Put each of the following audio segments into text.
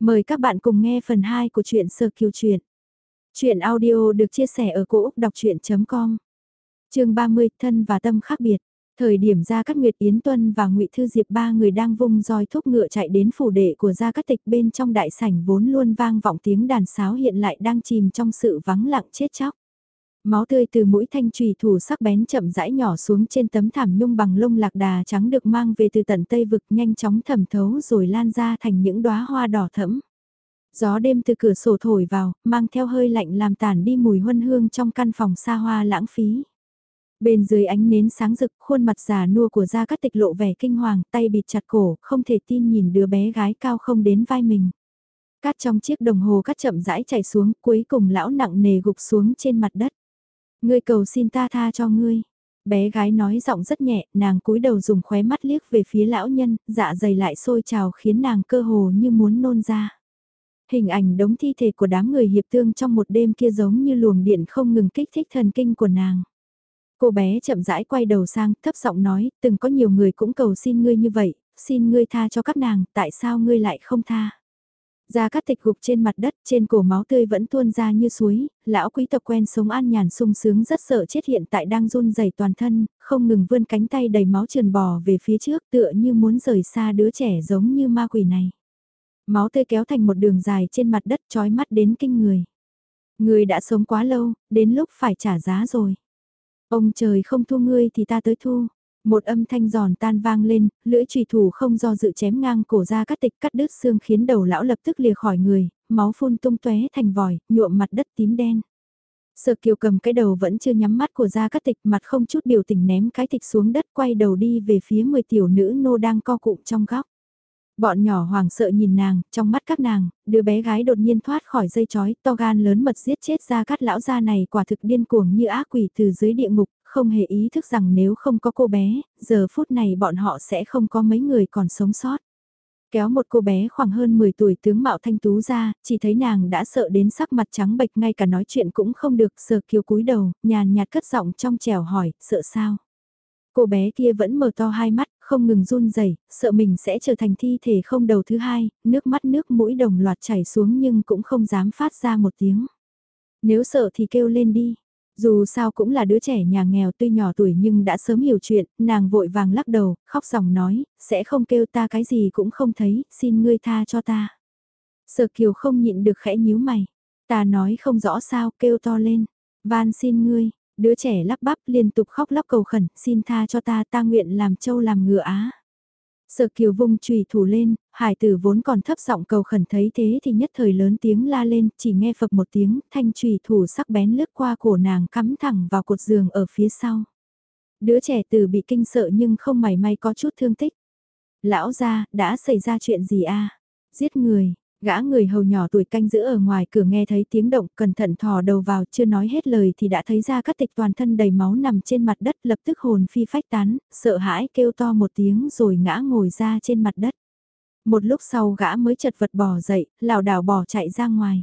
Mời các bạn cùng nghe phần 2 của truyện Sơ Kiều Truyện. truyện audio được chia sẻ ở cỗ đọc chuyện.com Trường 30 Thân và Tâm khác biệt. Thời điểm ra cát Nguyệt, Yến Tuân và ngụy Thư Diệp ba người đang vung roi thúc ngựa chạy đến phủ đệ của gia cát tịch bên trong đại sảnh vốn luôn vang vọng tiếng đàn sáo hiện lại đang chìm trong sự vắng lặng chết chóc. Máu tươi từ mũi thanh trùy thủ sắc bén chậm rãi nhỏ xuống trên tấm thảm nhung bằng lông lạc đà trắng được mang về từ tận Tây vực nhanh chóng thẩm thấu rồi lan ra thành những đóa hoa đỏ thẫm. Gió đêm từ cửa sổ thổi vào, mang theo hơi lạnh làm tản đi mùi huân hương trong căn phòng xa hoa lãng phí. Bên dưới ánh nến sáng rực, khuôn mặt già nua của Gia Cát Tịch lộ vẻ kinh hoàng, tay bịt chặt cổ, không thể tin nhìn đứa bé gái cao không đến vai mình. Cát trong chiếc đồng hồ cát chậm rãi chảy xuống, cuối cùng lão nặng nề gục xuống trên mặt đất. Ngươi cầu xin ta tha cho ngươi. Bé gái nói giọng rất nhẹ, nàng cúi đầu dùng khóe mắt liếc về phía lão nhân, dạ dày lại sôi trào khiến nàng cơ hồ như muốn nôn ra. Hình ảnh đống thi thể của đám người hiệp thương trong một đêm kia giống như luồng điện không ngừng kích thích thần kinh của nàng. Cô bé chậm rãi quay đầu sang, thấp giọng nói, từng có nhiều người cũng cầu xin ngươi như vậy, xin ngươi tha cho các nàng, tại sao ngươi lại không tha? Gia Cát Tịch gục trên mặt đất, trên cổ máu tươi vẫn tuôn ra như suối, lão quý tộc quen sống an nhàn sung sướng rất sợ chết hiện tại đang run rẩy toàn thân, không ngừng vươn cánh tay đầy máu trườn bò về phía trước tựa như muốn rời xa đứa trẻ giống như ma quỷ này. Máu tươi kéo thành một đường dài trên mặt đất trói mắt đến kinh người. Người đã sống quá lâu, đến lúc phải trả giá rồi. Ông trời không thu ngươi thì ta tới thu. Một âm thanh giòn tan vang lên, lưỡi trùy thủ không do dự chém ngang cổ ra cắt tịch cắt đứt xương khiến đầu lão lập tức lìa khỏi người, máu phun tung tóe thành vòi, nhuộm mặt đất tím đen. Sở kiều cầm cái đầu vẫn chưa nhắm mắt của ra cắt tịch mặt không chút biểu tình ném cái tịch xuống đất quay đầu đi về phía 10 tiểu nữ nô đang co cụm trong góc. Bọn nhỏ hoàng sợ nhìn nàng, trong mắt các nàng, đứa bé gái đột nhiên thoát khỏi dây chói, to gan lớn mật giết chết ra cắt lão gia này quả thực điên cuồng như ác quỷ từ dưới địa ngục, không hề ý thức rằng nếu không có cô bé, giờ phút này bọn họ sẽ không có mấy người còn sống sót. Kéo một cô bé khoảng hơn 10 tuổi tướng mạo thanh tú ra, chỉ thấy nàng đã sợ đến sắc mặt trắng bệch ngay cả nói chuyện cũng không được sờ kiều cúi đầu, nhàn nhạt cất giọng trong trèo hỏi, sợ sao? Cô bé kia vẫn mở to hai mắt, không ngừng run rẩy, sợ mình sẽ trở thành thi thể không đầu thứ hai, nước mắt nước mũi đồng loạt chảy xuống nhưng cũng không dám phát ra một tiếng. Nếu sợ thì kêu lên đi, dù sao cũng là đứa trẻ nhà nghèo tuy nhỏ tuổi nhưng đã sớm hiểu chuyện, nàng vội vàng lắc đầu, khóc ròng nói, sẽ không kêu ta cái gì cũng không thấy, xin ngươi tha cho ta. Sở kiều không nhịn được khẽ nhíu mày, ta nói không rõ sao, kêu to lên, van xin ngươi, đứa trẻ lắp bắp liên tục khóc lóc cầu khẩn, xin tha cho ta ta nguyện làm trâu làm ngựa á. Sở kiều vung trùy thủ lên, hải tử vốn còn thấp giọng cầu khẩn thấy thế thì nhất thời lớn tiếng la lên, chỉ nghe phập một tiếng, thanh trùy thủ sắc bén lướt qua cổ nàng cắm thẳng vào cột giường ở phía sau. Đứa trẻ tử bị kinh sợ nhưng không mảy may có chút thương tích. Lão ra, đã xảy ra chuyện gì a Giết người, Gã người hầu nhỏ tuổi canh giữ ở ngoài cửa nghe thấy tiếng động cẩn thận thò đầu vào chưa nói hết lời thì đã thấy ra các tịch toàn thân đầy máu nằm trên mặt đất lập tức hồn phi phách tán, sợ hãi kêu to một tiếng rồi ngã ngồi ra trên mặt đất. Một lúc sau gã mới chật vật bò dậy, lảo đảo bò chạy ra ngoài.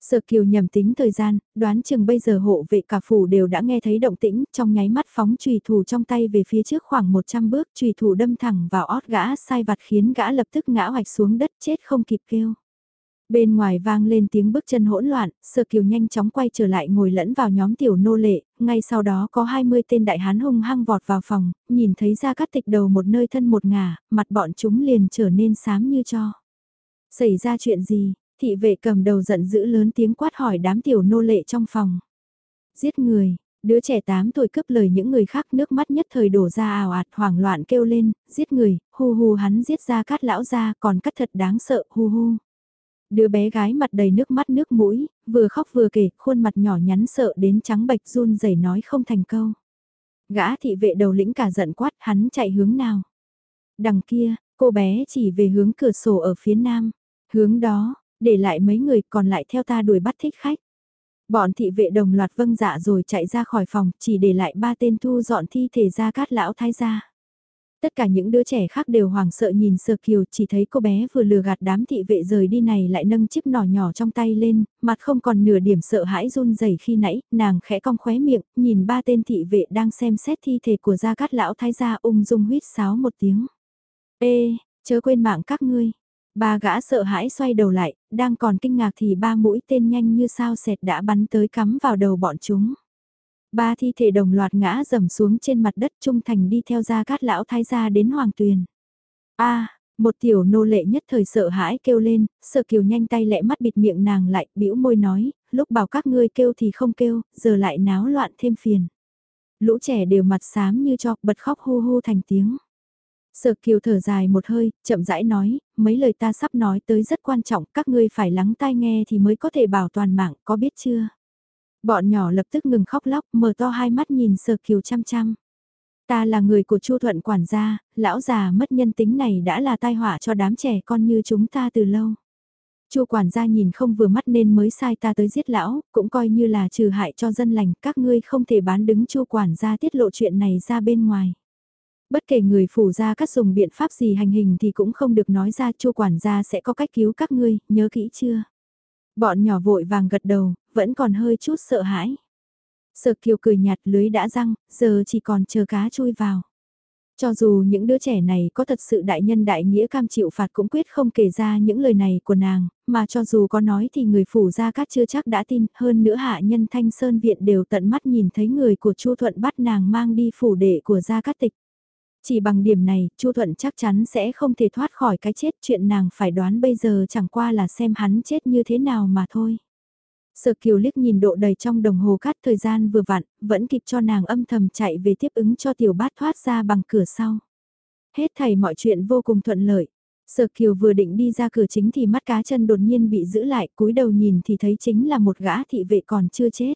Sở kiều nhầm tính thời gian, đoán chừng bây giờ hộ vệ cả phủ đều đã nghe thấy động tĩnh, trong nháy mắt phóng trùy thủ trong tay về phía trước khoảng 100 bước, trùy thủ đâm thẳng vào ót gã sai vặt khiến gã lập tức ngã hoạch xuống đất chết không kịp kêu. Bên ngoài vang lên tiếng bước chân hỗn loạn, Sở Kiều nhanh chóng quay trở lại ngồi lẫn vào nhóm tiểu nô lệ, ngay sau đó có 20 tên đại hán hung hăng vọt vào phòng, nhìn thấy ra cắt tịch đầu một nơi thân một ngả, mặt bọn chúng liền trở nên xám như cho. Xảy ra chuyện gì, thị vệ cầm đầu giận dữ lớn tiếng quát hỏi đám tiểu nô lệ trong phòng. Giết người, đứa trẻ 8 tuổi cướp lời những người khác nước mắt nhất thời đổ ra ảo ạt hoảng loạn kêu lên, giết người, hu hu hắn giết ra cát lão ra còn cắt thật đáng sợ, hu hu. Đứa bé gái mặt đầy nước mắt nước mũi, vừa khóc vừa kể, khuôn mặt nhỏ nhắn sợ đến trắng bạch run rẩy nói không thành câu. Gã thị vệ đầu lĩnh cả giận quát hắn chạy hướng nào. Đằng kia, cô bé chỉ về hướng cửa sổ ở phía nam. Hướng đó, để lại mấy người còn lại theo ta đuổi bắt thích khách. Bọn thị vệ đồng loạt vâng dạ rồi chạy ra khỏi phòng, chỉ để lại ba tên thu dọn thi thể ra cát lão thái gia. Tất cả những đứa trẻ khác đều hoảng sợ nhìn Sơ Kiều chỉ thấy cô bé vừa lừa gạt đám thị vệ rời đi này lại nâng chiếc nỏ nhỏ trong tay lên, mặt không còn nửa điểm sợ hãi run rẩy khi nãy, nàng khẽ cong khóe miệng, nhìn ba tên thị vệ đang xem xét thi thể của gia cát lão thái gia ung dung huýt sáo một tiếng. Ê, chớ quên mạng các ngươi. Ba gã sợ hãi xoay đầu lại, đang còn kinh ngạc thì ba mũi tên nhanh như sao sẹt đã bắn tới cắm vào đầu bọn chúng. Ba thi thể đồng loạt ngã rầm xuống trên mặt đất trung thành đi theo ra cát lão thái gia đến hoàng tuyền. a một tiểu nô lệ nhất thời sợ hãi kêu lên, sợ kiều nhanh tay lẹ mắt bịt miệng nàng lại, bĩu môi nói, lúc bảo các ngươi kêu thì không kêu, giờ lại náo loạn thêm phiền. Lũ trẻ đều mặt xám như cho, bật khóc hu hu thành tiếng. Sở kiều thở dài một hơi, chậm rãi nói, mấy lời ta sắp nói tới rất quan trọng, các ngươi phải lắng tai nghe thì mới có thể bảo toàn mạng, có biết chưa? Bọn nhỏ lập tức ngừng khóc lóc, mở to hai mắt nhìn sở kiều chăm chăm. Ta là người của Chu Thuận quản gia, lão già mất nhân tính này đã là tai họa cho đám trẻ con như chúng ta từ lâu. Chu quản gia nhìn không vừa mắt nên mới sai ta tới giết lão, cũng coi như là trừ hại cho dân lành, các ngươi không thể bán đứng Chu quản gia tiết lộ chuyện này ra bên ngoài. Bất kể người phủ gia các dùng biện pháp gì hành hình thì cũng không được nói ra Chu quản gia sẽ có cách cứu các ngươi, nhớ kỹ chưa? Bọn nhỏ vội vàng gật đầu, vẫn còn hơi chút sợ hãi. Sợ kiều cười nhạt lưới đã răng, giờ chỉ còn chờ cá chui vào. Cho dù những đứa trẻ này có thật sự đại nhân đại nghĩa cam chịu phạt cũng quyết không kể ra những lời này của nàng, mà cho dù có nói thì người phủ gia cát chưa chắc đã tin, hơn nữa hạ nhân thanh sơn viện đều tận mắt nhìn thấy người của Chu Thuận bắt nàng mang đi phủ đệ của gia cát tịch. Chỉ bằng điểm này, Chu Thuận chắc chắn sẽ không thể thoát khỏi cái chết chuyện nàng phải đoán bây giờ chẳng qua là xem hắn chết như thế nào mà thôi. Sở kiều liếc nhìn độ đầy trong đồng hồ cắt thời gian vừa vặn, vẫn kịp cho nàng âm thầm chạy về tiếp ứng cho tiểu bát thoát ra bằng cửa sau. Hết thảy mọi chuyện vô cùng thuận lợi. Sở kiều vừa định đi ra cửa chính thì mắt cá chân đột nhiên bị giữ lại, cúi đầu nhìn thì thấy chính là một gã thị vệ còn chưa chết.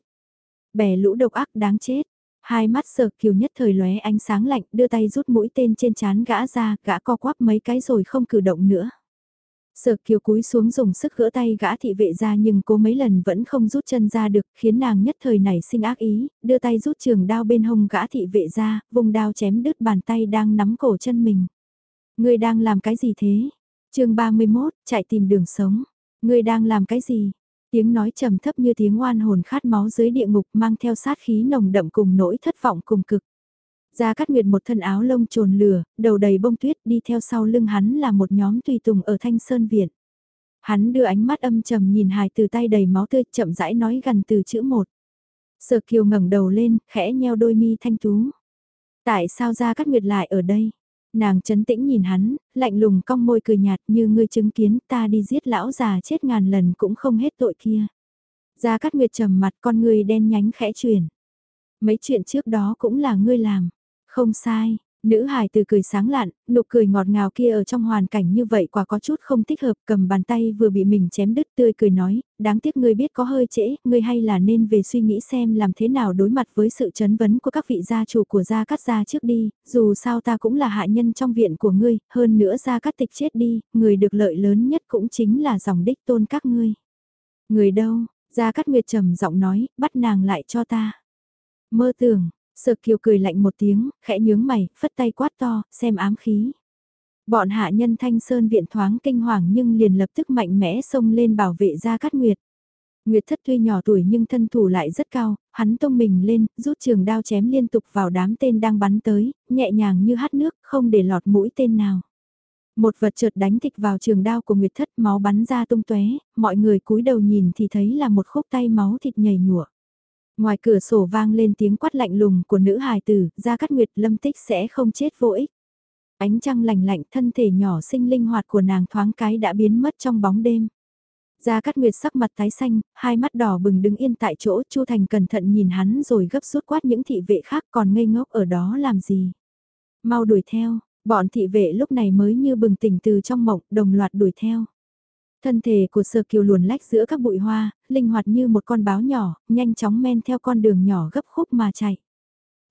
Bè lũ độc ác đáng chết. Hai mắt sở kiều nhất thời lóe ánh sáng lạnh đưa tay rút mũi tên trên chán gã ra, gã co quắp mấy cái rồi không cử động nữa. Sở kiều cúi xuống dùng sức gỡ tay gã thị vệ ra nhưng cô mấy lần vẫn không rút chân ra được khiến nàng nhất thời nảy sinh ác ý, đưa tay rút trường đao bên hông gã thị vệ ra, vùng đao chém đứt bàn tay đang nắm cổ chân mình. Người đang làm cái gì thế? chương 31, chạy tìm đường sống. Người đang làm cái gì? Tiếng nói trầm thấp như tiếng oan hồn khát máu dưới địa ngục mang theo sát khí nồng đậm cùng nỗi thất vọng cùng cực. Gia Cát Nguyệt một thân áo lông trồn lửa, đầu đầy bông tuyết đi theo sau lưng hắn là một nhóm tùy tùng ở Thanh Sơn Viện. Hắn đưa ánh mắt âm trầm nhìn hài từ tay đầy máu tươi chậm rãi nói gần từ chữ một. Sở Kiều ngẩng đầu lên, khẽ nheo đôi mi thanh tú. Tại sao Gia Cát Nguyệt lại ở đây? Nàng chấn tĩnh nhìn hắn, lạnh lùng cong môi cười nhạt như ngươi chứng kiến ta đi giết lão già chết ngàn lần cũng không hết tội kia. Gia Cát Nguyệt trầm mặt con người đen nhánh khẽ chuyển. Mấy chuyện trước đó cũng là ngươi làm. Không sai, nữ hài từ cười sáng lạn, nụ cười ngọt ngào kia ở trong hoàn cảnh như vậy quả có chút không thích hợp, cầm bàn tay vừa bị mình chém đứt tươi cười nói, đáng tiếc ngươi biết có hơi trễ, ngươi hay là nên về suy nghĩ xem làm thế nào đối mặt với sự chấn vấn của các vị gia chủ của gia cắt gia trước đi, dù sao ta cũng là hạ nhân trong viện của ngươi, hơn nữa gia cắt tịch chết đi, người được lợi lớn nhất cũng chính là dòng đích tôn các ngươi. Người đâu, gia cắt nguyệt trầm giọng nói, bắt nàng lại cho ta. Mơ tưởng, Sở kiều cười lạnh một tiếng, khẽ nhướng mày, phất tay quát to, xem ám khí. Bọn hạ nhân thanh sơn viện thoáng kinh hoàng nhưng liền lập tức mạnh mẽ xông lên bảo vệ ra cát nguyệt. Nguyệt thất tuy nhỏ tuổi nhưng thân thủ lại rất cao, hắn tông mình lên, rút trường đao chém liên tục vào đám tên đang bắn tới, nhẹ nhàng như hát nước, không để lọt mũi tên nào. Một vật chợt đánh thịt vào trường đao của Nguyệt thất máu bắn ra tung tóe, mọi người cúi đầu nhìn thì thấy là một khúc tay máu thịt nhảy nhụa. Ngoài cửa sổ vang lên tiếng quát lạnh lùng của nữ hài tử, ra cắt nguyệt lâm tích sẽ không chết vô ích. Ánh trăng lạnh lạnh thân thể nhỏ xinh linh hoạt của nàng thoáng cái đã biến mất trong bóng đêm. Gia Cát Nguyệt sắc mặt tái xanh, hai mắt đỏ bừng đứng yên tại chỗ, Chu Thành cẩn thận nhìn hắn rồi gấp rút quát những thị vệ khác còn ngây ngốc ở đó làm gì. Mau đuổi theo, bọn thị vệ lúc này mới như bừng tỉnh từ trong mộng, đồng loạt đuổi theo. Thân thể của sơ kiều luồn lách giữa các bụi hoa, linh hoạt như một con báo nhỏ, nhanh chóng men theo con đường nhỏ gấp khúc mà chạy.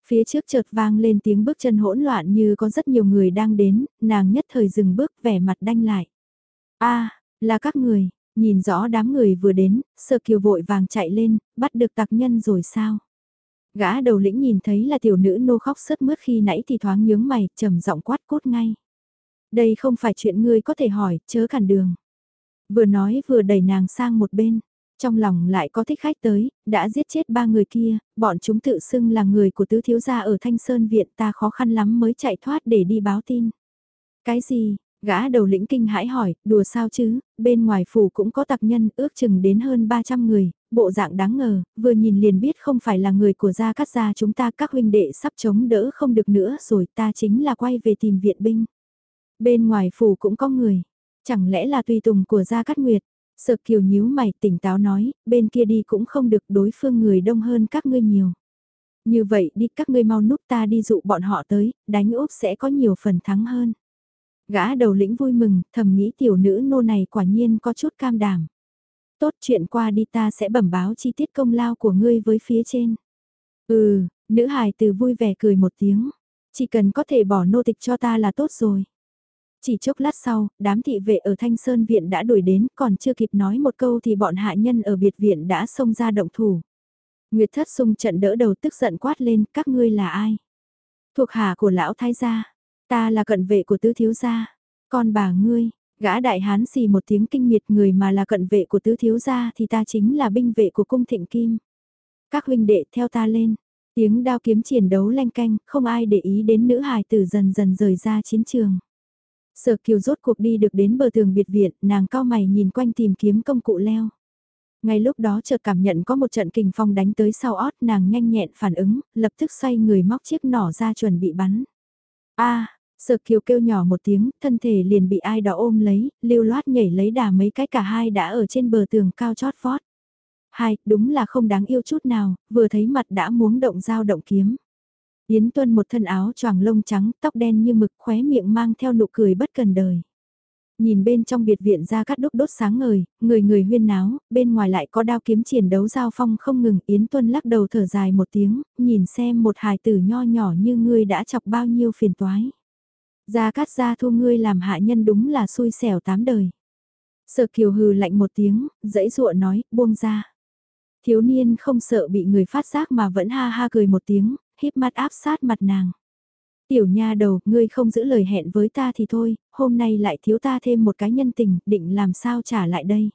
Phía trước chợt vang lên tiếng bước chân hỗn loạn như có rất nhiều người đang đến, nàng nhất thời dừng bước vẻ mặt đanh lại. a là các người, nhìn rõ đám người vừa đến, sơ kiều vội vàng chạy lên, bắt được tặc nhân rồi sao? Gã đầu lĩnh nhìn thấy là tiểu nữ nô khóc sớt mướt khi nãy thì thoáng nhướng mày, trầm giọng quát cốt ngay. Đây không phải chuyện ngươi có thể hỏi, chớ cản đường. Vừa nói vừa đẩy nàng sang một bên. Trong lòng lại có thích khách tới, đã giết chết ba người kia, bọn chúng tự xưng là người của tứ thiếu gia ở Thanh Sơn Viện ta khó khăn lắm mới chạy thoát để đi báo tin. Cái gì, Gã đầu lĩnh kinh hãi hỏi, đùa sao chứ, bên ngoài phủ cũng có tặc nhân ước chừng đến hơn 300 người, bộ dạng đáng ngờ, vừa nhìn liền biết không phải là người của gia cắt gia chúng ta các huynh đệ sắp chống đỡ không được nữa rồi ta chính là quay về tìm viện binh. Bên ngoài phủ cũng có người, chẳng lẽ là tùy tùng của gia cát nguyệt, sợ kiều nhíu mày tỉnh táo nói, bên kia đi cũng không được đối phương người đông hơn các ngươi nhiều. Như vậy đi các ngươi mau núp ta đi dụ bọn họ tới, đánh úp sẽ có nhiều phần thắng hơn. Gã đầu lĩnh vui mừng, thầm nghĩ tiểu nữ nô này quả nhiên có chút cam đảm. Tốt chuyện qua đi ta sẽ bẩm báo chi tiết công lao của ngươi với phía trên. Ừ, nữ hài từ vui vẻ cười một tiếng. Chỉ cần có thể bỏ nô tịch cho ta là tốt rồi. Chỉ chốc lát sau, đám thị vệ ở Thanh Sơn Viện đã đuổi đến, còn chưa kịp nói một câu thì bọn hạ nhân ở biệt viện đã xông ra động thủ. Nguyệt thất sung trận đỡ đầu tức giận quát lên, các ngươi là ai? Thuộc hạ của lão thái gia, ta là cận vệ của tứ thiếu gia, con bà ngươi, gã đại hán xì một tiếng kinh miệt người mà là cận vệ của tứ thiếu gia thì ta chính là binh vệ của cung thịnh kim. Các huynh đệ theo ta lên, tiếng đao kiếm chiến đấu lanh canh, không ai để ý đến nữ hài tử dần dần rời ra chiến trường. Sở kiều rốt cuộc đi được đến bờ tường biệt viện, nàng cao mày nhìn quanh tìm kiếm công cụ leo. Ngay lúc đó chợt cảm nhận có một trận kình phong đánh tới sau ót nàng nhanh nhẹn phản ứng, lập tức xoay người móc chiếc nỏ ra chuẩn bị bắn. a Sở kiều kêu nhỏ một tiếng, thân thể liền bị ai đó ôm lấy, lưu loát nhảy lấy đà mấy cái cả hai đã ở trên bờ tường cao chót vót. Hai, đúng là không đáng yêu chút nào, vừa thấy mặt đã muốn động dao động kiếm. Yến Tuân một thân áo choàng lông trắng, tóc đen như mực khóe miệng mang theo nụ cười bất cần đời. Nhìn bên trong biệt viện ra cắt đúc đốt sáng ngời, người người huyên náo, bên ngoài lại có đao kiếm chiến đấu giao phong không ngừng. Yến Tuân lắc đầu thở dài một tiếng, nhìn xem một hài tử nho nhỏ như ngươi đã chọc bao nhiêu phiền toái. Gia cắt gia thu ngươi làm hạ nhân đúng là xui xẻo tám đời. Sở kiều hừ lạnh một tiếng, dãy dụa nói, buông ra. Thiếu niên không sợ bị người phát giác mà vẫn ha ha cười một tiếng, híp mắt áp sát mặt nàng. Tiểu nha đầu, ngươi không giữ lời hẹn với ta thì thôi, hôm nay lại thiếu ta thêm một cái nhân tình, định làm sao trả lại đây.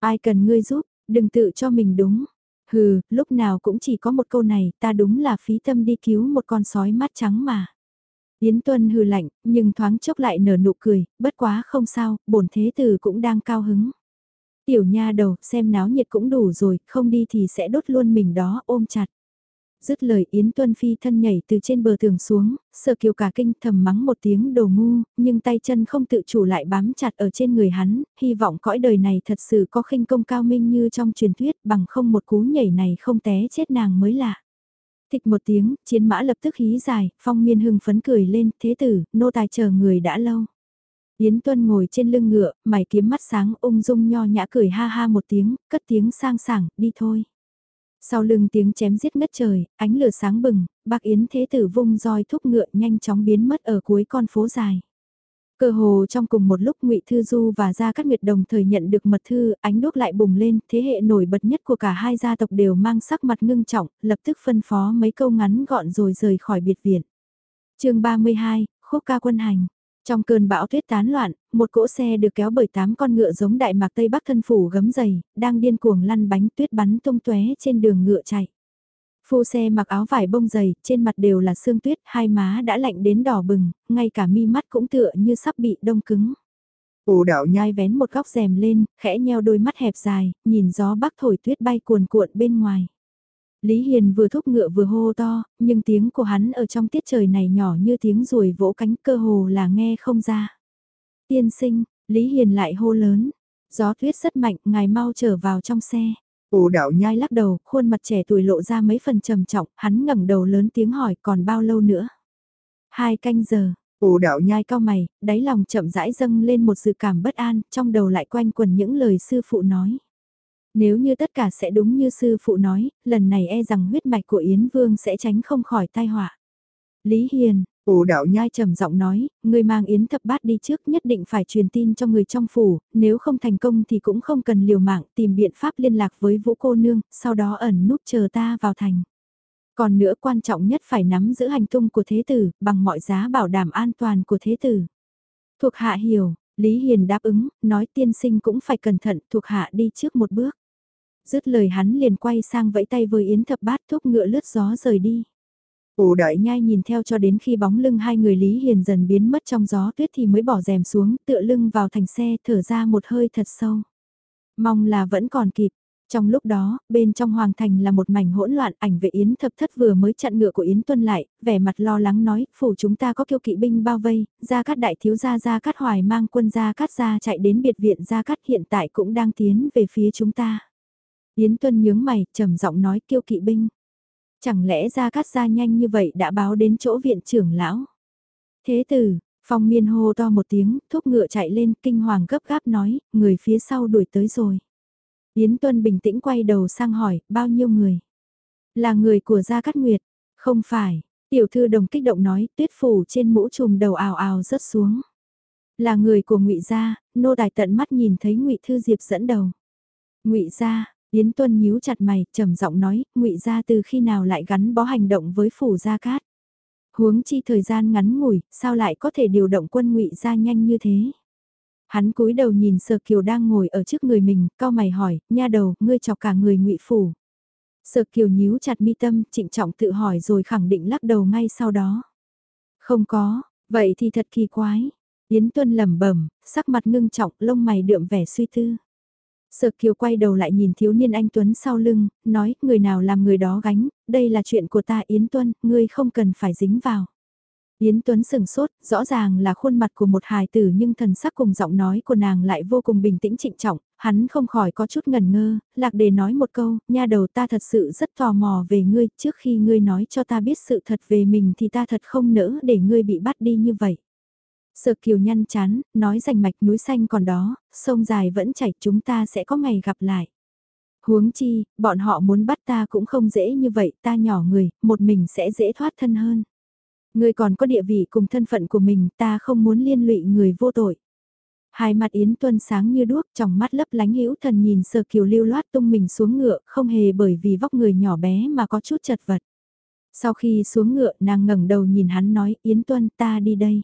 Ai cần ngươi giúp, đừng tự cho mình đúng. Hừ, lúc nào cũng chỉ có một câu này, ta đúng là phí tâm đi cứu một con sói mắt trắng mà. Yến Tuân hừ lạnh, nhưng thoáng chốc lại nở nụ cười, bất quá không sao, bổn thế tử cũng đang cao hứng. Tiểu nha đầu, xem náo nhiệt cũng đủ rồi, không đi thì sẽ đốt luôn mình đó, ôm chặt. Dứt lời Yến Tuân Phi thân nhảy từ trên bờ tường xuống, sợ kiều cả kinh thầm mắng một tiếng đồ ngu, nhưng tay chân không tự chủ lại bám chặt ở trên người hắn, hy vọng cõi đời này thật sự có khinh công cao minh như trong truyền thuyết bằng không một cú nhảy này không té chết nàng mới lạ. Thịch một tiếng, chiến mã lập tức hí dài, phong miên hưng phấn cười lên, thế tử, nô tài chờ người đã lâu. Yến Tuân ngồi trên lưng ngựa, mày kiếm mắt sáng ung dung nho nhã cười ha ha một tiếng, cất tiếng sang sảng, đi thôi. Sau lưng tiếng chém giết ngất trời, ánh lửa sáng bừng, bác Yến Thế Tử vung roi thúc ngựa nhanh chóng biến mất ở cuối con phố dài. Cơ hồ trong cùng một lúc ngụy Thư Du và Gia Cát Nguyệt đồng thời nhận được mật thư, ánh đuốc lại bùng lên, thế hệ nổi bật nhất của cả hai gia tộc đều mang sắc mặt ngưng trọng, lập tức phân phó mấy câu ngắn gọn rồi rời khỏi biệt viện. chương 32, Khúc ca quân hành trong cơn bão tuyết tán loạn, một cỗ xe được kéo bởi tám con ngựa giống đại mạc Tây Bắc thân phủ gấm dày, đang điên cuồng lăn bánh tuyết bắn tung tóe trên đường ngựa chạy. Phu xe mặc áo vải bông dày, trên mặt đều là sương tuyết, hai má đã lạnh đến đỏ bừng, ngay cả mi mắt cũng tựa như sắp bị đông cứng. Ủ đạo nhai vén một góc rèm lên, khẽ nheo đôi mắt hẹp dài, nhìn gió bắc thổi tuyết bay cuồn cuộn bên ngoài. Lý Hiền vừa thúc ngựa vừa hô to, nhưng tiếng của hắn ở trong tiết trời này nhỏ như tiếng ruồi vỗ cánh cơ hồ là nghe không ra. Tiên sinh, Lý Hiền lại hô lớn. Gió tuyết rất mạnh, ngài mau trở vào trong xe. Ồ đạo nhai lắc đầu, khuôn mặt trẻ tuổi lộ ra mấy phần trầm trọng, hắn ngẩng đầu lớn tiếng hỏi còn bao lâu nữa. Hai canh giờ, ồ đạo nhai cao mày, đáy lòng chậm rãi dâng lên một sự cảm bất an, trong đầu lại quanh quần những lời sư phụ nói. Nếu như tất cả sẽ đúng như sư phụ nói, lần này e rằng huyết mạch của Yến Vương sẽ tránh không khỏi tai họa. Lý Hiền, Ủ đạo nhai trầm giọng nói, người mang yến thập bát đi trước nhất định phải truyền tin cho người trong phủ, nếu không thành công thì cũng không cần liều mạng tìm biện pháp liên lạc với vũ cô nương, sau đó ẩn núp chờ ta vào thành. Còn nữa quan trọng nhất phải nắm giữ hành tung của thế tử, bằng mọi giá bảo đảm an toàn của thế tử. Thuộc hạ hiểu, Lý Hiền đáp ứng, nói tiên sinh cũng phải cẩn thận, thuộc hạ đi trước một bước. Dứt lời hắn liền quay sang vẫy tay với Yến thập bát thúc ngựa lướt gió rời đi. Ổ đợi nhai nhìn theo cho đến khi bóng lưng hai người Lý Hiền dần biến mất trong gió tuyết thì mới bỏ rèm xuống tựa lưng vào thành xe thở ra một hơi thật sâu. Mong là vẫn còn kịp. Trong lúc đó, bên trong hoàng thành là một mảnh hỗn loạn ảnh vệ Yến thập thất vừa mới chặn ngựa của Yến tuân lại, vẻ mặt lo lắng nói, phủ chúng ta có kiêu kỵ binh bao vây, ra cát đại thiếu gia ra cát hoài mang quân ra cát ra chạy đến biệt viện ra cát hiện tại cũng đang tiến về phía chúng ta. Yến tuân nhướng mày, trầm giọng nói kiêu kỵ binh. Chẳng lẽ ra cát ra nhanh như vậy đã báo đến chỗ viện trưởng lão? Thế tử, phong miên hô to một tiếng, thúc ngựa chạy lên, kinh hoàng gấp gáp nói, người phía sau đuổi tới rồi. Yến Tuân bình tĩnh quay đầu sang hỏi, bao nhiêu người? Là người của Gia Cát Nguyệt? Không phải, tiểu thư đồng kích động nói, tuyết phủ trên mũ trùm đầu ào ào rớt xuống. Là người của ngụy Gia, nô tài tận mắt nhìn thấy ngụy Thư Diệp dẫn đầu. ngụy Gia, Yến Tuân nhíu chặt mày, trầm giọng nói, ngụy Gia từ khi nào lại gắn bó hành động với phủ Gia Cát? Huống chi thời gian ngắn ngủi, sao lại có thể điều động quân ngụy Gia nhanh như thế? Hắn cúi đầu nhìn Sở Kiều đang ngồi ở trước người mình, cao mày hỏi, nha đầu, ngươi chọc cả người ngụy phủ. Sở Kiều nhíu chặt mi tâm, trịnh trọng tự hỏi rồi khẳng định lắc đầu ngay sau đó. Không có, vậy thì thật kỳ quái. Yến Tuân lẩm bẩm, sắc mặt ngưng trọng, lông mày đượm vẻ suy tư. Sở Kiều quay đầu lại nhìn thiếu niên anh Tuấn sau lưng, nói, người nào làm người đó gánh, đây là chuyện của ta Yến Tuân, ngươi không cần phải dính vào. Yến Tuấn sừng sốt, rõ ràng là khuôn mặt của một hài tử nhưng thần sắc cùng giọng nói của nàng lại vô cùng bình tĩnh trịnh trọng, hắn không khỏi có chút ngần ngơ, lạc đề nói một câu, nha đầu ta thật sự rất tò mò về ngươi, trước khi ngươi nói cho ta biết sự thật về mình thì ta thật không nỡ để ngươi bị bắt đi như vậy. Sợ kiều nhăn chán, nói rành mạch núi xanh còn đó, sông dài vẫn chảy chúng ta sẽ có ngày gặp lại. Huống chi, bọn họ muốn bắt ta cũng không dễ như vậy, ta nhỏ người, một mình sẽ dễ thoát thân hơn. Ngươi còn có địa vị cùng thân phận của mình, ta không muốn liên lụy người vô tội. Hai mặt Yến Tuân sáng như đuốc, trong mắt lấp lánh hữu thần nhìn sờ kiều lưu loát tung mình xuống ngựa, không hề bởi vì vóc người nhỏ bé mà có chút chật vật. Sau khi xuống ngựa, nàng ngẩng đầu nhìn hắn nói, Yến Tuân ta đi đây.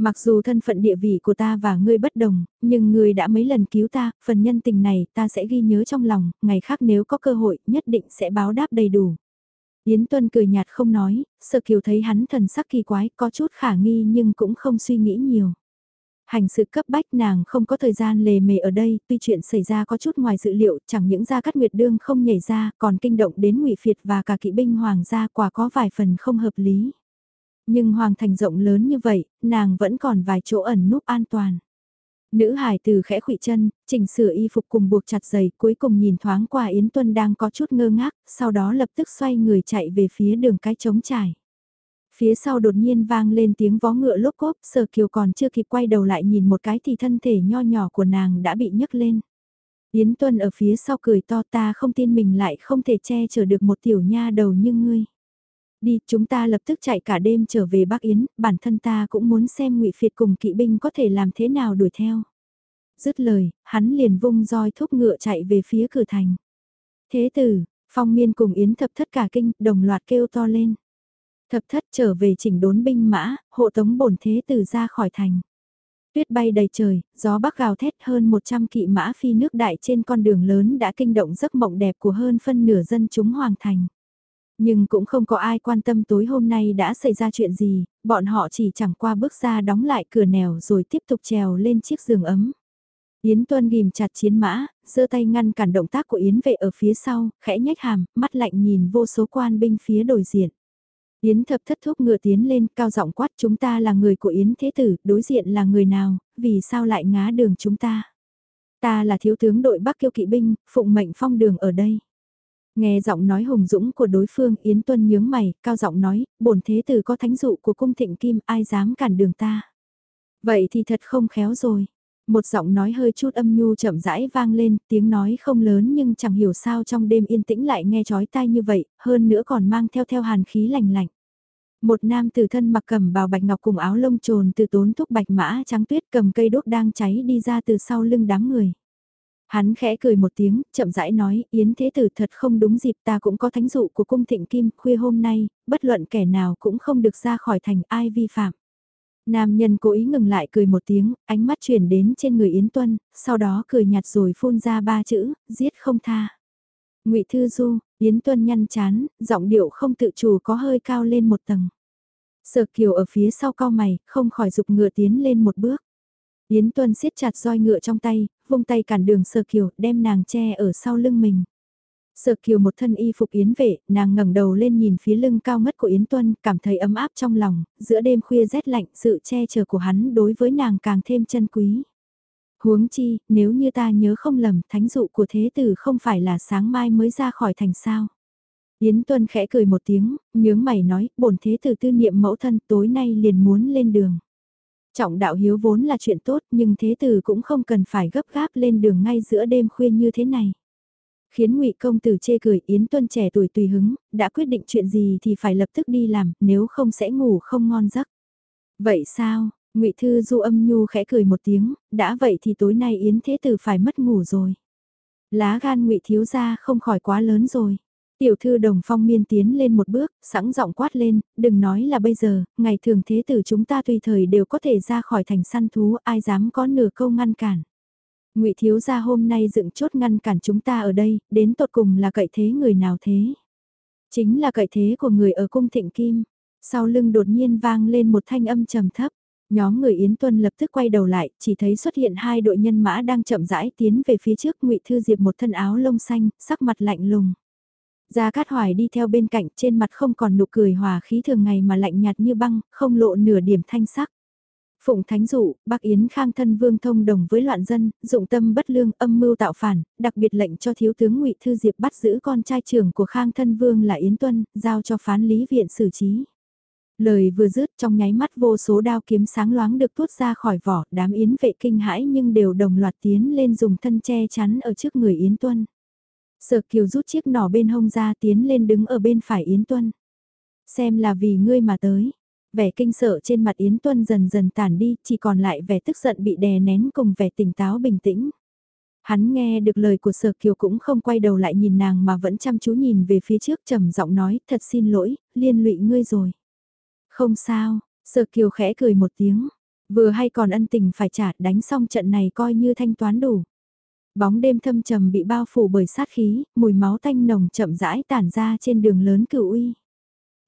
Mặc dù thân phận địa vị của ta và ngươi bất đồng, nhưng ngươi đã mấy lần cứu ta, phần nhân tình này ta sẽ ghi nhớ trong lòng, ngày khác nếu có cơ hội, nhất định sẽ báo đáp đầy đủ. Yến Tuân cười nhạt không nói, sợ kiều thấy hắn thần sắc kỳ quái, có chút khả nghi nhưng cũng không suy nghĩ nhiều. Hành sự cấp bách nàng không có thời gian lề mề ở đây, tuy chuyện xảy ra có chút ngoài dự liệu, chẳng những gia cát nguyệt đương không nhảy ra, còn kinh động đến ngụy Phiệt và cả kỵ binh hoàng gia quả có vài phần không hợp lý. Nhưng hoàng thành rộng lớn như vậy, nàng vẫn còn vài chỗ ẩn núp an toàn. Nữ hải từ khẽ khụy chân, chỉnh sửa y phục cùng buộc chặt giày, cuối cùng nhìn thoáng qua Yến Tuân đang có chút ngơ ngác, sau đó lập tức xoay người chạy về phía đường cái trống trải. Phía sau đột nhiên vang lên tiếng vó ngựa lốp cốp, Sở Kiều còn chưa kịp quay đầu lại nhìn một cái thì thân thể nho nhỏ của nàng đã bị nhấc lên. Yến Tuân ở phía sau cười to ta không tin mình lại không thể che chở được một tiểu nha đầu như ngươi. Đi, chúng ta lập tức chạy cả đêm trở về Bắc Yến, bản thân ta cũng muốn xem ngụy Phiệt cùng kỵ binh có thể làm thế nào đuổi theo. Dứt lời, hắn liền vung roi thúc ngựa chạy về phía cửa thành. Thế tử, phong miên cùng Yến thập thất cả kinh, đồng loạt kêu to lên. Thập thất trở về chỉnh đốn binh mã, hộ tống bổn thế tử ra khỏi thành. Tuyết bay đầy trời, gió bắc gào thét hơn 100 kỵ mã phi nước đại trên con đường lớn đã kinh động giấc mộng đẹp của hơn phân nửa dân chúng hoàng thành. Nhưng cũng không có ai quan tâm tối hôm nay đã xảy ra chuyện gì, bọn họ chỉ chẳng qua bước ra đóng lại cửa nẻo rồi tiếp tục trèo lên chiếc giường ấm. Yến Tuân ghim chặt chiến mã, giơ tay ngăn cản động tác của Yến vệ ở phía sau, khẽ nhếch hàm, mắt lạnh nhìn vô số quan binh phía đối diện. Yến thập thất thúc ngựa tiến lên, cao giọng quát chúng ta là người của Yến Thế Tử, đối diện là người nào, vì sao lại ngá đường chúng ta? Ta là thiếu tướng đội Bắc Kiêu Kỵ Binh, phụng mệnh phong đường ở đây. Nghe giọng nói hùng dũng của đối phương Yến Tuân nhướng mày, cao giọng nói, bổn thế tử có thánh dụ của cung thịnh kim ai dám cản đường ta. Vậy thì thật không khéo rồi. Một giọng nói hơi chút âm nhu chậm rãi vang lên, tiếng nói không lớn nhưng chẳng hiểu sao trong đêm yên tĩnh lại nghe chói tai như vậy, hơn nữa còn mang theo theo hàn khí lạnh lạnh. Một nam tử thân mặc cầm bào bạch ngọc cùng áo lông trồn từ tốn thúc bạch mã trắng tuyết cầm cây đốt đang cháy đi ra từ sau lưng đám người. Hắn khẽ cười một tiếng, chậm rãi nói, Yến Thế Tử thật không đúng dịp ta cũng có thánh dụ của cung thịnh kim, khuya hôm nay, bất luận kẻ nào cũng không được ra khỏi thành ai vi phạm. Nam nhân cố ý ngừng lại cười một tiếng, ánh mắt chuyển đến trên người Yến Tuân, sau đó cười nhạt rồi phun ra ba chữ, giết không tha. ngụy Thư Du, Yến Tuân nhăn chán, giọng điệu không tự chủ có hơi cao lên một tầng. Sở Kiều ở phía sau cao mày, không khỏi dục ngựa tiến lên một bước. Yến Tuân siết chặt roi ngựa trong tay, vung tay cản đường Sở Kiều, đem nàng che ở sau lưng mình. Sở Kiều một thân y phục yến vệ, nàng ngẩng đầu lên nhìn phía lưng cao ngất của Yến Tuân, cảm thấy ấm áp trong lòng, giữa đêm khuya rét lạnh, sự che chở của hắn đối với nàng càng thêm chân quý. Huống chi, nếu như ta nhớ không lầm, thánh dụ của thế tử không phải là sáng mai mới ra khỏi thành sao. Yến Tuân khẽ cười một tiếng, nhướng mày nói, bổn thế tử tư niệm mẫu thân tối nay liền muốn lên đường. Trọng đạo hiếu vốn là chuyện tốt nhưng thế tử cũng không cần phải gấp gáp lên đường ngay giữa đêm khuya như thế này. Khiến ngụy công tử chê cười Yến Tuân trẻ tuổi tùy hứng, đã quyết định chuyện gì thì phải lập tức đi làm, nếu không sẽ ngủ không ngon giấc. Vậy sao, ngụy Thư Du âm nhu khẽ cười một tiếng, đã vậy thì tối nay Yến Thế Tử phải mất ngủ rồi. Lá gan ngụy thiếu gia không khỏi quá lớn rồi. Tiểu thư đồng phong miên tiến lên một bước, sẵn giọng quát lên, đừng nói là bây giờ, ngày thường thế tử chúng ta tùy thời đều có thể ra khỏi thành săn thú, ai dám có nửa câu ngăn cản. ngụy thiếu gia hôm nay dựng chốt ngăn cản chúng ta ở đây, đến tột cùng là cậy thế người nào thế? Chính là cậy thế của người ở cung thịnh kim. Sau lưng đột nhiên vang lên một thanh âm trầm thấp. Nhóm người Yến Tuân lập tức quay đầu lại, chỉ thấy xuất hiện hai đội nhân mã đang chậm rãi tiến về phía trước ngụy Thư Diệp một thân áo lông xanh, sắc mặt lạnh lùng. Gia Cát Hoài đi theo bên cạnh trên mặt không còn nụ cười hòa khí thường ngày mà lạnh nhạt như băng, không lộ nửa điểm thanh sắc. Phụng Thánh Dụ, Bắc Yến Khang thân vương thông đồng với loạn dân, dụng tâm bất lương, âm mưu tạo phản, đặc biệt lệnh cho thiếu tướng Ngụy Thư Diệp bắt giữ con trai trưởng của Khang thân vương là Yến Tuân, giao cho phán lý viện xử trí. Lời vừa dứt trong nháy mắt vô số đao kiếm sáng loáng được tuốt ra khỏi vỏ, đám yến vệ kinh hãi nhưng đều đồng loạt tiến lên dùng thân che chắn ở trước người Yến Tuân. Sở Kiều rút chiếc nỏ bên hông ra tiến lên đứng ở bên phải Yến Tuân. Xem là vì ngươi mà tới. Vẻ kinh sợ trên mặt Yến Tuân dần dần tản đi, chỉ còn lại vẻ tức giận bị đè nén cùng vẻ tỉnh táo bình tĩnh. Hắn nghe được lời của Sở Kiều cũng không quay đầu lại nhìn nàng mà vẫn chăm chú nhìn về phía trước trầm giọng nói, thật xin lỗi, liên lụy ngươi rồi. Không sao, Sở Kiều khẽ cười một tiếng, vừa hay còn ân tình phải trả đánh xong trận này coi như thanh toán đủ. Bóng đêm thâm trầm bị bao phủ bởi sát khí, mùi máu tanh nồng chậm rãi tản ra trên đường lớn cửu uy.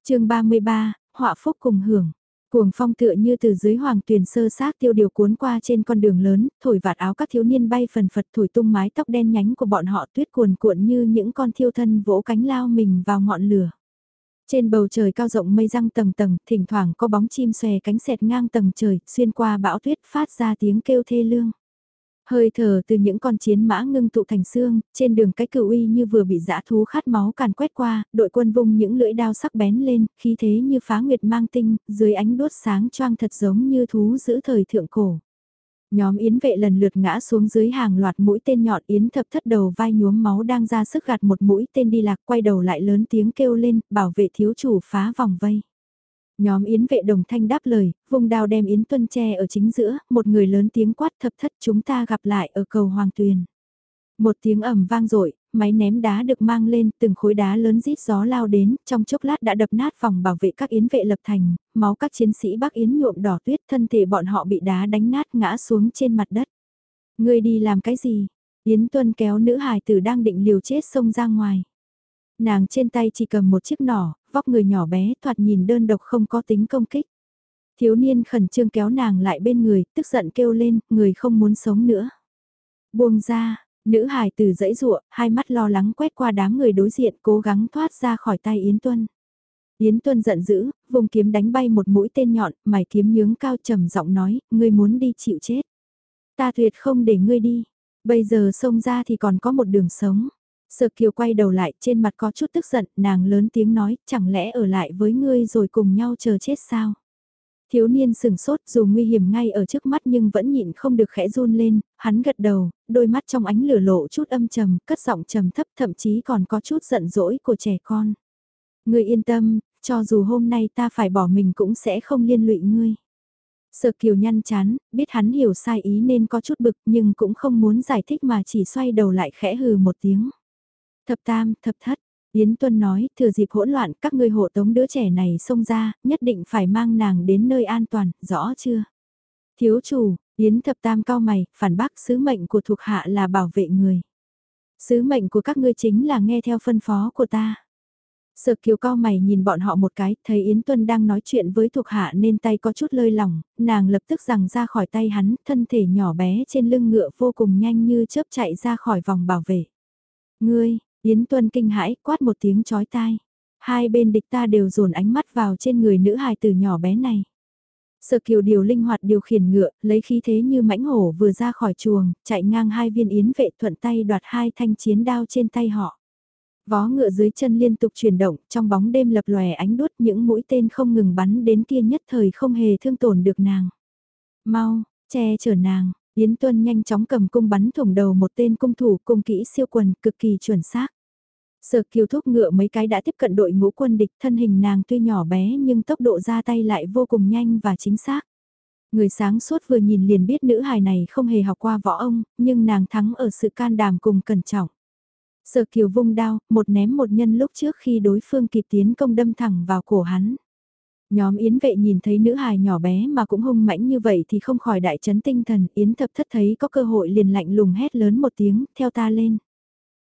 chương 33, họa phúc cùng hưởng. Cuồng phong tựa như từ dưới hoàng tuyền sơ xác tiêu điều cuốn qua trên con đường lớn, thổi vạt áo các thiếu niên bay phần phật thổi tung mái tóc đen nhánh của bọn họ tuyết cuồn cuộn như những con thiêu thân vỗ cánh lao mình vào ngọn lửa. Trên bầu trời cao rộng mây răng tầng tầng, thỉnh thoảng có bóng chim xòe cánh xẹt ngang tầng trời, xuyên qua bão tuyết phát ra tiếng kêu thê lương. Hơi thở từ những con chiến mã ngưng tụ thành xương, trên đường cái cửu uy như vừa bị dã thú khát máu càn quét qua, đội quân vung những lưỡi đao sắc bén lên, khí thế như phá nguyệt mang tinh, dưới ánh đốt sáng choang thật giống như thú giữ thời thượng cổ. Nhóm yến vệ lần lượt ngã xuống dưới hàng loạt mũi tên nhọn yến thập thất đầu vai nhuốm máu đang ra sức gạt một mũi tên đi lạc quay đầu lại lớn tiếng kêu lên, bảo vệ thiếu chủ phá vòng vây. Nhóm Yến vệ đồng thanh đáp lời, vùng đao đem Yến Tuân tre ở chính giữa, một người lớn tiếng quát thập thất chúng ta gặp lại ở cầu Hoàng Tuyền. Một tiếng ầm vang dội máy ném đá được mang lên, từng khối đá lớn rít gió lao đến, trong chốc lát đã đập nát phòng bảo vệ các yến vệ lập thành, máu các chiến sĩ Bắc Yến nhuộm đỏ tuyết, thân thể bọn họ bị đá đánh nát ngã xuống trên mặt đất. Người đi làm cái gì? Yến Tuân kéo nữ hài tử đang định liều chết xông ra ngoài. Nàng trên tay chỉ cầm một chiếc nỏ, vóc người nhỏ bé thoạt nhìn đơn độc không có tính công kích. Thiếu niên khẩn trương kéo nàng lại bên người, tức giận kêu lên, người không muốn sống nữa. Buông ra, nữ hài từ dãy rụa, hai mắt lo lắng quét qua đám người đối diện cố gắng thoát ra khỏi tay Yến Tuân. Yến Tuân giận dữ, vùng kiếm đánh bay một mũi tên nhọn, mày kiếm nhướng cao trầm giọng nói, ngươi muốn đi chịu chết. Ta tuyệt không để ngươi đi, bây giờ xông ra thì còn có một đường sống. Sở Kiều quay đầu lại trên mặt có chút tức giận, nàng lớn tiếng nói, chẳng lẽ ở lại với ngươi rồi cùng nhau chờ chết sao? Thiếu niên sừng sốt dù nguy hiểm ngay ở trước mắt nhưng vẫn nhịn không được khẽ run lên, hắn gật đầu, đôi mắt trong ánh lửa lộ chút âm trầm, cất giọng trầm thấp thậm chí còn có chút giận dỗi của trẻ con. Ngươi yên tâm, cho dù hôm nay ta phải bỏ mình cũng sẽ không liên lụy ngươi. Sở kiều nhăn chán, biết hắn hiểu sai ý nên có chút bực nhưng cũng không muốn giải thích mà chỉ xoay đầu lại khẽ hừ một tiếng. Thập tam, thập thất, Yến Tuân nói, thừa dịp hỗn loạn các ngươi hộ tống đứa trẻ này xông ra, nhất định phải mang nàng đến nơi an toàn, rõ chưa? Thiếu chủ, Yến thập tam cao mày, phản bác sứ mệnh của thuộc hạ là bảo vệ người. Sứ mệnh của các ngươi chính là nghe theo phân phó của ta. Sợ kiều cao mày nhìn bọn họ một cái, thấy Yến Tuân đang nói chuyện với thuộc hạ nên tay có chút lơi lỏng, nàng lập tức rằng ra khỏi tay hắn, thân thể nhỏ bé trên lưng ngựa vô cùng nhanh như chớp chạy ra khỏi vòng bảo vệ. Ngươi, Yến Tuân kinh hãi quát một tiếng chói tai. Hai bên địch ta đều dồn ánh mắt vào trên người nữ hài tử nhỏ bé này. Sở kiều điều linh hoạt điều khiển ngựa, lấy khí thế như mãnh hổ vừa ra khỏi chuồng, chạy ngang hai viên yến vệ thuận tay đoạt hai thanh chiến đao trên tay họ. Vó ngựa dưới chân liên tục chuyển động, trong bóng đêm lập lòe ánh đuốt những mũi tên không ngừng bắn đến kia nhất thời không hề thương tổn được nàng. Mau, che chở nàng, Yến Tuân nhanh chóng cầm cung bắn thủng đầu một tên cung thủ cung kỹ siêu quần cực kỳ chuẩn xác. Sở kiều thúc ngựa mấy cái đã tiếp cận đội ngũ quân địch thân hình nàng tuy nhỏ bé nhưng tốc độ ra tay lại vô cùng nhanh và chính xác. Người sáng suốt vừa nhìn liền biết nữ hài này không hề học qua võ ông, nhưng nàng thắng ở sự can đảm cùng cẩn trọng. Sở kiều vung đao, một ném một nhân lúc trước khi đối phương kịp tiến công đâm thẳng vào cổ hắn. Nhóm Yến vệ nhìn thấy nữ hài nhỏ bé mà cũng hung mãnh như vậy thì không khỏi đại chấn tinh thần, Yến thập thất thấy có cơ hội liền lạnh lùng hét lớn một tiếng, theo ta lên.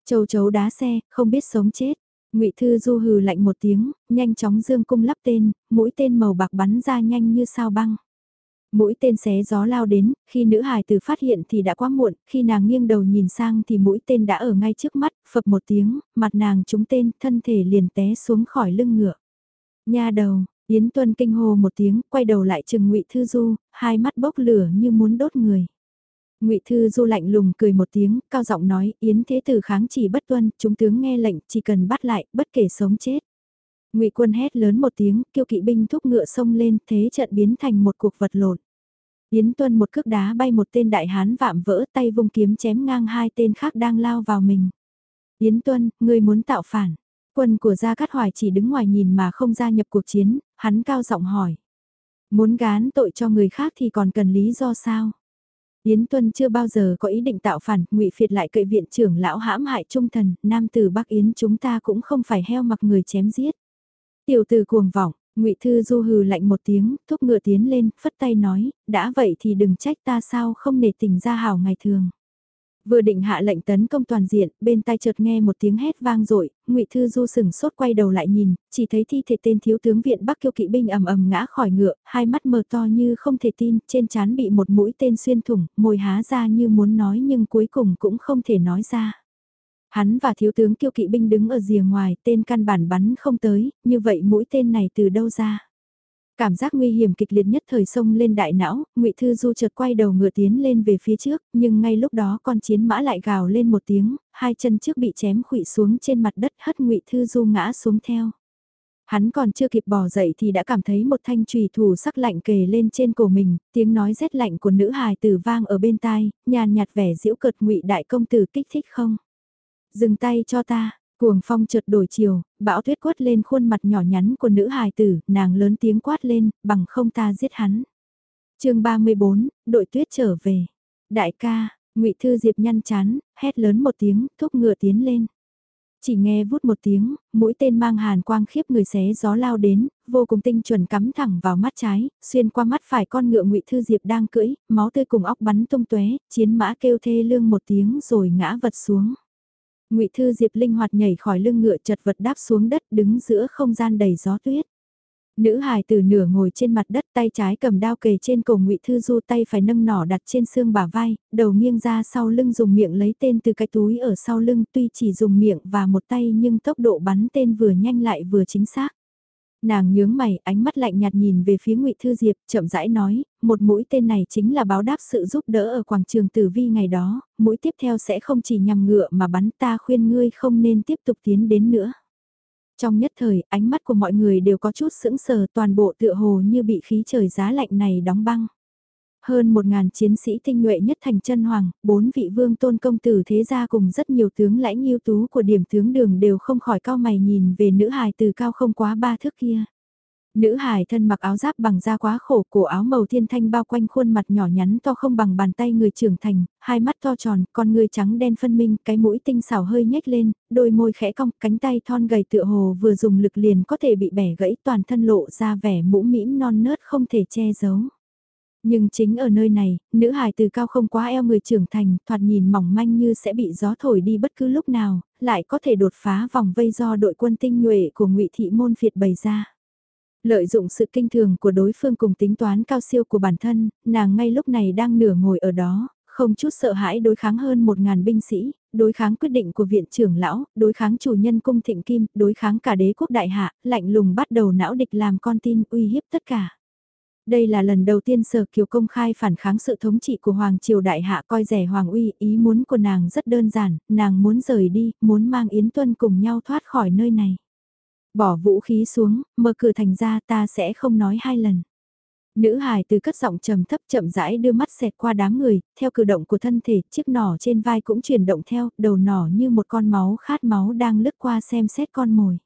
Châu chấu đá xe, không biết sống chết. ngụy Thư Du hừ lạnh một tiếng, nhanh chóng dương cung lắp tên, mũi tên màu bạc bắn ra nhanh như sao băng. Mũi tên xé gió lao đến, khi nữ hài tử phát hiện thì đã quá muộn, khi nàng nghiêng đầu nhìn sang thì mũi tên đã ở ngay trước mắt, phập một tiếng, mặt nàng trúng tên, thân thể liền té xuống khỏi lưng ngựa. Nha đầu, Yến Tuân kinh hồ một tiếng, quay đầu lại chừng ngụy Thư Du, hai mắt bốc lửa như muốn đốt người. Ngụy Thư Du lạnh lùng cười một tiếng, cao giọng nói, Yến Thế Tử kháng chỉ bất tuân, chúng tướng nghe lệnh, chỉ cần bắt lại, bất kể sống chết. Ngụy Quân hét lớn một tiếng, kêu kỵ binh thúc ngựa xông lên, thế trận biến thành một cuộc vật lộn. Yến Tuân một cước đá bay một tên đại hán vạm vỡ tay vung kiếm chém ngang hai tên khác đang lao vào mình. Yến Tuân, ngươi muốn tạo phản. Quân của Gia Cát Hoài chỉ đứng ngoài nhìn mà không gia nhập cuộc chiến, hắn cao giọng hỏi. Muốn gán tội cho người khác thì còn cần lý do sao? Yến Tuân chưa bao giờ có ý định tạo phản, ngụy Phiệt lại cậy viện trưởng lão hãm hại trung thần, nam từ Bắc Yến chúng ta cũng không phải heo mặc người chém giết. Tiểu Từ cuồng vọng, ngụy Thư Du hừ lạnh một tiếng, thúc ngựa tiến lên, phất tay nói, đã vậy thì đừng trách ta sao không nể tình ra hảo ngày thường. Vừa định hạ lệnh tấn công toàn diện, bên tai chợt nghe một tiếng hét vang dội, Ngụy Thư Du sừng sốt quay đầu lại nhìn, chỉ thấy thi thể tên thiếu tướng viện Bắc Kiêu kỵ binh ầm ầm ngã khỏi ngựa, hai mắt mờ to như không thể tin, trên trán bị một mũi tên xuyên thủng, môi há ra như muốn nói nhưng cuối cùng cũng không thể nói ra. Hắn và thiếu tướng kiêu kỵ binh đứng ở rìa ngoài, tên căn bản bắn không tới, như vậy mũi tên này từ đâu ra? Cảm giác nguy hiểm kịch liệt nhất thời sông lên đại não, ngụy Thư Du chợt quay đầu ngựa tiến lên về phía trước, nhưng ngay lúc đó con chiến mã lại gào lên một tiếng, hai chân trước bị chém khụy xuống trên mặt đất hất ngụy Thư Du ngã xuống theo. Hắn còn chưa kịp bò dậy thì đã cảm thấy một thanh trùy thủ sắc lạnh kề lên trên cổ mình, tiếng nói rét lạnh của nữ hài tử vang ở bên tai, nhàn nhạt vẻ diễu cợt ngụy đại công tử kích thích không? Dừng tay cho ta, Cuồng phong chợt đổi chiều, bão tuyết quất lên khuôn mặt nhỏ nhắn của nữ hài tử, nàng lớn tiếng quát lên, bằng không ta giết hắn. chương 34, đội tuyết trở về. Đại ca, ngụy Thư Diệp nhăn chán, hét lớn một tiếng, thúc ngựa tiến lên. Chỉ nghe vút một tiếng, mũi tên mang hàn quang khiếp người xé gió lao đến, vô cùng tinh chuẩn cắm thẳng vào mắt trái, xuyên qua mắt phải con ngựa ngụy Thư Diệp đang cưỡi, máu tươi cùng óc bắn tung tóe chiến mã kêu thê lương một tiếng rồi ngã vật xuống. Ngụy Thư Diệp linh hoạt nhảy khỏi lưng ngựa chật vật đáp xuống đất đứng giữa không gian đầy gió tuyết. Nữ hài từ nửa ngồi trên mặt đất tay trái cầm đao kề trên cổ Ngụy Thư Du tay phải nâng nỏ đặt trên xương bả vai, đầu nghiêng ra sau lưng dùng miệng lấy tên từ cái túi ở sau lưng tuy chỉ dùng miệng và một tay nhưng tốc độ bắn tên vừa nhanh lại vừa chính xác. Nàng nhướng mày, ánh mắt lạnh nhạt nhìn về phía Ngụy Thư Diệp, chậm rãi nói, một mũi tên này chính là báo đáp sự giúp đỡ ở quảng trường Tử Vi ngày đó, mũi tiếp theo sẽ không chỉ nhằm ngựa mà bắn ta khuyên ngươi không nên tiếp tục tiến đến nữa. Trong nhất thời, ánh mắt của mọi người đều có chút sững sờ toàn bộ tựa hồ như bị khí trời giá lạnh này đóng băng. Hơn một ngàn chiến sĩ tinh nhuệ nhất thành chân hoàng, bốn vị vương tôn công tử thế gia cùng rất nhiều tướng lãnh yêu tú của điểm tướng đường đều không khỏi cao mày nhìn về nữ hài từ cao không quá ba thước kia. Nữ hài thân mặc áo giáp bằng da quá khổ, cổ áo màu thiên thanh bao quanh khuôn mặt nhỏ nhắn to không bằng bàn tay người trưởng thành, hai mắt to tròn, con người trắng đen phân minh, cái mũi tinh xảo hơi nhếch lên, đôi môi khẽ cong, cánh tay thon gầy tựa hồ vừa dùng lực liền có thể bị bẻ gãy toàn thân lộ ra vẻ mũ mĩm non nớt không thể che giấu. Nhưng chính ở nơi này, nữ hài từ cao không quá eo người trưởng thành, thoạt nhìn mỏng manh như sẽ bị gió thổi đi bất cứ lúc nào, lại có thể đột phá vòng vây do đội quân tinh nhuệ của ngụy Thị Môn việt bày ra. Lợi dụng sự kinh thường của đối phương cùng tính toán cao siêu của bản thân, nàng ngay lúc này đang nửa ngồi ở đó, không chút sợ hãi đối kháng hơn một ngàn binh sĩ, đối kháng quyết định của viện trưởng lão, đối kháng chủ nhân cung thịnh kim, đối kháng cả đế quốc đại hạ, lạnh lùng bắt đầu não địch làm con tin uy hiếp tất cả. Đây là lần đầu tiên Sở Kiều công khai phản kháng sự thống trị của Hoàng Triều Đại Hạ coi rẻ Hoàng uy, ý muốn của nàng rất đơn giản, nàng muốn rời đi, muốn mang Yến Tuân cùng nhau thoát khỏi nơi này. Bỏ vũ khí xuống, mở cửa thành ra ta sẽ không nói hai lần. Nữ hài từ cất giọng trầm thấp chậm rãi đưa mắt xẹt qua đám người, theo cử động của thân thể, chiếc nỏ trên vai cũng chuyển động theo, đầu nỏ như một con máu khát máu đang lướt qua xem xét con mồi.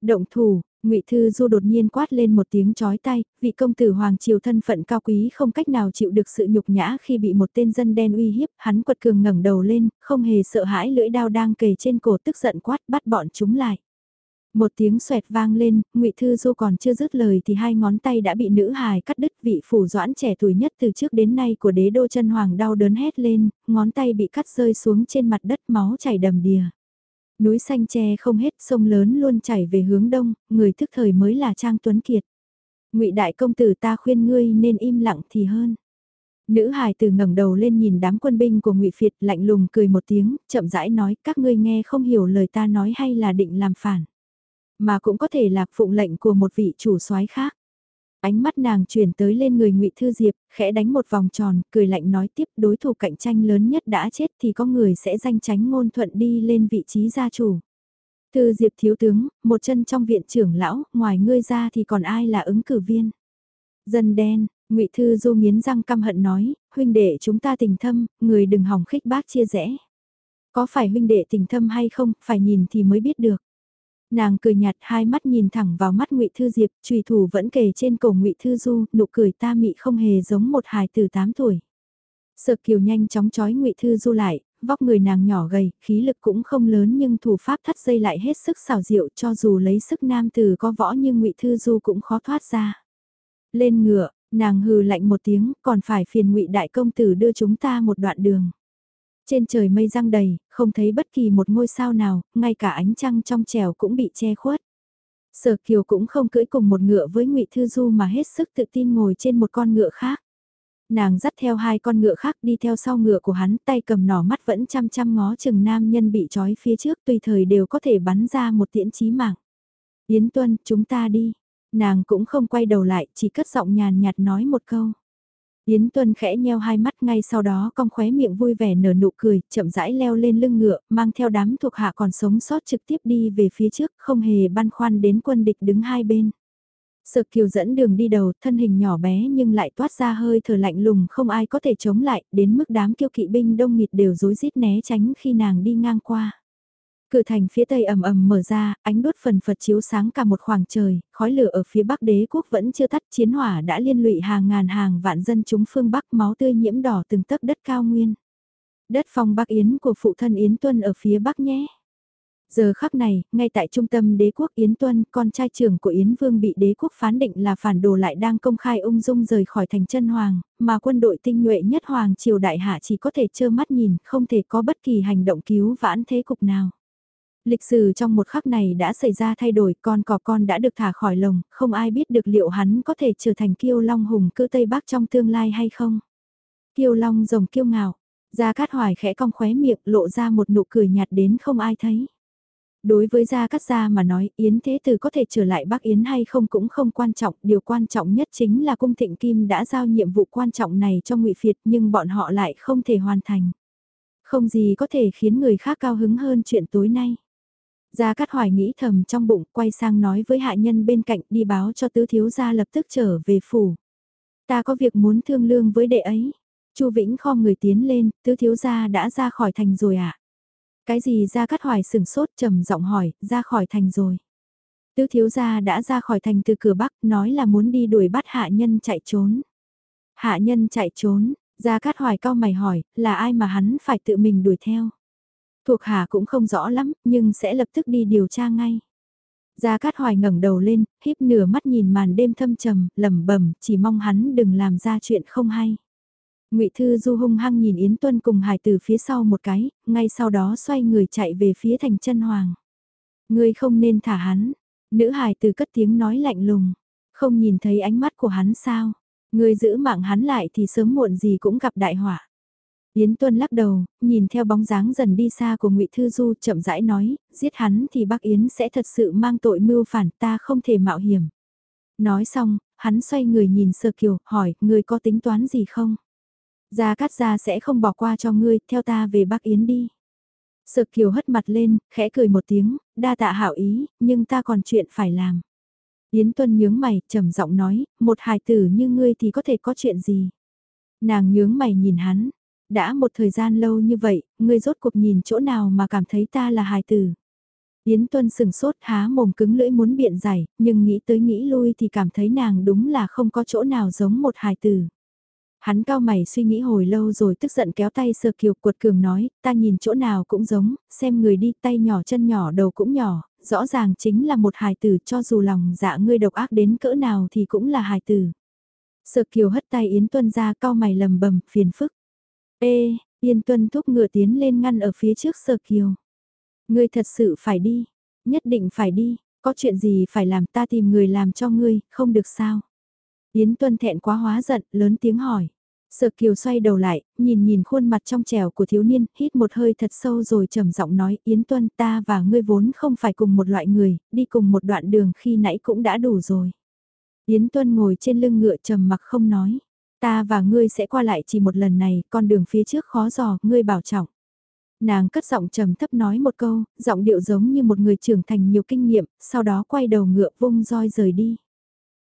Động thủ, ngụy Thư Du đột nhiên quát lên một tiếng chói tay, vị công tử hoàng triều thân phận cao quý không cách nào chịu được sự nhục nhã khi bị một tên dân đen uy hiếp, hắn quật cường ngẩng đầu lên, không hề sợ hãi lưỡi đao đang kề trên cổ tức giận quát bắt bọn chúng lại. Một tiếng xoẹt vang lên, ngụy Thư Du còn chưa dứt lời thì hai ngón tay đã bị nữ hài cắt đứt vị phủ doãn trẻ tuổi nhất từ trước đến nay của đế đô chân hoàng đau đớn hét lên, ngón tay bị cắt rơi xuống trên mặt đất máu chảy đầm đìa. Núi xanh tre không hết, sông lớn luôn chảy về hướng đông, người thức thời mới là Trang Tuấn Kiệt. ngụy đại công tử ta khuyên ngươi nên im lặng thì hơn. Nữ hài từ ngẩng đầu lên nhìn đám quân binh của ngụy Phiệt lạnh lùng cười một tiếng, chậm rãi nói các ngươi nghe không hiểu lời ta nói hay là định làm phản. Mà cũng có thể là phụng lệnh của một vị chủ soái khác. Ánh mắt nàng chuyển tới lên người ngụy Thư Diệp, khẽ đánh một vòng tròn, cười lạnh nói tiếp đối thủ cạnh tranh lớn nhất đã chết thì có người sẽ danh tránh ngôn thuận đi lên vị trí gia chủ. Thư Diệp thiếu tướng, một chân trong viện trưởng lão, ngoài ngươi ra thì còn ai là ứng cử viên. Dân đen, ngụy Thư Du miến răng căm hận nói, huynh đệ chúng ta tình thâm, người đừng hỏng khích bác chia rẽ. Có phải huynh đệ tình thâm hay không, phải nhìn thì mới biết được. Nàng cười nhạt hai mắt nhìn thẳng vào mắt ngụy Thư Diệp, trùy thủ vẫn kề trên cổ ngụy Thư Du, nụ cười ta mị không hề giống một hài từ 8 tuổi. Sợ kiều nhanh chóng chói ngụy Thư Du lại, vóc người nàng nhỏ gầy, khí lực cũng không lớn nhưng thủ pháp thắt dây lại hết sức xảo diệu cho dù lấy sức nam từ có võ nhưng ngụy Thư Du cũng khó thoát ra. Lên ngựa, nàng hừ lạnh một tiếng, còn phải phiền ngụy đại công tử đưa chúng ta một đoạn đường. Trên trời mây răng đầy, không thấy bất kỳ một ngôi sao nào, ngay cả ánh trăng trong trèo cũng bị che khuất. Sở Kiều cũng không cưỡi cùng một ngựa với Ngụy Thư Du mà hết sức tự tin ngồi trên một con ngựa khác. Nàng dắt theo hai con ngựa khác đi theo sau ngựa của hắn, tay cầm nỏ mắt vẫn chăm chăm ngó chừng nam nhân bị trói phía trước tùy thời đều có thể bắn ra một tiễn chí mạng. Yến Tuân, chúng ta đi. Nàng cũng không quay đầu lại, chỉ cất giọng nhàn nhạt nói một câu. Yến Tuân khẽ nheo hai mắt ngay sau đó cong khóe miệng vui vẻ nở nụ cười, chậm rãi leo lên lưng ngựa, mang theo đám thuộc hạ còn sống sót trực tiếp đi về phía trước, không hề băn khoăn đến quân địch đứng hai bên. Sợ kiều dẫn đường đi đầu, thân hình nhỏ bé nhưng lại toát ra hơi thở lạnh lùng không ai có thể chống lại, đến mức đám kiêu kỵ binh đông nghịt đều rối rít né tránh khi nàng đi ngang qua. Cửa thành phía tây ầm ầm mở ra, ánh đốt phần phật chiếu sáng cả một khoảng trời, khói lửa ở phía bắc đế quốc vẫn chưa tắt, chiến hỏa đã liên lụy hàng ngàn hàng vạn dân chúng phương bắc máu tươi nhiễm đỏ từng tấc đất cao nguyên. Đất phong bắc Yến của phụ thân Yến Tuân ở phía bắc nhé. Giờ khắc này, ngay tại trung tâm đế quốc Yến Tuân, con trai trưởng của Yến Vương bị đế quốc phán định là phản đồ lại đang công khai ung dung rời khỏi thành chân hoàng, mà quân đội tinh nhuệ nhất hoàng triều đại hạ chỉ có thể trơ mắt nhìn, không thể có bất kỳ hành động cứu vãn thế cục nào. Lịch sử trong một khắc này đã xảy ra thay đổi, con cọp con đã được thả khỏi lồng, không ai biết được liệu hắn có thể trở thành kiêu long hùng cư Tây Bắc trong tương lai hay không. Kiêu long rồng kiêu ngạo, Gia Cát Hoài khẽ cong khóe miệng lộ ra một nụ cười nhạt đến không ai thấy. Đối với Gia Cát Gia mà nói Yến Thế Tử có thể trở lại Bắc Yến hay không cũng không quan trọng, điều quan trọng nhất chính là cung thịnh kim đã giao nhiệm vụ quan trọng này cho ngụy Phiệt nhưng bọn họ lại không thể hoàn thành. Không gì có thể khiến người khác cao hứng hơn chuyện tối nay. Gia Cát Hoài nghĩ thầm trong bụng, quay sang nói với hạ nhân bên cạnh đi báo cho tứ thiếu gia lập tức trở về phủ. Ta có việc muốn thương lương với đệ ấy. Chu Vĩnh kho người tiến lên, tứ thiếu gia đã ra khỏi thành rồi ạ. À? Cái gì Gia Cát Hoài sừng sốt trầm giọng hỏi, ra khỏi thành rồi. Tứ thiếu gia đã ra khỏi thành từ cửa bắc, nói là muốn đi đuổi bắt hạ nhân chạy trốn. Hạ nhân chạy trốn, Gia Cát Hoài cao mày hỏi, là ai mà hắn phải tự mình đuổi theo. Thuộc hạ cũng không rõ lắm, nhưng sẽ lập tức đi điều tra ngay. Gia Cát Hoài ngẩng đầu lên, híp nửa mắt nhìn màn đêm thâm trầm, lẩm bẩm, chỉ mong hắn đừng làm ra chuyện không hay. Ngụy Thư Du hung hăng nhìn Yến Tuân cùng Hải Tử phía sau một cái, ngay sau đó xoay người chạy về phía thành chân hoàng. Ngươi không nên thả hắn. Nữ Hải Tử cất tiếng nói lạnh lùng, không nhìn thấy ánh mắt của hắn sao? Ngươi giữ mạng hắn lại thì sớm muộn gì cũng gặp đại họa. Yến Tuân lắc đầu, nhìn theo bóng dáng dần đi xa của Ngụy Thư Du chậm rãi nói, giết hắn thì bác Yến sẽ thật sự mang tội mưu phản ta không thể mạo hiểm. Nói xong, hắn xoay người nhìn Sơ Kiều, hỏi, ngươi có tính toán gì không? Gia Cát Gia sẽ không bỏ qua cho ngươi, theo ta về bác Yến đi. Sơ Kiều hất mặt lên, khẽ cười một tiếng, đa tạ hảo ý, nhưng ta còn chuyện phải làm. Yến Tuân nhướng mày, trầm giọng nói, một hài tử như ngươi thì có thể có chuyện gì? Nàng nhướng mày nhìn hắn, đã một thời gian lâu như vậy, ngươi rốt cuộc nhìn chỗ nào mà cảm thấy ta là hài tử. Yến Tuân sừng sốt há mồm cứng lưỡi muốn biện giải, nhưng nghĩ tới nghĩ lui thì cảm thấy nàng đúng là không có chỗ nào giống một hài tử. Hắn cao mày suy nghĩ hồi lâu rồi tức giận kéo tay sờ kiều cuột cường nói, ta nhìn chỗ nào cũng giống, xem người đi tay nhỏ chân nhỏ đầu cũng nhỏ, rõ ràng chính là một hài tử cho dù lòng dạ ngươi độc ác đến cỡ nào thì cũng là hài tử. Sợ kiều hất tay Yến Tuân ra cao mày lầm bầm, phiền phức. Ê, Yên Tuân thúc ngựa tiến lên ngăn ở phía trước Sơ Kiều. Ngươi thật sự phải đi, nhất định phải đi, có chuyện gì phải làm ta tìm người làm cho ngươi, không được sao. Yến Tuân thẹn quá hóa giận, lớn tiếng hỏi. Sở Kiều xoay đầu lại, nhìn nhìn khuôn mặt trong trẻo của thiếu niên, hít một hơi thật sâu rồi trầm giọng nói, Yến Tuân ta và ngươi vốn không phải cùng một loại người, đi cùng một đoạn đường khi nãy cũng đã đủ rồi. Yến Tuân ngồi trên lưng ngựa trầm mặc không nói. Ta và ngươi sẽ qua lại chỉ một lần này, con đường phía trước khó dò, ngươi bảo trọng. Nàng cất giọng trầm thấp nói một câu, giọng điệu giống như một người trưởng thành nhiều kinh nghiệm, sau đó quay đầu ngựa vung roi rời đi.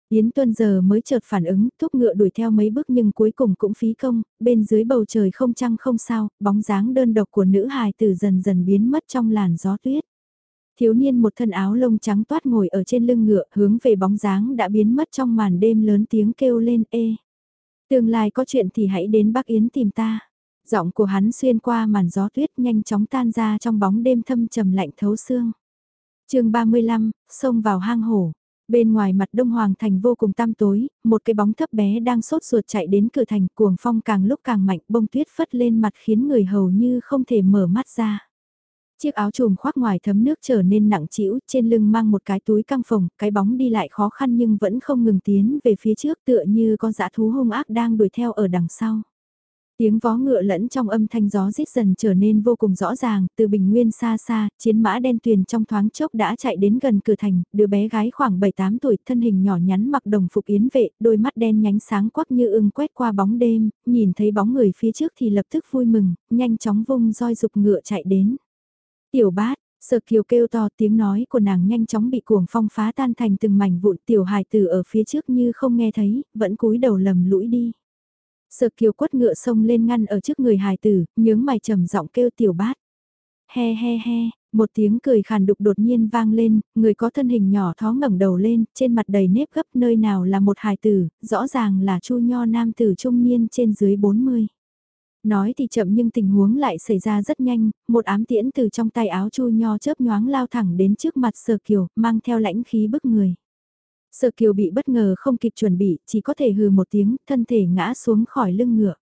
Yến Tuân giờ mới chợt phản ứng, thúc ngựa đuổi theo mấy bước nhưng cuối cùng cũng phí công, bên dưới bầu trời không trăng không sao, bóng dáng đơn độc của nữ hài tử dần dần biến mất trong làn gió tuyết. Thiếu niên một thân áo lông trắng toát ngồi ở trên lưng ngựa hướng về bóng dáng đã biến mất trong màn đêm lớn tiếng kêu lên ê. Tương lai có chuyện thì hãy đến Bắc Yến tìm ta. Giọng của hắn xuyên qua màn gió tuyết nhanh chóng tan ra trong bóng đêm thâm trầm lạnh thấu xương. chương 35, xông vào hang hổ. Bên ngoài mặt Đông Hoàng Thành vô cùng tăm tối, một cái bóng thấp bé đang sốt ruột chạy đến cửa thành cuồng phong càng lúc càng mạnh bông tuyết phất lên mặt khiến người hầu như không thể mở mắt ra. Chiếc áo trùm khoác ngoài thấm nước trở nên nặng trĩu, trên lưng mang một cái túi căng phồng, cái bóng đi lại khó khăn nhưng vẫn không ngừng tiến về phía trước tựa như con dã thú hung ác đang đuổi theo ở đằng sau. Tiếng vó ngựa lẫn trong âm thanh gió rít dần trở nên vô cùng rõ ràng, từ bình nguyên xa xa, chiến mã đen tuyền trong thoáng chốc đã chạy đến gần cửa thành, đứa bé gái khoảng 7-8 tuổi, thân hình nhỏ nhắn mặc đồng phục yến vệ, đôi mắt đen nhánh sáng quắc như ưng quét qua bóng đêm, nhìn thấy bóng người phía trước thì lập tức vui mừng, nhanh chóng vung roi dục ngựa chạy đến. Tiểu bát, Sở kiều kêu to tiếng nói của nàng nhanh chóng bị cuồng phong phá tan thành từng mảnh vụn tiểu hài tử ở phía trước như không nghe thấy, vẫn cúi đầu lầm lũi đi. Sở kiều quất ngựa sông lên ngăn ở trước người hài tử, nhướng mày trầm giọng kêu tiểu bát. He he he, một tiếng cười khàn đục đột nhiên vang lên, người có thân hình nhỏ thó ngẩng đầu lên, trên mặt đầy nếp gấp nơi nào là một hài tử, rõ ràng là chu nho nam tử trung niên trên dưới 40. Nói thì chậm nhưng tình huống lại xảy ra rất nhanh, một ám tiễn từ trong tay áo chu nho chớp nhoáng lao thẳng đến trước mặt sở kiều, mang theo lãnh khí bức người. Sở kiều bị bất ngờ không kịp chuẩn bị, chỉ có thể hừ một tiếng, thân thể ngã xuống khỏi lưng ngựa.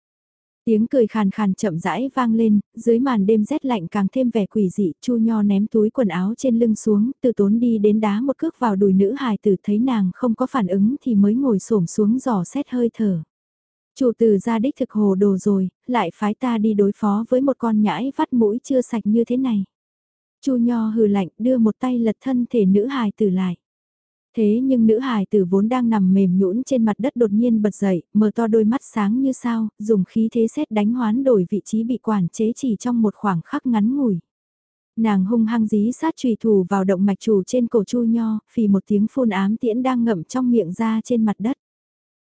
Tiếng cười khàn khàn chậm rãi vang lên, dưới màn đêm rét lạnh càng thêm vẻ quỷ dị, Chu Nho ném túi quần áo trên lưng xuống, từ tốn đi đến đá một cước vào đùi nữ hài tử thấy nàng không có phản ứng thì mới ngồi xổm xuống dò xét hơi thở. Chủ tử ra đích thực hồ đồ rồi, lại phái ta đi đối phó với một con nhãi vắt mũi chưa sạch như thế này. Chu Nho hừ lạnh đưa một tay lật thân thể nữ hài tử lại. Thế nhưng nữ hài tử vốn đang nằm mềm nhũn trên mặt đất đột nhiên bật dậy, mở to đôi mắt sáng như sao, dùng khí thế xét đánh hoán đổi vị trí bị quản chế chỉ trong một khoảng khắc ngắn ngủi. Nàng hung hăng dí sát trùy thủ vào động mạch chủ trên cổ chu nho, phì một tiếng phun ám tiễn đang ngậm trong miệng ra trên mặt đất.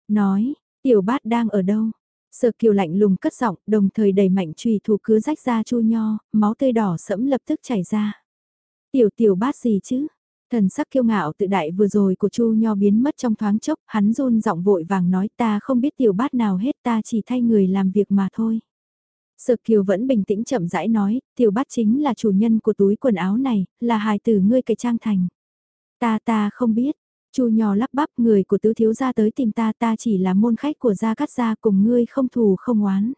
Nói, Tiểu bát đang ở đâu? Sở kiều lạnh lùng cất giọng, đồng thời đẩy mạnh trùy thủ cứ rách ra chu nho, máu tươi đỏ sẫm lập tức chảy ra. Tiểu tiểu bát gì chứ? Thần sắc kiêu ngạo tự đại vừa rồi của Chu Nho biến mất trong thoáng chốc, hắn run giọng vội vàng nói ta không biết tiểu bát nào hết ta chỉ thay người làm việc mà thôi. Sở Kiều vẫn bình tĩnh chậm rãi nói, tiểu bát chính là chủ nhân của túi quần áo này, là hài tử ngươi cái trang thành. Ta ta không biết. Chu nhỏ lắp bắp người của tứ thiếu gia tới tìm ta ta chỉ là môn khách của gia cắt gia cùng ngươi không thù không oán.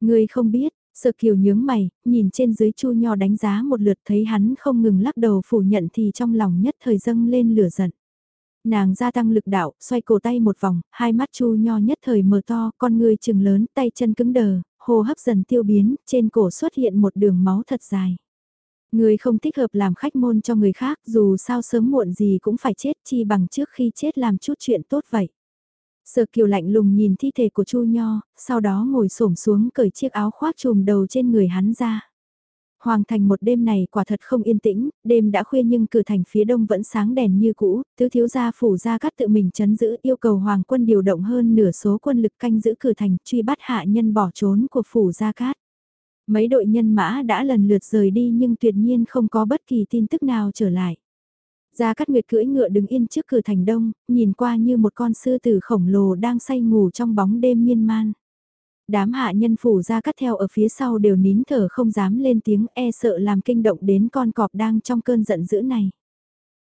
Ngươi không biết, Sợ kiều nhướng mày, nhìn trên dưới chu nho đánh giá một lượt thấy hắn không ngừng lắc đầu phủ nhận thì trong lòng nhất thời dâng lên lửa giận. Nàng gia tăng lực đạo, xoay cổ tay một vòng, hai mắt chu nho nhất thời mở to, con người trừng lớn, tay chân cứng đờ, hô hấp dần tiêu biến, trên cổ xuất hiện một đường máu thật dài. Người không thích hợp làm khách môn cho người khác, dù sao sớm muộn gì cũng phải chết chi bằng trước khi chết làm chút chuyện tốt vậy. Sở kiều lạnh lùng nhìn thi thể của Chu Nho, sau đó ngồi xổm xuống cởi chiếc áo khoác trùm đầu trên người hắn ra. Hoàng thành một đêm này quả thật không yên tĩnh, đêm đã khuya nhưng cửa thành phía đông vẫn sáng đèn như cũ, tứ thiếu gia phủ ra cắt tự mình chấn giữ yêu cầu hoàng quân điều động hơn nửa số quân lực canh giữ cửa thành truy bắt hạ nhân bỏ trốn của phủ gia cát. Mấy đội nhân mã đã lần lượt rời đi nhưng tuyệt nhiên không có bất kỳ tin tức nào trở lại. Gia Cát Nguyệt cưỡi ngựa đứng yên trước cửa thành đông, nhìn qua như một con sư tử khổng lồ đang say ngủ trong bóng đêm miên man. Đám hạ nhân phủ Gia Cát theo ở phía sau đều nín thở không dám lên tiếng e sợ làm kinh động đến con cọp đang trong cơn giận dữ này.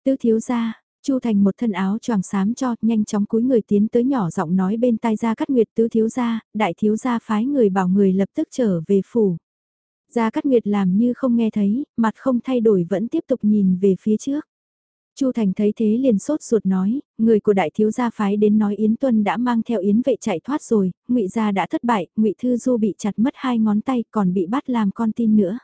Tứ thiếu gia, Chu Thành một thân áo choàng xám cho, nhanh chóng cúi người tiến tới nhỏ giọng nói bên tai Gia Cát Nguyệt tứ thiếu gia, đại thiếu gia phái người bảo người lập tức trở về phủ. Gia Cát Nguyệt làm như không nghe thấy, mặt không thay đổi vẫn tiếp tục nhìn về phía trước. Chu Thành thấy thế liền sốt ruột nói, người của đại thiếu gia phái đến nói Yến Tuân đã mang theo Yến vệ chạy thoát rồi, ngụy gia đã thất bại, ngụy Thư Du bị chặt mất hai ngón tay còn bị bắt làm con tin nữa.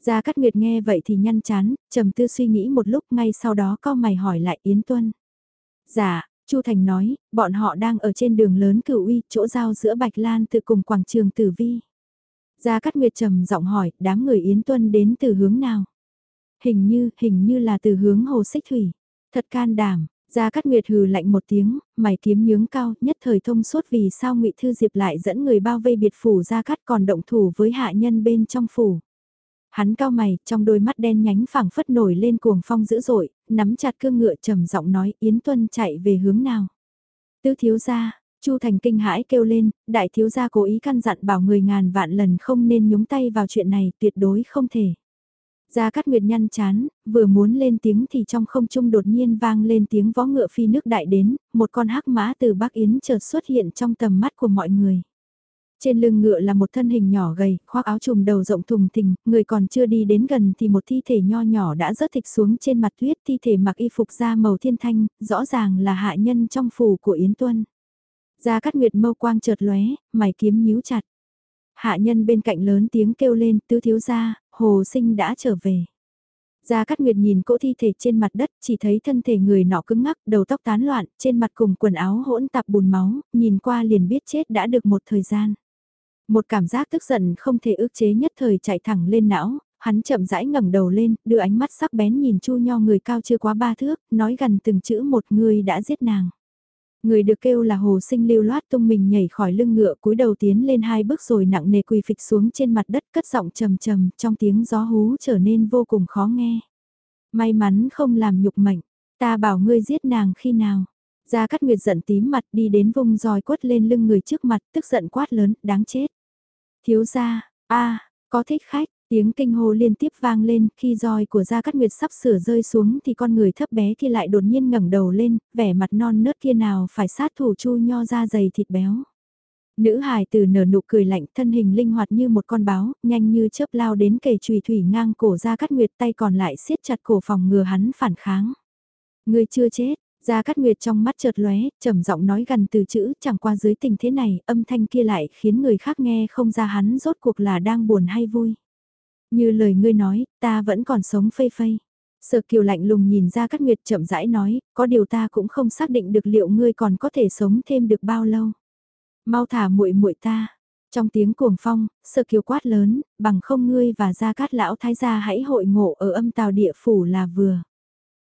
Gia Cát Nguyệt nghe vậy thì nhăn chán, trầm tư suy nghĩ một lúc ngay sau đó co mày hỏi lại Yến Tuân. Dạ, Chu Thành nói, bọn họ đang ở trên đường lớn cửu uy, chỗ giao giữa Bạch Lan tự cùng quảng trường Tử Vi. Gia Cát Nguyệt trầm giọng hỏi, đám người Yến Tuân đến từ hướng nào? Hình như, hình như là từ hướng hồ xích thủy. Thật can đảm, Gia Cát Nguyệt hừ lạnh một tiếng, mày kiếm nhướng cao, nhất thời thông suốt vì sao Ngụy Thư Diệp lại dẫn người bao vây biệt phủ Gia Cát còn động thủ với hạ nhân bên trong phủ. Hắn cao mày, trong đôi mắt đen nhánh phẳng phất nổi lên cuồng phong dữ dội, nắm chặt cương ngựa trầm giọng nói Yến Tuân chạy về hướng nào. Tứ thiếu gia, Chu Thành kinh hãi kêu lên, đại thiếu gia cố ý căn dặn bảo người ngàn vạn lần không nên nhúng tay vào chuyện này, tuyệt đối không thể. Gia Cát Nguyệt nhăn chán, vừa muốn lên tiếng thì trong không trung đột nhiên vang lên tiếng vó ngựa phi nước đại đến, một con hắc mã từ Bắc Yến chợt xuất hiện trong tầm mắt của mọi người. Trên lưng ngựa là một thân hình nhỏ gầy, khoác áo trùm đầu rộng thùng thình, người còn chưa đi đến gần thì một thi thể nho nhỏ đã rớt thịt xuống trên mặt tuyết, thi thể mặc y phục da màu thiên thanh, rõ ràng là hạ nhân trong phủ của Yến Tuân. Gia Cát Nguyệt mâu quang chợt lóe, mày kiếm nhíu chặt. Hạ nhân bên cạnh lớn tiếng kêu lên, tứ thiếu gia, hồ sinh đã trở về. Gia Cát Nguyệt nhìn cỗ thi thể trên mặt đất, chỉ thấy thân thể người nọ cứng ngắc, đầu tóc tán loạn, trên mặt cùng quần áo hỗn tạp bùn máu, nhìn qua liền biết chết đã được một thời gian. Một cảm giác tức giận không thể ước chế nhất thời chạy thẳng lên não, hắn chậm rãi ngẩng đầu lên, đưa ánh mắt sắc bén nhìn Chu Nho người cao chưa quá ba thước, nói gần từng chữ một người đã giết nàng. Người được kêu là hồ sinh lưu loát tung mình nhảy khỏi lưng ngựa cúi đầu tiến lên hai bước rồi nặng nề quỳ phịch xuống trên mặt đất cất giọng trầm trầm trong tiếng gió hú trở nên vô cùng khó nghe. May mắn không làm nhục mệnh, ta bảo ngươi giết nàng khi nào. Gia Cát Nguyệt giận tím mặt đi đến vùng roi quất lên lưng người trước mặt tức giận quát lớn, đáng chết. Thiếu gia, a có thích khách, Tiếng kinh hô liên tiếp vang lên, khi roi của Gia Cát Nguyệt sắp sửa rơi xuống thì con người thấp bé kia lại đột nhiên ngẩng đầu lên, vẻ mặt non nớt kia nào phải sát thủ chu nho ra dày thịt béo. Nữ hài từ nở nụ cười lạnh thân hình linh hoạt như một con báo, nhanh như chớp lao đến kề chùy thủy ngang cổ Gia Cát Nguyệt tay còn lại siết chặt cổ phòng ngừa hắn phản kháng. Người chưa chết, Gia Cát Nguyệt trong mắt chợt lóe, trầm giọng nói gần từ chữ, chẳng qua dưới tình thế này, âm thanh kia lại khiến người khác nghe không ra hắn rốt cuộc là đang buồn hay vui. Như lời ngươi nói, ta vẫn còn sống phây phây. Sở kiều lạnh lùng nhìn ra cát nguyệt chậm rãi nói, có điều ta cũng không xác định được liệu ngươi còn có thể sống thêm được bao lâu. Mau thả muội muội ta. Trong tiếng cuồng phong, sở kiều quát lớn, bằng không ngươi và gia cát lão thái gia hãy hội ngộ ở âm tào địa phủ là vừa.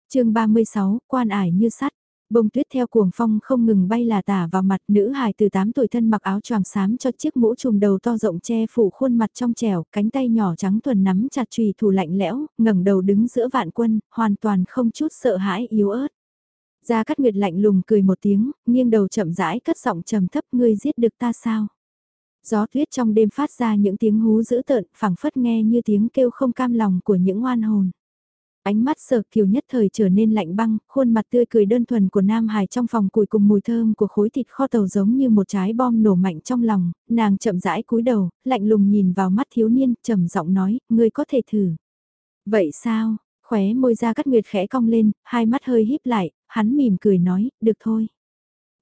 chương 36, quan ải như sắt. Bông tuyết theo cuồng phong không ngừng bay là tả vào mặt nữ hài từ 8 tuổi thân mặc áo choàng xám cho chiếc mũ trùm đầu to rộng che phủ khuôn mặt trong trẻo, cánh tay nhỏ trắng tuần nắm chặt chùy thủ lạnh lẽo, ngẩng đầu đứng giữa vạn quân, hoàn toàn không chút sợ hãi yếu ớt. Gia Cát Nguyệt lạnh lùng cười một tiếng, nghiêng đầu chậm rãi cất giọng trầm thấp ngươi giết được ta sao? Gió tuyết trong đêm phát ra những tiếng hú dữ tợn, phảng phất nghe như tiếng kêu không cam lòng của những oan hồn. Ánh mắt sở kiều nhất thời trở nên lạnh băng, khuôn mặt tươi cười đơn thuần của Nam Hải trong phòng củi cùng mùi thơm của khối thịt kho tàu giống như một trái bom nổ mạnh trong lòng, nàng chậm rãi cúi đầu, lạnh lùng nhìn vào mắt thiếu niên, trầm giọng nói, ngươi có thể thử. Vậy sao, khóe môi ra cắt nguyệt khẽ cong lên, hai mắt hơi híp lại, hắn mỉm cười nói, được thôi.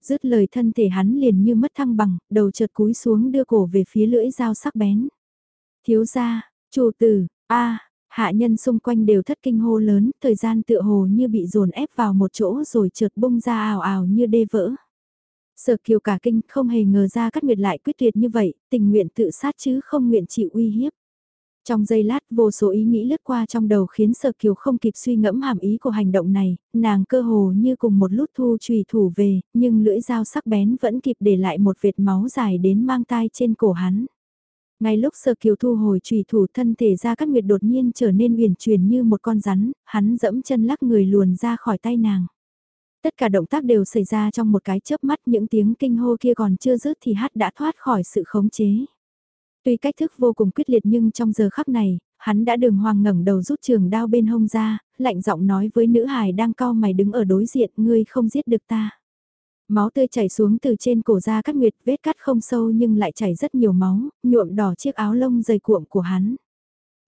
Dứt lời thân thể hắn liền như mất thăng bằng, đầu chợt cúi xuống đưa cổ về phía lưỡi dao sắc bén. Thiếu gia, chủ tử, a hạ nhân xung quanh đều thất kinh hô lớn, thời gian tựa hồ như bị dồn ép vào một chỗ rồi trượt bung ra ào ào như đê vỡ. Sở kiều cả kinh không hề ngờ ra cắt nguyệt lại quyết tuyệt như vậy, tình nguyện tự sát chứ không nguyện chịu uy hiếp. Trong giây lát vô số ý nghĩ lướt qua trong đầu khiến Sở Kiều không kịp suy ngẫm hàm ý của hành động này, nàng cơ hồ như cùng một lút thu trùy thủ về, nhưng lưỡi dao sắc bén vẫn kịp để lại một vệt máu dài đến mang tai trên cổ hắn. Ngay lúc Sở Kiều thu hồi trùy thủ thân thể ra các nguyệt đột nhiên trở nên uyển chuyển như một con rắn, hắn dẫm chân lắc người luồn ra khỏi tay nàng. Tất cả động tác đều xảy ra trong một cái chớp mắt những tiếng kinh hô kia còn chưa dứt thì hát đã thoát khỏi sự khống chế. Tuy cách thức vô cùng quyết liệt nhưng trong giờ khắc này, hắn đã đường hoàng ngẩng đầu rút trường đao bên hông ra, lạnh giọng nói với nữ hài đang cao mày đứng ở đối diện, ngươi không giết được ta. Máu tươi chảy xuống từ trên cổ ra cắt nguyệt vết cắt không sâu nhưng lại chảy rất nhiều máu, nhuộm đỏ chiếc áo lông dày cuộm của hắn.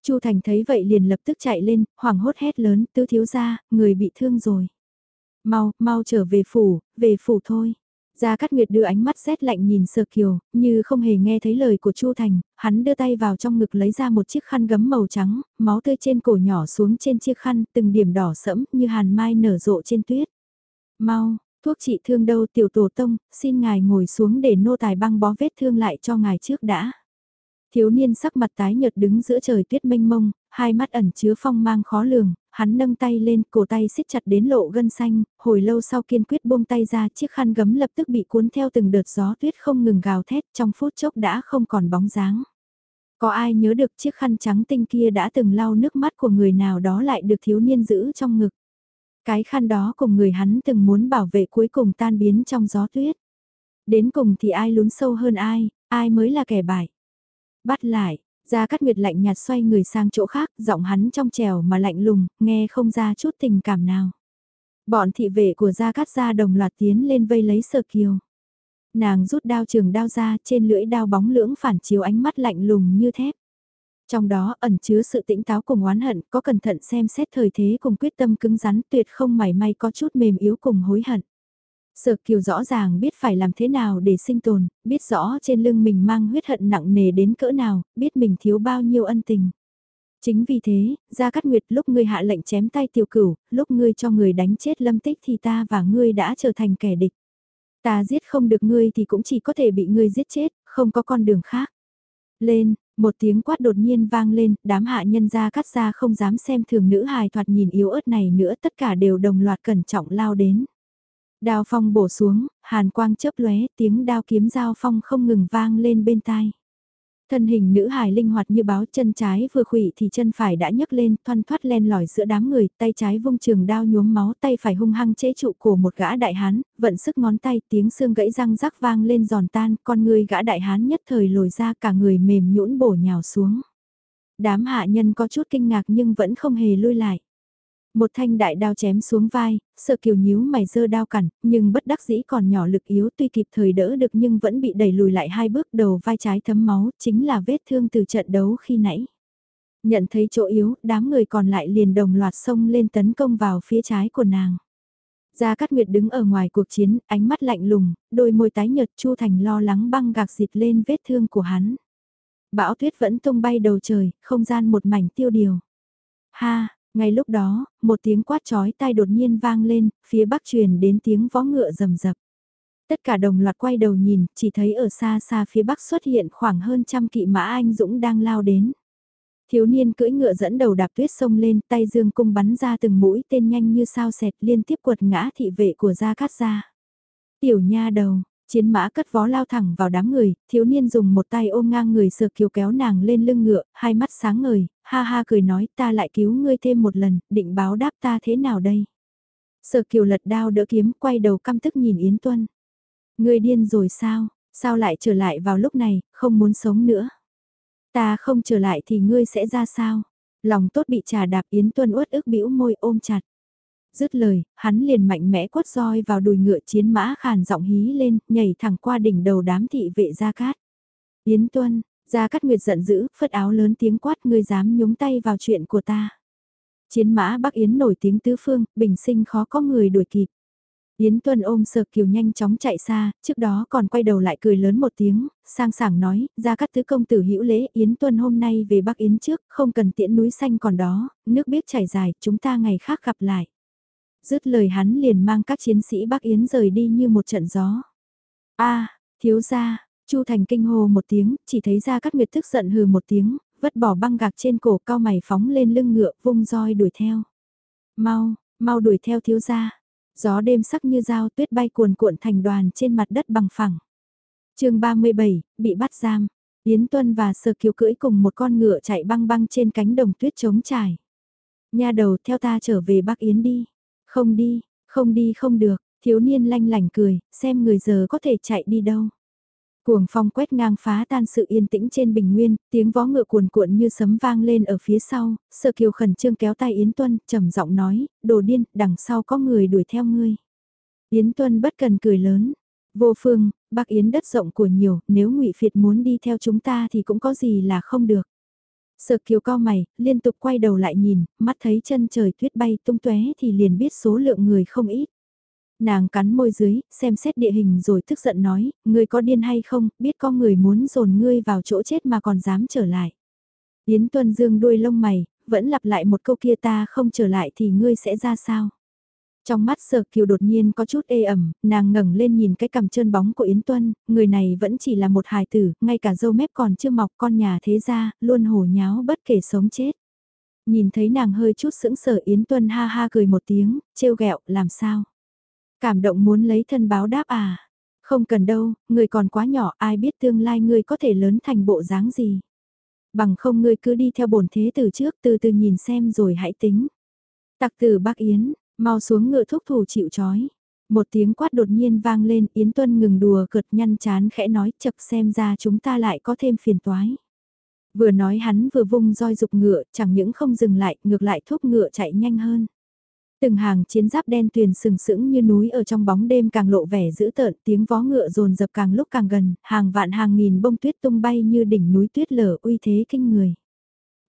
Chu Thành thấy vậy liền lập tức chạy lên, hoảng hốt hét lớn, tứ thiếu ra, người bị thương rồi. Mau, mau trở về phủ, về phủ thôi. Gia Cát Nguyệt đưa ánh mắt rét lạnh nhìn Sơ Kiều, như không hề nghe thấy lời của Chu Thành, hắn đưa tay vào trong ngực lấy ra một chiếc khăn gấm màu trắng, máu tươi trên cổ nhỏ xuống trên chiếc khăn, từng điểm đỏ sẫm như hàn mai nở rộ trên tuyết. Mau, thuốc trị thương đâu tiểu tổ tông, xin ngài ngồi xuống để nô tài băng bó vết thương lại cho ngài trước đã. Thiếu niên sắc mặt tái nhợt đứng giữa trời tuyết mênh mông, hai mắt ẩn chứa phong mang khó lường, hắn nâng tay lên, cổ tay siết chặt đến lộ gân xanh, hồi lâu sau kiên quyết buông tay ra, chiếc khăn gấm lập tức bị cuốn theo từng đợt gió tuyết không ngừng gào thét, trong phút chốc đã không còn bóng dáng. Có ai nhớ được chiếc khăn trắng tinh kia đã từng lau nước mắt của người nào đó lại được thiếu niên giữ trong ngực. Cái khăn đó cùng người hắn từng muốn bảo vệ cuối cùng tan biến trong gió tuyết. Đến cùng thì ai lún sâu hơn ai, ai mới là kẻ bại. Bắt lại, Gia Cát Nguyệt lạnh nhạt xoay người sang chỗ khác, giọng hắn trong trèo mà lạnh lùng, nghe không ra chút tình cảm nào. Bọn thị vệ của Gia Cát gia đồng loạt tiến lên vây lấy Sở Kiều. Nàng rút đao trường đao ra, trên lưỡi đao bóng lưỡng phản chiếu ánh mắt lạnh lùng như thép. Trong đó ẩn chứa sự tĩnh táo cùng oán hận, có cẩn thận xem xét thời thế cùng quyết tâm cứng rắn tuyệt không mảy may có chút mềm yếu cùng hối hận. Sở Kiều rõ ràng biết phải làm thế nào để sinh tồn, biết rõ trên lưng mình mang huyết hận nặng nề đến cỡ nào, biết mình thiếu bao nhiêu ân tình. Chính vì thế, Gia Cát Nguyệt lúc ngươi hạ lệnh chém tay tiểu cửu, lúc ngươi cho người đánh chết lâm tích thì ta và ngươi đã trở thành kẻ địch. Ta giết không được ngươi thì cũng chỉ có thể bị ngươi giết chết, không có con đường khác. Lên, một tiếng quát đột nhiên vang lên, đám hạ nhân ra Cát ra không dám xem thường nữ hài thoạt nhìn yếu ớt này nữa tất cả đều đồng loạt cẩn trọng lao đến. Đao phong bổ xuống, hàn quang chớp lóe, tiếng đao kiếm giao phong không ngừng vang lên bên tai. Thân hình nữ hài linh hoạt như báo chân trái vừa khủy thì chân phải đã nhấc lên, thoăn thoát len lỏi giữa đám người, tay trái vung trường đao nhuốm máu, tay phải hung hăng chế trụ cổ một gã đại hán, vận sức ngón tay, tiếng xương gãy răng rắc vang lên giòn tan, con người gã đại hán nhất thời lồi ra cả người mềm nhũn bổ nhào xuống. Đám hạ nhân có chút kinh ngạc nhưng vẫn không hề lui lại. Một thanh đại đao chém xuống vai, sợ kiều nhíu mày dơ đao cản, nhưng bất đắc dĩ còn nhỏ lực yếu tuy kịp thời đỡ được nhưng vẫn bị đẩy lùi lại hai bước đầu vai trái thấm máu, chính là vết thương từ trận đấu khi nãy. Nhận thấy chỗ yếu, đám người còn lại liền đồng loạt xông lên tấn công vào phía trái của nàng. Gia Cát Nguyệt đứng ở ngoài cuộc chiến, ánh mắt lạnh lùng, đôi môi tái nhợt Chu Thành lo lắng băng gạc dịt lên vết thương của hắn. Bão tuyết vẫn tung bay đầu trời, không gian một mảnh tiêu điều. Ha, ngay lúc đó, một tiếng quát chói tai đột nhiên vang lên, phía bắc truyền đến tiếng vó ngựa rầm rập. Tất cả đồng loạt quay đầu nhìn, chỉ thấy ở xa xa phía bắc xuất hiện khoảng hơn trăm kỵ mã anh dũng đang lao đến. Thiếu niên cưỡi ngựa dẫn đầu đạp tuyết sông lên, tay dương cung bắn ra từng mũi tên nhanh như sao sẹt liên tiếp quật ngã thị vệ của Gia Cát Gia. Tiểu nha đầu, Chiến mã cất vó lao thẳng vào đám người, thiếu niên dùng một tay ôm ngang người sờ kiều kéo nàng lên lưng ngựa, hai mắt sáng ngời, ha ha cười nói ta lại cứu ngươi thêm một lần, định báo đáp ta thế nào đây? Sở kiều lật đao đỡ kiếm quay đầu căm tức nhìn Yến Tuân. Ngươi điên rồi sao, sao lại trở lại vào lúc này, không muốn sống nữa? Ta không trở lại thì ngươi sẽ ra sao? Lòng tốt bị trà đạp Yến Tuân uất ức bĩu môi ôm chặt. Dứt lời, hắn liền mạnh mẽ quất roi vào đùi ngựa chiến mã khàn giọng hí lên, nhảy thẳng qua đỉnh đầu đám thị vệ Gia Cát. Yến Tuân, Gia Cát Nguyệt giận dữ, phất áo lớn tiếng quát ngươi dám nhúng tay vào chuyện của ta. Chiến mã Bắc Yến nổi tiếng tứ phương, bình sinh khó có người đuổi kịp. Yến Tuân ôm sợ Kiều nhanh chóng chạy xa, trước đó còn quay đầu lại cười lớn một tiếng, sang sảng nói, ra các tứ công tử hữu lễ Yến Tuân hôm nay về Bắc Yến trước, không cần tiễn núi xanh còn đó, nước biết chảy dài, chúng ta ngày khác gặp lại. Dứt lời hắn liền mang các chiến sĩ Bắc Yến rời đi như một trận gió. a thiếu gia, Chu Thành kinh hô một tiếng, chỉ thấy ra các nguyệt tức giận hừ một tiếng, vứt bỏ băng gạc trên cổ cao mày phóng lên lưng ngựa vung roi đuổi theo. Mau, mau đuổi theo thiếu gia. Gió đêm sắc như dao tuyết bay cuồn cuộn thành đoàn trên mặt đất bằng phẳng. chương 37, bị bắt giam. Yến Tuân và Sở Kiều cưỡi cùng một con ngựa chạy băng băng trên cánh đồng tuyết trống trải. Nha đầu theo ta trở về Bắc Yến đi. Không đi, không đi không được, thiếu niên lanh lành cười, xem người giờ có thể chạy đi đâu. Cuồng phong quét ngang phá tan sự yên tĩnh trên bình nguyên, tiếng vó ngựa cuồn cuộn như sấm vang lên ở phía sau, sơ Kiều khẩn trương kéo tay Yến Tuân, trầm giọng nói, đồ điên, đằng sau có người đuổi theo ngươi. Yến Tuân bất cần cười lớn, vô phương, bác Yến đất rộng của nhiều, nếu ngụy Phiệt muốn đi theo chúng ta thì cũng có gì là không được. Sở Kiều cao mày, liên tục quay đầu lại nhìn, mắt thấy chân trời tuyết bay tung tóe thì liền biết số lượng người không ít. Nàng cắn môi dưới, xem xét địa hình rồi tức giận nói, ngươi có điên hay không, biết có người muốn dồn ngươi vào chỗ chết mà còn dám trở lại. Yến Tuân Dương đuôi lông mày, vẫn lặp lại một câu kia ta không trở lại thì ngươi sẽ ra sao? Trong mắt sở kiều đột nhiên có chút ê ẩm, nàng ngẩng lên nhìn cái cằm trơn bóng của Yến Tuân, người này vẫn chỉ là một hài tử, ngay cả dâu mép còn chưa mọc con nhà thế ra, luôn hổ nháo bất kể sống chết. Nhìn thấy nàng hơi chút sững sờ Yến Tuân ha ha cười một tiếng, trêu ghẹo làm sao? Cảm động muốn lấy thân báo đáp à? Không cần đâu, người còn quá nhỏ ai biết tương lai người có thể lớn thành bộ dáng gì. Bằng không ngươi cứ đi theo bổn thế từ trước từ từ nhìn xem rồi hãy tính. Tặc tử bác Yến, mau xuống ngựa thúc thủ chịu chói. Một tiếng quát đột nhiên vang lên Yến Tuân ngừng đùa cợt nhăn chán khẽ nói chật xem ra chúng ta lại có thêm phiền toái. Vừa nói hắn vừa vung roi dục ngựa chẳng những không dừng lại ngược lại thúc ngựa chạy nhanh hơn. Từng hàng chiến giáp đen tuyền sừng sững như núi ở trong bóng đêm càng lộ vẻ dữ tợn, tiếng vó ngựa rồn dập càng lúc càng gần, hàng vạn hàng nghìn bông tuyết tung bay như đỉnh núi tuyết lở uy thế kinh người.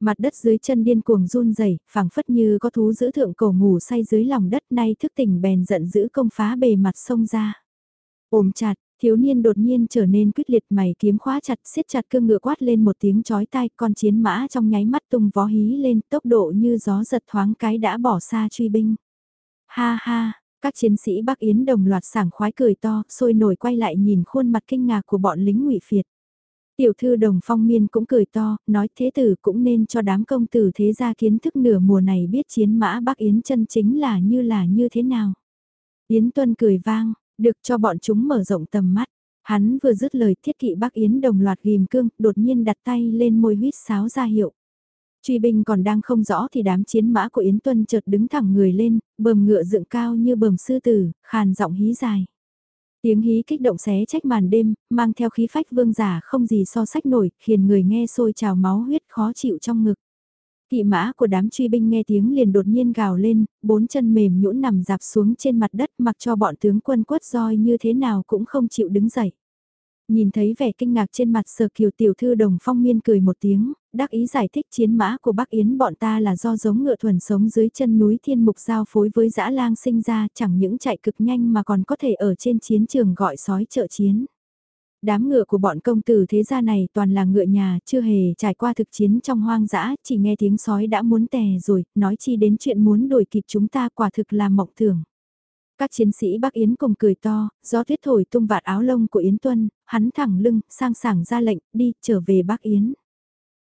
Mặt đất dưới chân điên cuồng run rẩy, phảng phất như có thú giữ thượng cổ ngủ say dưới lòng đất nay thức tỉnh bèn giận giữ công phá bề mặt sông ra. Ôm chặt, thiếu niên đột nhiên trở nên quyết liệt mày kiếm khóa chặt siết chặt cương ngựa quát lên một tiếng chói tai con chiến mã trong nháy mắt tung vó hí lên tốc độ như gió giật thoáng cái đã bỏ xa truy binh. Ha ha, các chiến sĩ Bắc Yến đồng loạt sảng khoái cười to, sôi nổi quay lại nhìn khuôn mặt kinh ngạc của bọn lính ngụy Phiệt. Tiểu thư đồng phong miên cũng cười to, nói thế tử cũng nên cho đám công tử thế gia kiến thức nửa mùa này biết chiến mã Bắc Yến chân chính là như là như thế nào. Yến Tuân cười vang, được cho bọn chúng mở rộng tầm mắt. Hắn vừa dứt lời thiết kỵ Bắc Yến đồng loạt ghim cương, đột nhiên đặt tay lên môi huyết sáo ra hiệu. Truy binh còn đang không rõ thì đám chiến mã của Yến Tuân chợt đứng thẳng người lên, bờm ngựa dựng cao như bờm sư tử, khàn giọng hí dài. Tiếng hí kích động xé trách màn đêm, mang theo khí phách vương giả không gì so sách nổi, khiến người nghe sôi trào máu huyết khó chịu trong ngực. Kỵ mã của đám truy binh nghe tiếng liền đột nhiên gào lên, bốn chân mềm nhũn nằm dạp xuống trên mặt đất mặc cho bọn tướng quân quất roi như thế nào cũng không chịu đứng dậy. Nhìn thấy vẻ kinh ngạc trên mặt sở kiều tiểu thư đồng phong miên cười một tiếng, đắc ý giải thích chiến mã của Bắc Yến bọn ta là do giống ngựa thuần sống dưới chân núi thiên mục giao phối với dã lang sinh ra chẳng những chạy cực nhanh mà còn có thể ở trên chiến trường gọi sói trợ chiến. Đám ngựa của bọn công tử thế gia này toàn là ngựa nhà, chưa hề trải qua thực chiến trong hoang dã, chỉ nghe tiếng sói đã muốn tè rồi, nói chi đến chuyện muốn đuổi kịp chúng ta quả thực là mộng tưởng. Các chiến sĩ Bắc Yến cùng cười to, gió tuyết thổi tung vạt áo lông của Yến Tuân, hắn thẳng lưng, sang sảng ra lệnh, đi, trở về Bắc Yến.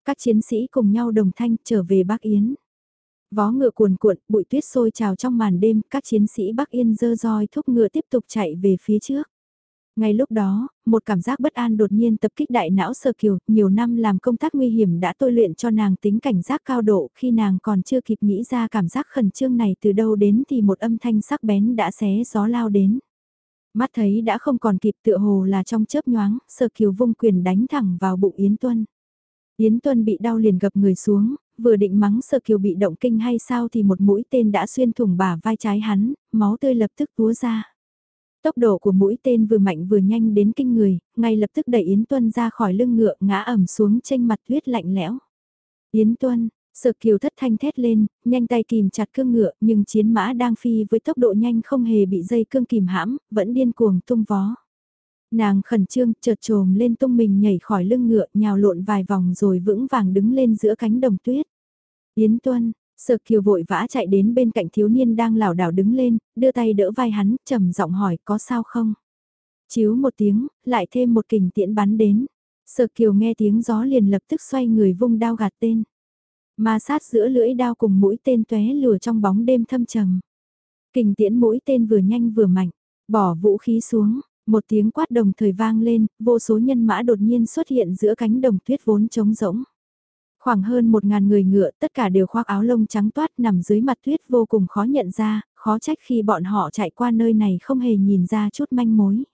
Các chiến sĩ cùng nhau đồng thanh trở về Bắc Yến. Vó ngựa cuồn cuộn, bụi tuyết sôi trào trong màn đêm, các chiến sĩ Bắc Yên dơ roi thúc ngựa tiếp tục chạy về phía trước. Ngay lúc đó, một cảm giác bất an đột nhiên tập kích đại não sơ kiều, nhiều năm làm công tác nguy hiểm đã tôi luyện cho nàng tính cảnh giác cao độ khi nàng còn chưa kịp nghĩ ra cảm giác khẩn trương này từ đâu đến thì một âm thanh sắc bén đã xé gió lao đến. Mắt thấy đã không còn kịp tựa hồ là trong chớp nhoáng, sơ kiều vung quyền đánh thẳng vào bụng Yến Tuân. Yến Tuân bị đau liền gập người xuống, vừa định mắng Sở Kiều bị động kinh hay sao thì một mũi tên đã xuyên thủng bả vai trái hắn, máu tươi lập tức túa ra. Tốc độ của mũi tên vừa mạnh vừa nhanh đến kinh người, ngay lập tức đẩy Yến Tuân ra khỏi lưng ngựa ngã ẩm xuống trên mặt tuyết lạnh lẽo. Yến Tuân, Sở kiều thất thanh thét lên, nhanh tay kìm chặt cương ngựa, nhưng chiến mã đang phi với tốc độ nhanh không hề bị dây cương kìm hãm, vẫn điên cuồng tung vó. Nàng khẩn trương, chợt trồm lên tung mình nhảy khỏi lưng ngựa, nhào lộn vài vòng rồi vững vàng đứng lên giữa cánh đồng tuyết. Yến Tuân, Sở Kiều vội vã chạy đến bên cạnh thiếu niên đang lảo đảo đứng lên, đưa tay đỡ vai hắn, trầm giọng hỏi có sao không? chiếu một tiếng, lại thêm một kình tiễn bắn đến. Sở Kiều nghe tiếng gió liền lập tức xoay người vung đao gạt tên. Ma sát giữa lưỡi đao cùng mũi tên tóe lửa trong bóng đêm thâm trầm. Kình tiễn mũi tên vừa nhanh vừa mạnh, bỏ vũ khí xuống, một tiếng quát đồng thời vang lên, vô số nhân mã đột nhiên xuất hiện giữa cánh đồng tuyết vốn trống rỗng. Khoảng hơn một ngàn người ngựa tất cả đều khoác áo lông trắng toát nằm dưới mặt tuyết vô cùng khó nhận ra, khó trách khi bọn họ chạy qua nơi này không hề nhìn ra chút manh mối.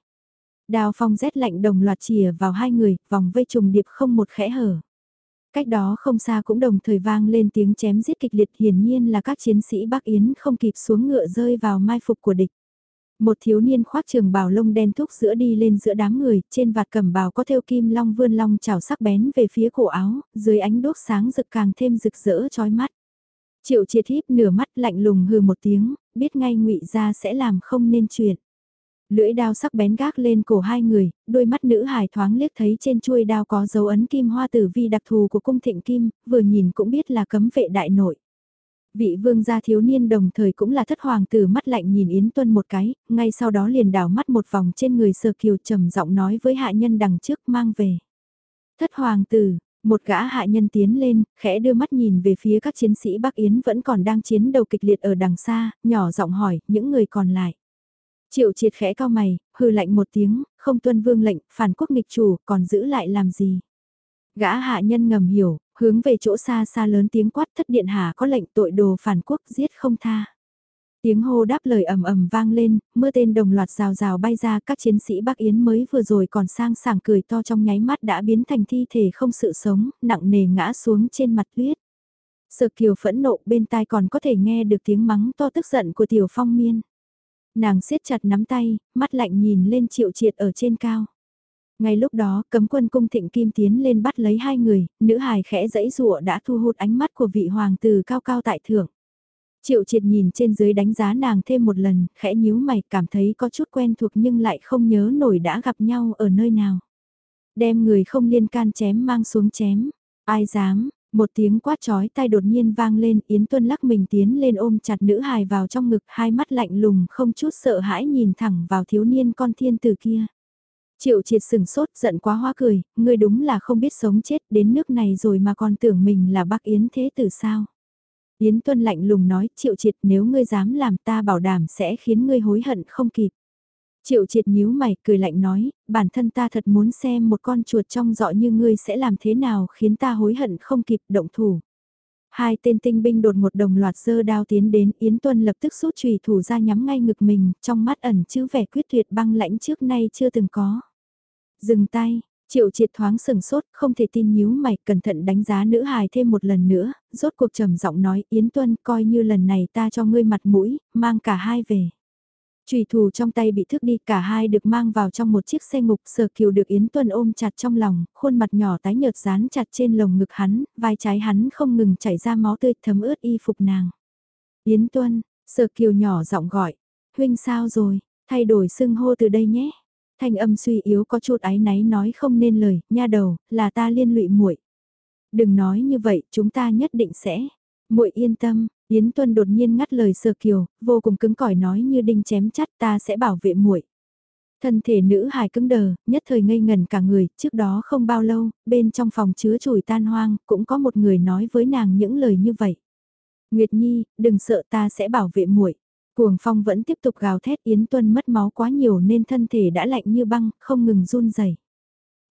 Đào phong rét lạnh đồng loạt chìa vào hai người, vòng vây trùng điệp không một khẽ hở. Cách đó không xa cũng đồng thời vang lên tiếng chém giết kịch liệt hiển nhiên là các chiến sĩ Bắc Yến không kịp xuống ngựa rơi vào mai phục của địch. Một thiếu niên khoác trường bào lông đen thúc giữa đi lên giữa đám người, trên vạt cầm bào có thêu kim long vươn long chảo sắc bén về phía cổ áo, dưới ánh đốt sáng rực càng thêm rực rỡ chói mắt. Triệu triệt híp nửa mắt lạnh lùng hừ một tiếng, biết ngay ngụy ra sẽ làm không nên chuyện. Lưỡi đao sắc bén gác lên cổ hai người, đôi mắt nữ hài thoáng liếc thấy trên chuôi đao có dấu ấn kim hoa tử vi đặc thù của cung thịnh kim, vừa nhìn cũng biết là cấm vệ đại nội. Vị vương gia thiếu niên đồng thời cũng là thất hoàng tử mắt lạnh nhìn Yến Tuân một cái, ngay sau đó liền đảo mắt một vòng trên người sơ kiều trầm giọng nói với hạ nhân đằng trước mang về. Thất hoàng tử, một gã hạ nhân tiến lên, khẽ đưa mắt nhìn về phía các chiến sĩ Bắc Yến vẫn còn đang chiến đầu kịch liệt ở đằng xa, nhỏ giọng hỏi những người còn lại. Triệu triệt khẽ cao mày, hư lạnh một tiếng, không tuân vương lệnh, phản quốc nghịch chủ, còn giữ lại làm gì. Gã hạ nhân ngầm hiểu, hướng về chỗ xa xa lớn tiếng quát thất điện hạ có lệnh tội đồ phản quốc giết không tha. Tiếng hô đáp lời ầm ầm vang lên, mưa tên đồng loạt rào rào bay ra các chiến sĩ Bắc Yến mới vừa rồi còn sang sảng cười to trong nháy mắt đã biến thành thi thể không sự sống, nặng nề ngã xuống trên mặt tuyết. Sợ kiều phẫn nộ bên tai còn có thể nghe được tiếng mắng to tức giận của tiểu phong miên. Nàng siết chặt nắm tay, mắt lạnh nhìn lên triệu triệt ở trên cao. Ngay lúc đó, cấm quân cung thịnh kim tiến lên bắt lấy hai người, nữ hài khẽ dẫy rụa đã thu hút ánh mắt của vị hoàng tử cao cao tại thượng. Triệu triệt nhìn trên dưới đánh giá nàng thêm một lần, khẽ nhíu mày cảm thấy có chút quen thuộc nhưng lại không nhớ nổi đã gặp nhau ở nơi nào. Đem người không liên can chém mang xuống chém, ai dám, một tiếng quát chói tai đột nhiên vang lên, Yến Tuân lắc mình tiến lên ôm chặt nữ hài vào trong ngực, hai mắt lạnh lùng không chút sợ hãi nhìn thẳng vào thiếu niên con thiên tử kia. Triệu triệt sừng sốt giận quá hoa cười, ngươi đúng là không biết sống chết đến nước này rồi mà còn tưởng mình là bác Yến thế tử sao. Yến Tuân lạnh lùng nói, triệu triệt nếu ngươi dám làm ta bảo đảm sẽ khiến ngươi hối hận không kịp. Triệu triệt nhíu mày cười lạnh nói, bản thân ta thật muốn xem một con chuột trong dọ như ngươi sẽ làm thế nào khiến ta hối hận không kịp động thủ. Hai tên tinh binh đột một đồng loạt dơ đao tiến đến Yến Tuân lập tức rút chùy thủ ra nhắm ngay ngực mình, trong mắt ẩn chữ vẻ quyết tuyệt băng lãnh trước nay chưa từng có. Dừng tay, Triệu triệt thoáng sừng sốt, không thể tin nhíu mày, cẩn thận đánh giá nữ hài thêm một lần nữa, rốt cuộc trầm giọng nói, Yến Tuân, coi như lần này ta cho ngươi mặt mũi, mang cả hai về. Trùy thủ trong tay bị thước đi, cả hai được mang vào trong một chiếc xe ngục, sở kiều được Yến Tuân ôm chặt trong lòng, khuôn mặt nhỏ tái nhợt dán chặt trên lồng ngực hắn, vai trái hắn không ngừng chảy ra máu tươi thấm ướt y phục nàng. Yến Tuân, sở kiều nhỏ giọng gọi, huynh sao rồi, thay đổi xưng hô từ đây nhé. Thanh âm suy yếu có chút áy náy nói không nên lời, nha đầu, là ta liên lụy muội. Đừng nói như vậy, chúng ta nhất định sẽ. Muội yên tâm, Yến Tuân đột nhiên ngắt lời Sơ Kiều, vô cùng cứng cỏi nói như đinh chém chắt ta sẽ bảo vệ muội. Thân thể nữ hài cứng đờ, nhất thời ngây ngần cả người, trước đó không bao lâu, bên trong phòng chứa chùi tan hoang, cũng có một người nói với nàng những lời như vậy. Nguyệt Nhi, đừng sợ ta sẽ bảo vệ muội. Cuồng phong vẫn tiếp tục gào thét Yến Tuân mất máu quá nhiều nên thân thể đã lạnh như băng, không ngừng run rẩy.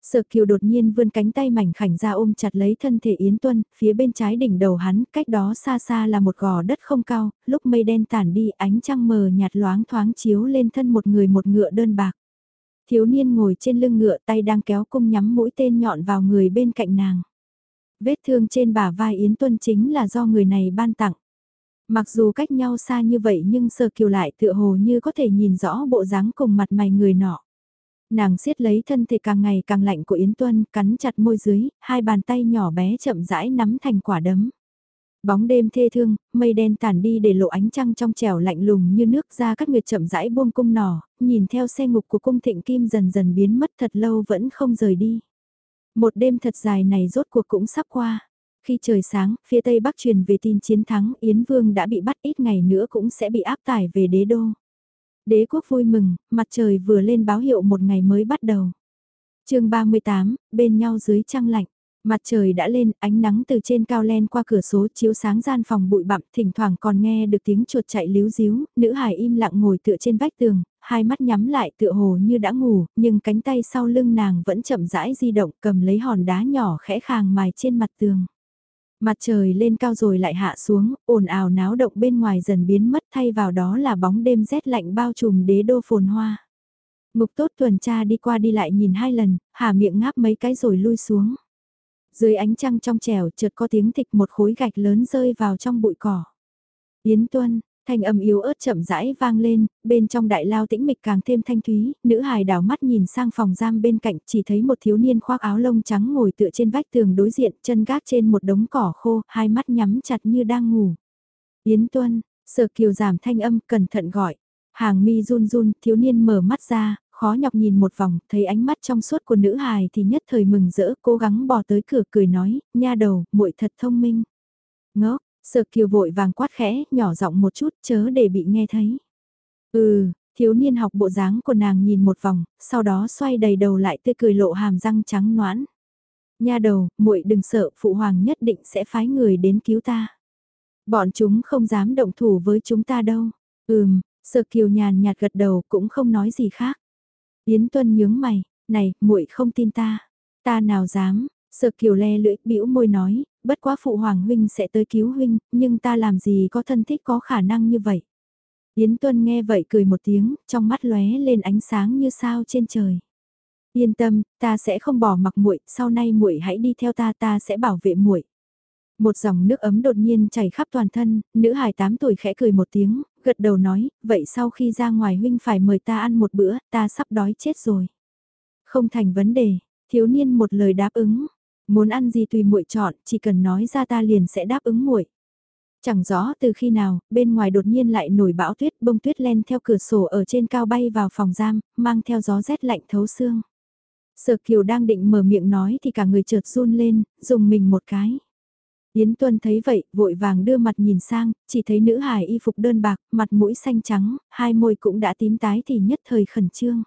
Sở Kiều đột nhiên vươn cánh tay mảnh khảnh ra ôm chặt lấy thân thể Yến Tuân, phía bên trái đỉnh đầu hắn, cách đó xa xa là một gò đất không cao, lúc mây đen tản đi ánh trăng mờ nhạt loáng thoáng chiếu lên thân một người một ngựa đơn bạc. Thiếu niên ngồi trên lưng ngựa tay đang kéo cung nhắm mũi tên nhọn vào người bên cạnh nàng. Vết thương trên bả vai Yến Tuân chính là do người này ban tặng. Mặc dù cách nhau xa như vậy nhưng Sở Kiều lại tựa hồ như có thể nhìn rõ bộ dáng cùng mặt mày người nọ. Nàng siết lấy thân thể càng ngày càng lạnh của Yến Tuân, cắn chặt môi dưới, hai bàn tay nhỏ bé chậm rãi nắm thành quả đấm. Bóng đêm thê thương, mây đen tản đi để lộ ánh trăng trong trẻo lạnh lùng như nước ra các nguyệt chậm rãi buông cung nỏ, nhìn theo xe ngục của cung thịnh kim dần dần biến mất thật lâu vẫn không rời đi. Một đêm thật dài này rốt cuộc cũng sắp qua. Khi trời sáng, phía Tây Bắc truyền về tin chiến thắng, Yến Vương đã bị bắt ít ngày nữa cũng sẽ bị áp tải về đế đô. Đế quốc vui mừng, mặt trời vừa lên báo hiệu một ngày mới bắt đầu. chương 38, bên nhau dưới trăng lạnh. Mặt trời đã lên, ánh nắng từ trên cao len qua cửa sổ chiếu sáng gian phòng bụi bặm, thỉnh thoảng còn nghe được tiếng chuột chạy líu díu, nữ hài im lặng ngồi tựa trên vách tường, hai mắt nhắm lại tựa hồ như đã ngủ, nhưng cánh tay sau lưng nàng vẫn chậm rãi di động cầm lấy hòn đá nhỏ khẽ khàng mài trên mặt tường. Mặt trời lên cao rồi lại hạ xuống, ồn ào náo động bên ngoài dần biến mất thay vào đó là bóng đêm rét lạnh bao trùm đế đô phồn hoa. Ngục tốt tuần tra đi qua đi lại nhìn hai lần, hà miệng ngáp mấy cái rồi lui xuống. Dưới ánh trăng trong trẻo, chợt có tiếng thịch một khối gạch lớn rơi vào trong bụi cỏ. Yến Tuân, thanh âm yếu ớt chậm rãi vang lên, bên trong đại lao tĩnh mịch càng thêm thanh thúy, nữ hài đảo mắt nhìn sang phòng giam bên cạnh chỉ thấy một thiếu niên khoác áo lông trắng ngồi tựa trên vách tường đối diện chân gác trên một đống cỏ khô, hai mắt nhắm chặt như đang ngủ. Yến Tuân, sở kiều giảm thanh âm cẩn thận gọi. Hàng mi run run, thiếu niên mở mắt ra, khó nhọc nhìn một vòng, thấy ánh mắt trong suốt của nữ hài thì nhất thời mừng rỡ, cố gắng bò tới cửa cười nói, nha đầu, muội thật thông minh. Ngốc, sợ kiều vội vàng quát khẽ, nhỏ giọng một chút, chớ để bị nghe thấy. Ừ, thiếu niên học bộ dáng của nàng nhìn một vòng, sau đó xoay đầy đầu lại tươi cười lộ hàm răng trắng noãn. Nha đầu, muội đừng sợ, phụ hoàng nhất định sẽ phái người đến cứu ta. Bọn chúng không dám động thủ với chúng ta đâu. Ừm, sợ kiều nhàn nhạt gật đầu cũng không nói gì khác. Yến Tuân nhướng mày, này, muội không tin ta. Ta nào dám, sợ kiều le lưỡi, bĩu môi nói, bất quá phụ hoàng huynh sẽ tới cứu huynh, nhưng ta làm gì có thân thích có khả năng như vậy. Yến Tuân nghe vậy cười một tiếng, trong mắt lóe lên ánh sáng như sao trên trời. Yên tâm, ta sẽ không bỏ mặc muội, sau này muội hãy đi theo ta, ta sẽ bảo vệ muội. Một dòng nước ấm đột nhiên chảy khắp toàn thân, nữ hài 8 tuổi khẽ cười một tiếng, gật đầu nói, vậy sau khi ra ngoài huynh phải mời ta ăn một bữa, ta sắp đói chết rồi. Không thành vấn đề, thiếu niên một lời đáp ứng, muốn ăn gì tùy muội chọn, chỉ cần nói ra ta liền sẽ đáp ứng muội. Chẳng rõ từ khi nào, bên ngoài đột nhiên lại nổi bão tuyết, bông tuyết len theo cửa sổ ở trên cao bay vào phòng giam, mang theo gió rét lạnh thấu xương. Sở Kiều đang định mở miệng nói thì cả người chợt run lên, dùng mình một cái. Yến Tuân thấy vậy, vội vàng đưa mặt nhìn sang, chỉ thấy nữ hài y phục đơn bạc, mặt mũi xanh trắng, hai môi cũng đã tím tái thì nhất thời khẩn trương.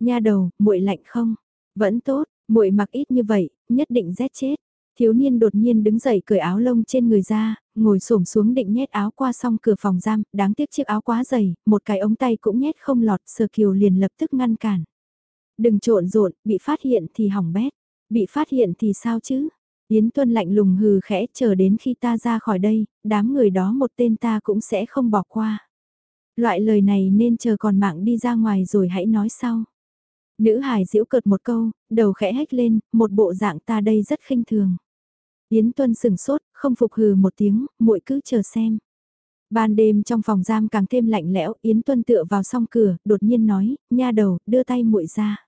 Nha đầu, muội lạnh không? Vẫn tốt, muội mặc ít như vậy, nhất định rét chết. Thiếu niên đột nhiên đứng dậy cởi áo lông trên người ra, ngồi xổm xuống định nhét áo qua xong cửa phòng giam, đáng tiếc chiếc áo quá dày, một cái ống tay cũng nhét không lọt, Sơ Kiều liền lập tức ngăn cản. Đừng trộn rộn, bị phát hiện thì hỏng bét, bị phát hiện thì sao chứ? Yến Tuân lạnh lùng hừ khẽ chờ đến khi ta ra khỏi đây, đám người đó một tên ta cũng sẽ không bỏ qua. Loại lời này nên chờ còn mạng đi ra ngoài rồi hãy nói sau. Nữ hài diễu cợt một câu, đầu khẽ hách lên, một bộ dạng ta đây rất khinh thường. Yến Tuân sừng sốt, không phục hừ một tiếng, muội cứ chờ xem. Ban đêm trong phòng giam càng thêm lạnh lẽo, Yến Tuân tựa vào song cửa, đột nhiên nói, nha đầu, đưa tay muội ra.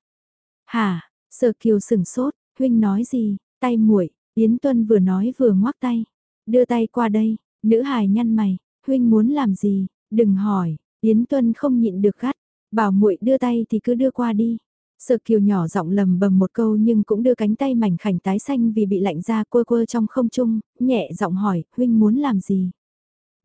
Hả, Sở Kiều sừng sốt, huynh nói gì, tay muội, Yến Tuân vừa nói vừa ngoác tay. Đưa tay qua đây, nữ hài nhăn mày, huynh muốn làm gì, đừng hỏi, Yến Tuân không nhịn được gắt, bảo muội đưa tay thì cứ đưa qua đi. Sợ kiều nhỏ giọng lầm bầm một câu nhưng cũng đưa cánh tay mảnh khảnh tái xanh vì bị lạnh ra quơ quơ trong không trung, nhẹ giọng hỏi, huynh muốn làm gì?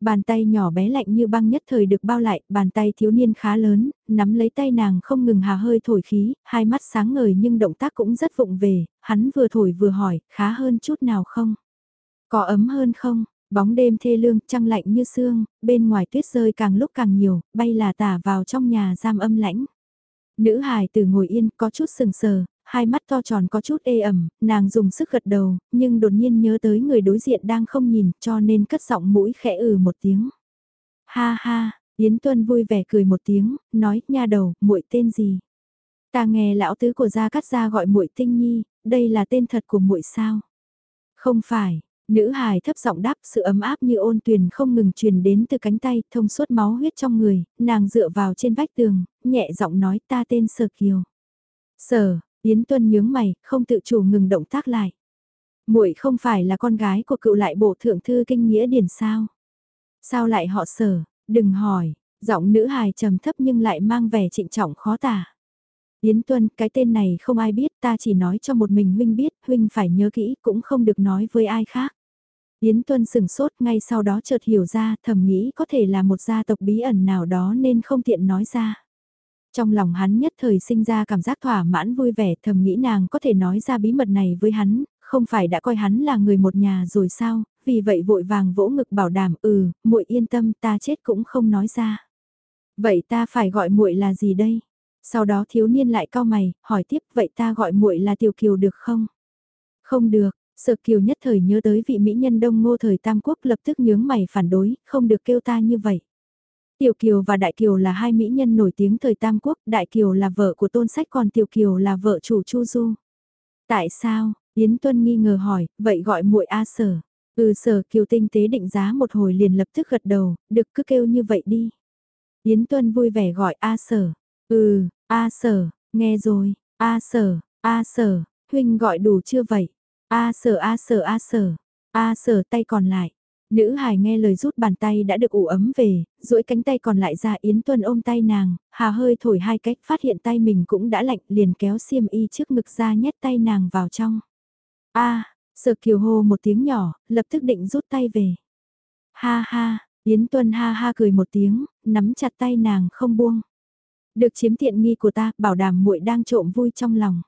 Bàn tay nhỏ bé lạnh như băng nhất thời được bao lại, bàn tay thiếu niên khá lớn, nắm lấy tay nàng không ngừng hà hơi thổi khí, hai mắt sáng ngời nhưng động tác cũng rất vụng về, hắn vừa thổi vừa hỏi, khá hơn chút nào không? Có ấm hơn không? Bóng đêm thê lương, trăng lạnh như sương, bên ngoài tuyết rơi càng lúc càng nhiều, bay là tả vào trong nhà giam âm lãnh. Nữ hài từ ngồi yên có chút sừng sờ, hai mắt to tròn có chút ê ẩm, nàng dùng sức gật đầu, nhưng đột nhiên nhớ tới người đối diện đang không nhìn cho nên cất giọng mũi khẽ ừ một tiếng. Ha ha, Yến Tuân vui vẻ cười một tiếng, nói, nha đầu, muội tên gì? Ta nghe lão tứ của gia cắt gia gọi muội tinh nhi, đây là tên thật của muội sao? Không phải, nữ hài thấp giọng đáp sự ấm áp như ôn tuyền không ngừng truyền đến từ cánh tay, thông suốt máu huyết trong người, nàng dựa vào trên vách tường, nhẹ giọng nói ta tên Sở Kiều. Sở, Yến Tuân nhướng mày, không tự chủ ngừng động tác lại. Muội không phải là con gái của cựu lại bộ thượng thư kinh nghĩa điển sao? Sao lại họ Sở? Đừng hỏi, giọng nữ hài trầm thấp nhưng lại mang vẻ trịnh trọng khó tả. Yến Tuân, cái tên này không ai biết, ta chỉ nói cho một mình huynh biết, huynh phải nhớ kỹ, cũng không được nói với ai khác. Yến Tuân sừng sốt ngay sau đó chợt hiểu ra, thầm nghĩ có thể là một gia tộc bí ẩn nào đó nên không tiện nói ra. Trong lòng hắn nhất thời sinh ra cảm giác thỏa mãn vui vẻ thầm nghĩ nàng có thể nói ra bí mật này với hắn, không phải đã coi hắn là người một nhà rồi sao, vì vậy vội vàng vỗ ngực bảo đảm ừ, muội yên tâm ta chết cũng không nói ra. Vậy ta phải gọi muội là gì đây? Sau đó thiếu niên lại cao mày, hỏi tiếp vậy ta gọi muội là tiểu kiều được không? Không được, sợ kiều nhất thời nhớ tới vị mỹ nhân đông ngô thời Tam Quốc lập tức nhướng mày phản đối, không được kêu ta như vậy. Tiểu Kiều và Đại Kiều là hai mỹ nhân nổi tiếng thời Tam Quốc, Đại Kiều là vợ của Tôn Sách còn Tiểu Kiều là vợ chủ Chu Du. Tại sao? Yến Tuân nghi ngờ hỏi, vậy gọi muội A Sở. Ừ Sở Kiều tinh tế định giá một hồi liền lập tức gật đầu, được cứ kêu như vậy đi. Yến Tuân vui vẻ gọi A Sở. Ừ, A Sở, nghe rồi, A Sở, A Sở, huynh gọi đủ chưa vậy? A Sở A Sở A Sở, A Sở tay còn lại. Nữ hài nghe lời rút bàn tay đã được ủ ấm về, duỗi cánh tay còn lại ra Yến Tuân ôm tay nàng, hà hơi thổi hai cách phát hiện tay mình cũng đã lạnh liền kéo xiêm y trước ngực ra nhét tay nàng vào trong. a sở kiều hô một tiếng nhỏ, lập tức định rút tay về. Ha ha, Yến Tuân ha ha cười một tiếng, nắm chặt tay nàng không buông. Được chiếm tiện nghi của ta, bảo đảm muội đang trộm vui trong lòng.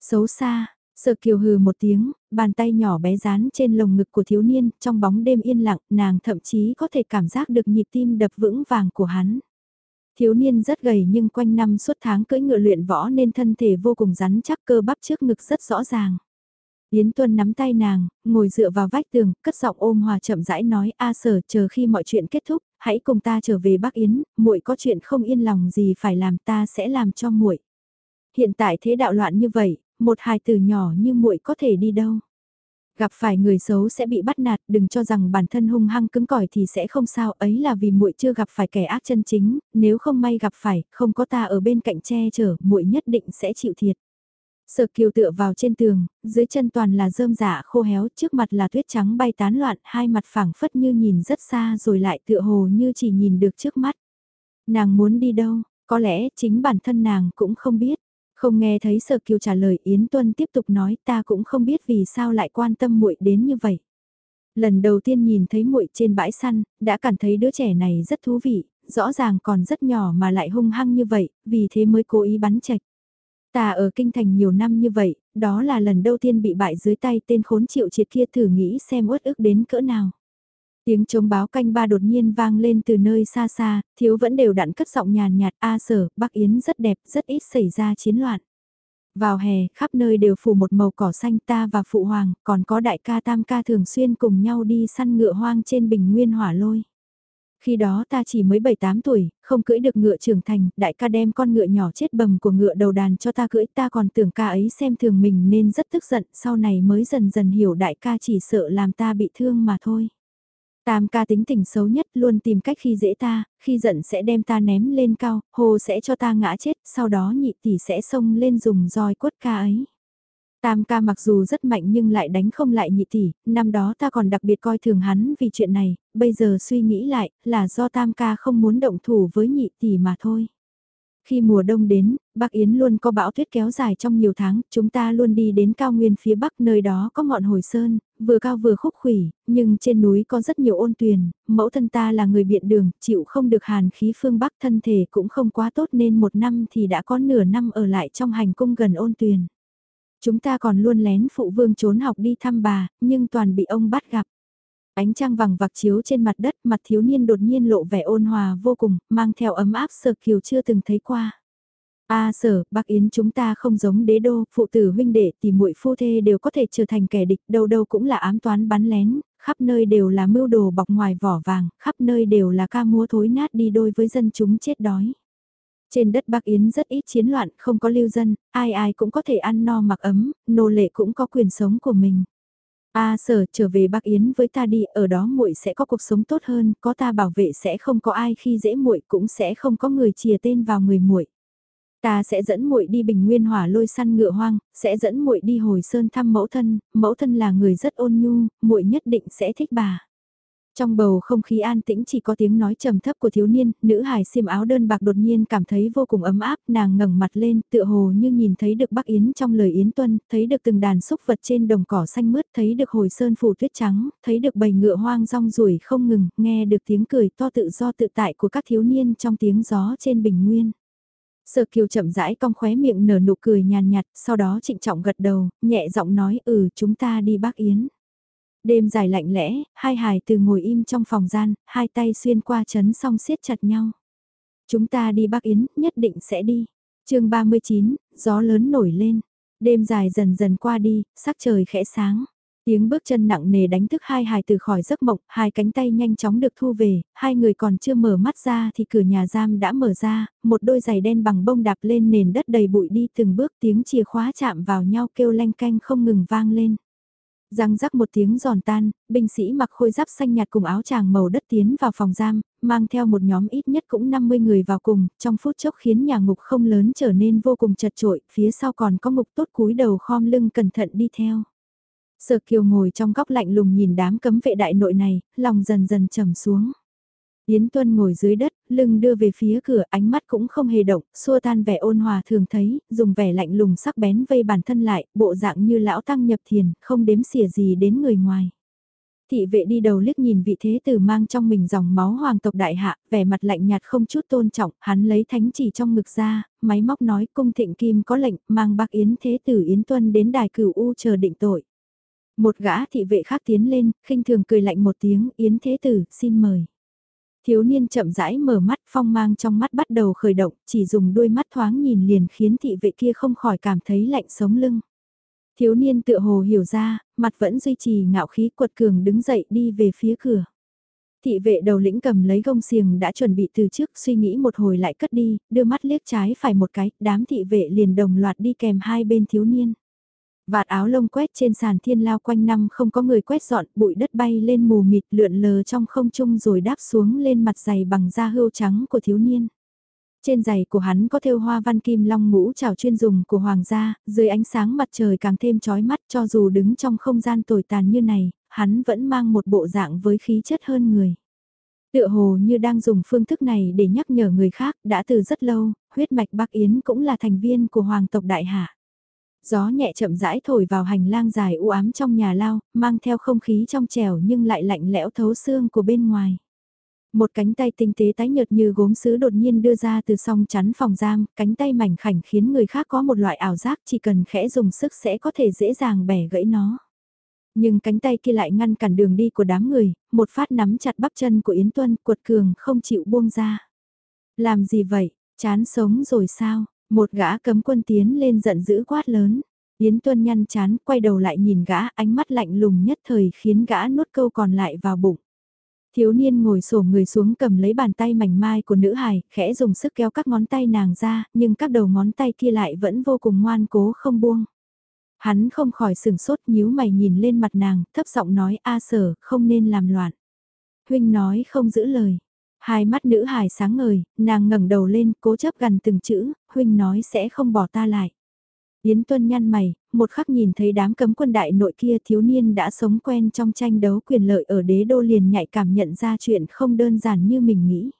Xấu xa, Sợ kiều hừ một tiếng, bàn tay nhỏ bé dán trên lồng ngực của thiếu niên, trong bóng đêm yên lặng, nàng thậm chí có thể cảm giác được nhịp tim đập vững vàng của hắn. Thiếu niên rất gầy nhưng quanh năm suốt tháng cưỡi ngựa luyện võ nên thân thể vô cùng rắn chắc cơ bắp trước ngực rất rõ ràng. Yến Tuân nắm tay nàng, ngồi dựa vào vách tường, cất giọng ôm hòa chậm rãi nói a sở chờ khi mọi chuyện kết thúc, hãy cùng ta trở về Bắc Yến, muội có chuyện không yên lòng gì phải làm ta sẽ làm cho muội. Hiện tại thế đạo loạn như vậy, một hài tử nhỏ như muội có thể đi đâu. Gặp phải người xấu sẽ bị bắt nạt, đừng cho rằng bản thân hung hăng cứng cỏi thì sẽ không sao, ấy là vì muội chưa gặp phải kẻ ác chân chính, nếu không may gặp phải, không có ta ở bên cạnh che chở, muội nhất định sẽ chịu thiệt. Sở kiều tựa vào trên tường, dưới chân toàn là rơm dạ khô héo, trước mặt là tuyết trắng bay tán loạn, hai mặt phẳng phất như nhìn rất xa rồi lại tựa hồ như chỉ nhìn được trước mắt. Nàng muốn đi đâu, có lẽ chính bản thân nàng cũng không biết. Không nghe thấy Sở Kiều trả lời Yến Tuân tiếp tục nói ta cũng không biết vì sao lại quan tâm muội đến như vậy. Lần đầu tiên nhìn thấy muội trên bãi săn, đã cảm thấy đứa trẻ này rất thú vị, rõ ràng còn rất nhỏ mà lại hung hăng như vậy, vì thế mới cố ý bắn chạch. Ta ở kinh thành nhiều năm như vậy, đó là lần đầu tiên bị bại dưới tay tên khốn chịu triệt kia thử nghĩ xem uất ức đến cỡ nào. Tiếng chống báo canh ba đột nhiên vang lên từ nơi xa xa, thiếu vẫn đều đặn cất giọng nhàn nhạt A sở, Bắc Yến rất đẹp, rất ít xảy ra chiến loạn. Vào hè, khắp nơi đều phủ một màu cỏ xanh ta và phụ hoàng, còn có đại ca tam ca thường xuyên cùng nhau đi săn ngựa hoang trên bình nguyên hỏa lôi. Khi đó ta chỉ mới 7-8 tuổi, không cưỡi được ngựa trưởng thành, đại ca đem con ngựa nhỏ chết bầm của ngựa đầu đàn cho ta cưỡi ta còn tưởng ca ấy xem thường mình nên rất tức giận, sau này mới dần dần hiểu đại ca chỉ sợ làm ta bị thương mà thôi. Tam ca tính tình xấu nhất luôn tìm cách khi dễ ta, khi giận sẽ đem ta ném lên cao, hồ sẽ cho ta ngã chết, sau đó nhị tỷ sẽ xông lên dùng roi quất ca ấy. Tam ca mặc dù rất mạnh nhưng lại đánh không lại nhị tỷ, năm đó ta còn đặc biệt coi thường hắn vì chuyện này, bây giờ suy nghĩ lại, là do tam ca không muốn động thủ với nhị tỷ mà thôi. Khi mùa đông đến, Bắc Yến luôn có bão tuyết kéo dài trong nhiều tháng, chúng ta luôn đi đến cao nguyên phía Bắc nơi đó có ngọn hồi sơn, vừa cao vừa khúc khủy, nhưng trên núi có rất nhiều ôn tuyền, mẫu thân ta là người biện đường, chịu không được hàn khí phương Bắc thân thể cũng không quá tốt nên một năm thì đã có nửa năm ở lại trong hành cung gần ôn tuyền. Chúng ta còn luôn lén phụ vương trốn học đi thăm bà, nhưng toàn bị ông bắt gặp. Ánh trăng vàng vạc chiếu trên mặt đất, mặt thiếu niên đột nhiên lộ vẻ ôn hòa vô cùng, mang theo ấm áp sở kiều chưa từng thấy qua. A sở, bác Yến chúng ta không giống đế đô, phụ tử huynh đệ thì muội phu thê đều có thể trở thành kẻ địch, đâu đâu cũng là ám toán bắn lén, khắp nơi đều là mưu đồ bọc ngoài vỏ vàng, khắp nơi đều là ca múa thối nát đi đôi với dân chúng chết đói. Trên đất Bắc Yến rất ít chiến loạn, không có lưu dân, ai ai cũng có thể ăn no mặc ấm, nô lệ cũng có quyền sống của mình. A sở trở về Bắc Yến với ta đi, ở đó muội sẽ có cuộc sống tốt hơn, có ta bảo vệ sẽ không có ai khi dễ muội cũng sẽ không có người chìa tên vào người muội. Ta sẽ dẫn muội đi Bình Nguyên Hỏa lôi săn ngựa hoang, sẽ dẫn muội đi hồi sơn thăm mẫu thân, mẫu thân là người rất ôn nhu, muội nhất định sẽ thích bà. Trong bầu không khí an tĩnh chỉ có tiếng nói trầm thấp của thiếu niên, nữ hài xiêm áo đơn bạc đột nhiên cảm thấy vô cùng ấm áp, nàng ngẩng mặt lên, tựa hồ như nhìn thấy được Bắc Yến trong lời Yến Tuân, thấy được từng đàn xúc vật trên đồng cỏ xanh mướt, thấy được hồi sơn phủ tuyết trắng, thấy được bầy ngựa hoang rong ruổi không ngừng, nghe được tiếng cười to tự do tự tại của các thiếu niên trong tiếng gió trên bình nguyên. Sở Kiều chậm rãi cong khóe miệng nở nụ cười nhàn nhạt, sau đó trịnh trọng gật đầu, nhẹ giọng nói ừ chúng ta đi Bắc Yến. Đêm dài lạnh lẽ, hai hài từ ngồi im trong phòng gian, hai tay xuyên qua chấn song siết chặt nhau. Chúng ta đi Bắc Yến, nhất định sẽ đi. chương 39, gió lớn nổi lên. Đêm dài dần dần qua đi, sắc trời khẽ sáng. Tiếng bước chân nặng nề đánh thức hai hài từ khỏi giấc mộng, hai cánh tay nhanh chóng được thu về, hai người còn chưa mở mắt ra thì cửa nhà giam đã mở ra, một đôi giày đen bằng bông đạp lên nền đất đầy bụi đi từng bước tiếng chìa khóa chạm vào nhau kêu lanh canh không ngừng vang lên. Răng rắc một tiếng giòn tan, binh sĩ mặc khôi giáp xanh nhạt cùng áo tràng màu đất tiến vào phòng giam, mang theo một nhóm ít nhất cũng 50 người vào cùng, trong phút chốc khiến nhà ngục không lớn trở nên vô cùng chật trội, phía sau còn có ngục tốt cúi đầu khom lưng cẩn thận đi theo. Sở Kiều ngồi trong góc lạnh lùng nhìn đám cấm vệ đại nội này, lòng dần dần trầm xuống. Yến Tuân ngồi dưới đất, lưng đưa về phía cửa, ánh mắt cũng không hề động, xua tan vẻ ôn hòa thường thấy, dùng vẻ lạnh lùng sắc bén vây bản thân lại, bộ dạng như lão tăng nhập thiền, không đếm xỉa gì đến người ngoài. Thị vệ đi đầu liếc nhìn vị thế tử mang trong mình dòng máu hoàng tộc đại hạ, vẻ mặt lạnh nhạt không chút tôn trọng, hắn lấy thánh chỉ trong ngực ra, máy móc nói cung thịnh kim có lệnh, mang bác Yến thế tử Yến Tuân đến đài cửu U chờ định tội. Một gã thị vệ khác tiến lên, khinh thường cười lạnh một tiếng, Yến thế tử, xin mời. Thiếu niên chậm rãi mở mắt phong mang trong mắt bắt đầu khởi động, chỉ dùng đôi mắt thoáng nhìn liền khiến thị vệ kia không khỏi cảm thấy lạnh sống lưng. Thiếu niên tựa hồ hiểu ra, mặt vẫn duy trì ngạo khí quật cường đứng dậy đi về phía cửa. Thị vệ đầu lĩnh cầm lấy gông xiềng đã chuẩn bị từ trước suy nghĩ một hồi lại cất đi, đưa mắt liếc trái phải một cái, đám thị vệ liền đồng loạt đi kèm hai bên thiếu niên. Vạt áo lông quét trên sàn thiên lao quanh năm không có người quét dọn, bụi đất bay lên mù mịt lượn lờ trong không trung rồi đáp xuống lên mặt giày bằng da hươu trắng của thiếu niên. Trên giày của hắn có thêu hoa văn kim long ngũ trào chuyên dùng của hoàng gia, dưới ánh sáng mặt trời càng thêm chói mắt cho dù đứng trong không gian tồi tàn như này, hắn vẫn mang một bộ dạng với khí chất hơn người. Tựa hồ như đang dùng phương thức này để nhắc nhở người khác đã từ rất lâu, huyết mạch Bắc Yến cũng là thành viên của hoàng tộc Đại Hạ. Gió nhẹ chậm rãi thổi vào hành lang dài u ám trong nhà lao, mang theo không khí trong trẻo nhưng lại lạnh lẽo thấu xương của bên ngoài. Một cánh tay tinh tế tái nhợt như gốm sứ đột nhiên đưa ra từ song chắn phòng giam, cánh tay mảnh khảnh khiến người khác có một loại ảo giác chỉ cần khẽ dùng sức sẽ có thể dễ dàng bẻ gãy nó. Nhưng cánh tay kia lại ngăn cản đường đi của đám người, một phát nắm chặt bắp chân của Yến Tuân cuột cường không chịu buông ra. Làm gì vậy, chán sống rồi sao? Một gã cấm quân tiến lên giận dữ quát lớn. Yến Tuân nhăn chán, quay đầu lại nhìn gã, ánh mắt lạnh lùng nhất thời khiến gã nuốt câu còn lại vào bụng. Thiếu niên ngồi sổ người xuống cầm lấy bàn tay mảnh mai của nữ hài, khẽ dùng sức kéo các ngón tay nàng ra, nhưng các đầu ngón tay kia lại vẫn vô cùng ngoan cố không buông. Hắn không khỏi sừng sốt nhíu mày nhìn lên mặt nàng, thấp giọng nói a sở, không nên làm loạn. Huynh nói không giữ lời. Hai mắt nữ hài sáng ngời, nàng ngẩng đầu lên, cố chấp gần từng chữ, huynh nói sẽ không bỏ ta lại. Yến Tuân nhăn mày, một khắc nhìn thấy đám cấm quân đại nội kia thiếu niên đã sống quen trong tranh đấu quyền lợi ở đế đô liền nhạy cảm nhận ra chuyện không đơn giản như mình nghĩ.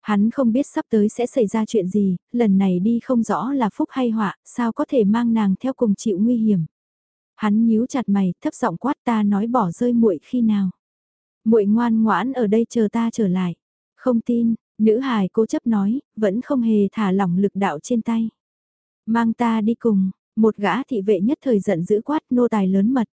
Hắn không biết sắp tới sẽ xảy ra chuyện gì, lần này đi không rõ là phúc hay họa, sao có thể mang nàng theo cùng chịu nguy hiểm. Hắn nhíu chặt mày, thấp giọng quát ta nói bỏ rơi muội khi nào. Muội ngoan ngoãn ở đây chờ ta trở lại. Không tin, nữ hài cố chấp nói, vẫn không hề thả lỏng lực đạo trên tay. Mang ta đi cùng, một gã thị vệ nhất thời giận dữ quát nô tài lớn mật.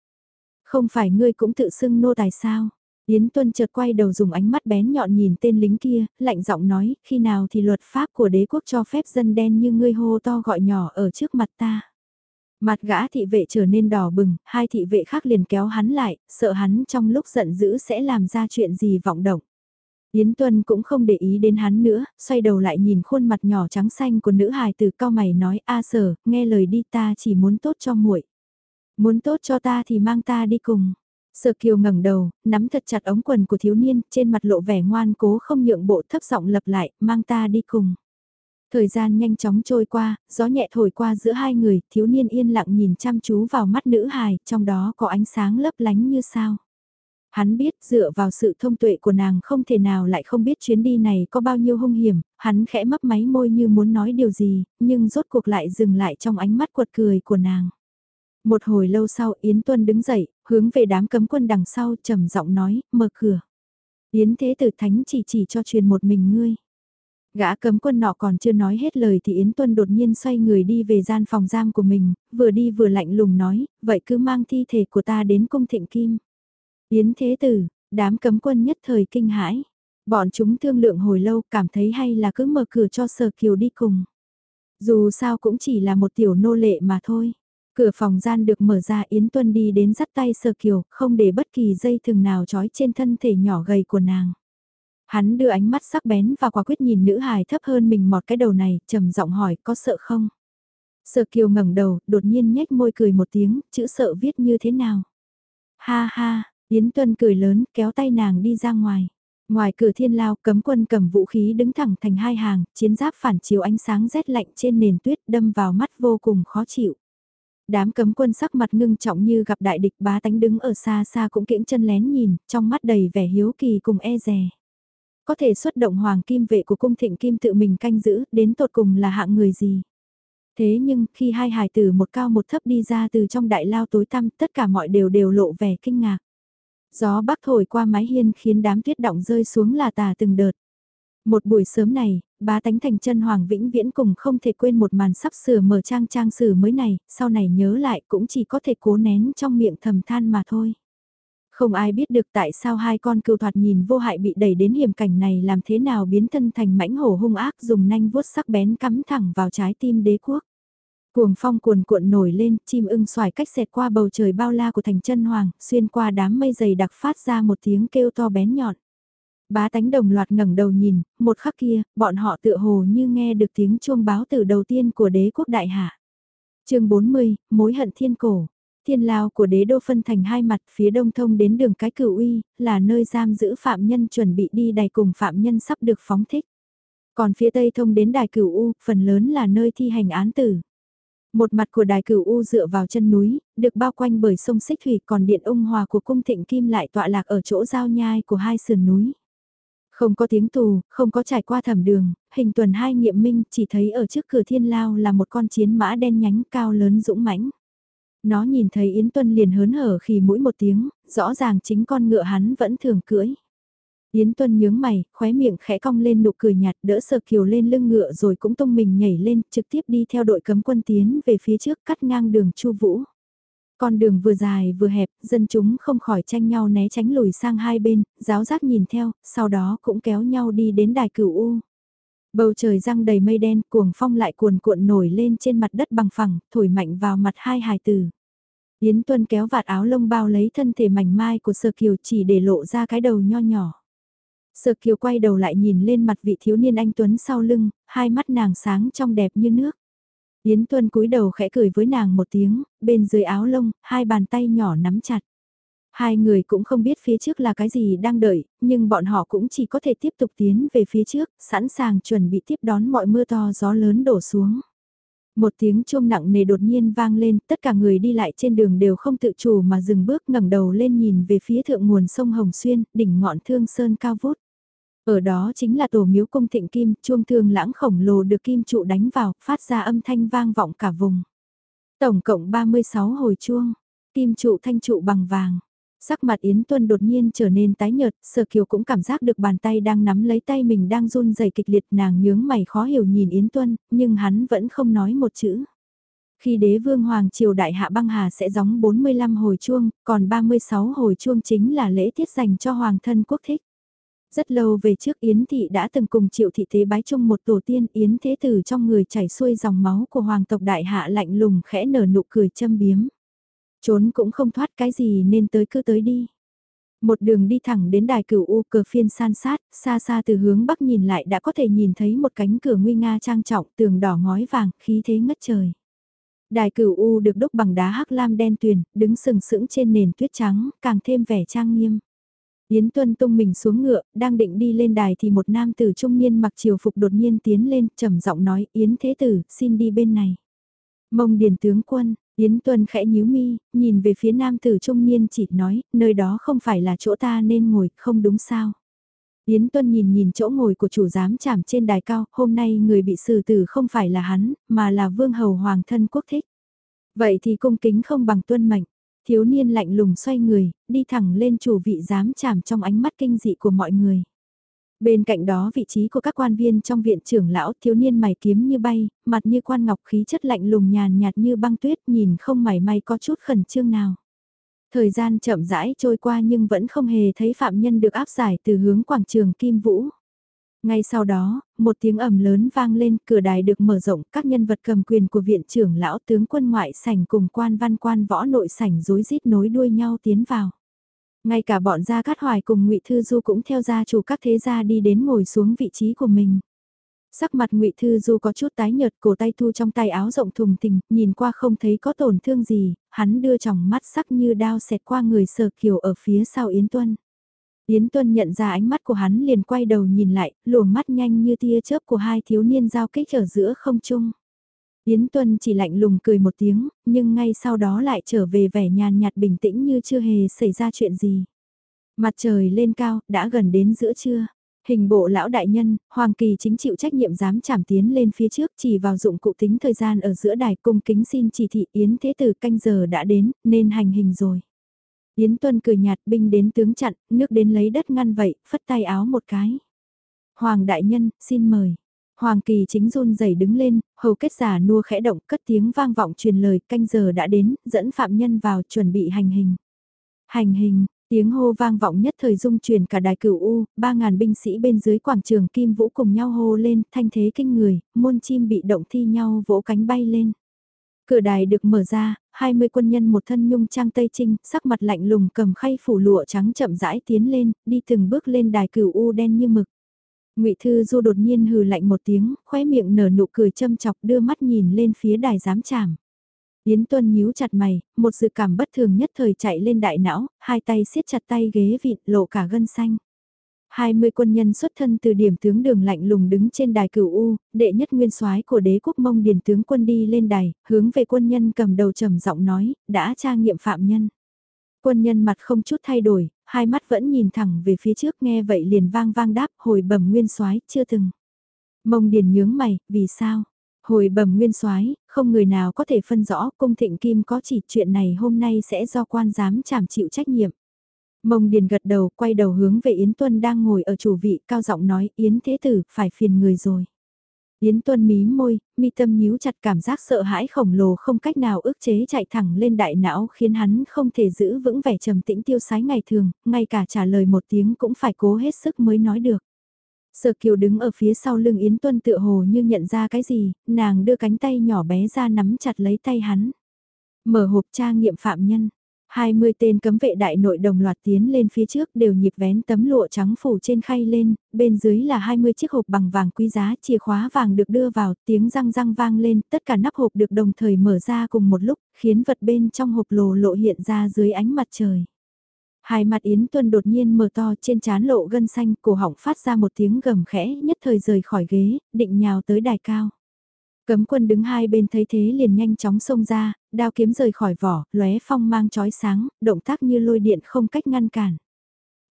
Không phải ngươi cũng tự xưng nô tài sao? Yến Tuân chợt quay đầu dùng ánh mắt bén nhọn nhìn tên lính kia, lạnh giọng nói, khi nào thì luật pháp của đế quốc cho phép dân đen như ngươi hô to gọi nhỏ ở trước mặt ta. Mặt gã thị vệ trở nên đỏ bừng, hai thị vệ khác liền kéo hắn lại, sợ hắn trong lúc giận dữ sẽ làm ra chuyện gì vọng động. Yến Tuân cũng không để ý đến hắn nữa, xoay đầu lại nhìn khuôn mặt nhỏ trắng xanh của nữ hài từ cao mày nói a sở, nghe lời đi ta chỉ muốn tốt cho muội Muốn tốt cho ta thì mang ta đi cùng. Sở Kiều ngẩng đầu, nắm thật chặt ống quần của thiếu niên, trên mặt lộ vẻ ngoan cố không nhượng bộ thấp giọng lặp lại, mang ta đi cùng. Thời gian nhanh chóng trôi qua, gió nhẹ thổi qua giữa hai người, thiếu niên yên lặng nhìn chăm chú vào mắt nữ hài, trong đó có ánh sáng lấp lánh như sao. Hắn biết dựa vào sự thông tuệ của nàng không thể nào lại không biết chuyến đi này có bao nhiêu hung hiểm, hắn khẽ mấp máy môi như muốn nói điều gì, nhưng rốt cuộc lại dừng lại trong ánh mắt quật cười của nàng. Một hồi lâu sau Yến Tuân đứng dậy, hướng về đám cấm quân đằng sau trầm giọng nói, mở cửa. Yến Thế Tử Thánh chỉ chỉ cho truyền một mình ngươi. Gã cấm quân nọ còn chưa nói hết lời thì Yến Tuân đột nhiên xoay người đi về gian phòng giam của mình, vừa đi vừa lạnh lùng nói, vậy cứ mang thi thể của ta đến cung thịnh kim. Yến Thế Tử, đám cấm quân nhất thời kinh hãi. Bọn chúng thương lượng hồi lâu cảm thấy hay là cứ mở cửa cho Sở Kiều đi cùng. Dù sao cũng chỉ là một tiểu nô lệ mà thôi. Cửa phòng gian được mở ra Yến Tuân đi đến dắt tay Sở Kiều, không để bất kỳ dây thừng nào trói trên thân thể nhỏ gầy của nàng. Hắn đưa ánh mắt sắc bén và quả quyết nhìn nữ hài thấp hơn mình mọt cái đầu này, trầm giọng hỏi có sợ không? sơ Kiều ngẩng đầu, đột nhiên nhếch môi cười một tiếng, chữ sợ viết như thế nào? Ha ha, Yến Tuân cười lớn, kéo tay nàng đi ra ngoài. Ngoài cửa thiên lao, cấm quân cầm vũ khí đứng thẳng thành hai hàng, chiến giáp phản chiếu ánh sáng rét lạnh trên nền tuyết đâm vào mắt vô cùng khó chịu. Đám cấm quân sắc mặt ngưng trọng như gặp đại địch bá tánh đứng ở xa xa cũng kiễng chân lén nhìn, trong mắt đầy vẻ hiếu kỳ cùng e rè. Có thể xuất động hoàng kim vệ của cung thịnh kim tự mình canh giữ, đến tột cùng là hạng người gì? Thế nhưng, khi hai hài tử một cao một thấp đi ra từ trong đại lao tối tăm, tất cả mọi đều đều lộ vẻ kinh ngạc. Gió bắc thổi qua mái hiên khiến đám tuyết động rơi xuống là tà từng đợt. Một buổi sớm này, bá tánh thành chân Hoàng Vĩnh Viễn cùng không thể quên một màn sắp sửa mở trang trang sử mới này, sau này nhớ lại cũng chỉ có thể cố nén trong miệng thầm than mà thôi. Không ai biết được tại sao hai con cừu thoạt nhìn vô hại bị đẩy đến hiểm cảnh này làm thế nào biến thân thành mãnh hổ hung ác dùng nanh vuốt sắc bén cắm thẳng vào trái tim đế quốc. Cuồng phong cuồn cuộn nổi lên, chim ưng xoài cách xẹt qua bầu trời bao la của thành chân hoàng, xuyên qua đám mây dày đặc phát ra một tiếng kêu to bén nhọn. Bá tánh đồng loạt ngẩng đầu nhìn, một khắc kia, bọn họ tựa hồ như nghe được tiếng chuông báo từ đầu tiên của đế quốc đại hạ. chương 40, mối hận thiên cổ. Thiên lao của đế đô phân thành hai mặt phía đông thông đến đường cái cửu uy, là nơi giam giữ phạm nhân chuẩn bị đi đài cùng phạm nhân sắp được phóng thích. Còn phía tây thông đến đài cửu u, phần lớn là nơi thi hành án tử. Một mặt của đài cửu U dựa vào chân núi, được bao quanh bởi sông Xích Thủy còn điện ung hòa của cung thịnh kim lại tọa lạc ở chỗ giao nhai của hai sườn núi. Không có tiếng tù, không có trải qua thẩm đường, hình tuần hai nghiệm minh chỉ thấy ở trước cửa thiên lao là một con chiến mã đen nhánh cao lớn dũng mãnh. Nó nhìn thấy Yến Tuân liền hớn hở khi mũi một tiếng, rõ ràng chính con ngựa hắn vẫn thường cưỡi. Yến Tuân nhướng mày, khóe miệng khẽ cong lên nụ cười nhạt đỡ sờ kiều lên lưng ngựa rồi cũng tung mình nhảy lên, trực tiếp đi theo đội cấm quân tiến về phía trước cắt ngang đường Chu Vũ. Con đường vừa dài vừa hẹp, dân chúng không khỏi tranh nhau né tránh lùi sang hai bên, giáo giác nhìn theo, sau đó cũng kéo nhau đi đến đài cửu U. Bầu trời răng đầy mây đen, cuồng phong lại cuồn cuộn nổi lên trên mặt đất bằng phẳng, thổi mạnh vào mặt hai hài tử. Yến Tuân kéo vạt áo lông bao lấy thân thể mảnh mai của Sơ Kiều chỉ để lộ ra cái đầu nho nhỏ. Sở Kiều quay đầu lại nhìn lên mặt vị thiếu niên anh Tuấn sau lưng, hai mắt nàng sáng trong đẹp như nước. Yến Tuân cúi đầu khẽ cười với nàng một tiếng, bên dưới áo lông, hai bàn tay nhỏ nắm chặt. Hai người cũng không biết phía trước là cái gì đang đợi, nhưng bọn họ cũng chỉ có thể tiếp tục tiến về phía trước, sẵn sàng chuẩn bị tiếp đón mọi mưa to gió lớn đổ xuống. Một tiếng chuông nặng nề đột nhiên vang lên, tất cả người đi lại trên đường đều không tự chủ mà dừng bước ngẩng đầu lên nhìn về phía thượng nguồn sông Hồng Xuyên, đỉnh ngọn thương sơn cao vút. Ở đó chính là tổ miếu cung thịnh kim, chuông thương lãng khổng lồ được kim trụ đánh vào, phát ra âm thanh vang vọng cả vùng. Tổng cộng 36 hồi chuông, kim trụ thanh trụ bằng vàng. Sắc mặt Yến Tuân đột nhiên trở nên tái nhợt, Sở Kiều cũng cảm giác được bàn tay đang nắm lấy tay mình đang run rẩy kịch liệt nàng nhướng mày khó hiểu nhìn Yến Tuân, nhưng hắn vẫn không nói một chữ. Khi đế vương Hoàng Triều Đại Hạ Băng Hà sẽ gióng 45 hồi chuông, còn 36 hồi chuông chính là lễ tiết dành cho Hoàng thân quốc thích. Rất lâu về trước Yến Thị đã từng cùng triệu thị thế bái chung một tổ tiên Yến Thế Tử trong người chảy xuôi dòng máu của Hoàng tộc Đại Hạ lạnh lùng khẽ nở nụ cười châm biếm. Trốn cũng không thoát cái gì nên tới cứ tới đi. Một đường đi thẳng đến đài cửu U cờ phiên san sát, xa xa từ hướng bắc nhìn lại đã có thể nhìn thấy một cánh cửa nguy nga trang trọng tường đỏ ngói vàng, khí thế ngất trời. Đài cửu U được đúc bằng đá hắc lam đen tuyền, đứng sừng sững trên nền tuyết trắng, càng thêm vẻ trang nghiêm. Yến Tuân tung mình xuống ngựa, đang định đi lên đài thì một nam tử trung niên mặc triều phục đột nhiên tiến lên, trầm giọng nói, Yến Thế Tử, xin đi bên này. Mông Điền tướng quân, Yến Tuân khẽ nhíu mi, nhìn về phía nam tử trung niên chỉ nói, nơi đó không phải là chỗ ta nên ngồi, không đúng sao. Yến Tuân nhìn nhìn chỗ ngồi của chủ giám trảm trên đài cao, hôm nay người bị xử tử không phải là hắn, mà là vương hầu hoàng thân quốc thích. Vậy thì cung kính không bằng tuân mệnh, thiếu niên lạnh lùng xoay người, đi thẳng lên chủ vị giám trảm trong ánh mắt kinh dị của mọi người. Bên cạnh đó vị trí của các quan viên trong viện trưởng lão thiếu niên mày kiếm như bay, mặt như quan ngọc khí chất lạnh lùng nhàn nhạt như băng tuyết nhìn không mảy may có chút khẩn trương nào. Thời gian chậm rãi trôi qua nhưng vẫn không hề thấy phạm nhân được áp giải từ hướng quảng trường Kim Vũ. Ngay sau đó, một tiếng ầm lớn vang lên, cửa đài được mở rộng, các nhân vật cầm quyền của viện trưởng lão tướng quân ngoại sảnh cùng quan văn quan võ nội sảnh rối rít nối đuôi nhau tiến vào. Ngay cả bọn gia cát hoài cùng ngụy Thư Du cũng theo gia chủ các thế gia đi đến ngồi xuống vị trí của mình. Sắc mặt ngụy Thư Du có chút tái nhợt cổ tay thu trong tay áo rộng thùng thình, nhìn qua không thấy có tổn thương gì, hắn đưa tròng mắt sắc như đao xẹt qua người sờ kiều ở phía sau Yến Tuân. Yến Tuân nhận ra ánh mắt của hắn liền quay đầu nhìn lại, luồng mắt nhanh như tia chớp của hai thiếu niên giao kích ở giữa không trung. Yến Tuân chỉ lạnh lùng cười một tiếng, nhưng ngay sau đó lại trở về vẻ nhàn nhạt bình tĩnh như chưa hề xảy ra chuyện gì. Mặt trời lên cao, đã gần đến giữa trưa. Hình bộ lão đại nhân, Hoàng Kỳ chính chịu trách nhiệm dám chảm tiến lên phía trước chỉ vào dụng cụ tính thời gian ở giữa đài cung kính xin chỉ thị Yến Thế Tử canh giờ đã đến, nên hành hình rồi. Yến Tuân cười nhạt binh đến tướng chặn, nước đến lấy đất ngăn vậy, phất tay áo một cái. Hoàng đại nhân, xin mời. Hoàng kỳ chính run rẩy đứng lên, hầu kết giả nua khẽ động cất tiếng vang vọng truyền lời canh giờ đã đến, dẫn phạm nhân vào chuẩn bị hành hình. Hành hình, tiếng hô vang vọng nhất thời dung truyền cả đài cửu U, ba ngàn binh sĩ bên dưới quảng trường Kim Vũ cùng nhau hô lên, thanh thế kinh người, muôn chim bị động thi nhau vỗ cánh bay lên. Cửa đài được mở ra, 20 quân nhân một thân nhung trang tây trinh, sắc mặt lạnh lùng cầm khay phủ lụa trắng chậm rãi tiến lên, đi từng bước lên đài cửu u đen như mực. Ngụy Thư Du đột nhiên hừ lạnh một tiếng, khóe miệng nở nụ cười châm chọc đưa mắt nhìn lên phía đài giám trảm. Yến Tuân nhíu chặt mày, một sự cảm bất thường nhất thời chạy lên đại não, hai tay siết chặt tay ghế vịn lộ cả gân xanh. 20 quân nhân xuất thân từ điểm tướng đường lạnh lùng đứng trên đài cửu U, đệ nhất nguyên soái của đế quốc mông điền tướng quân đi lên đài, hướng về quân nhân cầm đầu trầm giọng nói, đã tra nghiệm phạm nhân. Quân nhân mặt không chút thay đổi, hai mắt vẫn nhìn thẳng về phía trước nghe vậy liền vang vang đáp hồi bẩm nguyên soái chưa từng. Mông điền nhướng mày, vì sao? Hồi bẩm nguyên soái không người nào có thể phân rõ cung thịnh kim có chỉ chuyện này hôm nay sẽ do quan giám trảm chịu trách nhiệm. Mông Điền gật đầu, quay đầu hướng về Yến Tuân đang ngồi ở chủ vị, cao giọng nói, Yến Thế Tử, phải phiền người rồi. Yến Tuân mí môi, mi tâm nhíu chặt cảm giác sợ hãi khổng lồ không cách nào ức chế chạy thẳng lên đại não khiến hắn không thể giữ vững vẻ trầm tĩnh tiêu sái ngày thường, ngay cả trả lời một tiếng cũng phải cố hết sức mới nói được. Sở Kiều đứng ở phía sau lưng Yến Tuân tựa hồ như nhận ra cái gì, nàng đưa cánh tay nhỏ bé ra nắm chặt lấy tay hắn. Mở hộp tra nghiệm phạm nhân, 20 tên cấm vệ đại nội đồng loạt tiến lên phía trước đều nhịp vén tấm lụa trắng phủ trên khay lên, bên dưới là 20 chiếc hộp bằng vàng quý giá, chìa khóa vàng được đưa vào, tiếng răng răng vang lên, tất cả nắp hộp được đồng thời mở ra cùng một lúc, khiến vật bên trong hộp lồ lộ hiện ra dưới ánh mặt trời. Hai mặt Yến Tuân đột nhiên mở to trên chán lộ gân xanh, cổ họng phát ra một tiếng gầm khẽ, nhất thời rời khỏi ghế, định nhào tới đài cao. Cấm quân đứng hai bên thấy thế liền nhanh chóng xông ra, đao kiếm rời khỏi vỏ, lóe phong mang chói sáng, động tác như lôi điện không cách ngăn cản.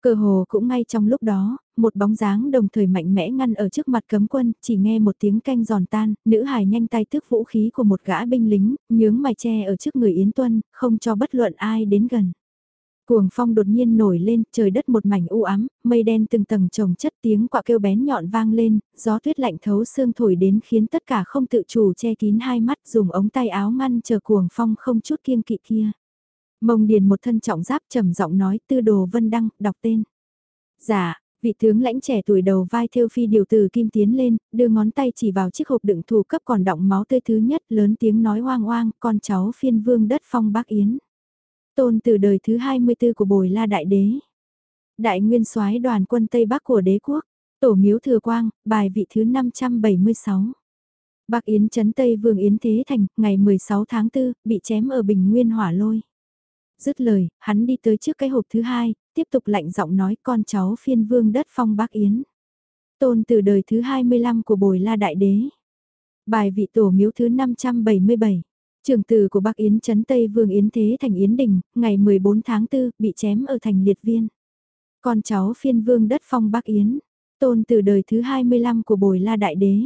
Cờ hồ cũng ngay trong lúc đó, một bóng dáng đồng thời mạnh mẽ ngăn ở trước mặt cấm quân, chỉ nghe một tiếng canh giòn tan, nữ hài nhanh tay tước vũ khí của một gã binh lính, nhướng mày che ở trước người Yến Tuân, không cho bất luận ai đến gần. Cuồng phong đột nhiên nổi lên, trời đất một mảnh u ám, mây đen từng tầng trồng chất tiếng quạ kêu bén nhọn vang lên, gió tuyết lạnh thấu xương thổi đến khiến tất cả không tự chủ che kín hai mắt dùng ống tay áo ngăn chờ cuồng phong không chút kiêng kỵ kia. Mông Điền một thân trọng giáp trầm giọng nói tư đồ vân đăng, đọc tên. Dạ, vị tướng lãnh trẻ tuổi đầu vai theo phi điều từ kim tiến lên, đưa ngón tay chỉ vào chiếc hộp đựng thù cấp còn đọng máu tươi thứ nhất lớn tiếng nói hoang hoang, con cháu phiên vương đất phong bác yến. Tôn từ đời thứ 24 của bồi la đại đế. Đại nguyên soái đoàn quân Tây Bắc của đế quốc, tổ miếu thừa quang, bài vị thứ 576. Bác Yến Trấn Tây Vương Yến Thế Thành, ngày 16 tháng 4, bị chém ở Bình Nguyên hỏa lôi. Dứt lời, hắn đi tới trước cái hộp thứ hai, tiếp tục lạnh giọng nói con cháu phiên vương đất phong bác Yến. Tôn từ đời thứ 25 của bồi la đại đế. Bài vị tổ miếu thứ 577. Trường tử của bác Yến Trấn Tây Vương Yến Thế Thành Yến Đình, ngày 14 tháng 4, bị chém ở thành liệt viên. Con cháu phiên vương đất phong bác Yến. Tôn từ đời thứ 25 của bồi la đại đế.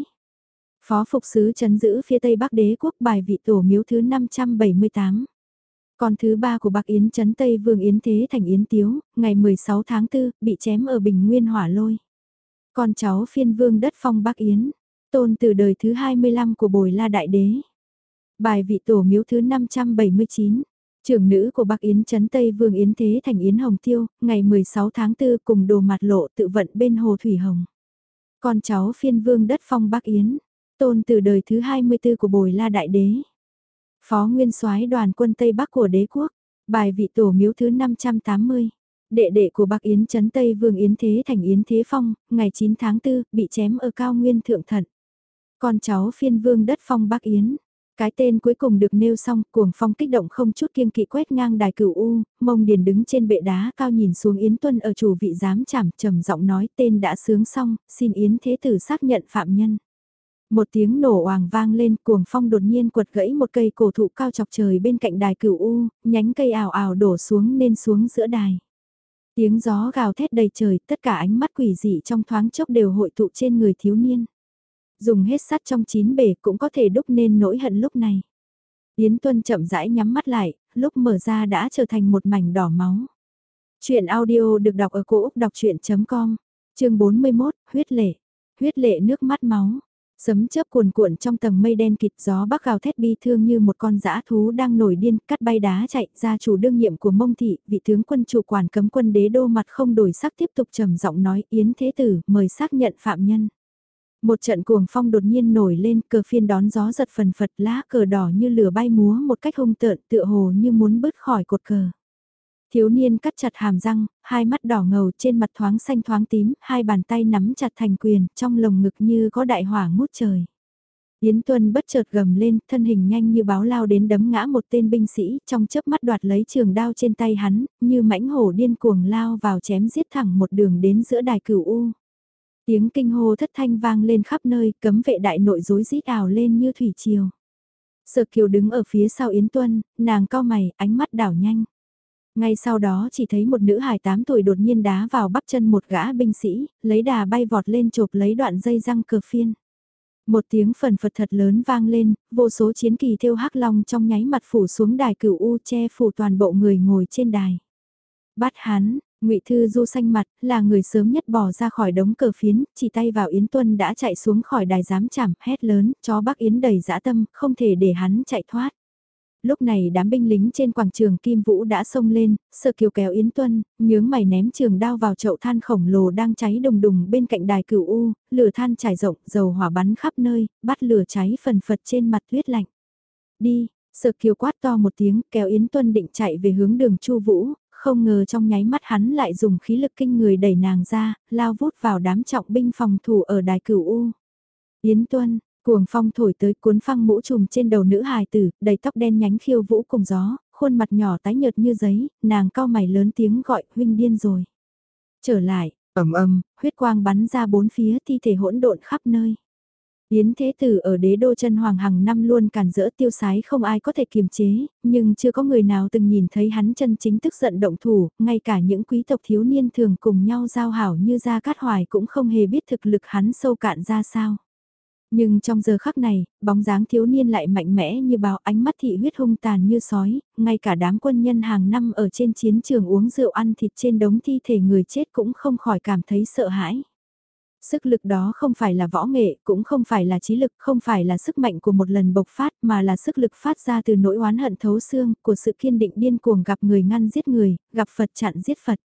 Phó Phục Sứ chấn giữ phía Tây Bắc Đế quốc bài vị tổ miếu thứ 578. Con thứ ba của bắc Yến chấn Tây Vương Yến Thế Thành Yến Tiếu, ngày 16 tháng 4, bị chém ở Bình Nguyên Hỏa Lôi. Con cháu phiên vương đất phong Bác Yến, tôn từ đời thứ 25 của Bồi La Đại Đế. Bài vị tổ miếu thứ 579. Trưởng nữ của Bạc Yến chấn Tây Vương Yến Thế Thành Yến Hồng Tiêu, ngày 16 tháng 4 cùng đồ mặt lộ tự vận bên Hồ Thủy Hồng. Con cháu phiên vương đất phong Bắc Yến, tôn từ đời thứ 24 của Bồi La Đại Đế. Phó Nguyên soái đoàn quân Tây Bắc của đế quốc, bài vị tổ miếu thứ 580. Đệ đệ của Bắc Yến Trấn Tây Vương Yến Thế Thành Yến Thế Phong, ngày 9 tháng 4, bị chém ở cao nguyên thượng thận. Con cháu phiên vương đất phong Bắc Yến. Cái tên cuối cùng được nêu xong, cuồng phong kích động không chút kiêng kỵ quét ngang đài cửu U, mông điền đứng trên bệ đá cao nhìn xuống Yến Tuân ở chủ vị giám chảm trầm giọng nói tên đã sướng xong, xin Yến Thế Tử xác nhận phạm nhân. Một tiếng nổ oàng vang lên cuồng phong đột nhiên quật gãy một cây cổ thụ cao chọc trời bên cạnh đài cửu U, nhánh cây ảo ảo đổ xuống nên xuống giữa đài. Tiếng gió gào thét đầy trời, tất cả ánh mắt quỷ dị trong thoáng chốc đều hội tụ trên người thiếu niên. Dùng hết sắt trong chín bể cũng có thể đúc nên nỗi hận lúc này. Yến Tuân chậm rãi nhắm mắt lại, lúc mở ra đã trở thành một mảnh đỏ máu. Chuyện audio được đọc ở cổ Úc đọc chuyện.com, chương 41, huyết lệ. Huyết lệ nước mắt máu, Sấm chớp cuồn cuộn trong tầng mây đen kịt gió bắc gào thét bi thương như một con dã thú đang nổi điên, cắt bay đá chạy ra chủ đương nhiệm của mông thị, vị tướng quân chủ quản cấm quân đế đô mặt không đổi sắc tiếp tục trầm giọng nói Yến Thế Tử mời xác nhận phạm nhân. Một trận cuồng phong đột nhiên nổi lên cờ phiên đón gió giật phần phật lá cờ đỏ như lửa bay múa một cách hung tợn tựa hồ như muốn bứt khỏi cột cờ. Thiếu niên cắt chặt hàm răng, hai mắt đỏ ngầu trên mặt thoáng xanh thoáng tím, hai bàn tay nắm chặt thành quyền, trong lồng ngực như có đại hỏa ngút trời. Yến Tuân bất chợt gầm lên, thân hình nhanh như báo lao đến đấm ngã một tên binh sĩ, trong chớp mắt đoạt lấy trường đao trên tay hắn, như mãnh hổ điên cuồng lao vào chém giết thẳng một đường đến giữa đài cửu U. Tiếng kinh hô thất thanh vang lên khắp nơi, cấm vệ đại nội rối rít ảo lên như thủy triều. Sở Kiều đứng ở phía sau Yến Tuân, nàng cao mày, ánh mắt đảo nhanh. Ngay sau đó chỉ thấy một nữ hài 8 tuổi đột nhiên đá vào bắp chân một gã binh sĩ, lấy đà bay vọt lên chộp lấy đoạn dây răng cờ phiên. Một tiếng phần phật thật lớn vang lên, vô số chiến kỳ thêu hắc long trong nháy mặt phủ xuống đài cửu u che phủ toàn bộ người ngồi trên đài. Bắt hắn, ngụy Thư Du xanh mặt, là người sớm nhất bỏ ra khỏi đống cờ phiến, chỉ tay vào Yến Tuân đã chạy xuống khỏi đài giám chảm, hét lớn, chó bác Yến đầy dã tâm, không thể để hắn chạy thoát. Lúc này đám binh lính trên quảng trường Kim Vũ đã xông lên, sợ kiều kéo Yến Tuân, nhướng mày ném trường đao vào chậu than khổng lồ đang cháy đùng đùng bên cạnh đài cửu U, lửa than trải rộng, dầu hỏa bắn khắp nơi, bắt lửa cháy phần phật trên mặt tuyết lạnh. Đi, sợ kiều quát to một tiếng, kéo Yến Tuân định chạy về hướng đường Chu Vũ, không ngờ trong nháy mắt hắn lại dùng khí lực kinh người đẩy nàng ra, lao vút vào đám trọng binh phòng thủ ở đài cửu U. Yến Tuân, Cuồng phong thổi tới cuốn phăng mũ trùm trên đầu nữ hài tử, đầy tóc đen nhánh khiêu vũ cùng gió, khuôn mặt nhỏ tái nhợt như giấy, nàng cao mày lớn tiếng gọi huynh điên rồi. Trở lại, ầm ầm, huyết quang bắn ra bốn phía thi thể hỗn độn khắp nơi. Yến Thế Tử ở đế đô chân hoàng hàng năm luôn càn rỡ tiêu sái không ai có thể kiềm chế, nhưng chưa có người nào từng nhìn thấy hắn chân chính tức giận động thủ, ngay cả những quý tộc thiếu niên thường cùng nhau giao hảo như Gia Cát Hoài cũng không hề biết thực lực hắn sâu cạn ra sao. Nhưng trong giờ khắc này, bóng dáng thiếu niên lại mạnh mẽ như báo ánh mắt thị huyết hung tàn như sói, ngay cả đám quân nhân hàng năm ở trên chiến trường uống rượu ăn thịt trên đống thi thể người chết cũng không khỏi cảm thấy sợ hãi. Sức lực đó không phải là võ nghệ, cũng không phải là trí lực, không phải là sức mạnh của một lần bộc phát mà là sức lực phát ra từ nỗi oán hận thấu xương, của sự kiên định điên cuồng gặp người ngăn giết người, gặp Phật chặn giết Phật.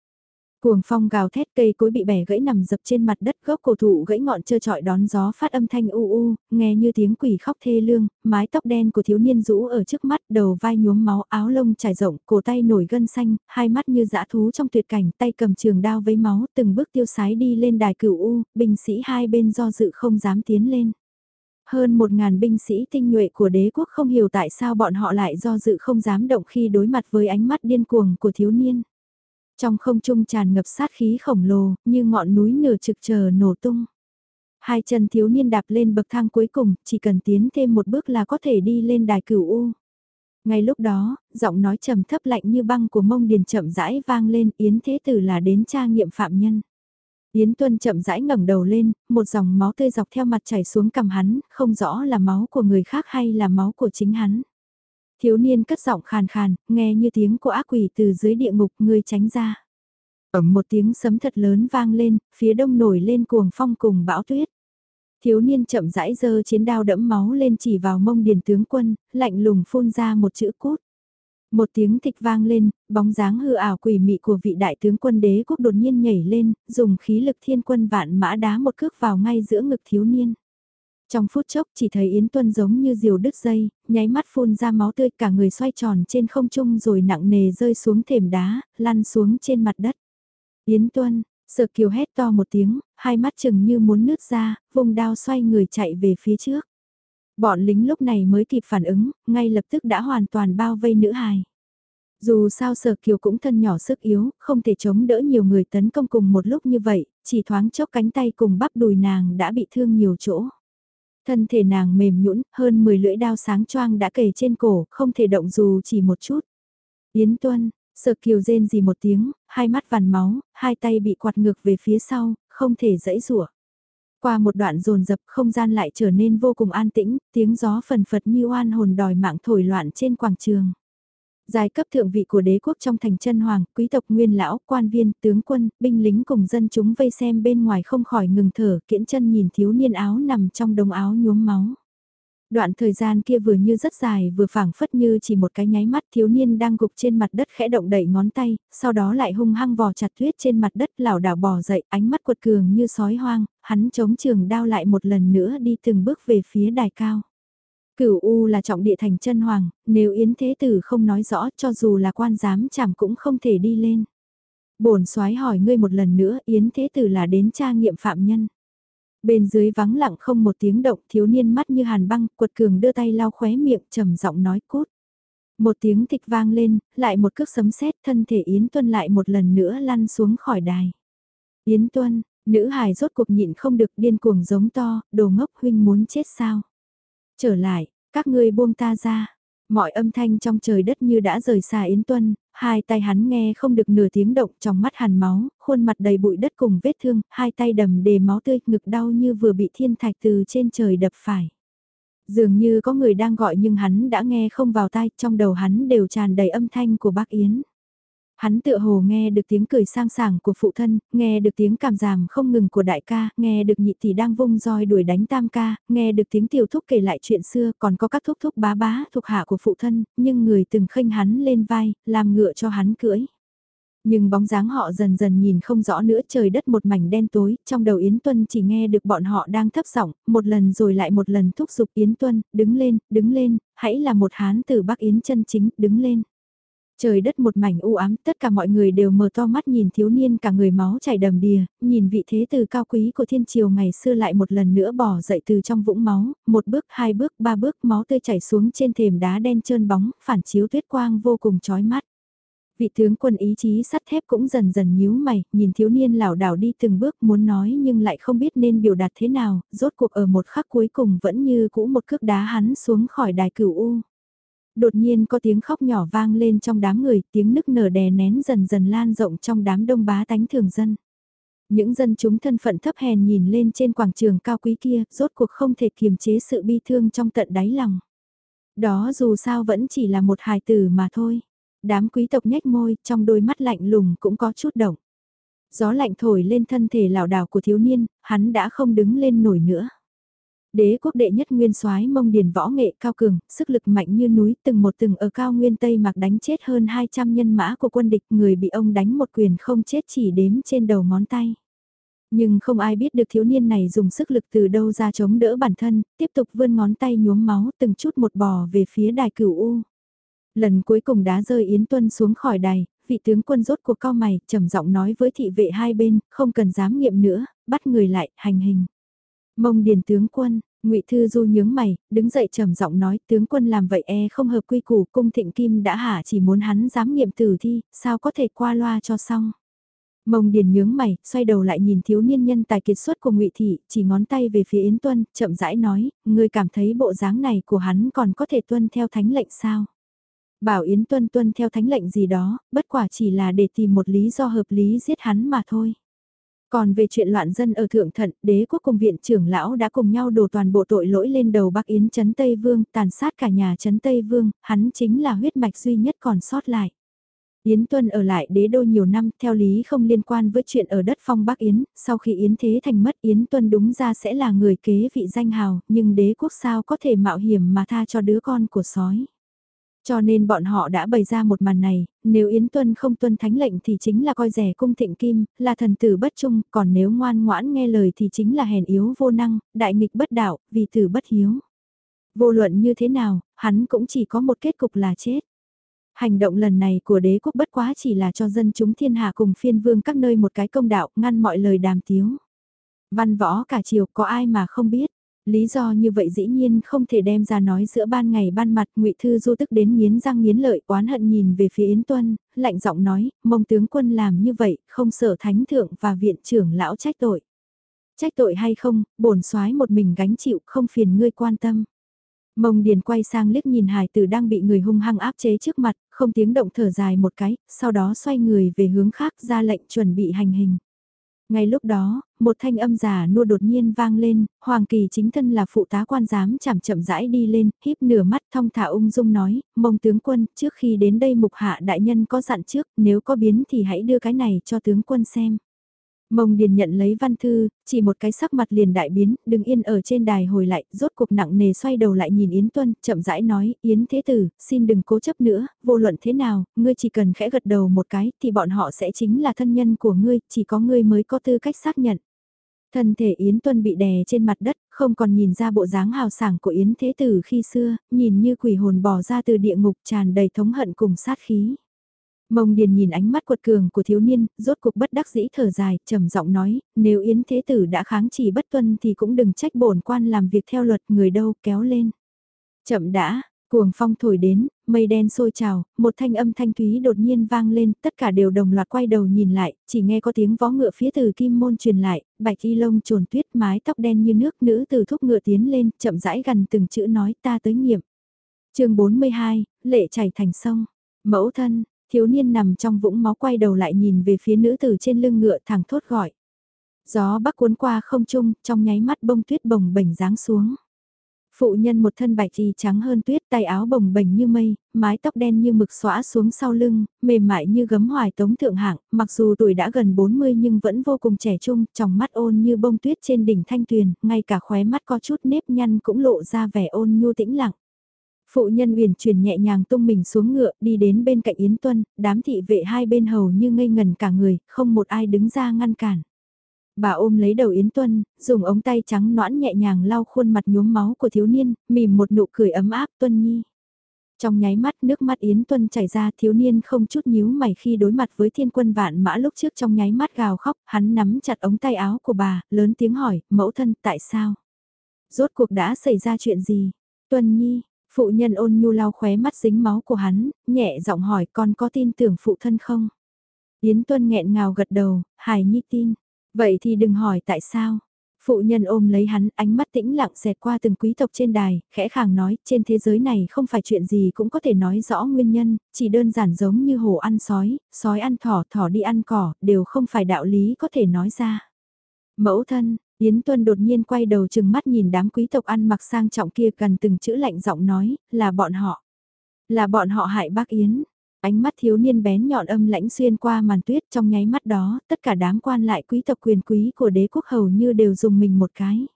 Cuồng phong gào thét cây cối bị bẻ gãy nằm dập trên mặt đất gốc cổ thụ gãy ngọn trơ trọi đón gió phát âm thanh u u, nghe như tiếng quỷ khóc thê lương, mái tóc đen của thiếu niên rũ ở trước mắt, đầu vai nhuốm máu áo lông trải rộng, cổ tay nổi gân xanh, hai mắt như dã thú trong tuyệt cảnh, tay cầm trường đao với máu, từng bước tiêu sái đi lên đài cửu u, binh sĩ hai bên do dự không dám tiến lên. Hơn một ngàn binh sĩ tinh nhuệ của đế quốc không hiểu tại sao bọn họ lại do dự không dám động khi đối mặt với ánh mắt điên cuồng của thiếu niên. Trong không trung tràn ngập sát khí khổng lồ, như ngọn núi nửa trực chờ nổ tung. Hai chân thiếu niên đạp lên bậc thang cuối cùng, chỉ cần tiến thêm một bước là có thể đi lên đài cửu U. Ngay lúc đó, giọng nói trầm thấp lạnh như băng của mông điền chậm rãi vang lên Yến Thế Tử là đến tra nghiệm phạm nhân. Yến Tuân chậm rãi ngẩng đầu lên, một dòng máu tươi dọc theo mặt chảy xuống cằm hắn, không rõ là máu của người khác hay là máu của chính hắn. Thiếu niên cất giọng khàn khàn, nghe như tiếng của ác quỷ từ dưới địa ngục người tránh ra. Ẩm một tiếng sấm thật lớn vang lên, phía đông nổi lên cuồng phong cùng bão tuyết. Thiếu niên chậm rãi giơ chiến đao đẫm máu lên chỉ vào mông điền tướng quân, lạnh lùng phun ra một chữ cút. Một tiếng thịch vang lên, bóng dáng hư ảo quỷ mị của vị đại tướng quân đế quốc đột nhiên nhảy lên, dùng khí lực thiên quân vạn mã đá một cước vào ngay giữa ngực thiếu niên. Trong phút chốc chỉ thấy Yến Tuân giống như diều đứt dây, nháy mắt phun ra máu tươi cả người xoay tròn trên không trung rồi nặng nề rơi xuống thềm đá, lăn xuống trên mặt đất. Yến Tuân, Sợ kiều hét to một tiếng, hai mắt chừng như muốn nứt ra, vùng đao xoay người chạy về phía trước. Bọn lính lúc này mới kịp phản ứng, ngay lập tức đã hoàn toàn bao vây nữ hài. Dù sao sở kiều cũng thân nhỏ sức yếu, không thể chống đỡ nhiều người tấn công cùng một lúc như vậy, chỉ thoáng chốc cánh tay cùng bắp đùi nàng đã bị thương nhiều chỗ. Thân thể nàng mềm nhũn hơn 10 lưỡi đao sáng choang đã kề trên cổ, không thể động dù chỉ một chút. Yến Tuân, Sở kiều rên gì một tiếng, hai mắt vằn máu, hai tay bị quạt ngược về phía sau, không thể dẫy rủa. Qua một đoạn rồn dập không gian lại trở nên vô cùng an tĩnh, tiếng gió phần phật như oan hồn đòi mạng thổi loạn trên quảng trường. Giai cấp thượng vị của đế quốc trong thành chân hoàng, quý tộc nguyên lão, quan viên, tướng quân, binh lính cùng dân chúng vây xem bên ngoài không khỏi ngừng thở, kiễn chân nhìn thiếu niên áo nằm trong đống áo nhuốm máu. Đoạn thời gian kia vừa như rất dài vừa phảng phất như chỉ một cái nháy mắt thiếu niên đang gục trên mặt đất khẽ động đẩy ngón tay, sau đó lại hung hăng vò chặt tuyết trên mặt đất lảo đảo bò dậy ánh mắt quật cường như sói hoang, hắn chống trường đao lại một lần nữa đi từng bước về phía đài cao. Cửu U là trọng địa thành chân hoàng, nếu Yến Thế Tử không nói rõ cho dù là quan giám chảm cũng không thể đi lên. bổn soái hỏi ngươi một lần nữa Yến Thế Tử là đến tra nghiệm phạm nhân. Bên dưới vắng lặng không một tiếng động thiếu niên mắt như hàn băng, quật cường đưa tay lau khóe miệng trầm giọng nói cút. Một tiếng thịch vang lên, lại một cước sấm sét thân thể Yến Tuân lại một lần nữa lăn xuống khỏi đài. Yến Tuân, nữ hài rốt cuộc nhịn không được điên cuồng giống to, đồ ngốc huynh muốn chết sao. Trở lại, các ngươi buông ta ra. Mọi âm thanh trong trời đất như đã rời xa Yến Tuân, hai tay hắn nghe không được nửa tiếng động trong mắt hàn máu, khuôn mặt đầy bụi đất cùng vết thương, hai tay đầm đề máu tươi, ngực đau như vừa bị thiên thạch từ trên trời đập phải. Dường như có người đang gọi nhưng hắn đã nghe không vào tai, trong đầu hắn đều tràn đầy âm thanh của bác Yến. Hắn tựa hồ nghe được tiếng cười sang sảng của phụ thân, nghe được tiếng cảm giảm không ngừng của đại ca, nghe được nhị tỷ đang vung roi đuổi đánh tam ca, nghe được tiếng tiểu thúc kể lại chuyện xưa, còn có các thúc thúc bá bá thuộc hạ của phụ thân, nhưng người từng khênh hắn lên vai, làm ngựa cho hắn cưỡi. Nhưng bóng dáng họ dần dần nhìn không rõ nữa trời đất một mảnh đen tối, trong đầu Yến Tuân chỉ nghe được bọn họ đang thấp giọng một lần rồi lại một lần thúc giục Yến Tuân, đứng lên, đứng lên, hãy là một hán từ Bắc Yến chân chính, đứng lên. Trời đất một mảnh u ám, tất cả mọi người đều mở to mắt nhìn thiếu niên cả người máu chảy đầm đìa, nhìn vị thế từ cao quý của thiên triều ngày xưa lại một lần nữa bỏ dậy từ trong vũng máu, một bước, hai bước, ba bước, máu tươi chảy xuống trên thềm đá đen trơn bóng, phản chiếu tuyết quang vô cùng chói mắt. Vị tướng quân ý chí sắt thép cũng dần dần nhíu mày, nhìn thiếu niên lảo đảo đi từng bước muốn nói nhưng lại không biết nên biểu đạt thế nào, rốt cuộc ở một khắc cuối cùng vẫn như cũ một cước đá hắn xuống khỏi đài cửu u đột nhiên có tiếng khóc nhỏ vang lên trong đám người, tiếng nức nở đè nén dần dần lan rộng trong đám đông bá tánh thường dân. Những dân chúng thân phận thấp hèn nhìn lên trên quảng trường cao quý kia, rốt cuộc không thể kiềm chế sự bi thương trong tận đáy lòng. Đó dù sao vẫn chỉ là một hài tử mà thôi. Đám quý tộc nhếch môi, trong đôi mắt lạnh lùng cũng có chút động. Gió lạnh thổi lên thân thể lảo đảo của thiếu niên, hắn đã không đứng lên nổi nữa. Đế quốc đệ nhất nguyên soái mông điền võ nghệ cao cường, sức lực mạnh như núi từng một từng ở cao nguyên Tây Mạc đánh chết hơn 200 nhân mã của quân địch người bị ông đánh một quyền không chết chỉ đếm trên đầu ngón tay. Nhưng không ai biết được thiếu niên này dùng sức lực từ đâu ra chống đỡ bản thân, tiếp tục vươn ngón tay nhuốm máu từng chút một bò về phía đài cửu U. Lần cuối cùng đá rơi Yến Tuân xuống khỏi đài, vị tướng quân rốt cuộc cao mày, trầm giọng nói với thị vệ hai bên, không cần dám nghiệm nữa, bắt người lại, hành hình. Mông điền tướng quân, Ngụy Thư Du nhướng mày, đứng dậy trầm giọng nói, tướng quân làm vậy e không hợp quy củ, cung thịnh kim đã hạ chỉ muốn hắn giám nghiệm tử thi, sao có thể qua loa cho xong. Mông Điền nhướng mày, xoay đầu lại nhìn thiếu niên nhân tài kiệt xuất của Ngụy Thị, chỉ ngón tay về phía Yến Tuân, chậm rãi nói, ngươi cảm thấy bộ dáng này của hắn còn có thể tuân theo thánh lệnh sao? Bảo Yến Tuân tuân theo thánh lệnh gì đó, bất quả chỉ là để tìm một lý do hợp lý giết hắn mà thôi. Còn về chuyện loạn dân ở Thượng Thận, đế quốc cùng viện trưởng lão đã cùng nhau đổ toàn bộ tội lỗi lên đầu Bắc Yến Trấn Tây Vương, tàn sát cả nhà Trấn Tây Vương, hắn chính là huyết mạch duy nhất còn sót lại. Yến Tuân ở lại đế đô nhiều năm, theo lý không liên quan với chuyện ở đất phong Bắc Yến, sau khi Yến Thế Thành mất Yến Tuân đúng ra sẽ là người kế vị danh hào, nhưng đế quốc sao có thể mạo hiểm mà tha cho đứa con của sói. Cho nên bọn họ đã bày ra một màn này, nếu Yến Tuân không tuân thánh lệnh thì chính là coi rẻ cung thịnh kim, là thần tử bất trung, còn nếu ngoan ngoãn nghe lời thì chính là hèn yếu vô năng, đại nghịch bất đạo, vì tử bất hiếu. Vô luận như thế nào, hắn cũng chỉ có một kết cục là chết. Hành động lần này của đế quốc bất quá chỉ là cho dân chúng thiên hạ cùng phiên vương các nơi một cái công đạo, ngăn mọi lời đàm tiếu. Văn võ cả chiều có ai mà không biết. Lý do như vậy dĩ nhiên không thể đem ra nói giữa ban ngày ban mặt ngụy Thư Du tức đến nghiến răng nghiến lợi oán hận nhìn về phía Yến Tuân, lạnh giọng nói, mong tướng quân làm như vậy, không sợ thánh thượng và viện trưởng lão trách tội. Trách tội hay không, bổn soái một mình gánh chịu không phiền ngươi quan tâm. Mông Điền quay sang liếc nhìn hải tử đang bị người hung hăng áp chế trước mặt, không tiếng động thở dài một cái, sau đó xoay người về hướng khác ra lệnh chuẩn bị hành hình. Ngay lúc đó, một thanh âm giả nua đột nhiên vang lên, Hoàng Kỳ chính thân là phụ tá quan giám chậm chậm rãi đi lên, híp nửa mắt thong thả ung dung nói, mông tướng quân, trước khi đến đây mục hạ đại nhân có dặn trước, nếu có biến thì hãy đưa cái này cho tướng quân xem. Mông Điền nhận lấy văn thư, chỉ một cái sắc mặt liền đại biến, đừng yên ở trên đài hồi lại, rốt cuộc nặng nề xoay đầu lại nhìn Yến Tuân, chậm rãi nói, Yến Thế Tử, xin đừng cố chấp nữa, vô luận thế nào, ngươi chỉ cần khẽ gật đầu một cái, thì bọn họ sẽ chính là thân nhân của ngươi, chỉ có ngươi mới có tư cách xác nhận. Thân thể Yến Tuân bị đè trên mặt đất, không còn nhìn ra bộ dáng hào sảng của Yến Thế Tử khi xưa, nhìn như quỷ hồn bỏ ra từ địa ngục tràn đầy thống hận cùng sát khí. Mông Điền nhìn ánh mắt quật cường của thiếu niên, rốt cuộc bất đắc dĩ thở dài, trầm giọng nói, nếu Yến Thế Tử đã kháng chỉ bất tuân thì cũng đừng trách bổn quan làm việc theo luật người đâu kéo lên. Chậm đã, cuồng phong thổi đến, mây đen sôi trào, một thanh âm thanh thúy đột nhiên vang lên, tất cả đều đồng loạt quay đầu nhìn lại, chỉ nghe có tiếng vó ngựa phía từ kim môn truyền lại, bạch y lông trồn tuyết mái tóc đen như nước nữ từ thúc ngựa tiến lên, chậm rãi gần từng chữ nói ta tới nghiệm. chương 42, lệ chảy thành sông, mẫu thân, Thiếu niên nằm trong vũng máu quay đầu lại nhìn về phía nữ tử trên lưng ngựa thẳng thốt gọi. Gió bắc cuốn qua không trung, trong nháy mắt bông tuyết bồng bềnh giáng xuống. Phụ nhân một thân bạch y trắng hơn tuyết, tay áo bồng bềnh như mây, mái tóc đen như mực xõa xuống sau lưng, mềm mại như gấm hoài tống thượng hạng, mặc dù tuổi đã gần 40 nhưng vẫn vô cùng trẻ trung, trong mắt ôn như bông tuyết trên đỉnh thanh tuyền, ngay cả khóe mắt có chút nếp nhăn cũng lộ ra vẻ ôn nhu tĩnh lặng. Phụ nhân uyển chuyển nhẹ nhàng tung mình xuống ngựa đi đến bên cạnh Yến Tuân, đám thị vệ hai bên hầu như ngây ngần cả người, không một ai đứng ra ngăn cản. Bà ôm lấy đầu Yến Tuân, dùng ống tay trắng noãn nhẹ nhàng lau khuôn mặt nhuốm máu của thiếu niên, mỉm một nụ cười ấm áp Tuân Nhi. Trong nháy mắt nước mắt Yến Tuân chảy ra thiếu niên không chút nhíu mày khi đối mặt với thiên quân vạn mã lúc trước trong nháy mắt gào khóc, hắn nắm chặt ống tay áo của bà, lớn tiếng hỏi, mẫu thân tại sao? Rốt cuộc đã xảy ra chuyện gì? Tuân Nhi, Phụ nhân ôn nhu lau khóe mắt dính máu của hắn, nhẹ giọng hỏi con có tin tưởng phụ thân không? Yến Tuân nghẹn ngào gật đầu, hài nhi tin. Vậy thì đừng hỏi tại sao. Phụ nhân ôm lấy hắn, ánh mắt tĩnh lặng xẹt qua từng quý tộc trên đài, khẽ khàng nói, trên thế giới này không phải chuyện gì cũng có thể nói rõ nguyên nhân, chỉ đơn giản giống như hổ ăn sói, sói ăn thỏ, thỏ đi ăn cỏ, đều không phải đạo lý có thể nói ra. Mẫu thân, Yến Tuân đột nhiên quay đầu chừng mắt nhìn đám quý tộc ăn mặc sang trọng kia gần từng chữ lạnh giọng nói, là bọn họ. Là bọn họ hại bác Yến. Ánh mắt thiếu niên bén nhọn âm lãnh xuyên qua màn tuyết trong nháy mắt đó, tất cả đám quan lại quý tộc quyền quý của đế quốc hầu như đều dùng mình một cái.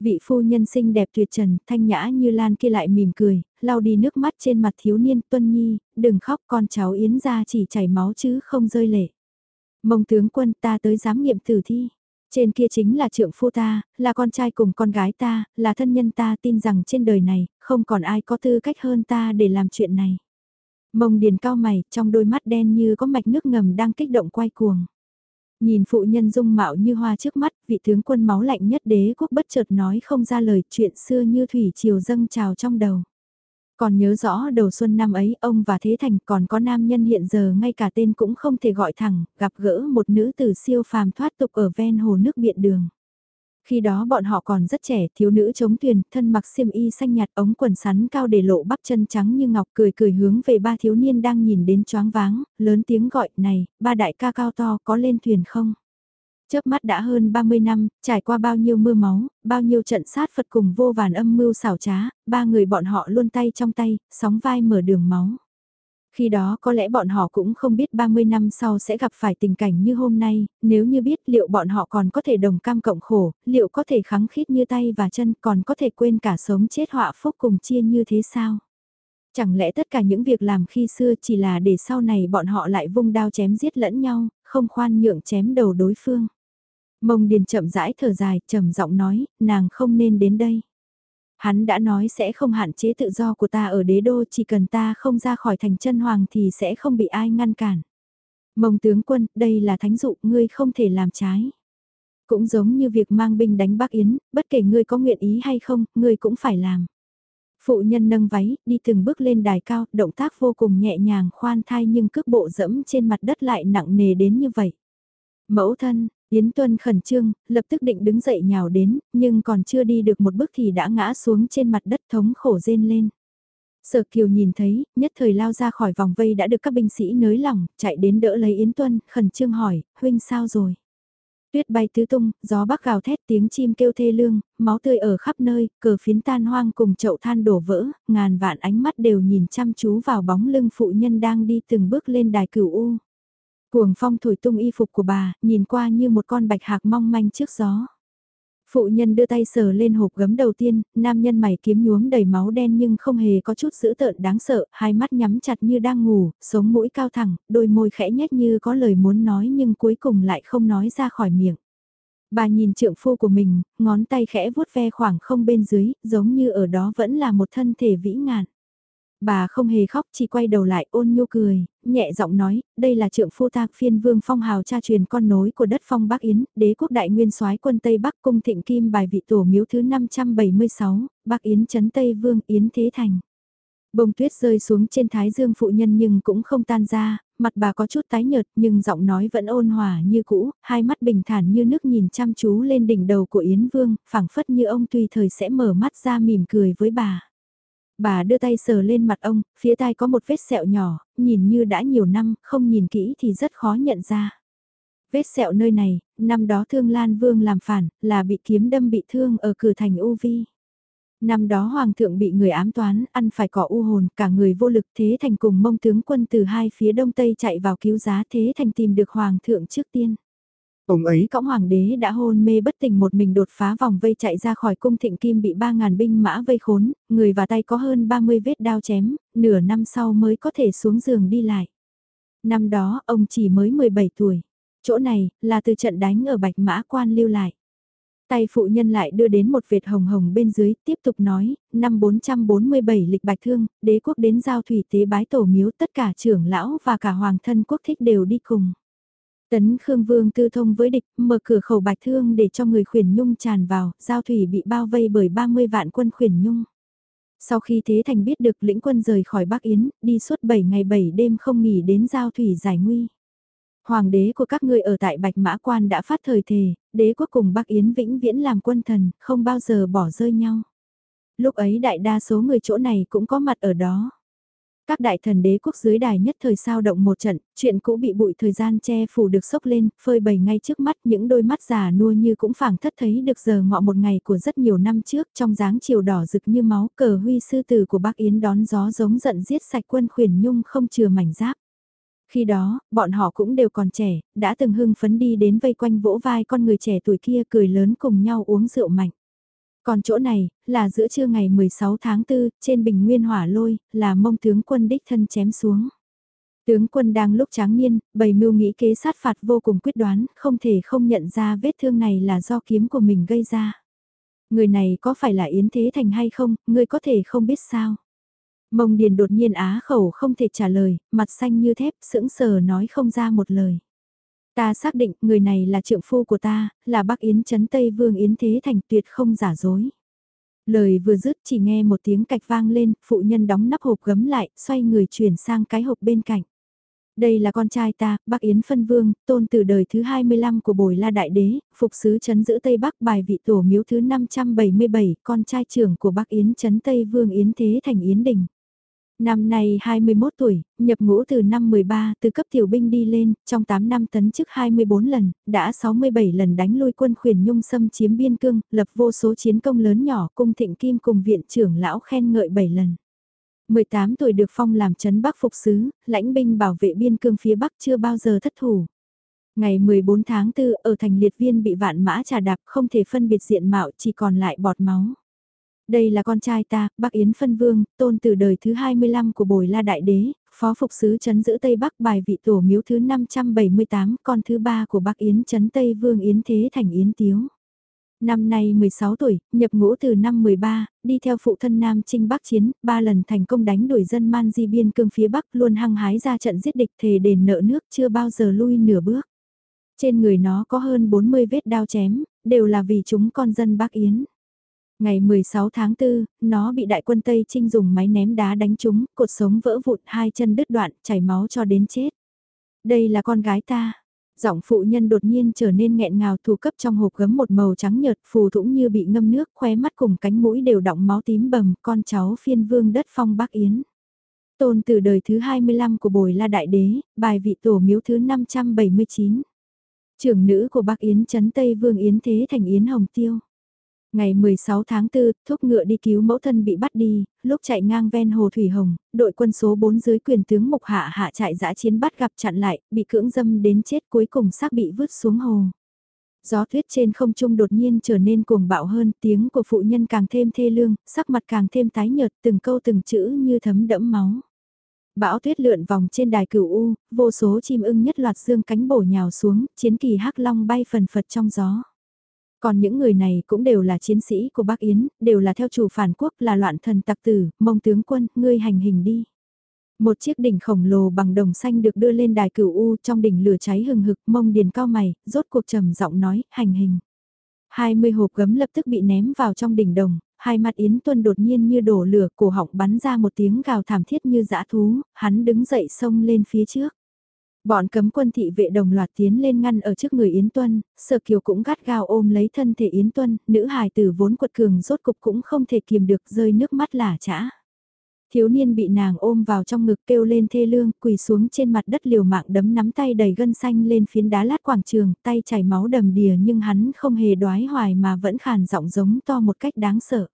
Vị phu nhân xinh đẹp tuyệt trần, thanh nhã như lan kia lại mỉm cười, lau đi nước mắt trên mặt thiếu niên tuân nhi, đừng khóc con cháu Yến ra chỉ chảy máu chứ không rơi lệ. Mông tướng quân ta tới giám nghiệm tử thi. Trên kia chính là trượng phu ta, là con trai cùng con gái ta, là thân nhân ta tin rằng trên đời này, không còn ai có tư cách hơn ta để làm chuyện này. Mông điền cao mày, trong đôi mắt đen như có mạch nước ngầm đang kích động quay cuồng. Nhìn phụ nhân dung mạo như hoa trước mắt, vị tướng quân máu lạnh nhất đế quốc bất chợt nói không ra lời chuyện xưa như thủy triều dâng trào trong đầu. Còn nhớ rõ đầu xuân năm ấy ông và Thế Thành còn có nam nhân hiện giờ ngay cả tên cũng không thể gọi thẳng, gặp gỡ một nữ tử siêu phàm thoát tục ở ven hồ nước biện đường. Khi đó bọn họ còn rất trẻ, thiếu nữ chống thuyền, thân mặc xiêm y xanh nhạt ống quần sắn cao để lộ bắp chân trắng như ngọc cười cười hướng về ba thiếu niên đang nhìn đến choáng váng, lớn tiếng gọi, này, ba đại ca cao to có lên thuyền không? Chớp mắt đã hơn 30 năm, trải qua bao nhiêu mưa máu, bao nhiêu trận sát Phật cùng vô vàn âm mưu xảo trá, ba người bọn họ luôn tay trong tay, sóng vai mở đường máu. Khi đó có lẽ bọn họ cũng không biết 30 năm sau sẽ gặp phải tình cảnh như hôm nay, nếu như biết liệu bọn họ còn có thể đồng cam cộng khổ, liệu có thể kháng khít như tay và chân còn có thể quên cả sống chết họa phúc cùng chia như thế sao? Chẳng lẽ tất cả những việc làm khi xưa chỉ là để sau này bọn họ lại vung đao chém giết lẫn nhau, không khoan nhượng chém đầu đối phương? Mông Điền chậm rãi thở dài, trầm giọng nói, nàng không nên đến đây. Hắn đã nói sẽ không hạn chế tự do của ta ở đế đô chỉ cần ta không ra khỏi thành chân hoàng thì sẽ không bị ai ngăn cản. Mông tướng quân, đây là thánh dụ, ngươi không thể làm trái. Cũng giống như việc mang binh đánh Bắc Yến, bất kể ngươi có nguyện ý hay không, ngươi cũng phải làm. Phụ nhân nâng váy, đi từng bước lên đài cao, động tác vô cùng nhẹ nhàng khoan thai nhưng cước bộ dẫm trên mặt đất lại nặng nề đến như vậy. Mẫu thân, Yến Tuân khẩn trương, lập tức định đứng dậy nhào đến, nhưng còn chưa đi được một bước thì đã ngã xuống trên mặt đất thống khổ rên lên. Sở Kiều nhìn thấy, nhất thời lao ra khỏi vòng vây đã được các binh sĩ nới lỏng, chạy đến đỡ lấy Yến Tuân, khẩn trương hỏi, huynh sao rồi? Tuyết bay tứ tung, gió bắc gào thét tiếng chim kêu thê lương, máu tươi ở khắp nơi, cờ phiến tan hoang cùng chậu than đổ vỡ, ngàn vạn ánh mắt đều nhìn chăm chú vào bóng lưng phụ nhân đang đi từng bước lên đài cửu U. Cuồng phong thổi tung y phục của bà, nhìn qua như một con bạch hạc mong manh trước gió. Phụ nhân đưa tay sờ lên hộp gấm đầu tiên, nam nhân mày kiếm nhuốm đầy máu đen nhưng không hề có chút dữ tợn đáng sợ, hai mắt nhắm chặt như đang ngủ, sống mũi cao thẳng, đôi môi khẽ nhếch như có lời muốn nói nhưng cuối cùng lại không nói ra khỏi miệng. Bà nhìn trượng phu của mình, ngón tay khẽ vuốt ve khoảng không bên dưới, giống như ở đó vẫn là một thân thể vĩ ngạn. Bà không hề khóc chỉ quay đầu lại ôn nhu cười, nhẹ giọng nói, đây là trượng phu ta phiên vương phong hào cha truyền con nối của đất phong Bắc Yến, đế quốc đại nguyên soái quân Tây Bắc cung thịnh kim bài vị tổ miếu thứ 576, Bắc Yến chấn Tây Vương Yến Thế Thành. Bông tuyết rơi xuống trên thái dương phụ nhân nhưng cũng không tan ra, mặt bà có chút tái nhợt nhưng giọng nói vẫn ôn hòa như cũ, hai mắt bình thản như nước nhìn chăm chú lên đỉnh đầu của Yến Vương, phảng phất như ông tùy thời sẽ mở mắt ra mỉm cười với bà. Bà đưa tay sờ lên mặt ông, phía tai có một vết sẹo nhỏ, nhìn như đã nhiều năm, không nhìn kỹ thì rất khó nhận ra. Vết sẹo nơi này, năm đó Thương Lan Vương làm phản, là bị kiếm đâm bị thương ở cửa thành U Vi. Năm đó Hoàng thượng bị người ám toán, ăn phải cỏ u hồn, cả người vô lực thế thành cùng mông tướng quân từ hai phía đông tây chạy vào cứu giá thế thành tìm được Hoàng thượng trước tiên. Ông ấy cõng hoàng đế đã hôn mê bất tỉnh một mình đột phá vòng vây chạy ra khỏi cung thịnh kim bị 3.000 binh mã vây khốn, người và tay có hơn 30 vết đao chém, nửa năm sau mới có thể xuống giường đi lại. Năm đó ông chỉ mới 17 tuổi. Chỗ này là từ trận đánh ở Bạch Mã Quan lưu lại. Tay phụ nhân lại đưa đến một vệt hồng hồng bên dưới, tiếp tục nói, năm 447 lịch bạch thương, đế quốc đến giao thủy tế bái tổ miếu tất cả trưởng lão và cả hoàng thân quốc thích đều đi cùng. Tấn Khương Vương tư thông với địch, mở cửa khẩu bạch thương để cho người khuyển nhung tràn vào, giao thủy bị bao vây bởi 30 vạn quân khuyển nhung. Sau khi Thế Thành biết được lĩnh quân rời khỏi Bắc Yến, đi suốt 7 ngày 7 đêm không nghỉ đến giao thủy giải nguy. Hoàng đế của các ngươi ở tại Bạch Mã Quan đã phát thời thề, đế quốc cùng Bắc Yến vĩnh viễn làm quân thần, không bao giờ bỏ rơi nhau. Lúc ấy đại đa số người chỗ này cũng có mặt ở đó. Các đại thần đế quốc dưới đài nhất thời sao động một trận, chuyện cũ bị bụi thời gian che phủ được sốc lên, phơi bày ngay trước mắt những đôi mắt già nua như cũng phảng thất thấy được giờ ngọ một ngày của rất nhiều năm trước trong dáng chiều đỏ rực như máu cờ huy sư tử của bác Yến đón gió giống giận giết sạch quân khuyển nhung không chừa mảnh giáp. Khi đó, bọn họ cũng đều còn trẻ, đã từng hưng phấn đi đến vây quanh vỗ vai con người trẻ tuổi kia cười lớn cùng nhau uống rượu mạnh. Còn chỗ này, là giữa trưa ngày 16 tháng 4, trên bình nguyên hỏa lôi, là mông tướng quân đích thân chém xuống. Tướng quân đang lúc tráng niên, bầy mưu nghĩ kế sát phạt vô cùng quyết đoán, không thể không nhận ra vết thương này là do kiếm của mình gây ra. Người này có phải là Yến Thế Thành hay không, người có thể không biết sao. Mông Điền đột nhiên á khẩu không thể trả lời, mặt xanh như thép, sững sờ nói không ra một lời. Ta xác định người này là trượng phu của ta, là bác Yến Trấn Tây Vương Yến Thế Thành tuyệt không giả dối. Lời vừa dứt chỉ nghe một tiếng cạch vang lên, phụ nhân đóng nắp hộp gấm lại, xoay người chuyển sang cái hộp bên cạnh. Đây là con trai ta, bác Yến Phân Vương, tôn từ đời thứ 25 của bồi la đại đế, phục sứ chấn giữ Tây Bắc bài vị tổ miếu thứ 577, con trai trưởng của bác Yến chấn Tây Vương Yến Thế Thành Yến Đình. Năm nay 21 tuổi, nhập ngũ từ năm 13, từ cấp tiểu binh đi lên, trong 8 năm tấn chức 24 lần, đã 67 lần đánh lui quân khuyển nhung xâm chiếm biên cương, lập vô số chiến công lớn nhỏ, cung thịnh kim cùng viện trưởng lão khen ngợi 7 lần. 18 tuổi được phong làm chấn Bắc phục sứ, lãnh binh bảo vệ biên cương phía Bắc chưa bao giờ thất thủ. Ngày 14 tháng 4 ở thành liệt viên bị vạn mã trà đạp không thể phân biệt diện mạo chỉ còn lại bọt máu. Đây là con trai ta, Bắc Yến Phân Vương, tôn từ đời thứ 25 của bồi la đại đế, phó phục sứ chấn giữ Tây Bắc bài vị tổ miếu thứ 578, con thứ ba của Bắc Yến chấn Tây Vương Yến Thế Thành Yến Tiếu. Năm nay 16 tuổi, nhập ngũ từ năm 13, đi theo phụ thân Nam Trinh Bắc chiến, ba lần thành công đánh đuổi dân man di biên cương phía Bắc luôn hăng hái ra trận giết địch thề đền nợ nước chưa bao giờ lui nửa bước. Trên người nó có hơn 40 vết đao chém, đều là vì chúng con dân Bắc Yến. Ngày 16 tháng 4, nó bị đại quân Tây Trinh dùng máy ném đá đánh trúng, cột sống vỡ vụn hai chân đứt đoạn, chảy máu cho đến chết. Đây là con gái ta, Giọng phụ nhân đột nhiên trở nên nghẹn ngào thu cấp trong hộp gấm một màu trắng nhợt phù thủng như bị ngâm nước khóe mắt cùng cánh mũi đều đọng máu tím bầm con cháu phiên vương đất phong bác Yến. Tôn từ đời thứ 25 của bồi la đại đế, bài vị tổ miếu thứ 579. Trưởng nữ của bác Yến chấn Tây Vương Yến Thế thành Yến Hồng Tiêu. Ngày 16 tháng 4, thúc ngựa đi cứu mẫu thân bị bắt đi, lúc chạy ngang ven hồ Thủy Hồng, đội quân số 4 dưới quyền tướng Mục Hạ hạ chạy dã chiến bắt gặp chặn lại, bị cưỡng dâm đến chết cuối cùng xác bị vứt xuống hồ. Gió tuyết trên không trung đột nhiên trở nên cuồng bạo hơn, tiếng của phụ nhân càng thêm thê lương, sắc mặt càng thêm tái nhợt, từng câu từng chữ như thấm đẫm máu. Bão tuyết lượn vòng trên đài cửu U, vô số chim ưng nhất loạt dương cánh bổ nhào xuống, chiến kỳ hắc long bay phần phật trong gió. Còn những người này cũng đều là chiến sĩ của bác Yến, đều là theo chủ phản quốc là loạn thần tặc tử, mông tướng quân, ngươi hành hình đi. Một chiếc đỉnh khổng lồ bằng đồng xanh được đưa lên đài cửu U trong đỉnh lửa cháy hừng hực mông điền cao mày, rốt cuộc trầm giọng nói, hành hình. 20 hộp gấm lập tức bị ném vào trong đỉnh đồng, hai mặt Yến Tuân đột nhiên như đổ lửa, cổ họng bắn ra một tiếng gào thảm thiết như dã thú, hắn đứng dậy xông lên phía trước. Bọn cấm quân thị vệ đồng loạt tiến lên ngăn ở trước người Yến Tuân, Sở Kiều cũng gắt gao ôm lấy thân thể Yến Tuân, nữ hài tử vốn quật cường rốt cục cũng không thể kiềm được rơi nước mắt lả chã. Thiếu niên bị nàng ôm vào trong ngực kêu lên thê lương, quỳ xuống trên mặt đất liều mạng đấm nắm tay đầy gân xanh lên phiến đá lát quảng trường, tay chảy máu đầm đìa nhưng hắn không hề đoái hoài mà vẫn khàn giọng giống to một cách đáng sợ.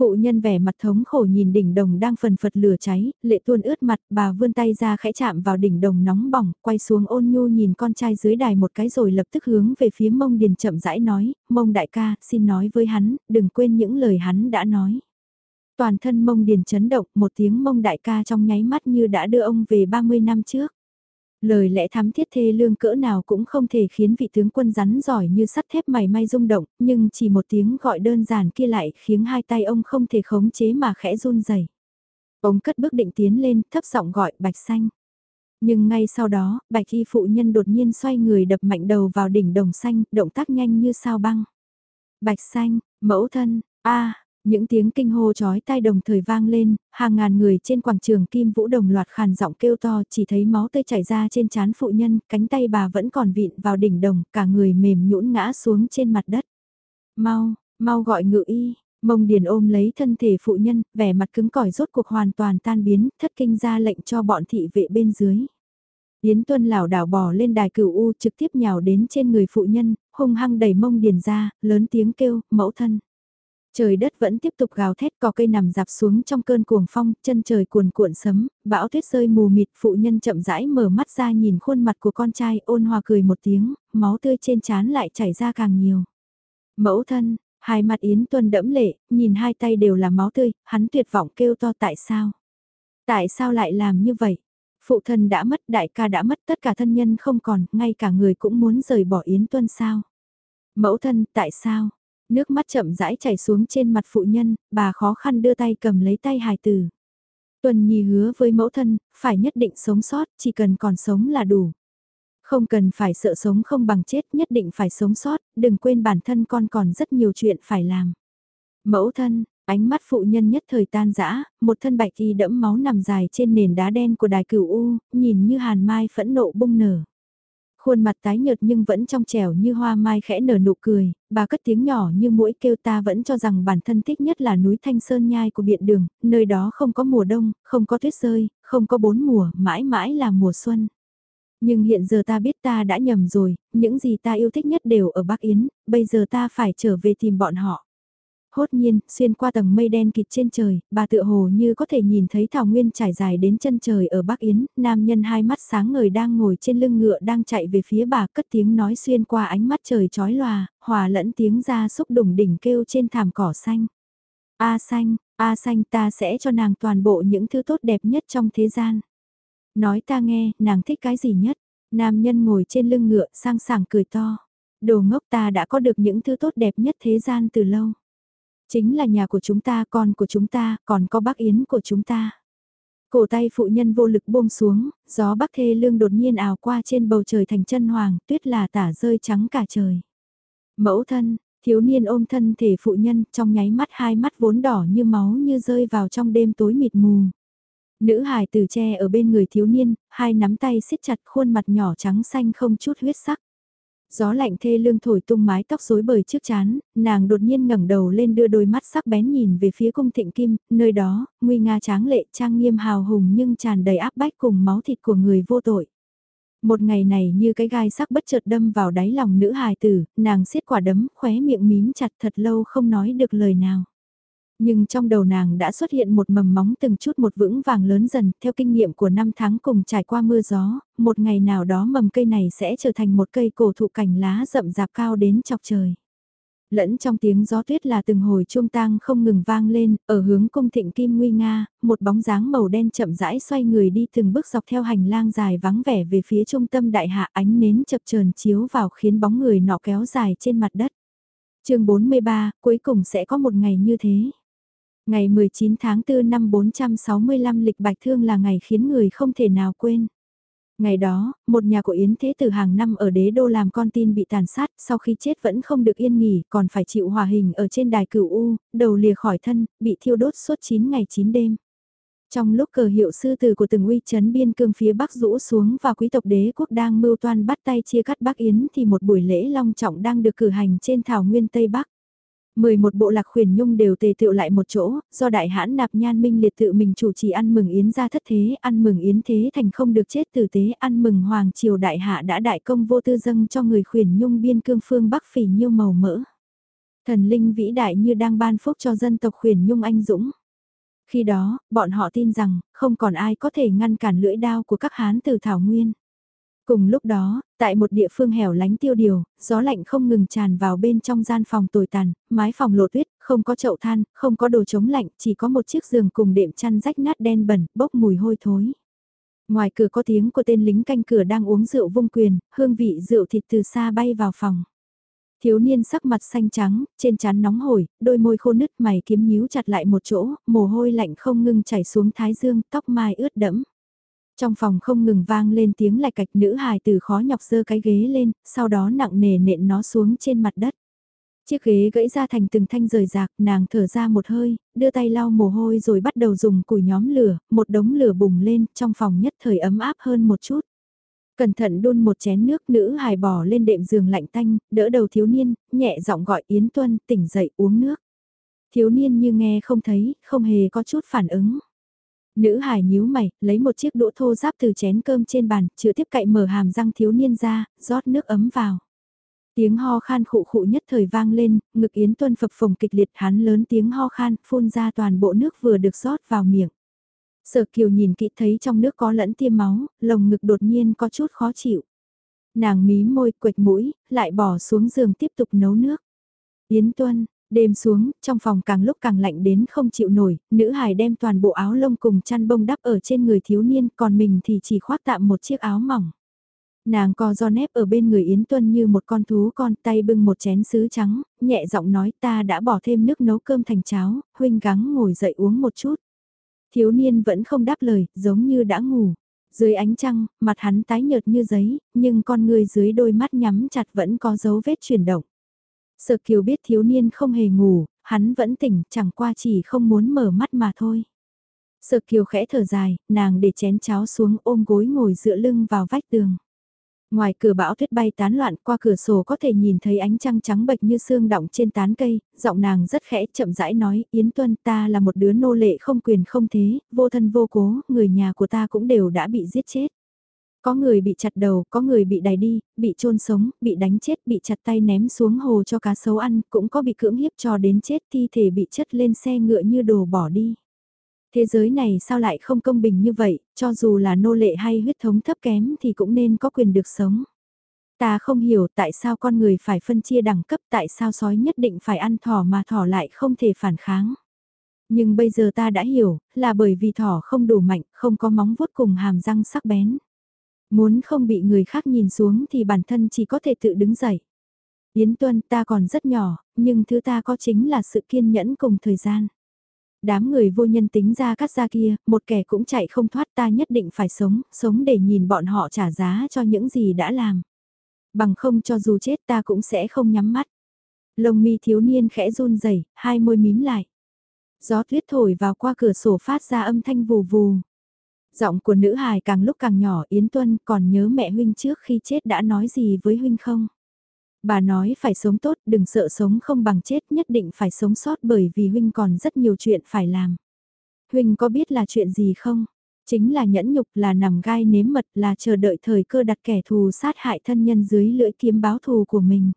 Phụ nhân vẻ mặt thống khổ nhìn đỉnh đồng đang phần phật lửa cháy, lệ tuôn ướt mặt, bà vươn tay ra khẽ chạm vào đỉnh đồng nóng bỏng, quay xuống ôn nhu nhìn con trai dưới đài một cái rồi lập tức hướng về phía mông điền chậm rãi nói, mông đại ca, xin nói với hắn, đừng quên những lời hắn đã nói. Toàn thân mông điền chấn động, một tiếng mông đại ca trong nháy mắt như đã đưa ông về 30 năm trước. Lời lẽ thắm thiết thê lương cỡ nào cũng không thể khiến vị tướng quân rắn giỏi như sắt thép mày may rung động, nhưng chỉ một tiếng gọi đơn giản kia lại khiến hai tay ông không thể khống chế mà khẽ run rẩy. Ông cất bước định tiến lên, thấp giọng gọi bạch xanh. Nhưng ngay sau đó, bạch y phụ nhân đột nhiên xoay người đập mạnh đầu vào đỉnh đồng xanh, động tác nhanh như sao băng. Bạch xanh, mẫu thân, a những tiếng kinh hô chói tai đồng thời vang lên, hàng ngàn người trên quảng trường Kim Vũ đồng loạt khàn giọng kêu to chỉ thấy máu tươi chảy ra trên trán phụ nhân, cánh tay bà vẫn còn vịn vào đỉnh đồng, cả người mềm nhũn ngã xuống trên mặt đất. Mau, mau gọi ngự y, mông điền ôm lấy thân thể phụ nhân, vẻ mặt cứng cỏi rốt cuộc hoàn toàn tan biến, thất kinh ra lệnh cho bọn thị vệ bên dưới. Yến Tuân lảo đảo bò lên đài cửu U trực tiếp nhào đến trên người phụ nhân, hung hăng đẩy mông điền ra, lớn tiếng kêu, mẫu thân. Trời đất vẫn tiếp tục gào thét cỏ cây nằm dạp xuống trong cơn cuồng phong, chân trời cuồn cuộn sấm, bão tuyết rơi mù mịt phụ nhân chậm rãi mở mắt ra nhìn khuôn mặt của con trai ôn hòa cười một tiếng, máu tươi trên trán lại chảy ra càng nhiều. Mẫu thân, hai mặt Yến Tuân đẫm lệ, nhìn hai tay đều là máu tươi, hắn tuyệt vọng kêu to tại sao? Tại sao lại làm như vậy? Phụ thân đã mất, đại ca đã mất, tất cả thân nhân không còn, ngay cả người cũng muốn rời bỏ Yến Tuân sao? Mẫu thân, tại sao? Nước mắt chậm rãi chảy xuống trên mặt phụ nhân, bà khó khăn đưa tay cầm lấy tay hài tử. Tuần Nhi hứa với mẫu thân, phải nhất định sống sót, chỉ cần còn sống là đủ. Không cần phải sợ sống không bằng chết, nhất định phải sống sót, đừng quên bản thân con còn rất nhiều chuyện phải làm. Mẫu thân, ánh mắt phụ nhân nhất thời tan rã, một thân bạch y đẫm máu nằm dài trên nền đá đen của đài cửu U, nhìn như hàn mai phẫn nộ bung nở. Khuôn mặt tái nhợt nhưng vẫn trong trẻo như hoa mai khẽ nở nụ cười, bà cất tiếng nhỏ như mũi kêu ta vẫn cho rằng bản thân thích nhất là núi Thanh Sơn Nhai của biện đường, nơi đó không có mùa đông, không có tuyết rơi, không có bốn mùa, mãi mãi là mùa xuân. Nhưng hiện giờ ta biết ta đã nhầm rồi, những gì ta yêu thích nhất đều ở Bắc Yến, bây giờ ta phải trở về tìm bọn họ. Hốt nhiên, xuyên qua tầng mây đen kịt trên trời, bà tựa hồ như có thể nhìn thấy thảo nguyên trải dài đến chân trời ở Bắc Yến, nam nhân hai mắt sáng ngời đang ngồi trên lưng ngựa đang chạy về phía bà cất tiếng nói xuyên qua ánh mắt trời chói lòa, hòa lẫn tiếng ra xúc đùng đỉnh kêu trên thảm cỏ xanh. A xanh, A xanh ta sẽ cho nàng toàn bộ những thứ tốt đẹp nhất trong thế gian. Nói ta nghe, nàng thích cái gì nhất? Nam nhân ngồi trên lưng ngựa sang sảng cười to. Đồ ngốc ta đã có được những thứ tốt đẹp nhất thế gian từ lâu. Chính là nhà của chúng ta, con của chúng ta, còn có bác Yến của chúng ta. Cổ tay phụ nhân vô lực buông xuống, gió bắc thê lương đột nhiên ảo qua trên bầu trời thành chân hoàng, tuyết là tả rơi trắng cả trời. Mẫu thân, thiếu niên ôm thân thể phụ nhân trong nháy mắt hai mắt vốn đỏ như máu như rơi vào trong đêm tối mịt mù. Nữ hài từ tre ở bên người thiếu niên, hai nắm tay siết chặt khuôn mặt nhỏ trắng xanh không chút huyết sắc. Gió lạnh thê lương thổi tung mái tóc rối bời trước chán, nàng đột nhiên ngẩng đầu lên đưa đôi mắt sắc bén nhìn về phía cung thịnh kim, nơi đó, nguy nga tráng lệ trang nghiêm hào hùng nhưng tràn đầy áp bách cùng máu thịt của người vô tội. Một ngày này như cái gai sắc bất chợt đâm vào đáy lòng nữ hài tử, nàng siết quả đấm, khóe miệng mím chặt thật lâu không nói được lời nào. Nhưng trong đầu nàng đã xuất hiện một mầm móng từng chút một vững vàng lớn dần, theo kinh nghiệm của năm tháng cùng trải qua mưa gió, một ngày nào đó mầm cây này sẽ trở thành một cây cổ thụ cành lá rậm rạp cao đến chọc trời. Lẫn trong tiếng gió tuyết là từng hồi chuông tang không ngừng vang lên, ở hướng cung thịnh kim nguy nga, một bóng dáng màu đen chậm rãi xoay người đi từng bước dọc theo hành lang dài vắng vẻ về phía trung tâm đại hạ ánh nến chập chờn chiếu vào khiến bóng người nọ kéo dài trên mặt đất. chương 43, cuối cùng sẽ có một ngày như thế. Ngày 19 tháng 4 năm 465 lịch bạch thương là ngày khiến người không thể nào quên. Ngày đó, một nhà của Yến Thế Tử hàng năm ở đế đô làm con tin bị tàn sát, sau khi chết vẫn không được yên nghỉ, còn phải chịu hòa hình ở trên đài cửu U, đầu lìa khỏi thân, bị thiêu đốt suốt 9 ngày 9 đêm. Trong lúc cờ hiệu sư tử của từng uy chấn biên cương phía Bắc rũ xuống và quý tộc đế quốc đang mưu toan bắt tay chia cắt Bắc Yến thì một buổi lễ long trọng đang được cử hành trên thảo nguyên Tây Bắc. 11 bộ lạc khuyển nhung đều tề tựu lại một chỗ, do đại hãn nạp nhan minh liệt tự mình chủ trì ăn mừng yến ra thất thế, ăn mừng yến thế thành không được chết tử tế, ăn mừng hoàng triều đại hạ đã đại công vô tư dâng cho người khuyển nhung biên cương phương bắc phỉ nhiêu màu mỡ. Thần linh vĩ đại như đang ban phúc cho dân tộc khuyển nhung anh dũng. Khi đó, bọn họ tin rằng, không còn ai có thể ngăn cản lưỡi đao của các hán từ Thảo Nguyên. Cùng lúc đó, tại một địa phương hẻo lánh tiêu điều, gió lạnh không ngừng tràn vào bên trong gian phòng tồi tàn, mái phòng lộ tuyết, không có chậu than, không có đồ chống lạnh, chỉ có một chiếc giường cùng đệm chăn rách nát đen bẩn, bốc mùi hôi thối. Ngoài cửa có tiếng của tên lính canh cửa đang uống rượu vung quyền, hương vị rượu thịt từ xa bay vào phòng. Thiếu niên sắc mặt xanh trắng, trên trán nóng hổi, đôi môi khô nứt mày kiếm nhíu chặt lại một chỗ, mồ hôi lạnh không ngưng chảy xuống thái dương, tóc mai ướt đẫm. Trong phòng không ngừng vang lên tiếng lạch cạch nữ hài từ khó nhọc dơ cái ghế lên, sau đó nặng nề nện nó xuống trên mặt đất. Chiếc ghế gãy ra thành từng thanh rời rạc, nàng thở ra một hơi, đưa tay lau mồ hôi rồi bắt đầu dùng củi nhóm lửa, một đống lửa bùng lên, trong phòng nhất thời ấm áp hơn một chút. Cẩn thận đun một chén nước nữ hài bỏ lên đệm giường lạnh tanh, đỡ đầu thiếu niên, nhẹ giọng gọi Yến Tuân tỉnh dậy uống nước. Thiếu niên như nghe không thấy, không hề có chút phản ứng. Nữ hải nhíu mày, lấy một chiếc đũa thô giáp từ chén cơm trên bàn, chữa tiếp cậy mở hàm răng thiếu niên ra, rót nước ấm vào. Tiếng ho khan khụ khụ nhất thời vang lên, ngực Yến Tuân phập phồng kịch liệt hắn lớn tiếng ho khan, phun ra toàn bộ nước vừa được rót vào miệng. Sở Kiều nhìn kỹ thấy trong nước có lẫn tiêm máu, lồng ngực đột nhiên có chút khó chịu. Nàng mí môi, quệt mũi, lại bỏ xuống giường tiếp tục nấu nước. Yến Tuân, Đêm xuống, trong phòng càng lúc càng lạnh đến không chịu nổi, nữ hài đem toàn bộ áo lông cùng chăn bông đắp ở trên người thiếu niên, còn mình thì chỉ khoác tạm một chiếc áo mỏng. Nàng co do nép ở bên người Yến Tuân như một con thú con tay bưng một chén sứ trắng, nhẹ giọng nói ta đã bỏ thêm nước nấu cơm thành cháo, huynh gắng ngồi dậy uống một chút. Thiếu niên vẫn không đáp lời, giống như đã ngủ. Dưới ánh trăng, mặt hắn tái nhợt như giấy, nhưng con người dưới đôi mắt nhắm chặt vẫn có dấu vết chuyển động. Sở kiều biết thiếu niên không hề ngủ, hắn vẫn tỉnh, chẳng qua chỉ không muốn mở mắt mà thôi. Sở kiều khẽ thở dài, nàng để chén cháo xuống ôm gối ngồi dựa lưng vào vách tường. Ngoài cửa bão tuyết bay tán loạn qua cửa sổ có thể nhìn thấy ánh trăng trắng bệch như xương động trên tán cây, giọng nàng rất khẽ chậm rãi nói, Yến Tuân ta là một đứa nô lệ không quyền không thế, vô thân vô cố, người nhà của ta cũng đều đã bị giết chết. Có người bị chặt đầu, có người bị đày đi, bị chôn sống, bị đánh chết, bị chặt tay ném xuống hồ cho cá sấu ăn, cũng có bị cưỡng hiếp cho đến chết thi thể bị chất lên xe ngựa như đồ bỏ đi. Thế giới này sao lại không công bình như vậy, cho dù là nô lệ hay huyết thống thấp kém thì cũng nên có quyền được sống. Ta không hiểu tại sao con người phải phân chia đẳng cấp tại sao sói nhất định phải ăn thỏ mà thỏ lại không thể phản kháng. Nhưng bây giờ ta đã hiểu, là bởi vì thỏ không đủ mạnh, không có móng vuốt cùng hàm răng sắc bén. Muốn không bị người khác nhìn xuống thì bản thân chỉ có thể tự đứng dậy. Yến Tuân ta còn rất nhỏ, nhưng thứ ta có chính là sự kiên nhẫn cùng thời gian. Đám người vô nhân tính ra cắt ra kia, một kẻ cũng chạy không thoát ta nhất định phải sống, sống để nhìn bọn họ trả giá cho những gì đã làm. Bằng không cho dù chết ta cũng sẽ không nhắm mắt. Lông mi thiếu niên khẽ run rẩy, hai môi mím lại. Gió tuyết thổi vào qua cửa sổ phát ra âm thanh vù vù. Giọng của nữ hài càng lúc càng nhỏ Yến Tuân còn nhớ mẹ huynh trước khi chết đã nói gì với huynh không? Bà nói phải sống tốt, đừng sợ sống không bằng chết, nhất định phải sống sót bởi vì huynh còn rất nhiều chuyện phải làm. Huynh có biết là chuyện gì không? Chính là nhẫn nhục, là nằm gai nếm mật, là chờ đợi thời cơ đặt kẻ thù sát hại thân nhân dưới lưỡi kiếm báo thù của mình.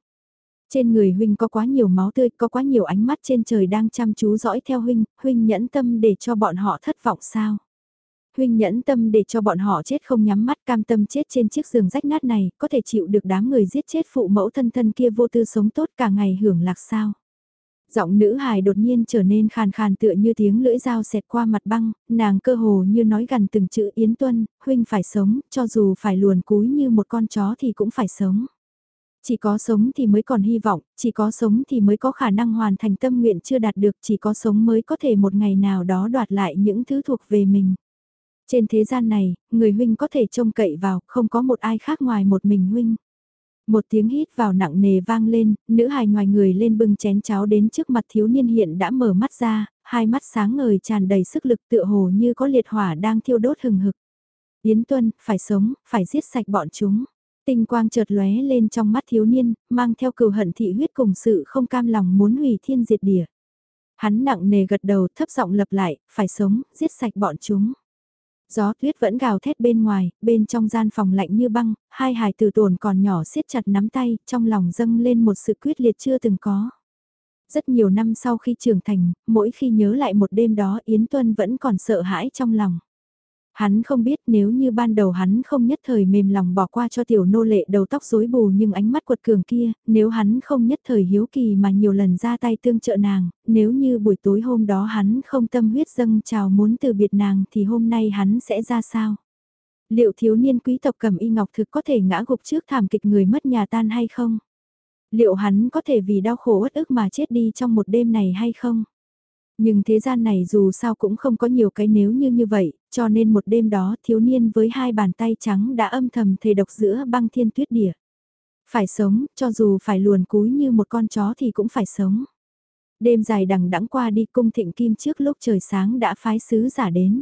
Trên người huynh có quá nhiều máu tươi, có quá nhiều ánh mắt trên trời đang chăm chú dõi theo huynh, huynh nhẫn tâm để cho bọn họ thất vọng sao? Huynh nhẫn tâm để cho bọn họ chết không nhắm mắt cam tâm chết trên chiếc giường rách nát này, có thể chịu được đám người giết chết phụ mẫu thân thân kia vô tư sống tốt cả ngày hưởng lạc sao. Giọng nữ hài đột nhiên trở nên khàn khàn tựa như tiếng lưỡi dao xẹt qua mặt băng, nàng cơ hồ như nói gần từng chữ Yến Tuân, huynh phải sống, cho dù phải luồn cúi như một con chó thì cũng phải sống. Chỉ có sống thì mới còn hy vọng, chỉ có sống thì mới có khả năng hoàn thành tâm nguyện chưa đạt được, chỉ có sống mới có thể một ngày nào đó đoạt lại những thứ thuộc về mình. Trên thế gian này, người huynh có thể trông cậy vào, không có một ai khác ngoài một mình huynh. Một tiếng hít vào nặng nề vang lên, nữ hài ngoài người lên bưng chén cháo đến trước mặt thiếu niên hiện đã mở mắt ra, hai mắt sáng ngời tràn đầy sức lực tựa hồ như có liệt hỏa đang thiêu đốt hừng hực. Yến Tuân, phải sống, phải giết sạch bọn chúng. Tinh quang chợt lóe lên trong mắt thiếu niên, mang theo cừu hận thị huyết cùng sự không cam lòng muốn hủy thiên diệt địa. Hắn nặng nề gật đầu thấp giọng lập lại, phải sống, giết sạch bọn chúng. Gió tuyết vẫn gào thét bên ngoài, bên trong gian phòng lạnh như băng, hai hài tử tồn còn nhỏ siết chặt nắm tay, trong lòng dâng lên một sự quyết liệt chưa từng có. Rất nhiều năm sau khi trưởng thành, mỗi khi nhớ lại một đêm đó Yến Tuân vẫn còn sợ hãi trong lòng. Hắn không biết nếu như ban đầu hắn không nhất thời mềm lòng bỏ qua cho tiểu nô lệ đầu tóc rối bù nhưng ánh mắt quật cường kia, nếu hắn không nhất thời hiếu kỳ mà nhiều lần ra tay tương trợ nàng, nếu như buổi tối hôm đó hắn không tâm huyết dâng chào muốn từ biệt nàng thì hôm nay hắn sẽ ra sao? Liệu thiếu niên quý tộc cầm y ngọc thực có thể ngã gục trước thảm kịch người mất nhà tan hay không? Liệu hắn có thể vì đau khổ uất ức mà chết đi trong một đêm này hay không? Nhưng thế gian này dù sao cũng không có nhiều cái nếu như như vậy, cho nên một đêm đó thiếu niên với hai bàn tay trắng đã âm thầm thề độc giữa băng thiên tuyết địa. Phải sống, cho dù phải luồn cúi như một con chó thì cũng phải sống. Đêm dài đằng đẵng qua đi cung thịnh kim trước lúc trời sáng đã phái sứ giả đến.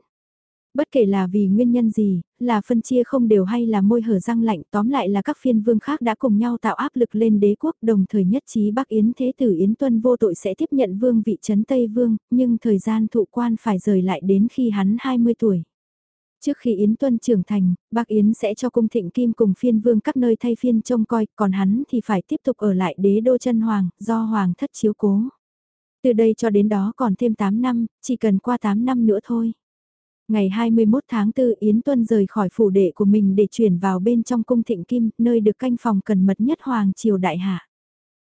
Bất kể là vì nguyên nhân gì, là phân chia không đều hay là môi hở răng lạnh tóm lại là các phiên vương khác đã cùng nhau tạo áp lực lên đế quốc đồng thời nhất trí Bắc Yến Thế tử Yến Tuân vô tội sẽ tiếp nhận vương vị trấn Tây Vương, nhưng thời gian thụ quan phải rời lại đến khi hắn 20 tuổi. Trước khi Yến Tuân trưởng thành, Bắc Yến sẽ cho cung thịnh kim cùng phiên vương các nơi thay phiên trông coi, còn hắn thì phải tiếp tục ở lại đế đô chân hoàng, do hoàng thất chiếu cố. Từ đây cho đến đó còn thêm 8 năm, chỉ cần qua 8 năm nữa thôi. Ngày 21 tháng 4 Yến Tuân rời khỏi phủ đệ của mình để chuyển vào bên trong cung thịnh kim, nơi được canh phòng cần mật nhất Hoàng Triều Đại Hạ.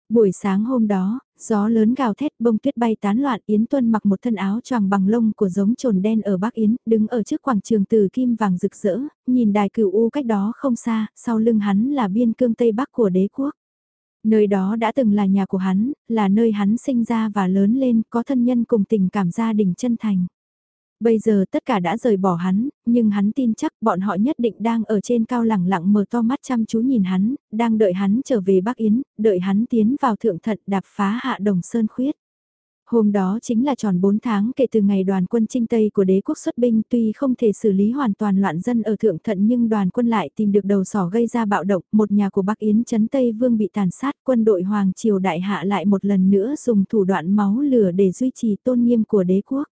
Buổi sáng hôm đó, gió lớn gào thét bông tuyết bay tán loạn Yến Tuân mặc một thân áo choàng bằng lông của giống trồn đen ở Bắc Yến, đứng ở trước quảng trường từ kim vàng rực rỡ, nhìn đài cửu u cách đó không xa, sau lưng hắn là biên cương Tây Bắc của đế quốc. Nơi đó đã từng là nhà của hắn, là nơi hắn sinh ra và lớn lên, có thân nhân cùng tình cảm gia đình chân thành. Bây giờ tất cả đã rời bỏ hắn, nhưng hắn tin chắc bọn họ nhất định đang ở trên cao lẳng lặng mở to mắt chăm chú nhìn hắn, đang đợi hắn trở về Bắc Yến, đợi hắn tiến vào thượng thận đạp phá hạ đồng sơn khuyết. Hôm đó chính là tròn 4 tháng kể từ ngày đoàn quân trinh Tây của đế quốc xuất binh tuy không thể xử lý hoàn toàn loạn dân ở Thượng Thận nhưng đoàn quân lại tìm được đầu sỏ gây ra bạo động, một nhà của Bắc Yến chấn Tây Vương bị tàn sát, quân đội Hoàng Triều Đại Hạ lại một lần nữa dùng thủ đoạn máu lửa để duy trì tôn nghiêm của đế quốc.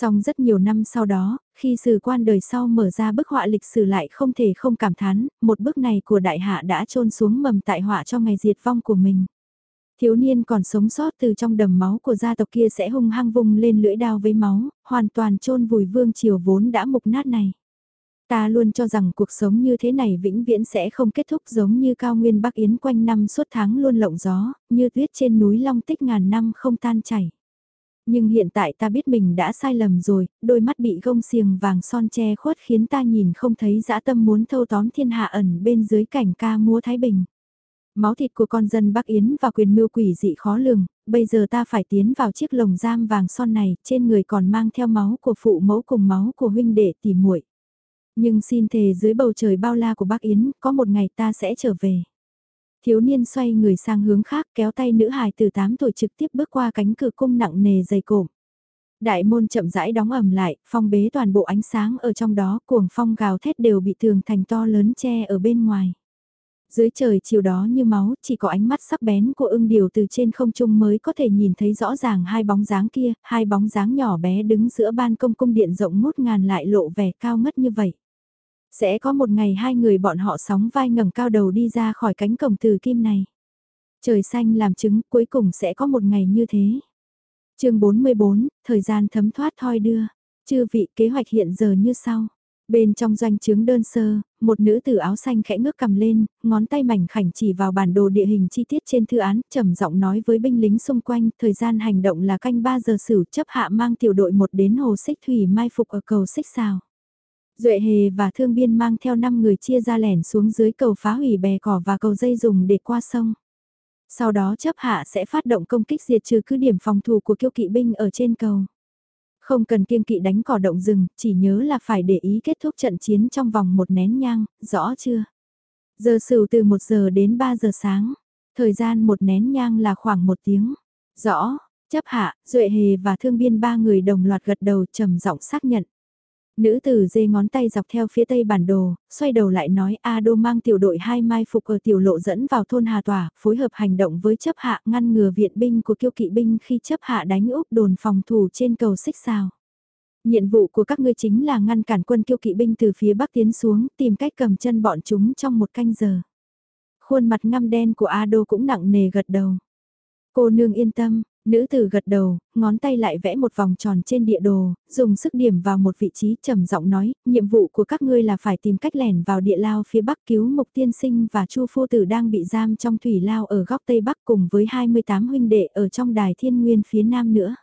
Song rất nhiều năm sau đó, khi sử quan đời sau mở ra bức họa lịch sử lại không thể không cảm thán, một bức này của đại hạ đã trôn xuống mầm tại họa cho ngày diệt vong của mình. Thiếu niên còn sống sót từ trong đầm máu của gia tộc kia sẽ hung hăng vùng lên lưỡi đao với máu, hoàn toàn trôn vùi vương triều vốn đã mục nát này. Ta luôn cho rằng cuộc sống như thế này vĩnh viễn sẽ không kết thúc giống như cao nguyên Bắc Yến quanh năm suốt tháng luôn lộng gió, như tuyết trên núi long tích ngàn năm không tan chảy. Nhưng hiện tại ta biết mình đã sai lầm rồi, đôi mắt bị gông xiềng vàng son che khuất khiến ta nhìn không thấy dã tâm muốn thâu tóm thiên hạ ẩn bên dưới cảnh ca múa Thái Bình. Máu thịt của con dân Bắc Yến và quyền mưu quỷ dị khó lường, bây giờ ta phải tiến vào chiếc lồng giam vàng son này, trên người còn mang theo máu của phụ mẫu cùng máu của huynh đệ tỉ muội. Nhưng xin thề dưới bầu trời bao la của Bắc Yến, có một ngày ta sẽ trở về. Thiếu niên xoay người sang hướng khác kéo tay nữ hài từ 8 tuổi trực tiếp bước qua cánh cửa cung nặng nề dày cộm. Đại môn chậm rãi đóng ẩm lại, phong bế toàn bộ ánh sáng ở trong đó, cuồng phong gào thét đều bị tường thành to lớn che ở bên ngoài. Dưới trời chiều đó như máu, chỉ có ánh mắt sắc bén của ưng điều từ trên không trung mới có thể nhìn thấy rõ ràng hai bóng dáng kia, hai bóng dáng nhỏ bé đứng giữa ban công cung điện rộng ngút ngàn lại lộ vẻ cao ngất như vậy. Sẽ có một ngày hai người bọn họ sóng vai ngẩng cao đầu đi ra khỏi cánh cổng từ kim này. Trời xanh làm chứng cuối cùng sẽ có một ngày như thế. chương 44, thời gian thấm thoát thoi đưa. Chư vị kế hoạch hiện giờ như sau. Bên trong doanh trướng đơn sơ, một nữ tử áo xanh khẽ ngước cầm lên, ngón tay mảnh khảnh chỉ vào bản đồ địa hình chi tiết trên thư án, trầm giọng nói với binh lính xung quanh, thời gian hành động là canh 3 giờ sửu chấp hạ mang tiểu đội một đến hồ xích thủy mai phục ở cầu xích xào. Duệ hề và thương biên mang theo 5 người chia ra lẻn xuống dưới cầu phá hủy bè cỏ và cầu dây dùng để qua sông. Sau đó chấp hạ sẽ phát động công kích diệt trừ cứ điểm phòng thủ của kiêu kỵ binh ở trên cầu. Không cần kiêng kỵ đánh cỏ động rừng, chỉ nhớ là phải để ý kết thúc trận chiến trong vòng một nén nhang, rõ chưa? Giờ sửu từ 1 giờ đến 3 giờ sáng, thời gian một nén nhang là khoảng một tiếng. Rõ, chấp hạ, duệ hề và thương biên ba người đồng loạt gật đầu trầm giọng xác nhận. Nữ tử dê ngón tay dọc theo phía tây bản đồ, xoay đầu lại nói A Đô mang tiểu đội hai mai phục ở tiểu lộ dẫn vào thôn Hà Tòa, phối hợp hành động với chấp hạ ngăn ngừa viện binh của kiêu kỵ binh khi chấp hạ đánh úp đồn phòng thủ trên cầu xích sao. Nhiệm vụ của các ngươi chính là ngăn cản quân kiêu kỵ binh từ phía bắc tiến xuống, tìm cách cầm chân bọn chúng trong một canh giờ. Khuôn mặt ngăm đen của A Đô cũng nặng nề gật đầu. Cô nương yên tâm, Nữ tử gật đầu, ngón tay lại vẽ một vòng tròn trên địa đồ, dùng sức điểm vào một vị trí trầm giọng nói, nhiệm vụ của các ngươi là phải tìm cách lẻn vào địa lao phía bắc cứu mục tiên sinh và chu phu tử đang bị giam trong thủy lao ở góc tây bắc cùng với 28 huynh đệ ở trong đài thiên nguyên phía nam nữa.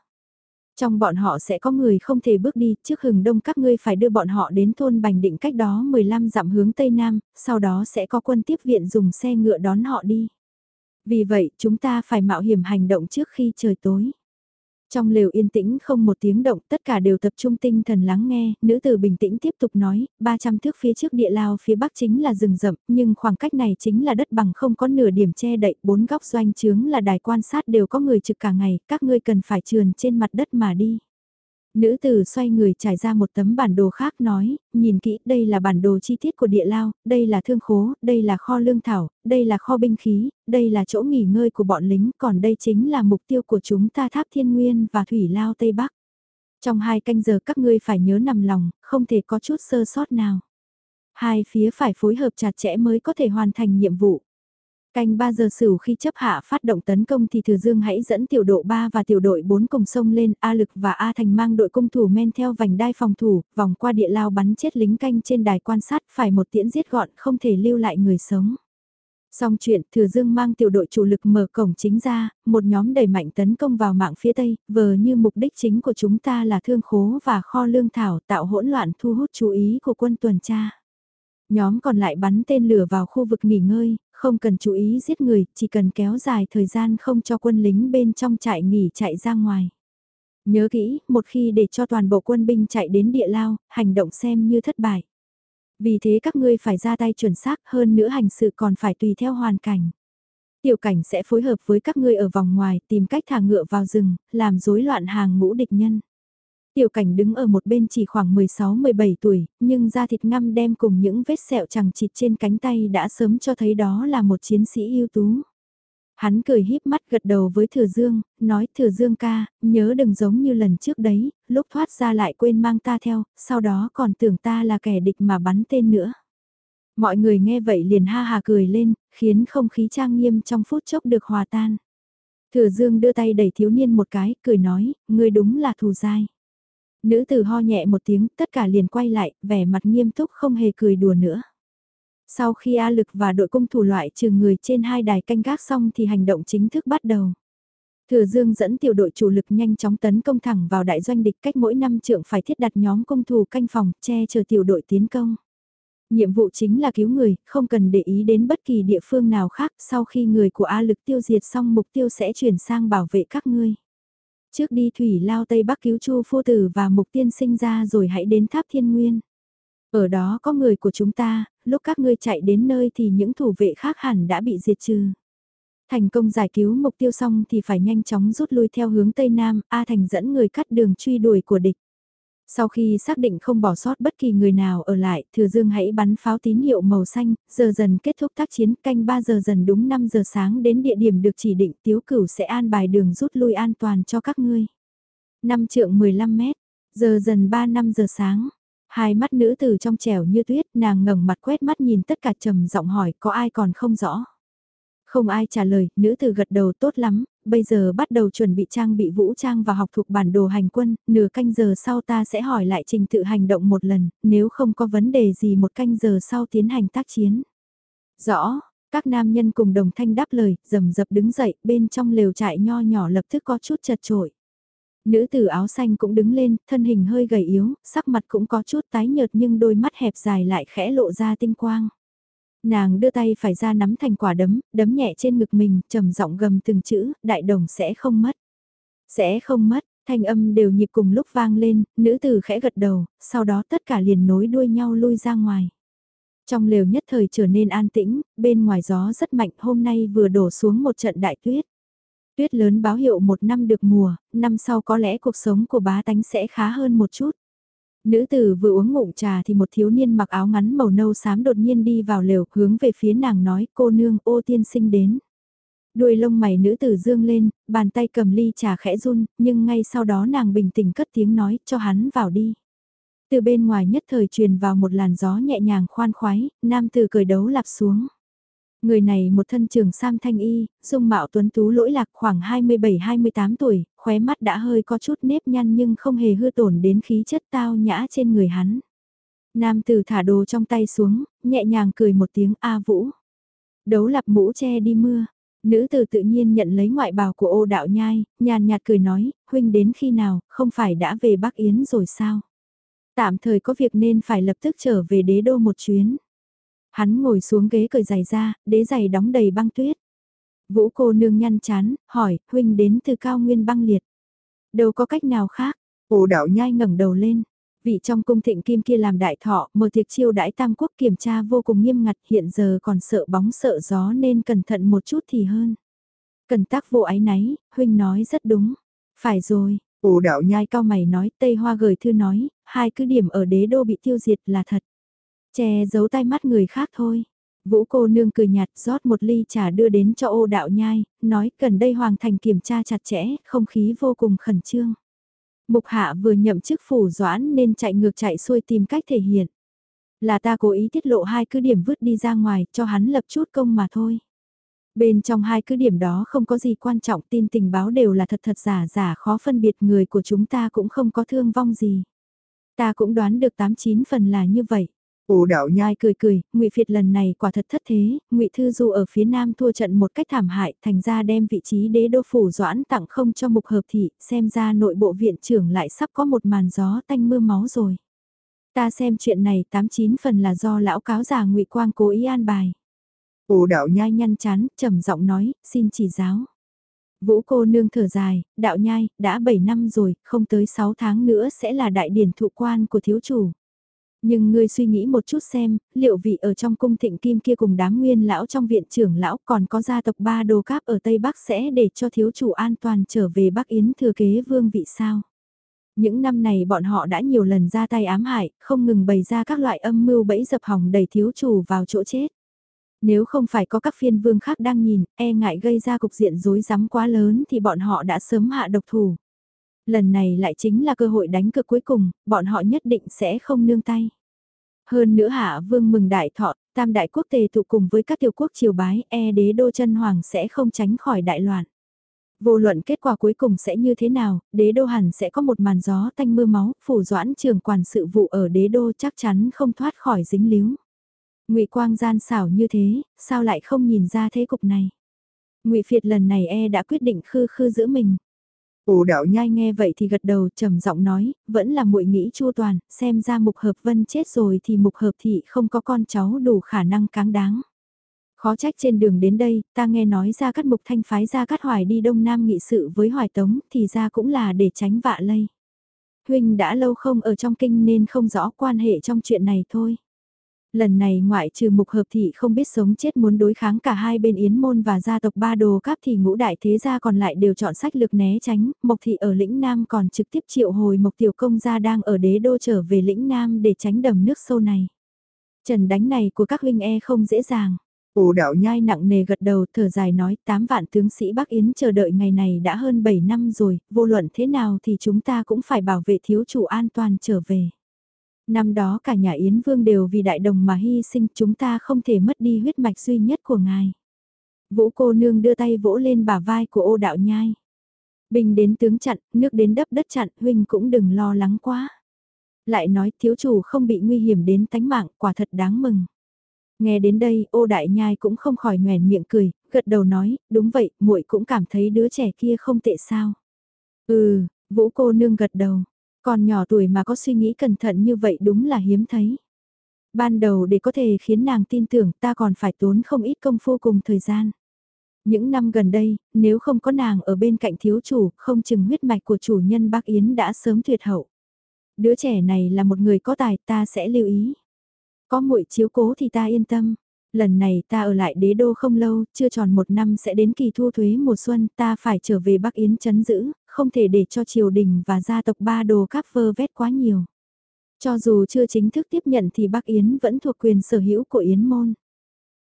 Trong bọn họ sẽ có người không thể bước đi, trước hừng đông các ngươi phải đưa bọn họ đến thôn Bành Định cách đó 15 dặm hướng Tây Nam, sau đó sẽ có quân tiếp viện dùng xe ngựa đón họ đi. Vì vậy, chúng ta phải mạo hiểm hành động trước khi trời tối. Trong lều yên tĩnh không một tiếng động, tất cả đều tập trung tinh thần lắng nghe, nữ tử bình tĩnh tiếp tục nói, 300 thước phía trước địa lao phía bắc chính là rừng rậm, nhưng khoảng cách này chính là đất bằng không có nửa điểm che đậy, bốn góc doanh trướng là đài quan sát đều có người trực cả ngày, các ngươi cần phải trườn trên mặt đất mà đi. Nữ tử xoay người trải ra một tấm bản đồ khác nói, nhìn kỹ, đây là bản đồ chi tiết của địa lao, đây là thương khố, đây là kho lương thảo, đây là kho binh khí, đây là chỗ nghỉ ngơi của bọn lính, còn đây chính là mục tiêu của chúng ta tháp thiên nguyên và thủy lao Tây Bắc. Trong hai canh giờ các ngươi phải nhớ nằm lòng, không thể có chút sơ sót nào. Hai phía phải phối hợp chặt chẽ mới có thể hoàn thành nhiệm vụ. Canh 3 giờ sửu khi chấp hạ phát động tấn công thì Thừa Dương hãy dẫn tiểu độ 3 và tiểu đội 4 cùng sông lên, A Lực và A Thành mang đội cung thủ men theo vành đai phòng thủ, vòng qua địa lao bắn chết lính canh trên đài quan sát, phải một tiễn giết gọn, không thể lưu lại người sống. Xong chuyện, Thừa Dương mang tiểu đội chủ lực mở cổng chính ra, một nhóm đẩy mạnh tấn công vào mạng phía Tây, vờ như mục đích chính của chúng ta là thương khố và kho lương thảo tạo hỗn loạn thu hút chú ý của quân tuần tra. Nhóm còn lại bắn tên lửa vào khu vực nghỉ ngơi, không cần chú ý giết người, chỉ cần kéo dài thời gian không cho quân lính bên trong trại nghỉ chạy ra ngoài. Nhớ kỹ, một khi để cho toàn bộ quân binh chạy đến địa lao, hành động xem như thất bại. Vì thế các ngươi phải ra tay chuẩn xác hơn nữa hành sự còn phải tùy theo hoàn cảnh. Tiểu cảnh sẽ phối hợp với các ngươi ở vòng ngoài tìm cách thả ngựa vào rừng, làm rối loạn hàng ngũ địch nhân. Tiểu cảnh đứng ở một bên chỉ khoảng 16-17 tuổi, nhưng da thịt ngăm đem cùng những vết sẹo chẳng chịt trên cánh tay đã sớm cho thấy đó là một chiến sĩ ưu tú. Hắn cười híp mắt gật đầu với Thừa Dương, nói Thừa Dương ca, nhớ đừng giống như lần trước đấy, lúc thoát ra lại quên mang ta theo, sau đó còn tưởng ta là kẻ địch mà bắn tên nữa. Mọi người nghe vậy liền ha hà cười lên, khiến không khí trang nghiêm trong phút chốc được hòa tan. Thừa Dương đưa tay đẩy thiếu niên một cái, cười nói, ngươi đúng là thù dai. Nữ tử ho nhẹ một tiếng, tất cả liền quay lại, vẻ mặt nghiêm túc không hề cười đùa nữa. Sau khi A Lực và đội cung thủ loại trừ người trên hai đài canh gác xong thì hành động chính thức bắt đầu. Thừa Dương dẫn tiểu đội chủ lực nhanh chóng tấn công thẳng vào đại doanh địch cách mỗi năm trượng phải thiết đặt nhóm công thủ canh phòng, che chờ tiểu đội tiến công. Nhiệm vụ chính là cứu người, không cần để ý đến bất kỳ địa phương nào khác, sau khi người của A lực tiêu diệt xong mục tiêu sẽ chuyển sang bảo vệ các ngươi. Trước đi thủy lao Tây Bắc cứu Chu phu tử và mục tiên sinh ra rồi hãy đến tháp thiên nguyên. Ở đó có người của chúng ta, lúc các ngươi chạy đến nơi thì những thủ vệ khác hẳn đã bị diệt trừ. Thành công giải cứu mục tiêu xong thì phải nhanh chóng rút lui theo hướng Tây Nam, A Thành dẫn người cắt đường truy đuổi của địch. Sau khi xác định không bỏ sót bất kỳ người nào ở lại, Thừa Dương hãy bắn pháo tín hiệu màu xanh, giờ dần kết thúc tác chiến canh 3 giờ dần đúng 5 giờ sáng đến địa điểm được chỉ định tiếu cửu sẽ an bài đường rút lui an toàn cho các ngươi. 5 trượng 15 mét, giờ dần 3 năm giờ sáng. Hai mắt nữ từ trong trẻo như tuyết, nàng ngẩng mặt quét mắt nhìn tất cả trầm giọng hỏi có ai còn không rõ. Không ai trả lời, nữ từ gật đầu tốt lắm, bây giờ bắt đầu chuẩn bị trang bị vũ trang và học thuộc bản đồ hành quân, nửa canh giờ sau ta sẽ hỏi lại trình tự hành động một lần, nếu không có vấn đề gì một canh giờ sau tiến hành tác chiến. Rõ, các nam nhân cùng đồng thanh đáp lời, rầm rập đứng dậy, bên trong lều trại nho nhỏ lập tức có chút chật trội. Nữ tử áo xanh cũng đứng lên, thân hình hơi gầy yếu, sắc mặt cũng có chút tái nhợt nhưng đôi mắt hẹp dài lại khẽ lộ ra tinh quang. Nàng đưa tay phải ra nắm thành quả đấm, đấm nhẹ trên ngực mình, trầm giọng gầm từng chữ, đại đồng sẽ không mất. Sẽ không mất, thanh âm đều nhịp cùng lúc vang lên, nữ tử khẽ gật đầu, sau đó tất cả liền nối đuôi nhau lui ra ngoài. Trong lều nhất thời trở nên an tĩnh, bên ngoài gió rất mạnh hôm nay vừa đổ xuống một trận đại tuyết. Tuyết lớn báo hiệu một năm được mùa, năm sau có lẽ cuộc sống của bá tánh sẽ khá hơn một chút. Nữ tử vừa uống ngụm trà thì một thiếu niên mặc áo ngắn màu nâu xám đột nhiên đi vào lều hướng về phía nàng nói cô nương ô tiên sinh đến. Đuôi lông mày nữ tử dương lên, bàn tay cầm ly trà khẽ run, nhưng ngay sau đó nàng bình tĩnh cất tiếng nói cho hắn vào đi. Từ bên ngoài nhất thời truyền vào một làn gió nhẹ nhàng khoan khoái, nam tử cười đấu lạp xuống. Người này một thân trường sam thanh y, dung mạo tuấn tú lỗi lạc khoảng 27-28 tuổi, khóe mắt đã hơi có chút nếp nhăn nhưng không hề hư tổn đến khí chất tao nhã trên người hắn. Nam tử thả đồ trong tay xuống, nhẹ nhàng cười một tiếng A Vũ. Đấu lập mũ che đi mưa. Nữ tử tự nhiên nhận lấy ngoại bào của ô đạo nhai, nhàn nhạt cười nói, huynh đến khi nào, không phải đã về Bắc Yến rồi sao? Tạm thời có việc nên phải lập tức trở về đế đô một chuyến. Hắn ngồi xuống ghế cởi giày ra, đế giày đóng đầy băng tuyết. Vũ cô nương nhăn chán, hỏi, huynh đến từ cao nguyên băng liệt. Đâu có cách nào khác, ổ đạo nhai ngẩng đầu lên. Vị trong cung thịnh kim kia làm đại thọ, mở tiệc chiêu đãi tam quốc kiểm tra vô cùng nghiêm ngặt hiện giờ còn sợ bóng sợ gió nên cẩn thận một chút thì hơn. Cần tác vô ái náy, huynh nói rất đúng. Phải rồi, ổ đạo nhai cao mày nói Tây Hoa gửi thư nói, hai cứ điểm ở đế đô bị tiêu diệt là thật. Che giấu tai mắt người khác thôi. Vũ cô nương cười nhạt rót một ly trà đưa đến cho ô đạo nhai, nói cần đây hoàng thành kiểm tra chặt chẽ, không khí vô cùng khẩn trương. Mục hạ vừa nhậm chức phủ doãn nên chạy ngược chạy xuôi tìm cách thể hiện. Là ta cố ý tiết lộ hai cứ điểm vứt đi ra ngoài cho hắn lập chút công mà thôi. Bên trong hai cứ điểm đó không có gì quan trọng tin tình báo đều là thật thật giả giả khó phân biệt người của chúng ta cũng không có thương vong gì. Ta cũng đoán được 89 phần là như vậy. Ồ đạo nhai cười cười, ngụy Việt lần này quả thật thất thế, ngụy Thư Du ở phía nam thua trận một cách thảm hại, thành ra đem vị trí đế đô phủ doãn tặng không cho mục hợp thị, xem ra nội bộ viện trưởng lại sắp có một màn gió tanh mưa máu rồi. Ta xem chuyện này tám chín phần là do lão cáo già ngụy Quang cố ý an bài. Ồ đạo nhai nhăn chán, trầm giọng nói, xin chỉ giáo. Vũ cô nương thở dài, đạo nhai, đã 7 năm rồi, không tới 6 tháng nữa sẽ là đại điển thụ quan của thiếu chủ. Nhưng ngươi suy nghĩ một chút xem, liệu vị ở trong cung thịnh kim kia cùng đám nguyên lão trong viện trưởng lão còn có gia tộc ba đồ cáp ở Tây Bắc sẽ để cho thiếu chủ an toàn trở về Bắc Yến thừa kế vương vị sao? Những năm này bọn họ đã nhiều lần ra tay ám hại, không ngừng bày ra các loại âm mưu bẫy dập hỏng đẩy thiếu chủ vào chỗ chết. Nếu không phải có các phiên vương khác đang nhìn, e ngại gây ra cục diện rối rắm quá lớn thì bọn họ đã sớm hạ độc thủ. Lần này lại chính là cơ hội đánh cược cuối cùng, bọn họ nhất định sẽ không nương tay. Hơn nữa hạ vương mừng đại thọ, tam đại quốc tề tụ cùng với các tiểu quốc triều bái, e đế đô chân hoàng sẽ không tránh khỏi đại loạn. Vô luận kết quả cuối cùng sẽ như thế nào, đế đô hẳn sẽ có một màn gió tanh mưa máu, phủ doãn trường quản sự vụ ở đế đô chắc chắn không thoát khỏi dính líu. ngụy Quang gian xảo như thế, sao lại không nhìn ra thế cục này? ngụy Phiệt lần này e đã quyết định khư khư giữ mình. Ủ đạo nhai nghe vậy thì gật đầu trầm giọng nói, vẫn là muội nghĩ chua toàn, xem ra mục hợp vân chết rồi thì mục hợp thị không có con cháu đủ khả năng cáng đáng. Khó trách trên đường đến đây, ta nghe nói ra cắt mục thanh phái ra cắt hoài đi đông nam nghị sự với hoài tống thì ra cũng là để tránh vạ lây. Huynh đã lâu không ở trong kinh nên không rõ quan hệ trong chuyện này thôi. Lần này ngoại trừ mục hợp thị không biết sống chết muốn đối kháng cả hai bên yến môn và gia tộc ba đồ cáp thì ngũ đại thế gia còn lại đều chọn sách lực né tránh, mộc thị ở lĩnh Nam còn trực tiếp triệu hồi mộc tiểu công gia đang ở đế đô trở về lĩnh Nam để tránh đầm nước sâu này. Trần đánh này của các huynh e không dễ dàng. Ồ đạo nhai nặng nề gật đầu thở dài nói tám vạn tướng sĩ Bắc Yến chờ đợi ngày này đã hơn 7 năm rồi, vô luận thế nào thì chúng ta cũng phải bảo vệ thiếu chủ an toàn trở về. Năm đó cả nhà Yến Vương đều vì đại đồng mà hy sinh chúng ta không thể mất đi huyết mạch duy nhất của ngài. Vũ cô nương đưa tay vỗ lên bả vai của ô đạo nhai. Bình đến tướng chặn, nước đến đấp đất chặn, huynh cũng đừng lo lắng quá. Lại nói thiếu chủ không bị nguy hiểm đến tánh mạng, quả thật đáng mừng. Nghe đến đây, ô đại nhai cũng không khỏi nhoèn miệng cười, gật đầu nói, đúng vậy, muội cũng cảm thấy đứa trẻ kia không tệ sao. Ừ, vũ cô nương gật đầu, còn nhỏ tuổi mà có suy nghĩ cẩn thận như vậy đúng là hiếm thấy. Ban đầu để có thể khiến nàng tin tưởng ta còn phải tốn không ít công phu cùng thời gian. Những năm gần đây, nếu không có nàng ở bên cạnh thiếu chủ, không chừng huyết mạch của chủ nhân bác Yến đã sớm tuyệt hậu. Đứa trẻ này là một người có tài ta sẽ lưu ý. Có muội chiếu cố thì ta yên tâm. Lần này ta ở lại đế đô không lâu, chưa tròn một năm sẽ đến kỳ thu thuế mùa xuân, ta phải trở về Bắc Yến chấn giữ, không thể để cho triều đình và gia tộc ba đồ các vơ vét quá nhiều. Cho dù chưa chính thức tiếp nhận thì Bắc Yến vẫn thuộc quyền sở hữu của Yến môn.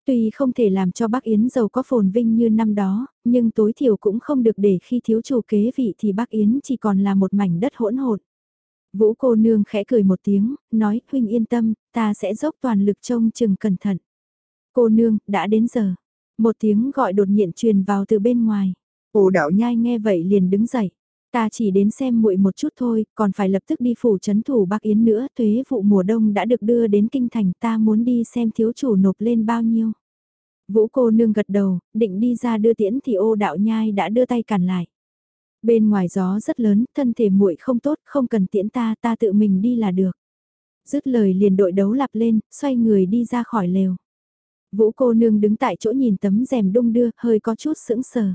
Tuy không thể làm cho Bắc Yến giàu có phồn vinh như năm đó, nhưng tối thiểu cũng không được để khi thiếu chủ kế vị thì Bắc Yến chỉ còn là một mảnh đất hỗn hộn. Vũ cô nương khẽ cười một tiếng, nói, huynh yên tâm, ta sẽ dốc toàn lực trông chừng cẩn thận. Cô nương, đã đến giờ. Một tiếng gọi đột nhiên truyền vào từ bên ngoài. Ổ đạo nhai nghe vậy liền đứng dậy. Ta chỉ đến xem muội một chút thôi, còn phải lập tức đi phủ chấn thủ Bắc Yến nữa, thuế vụ mùa đông đã được đưa đến kinh thành ta muốn đi xem thiếu chủ nộp lên bao nhiêu. Vũ cô nương gật đầu, định đi ra đưa tiễn thì ô đạo nhai đã đưa tay cản lại. Bên ngoài gió rất lớn, thân thể muội không tốt, không cần tiễn ta, ta tự mình đi là được. Dứt lời liền đội đấu lặp lên, xoay người đi ra khỏi lều. Vũ cô nương đứng tại chỗ nhìn tấm rèm đung đưa, hơi có chút sững sờ.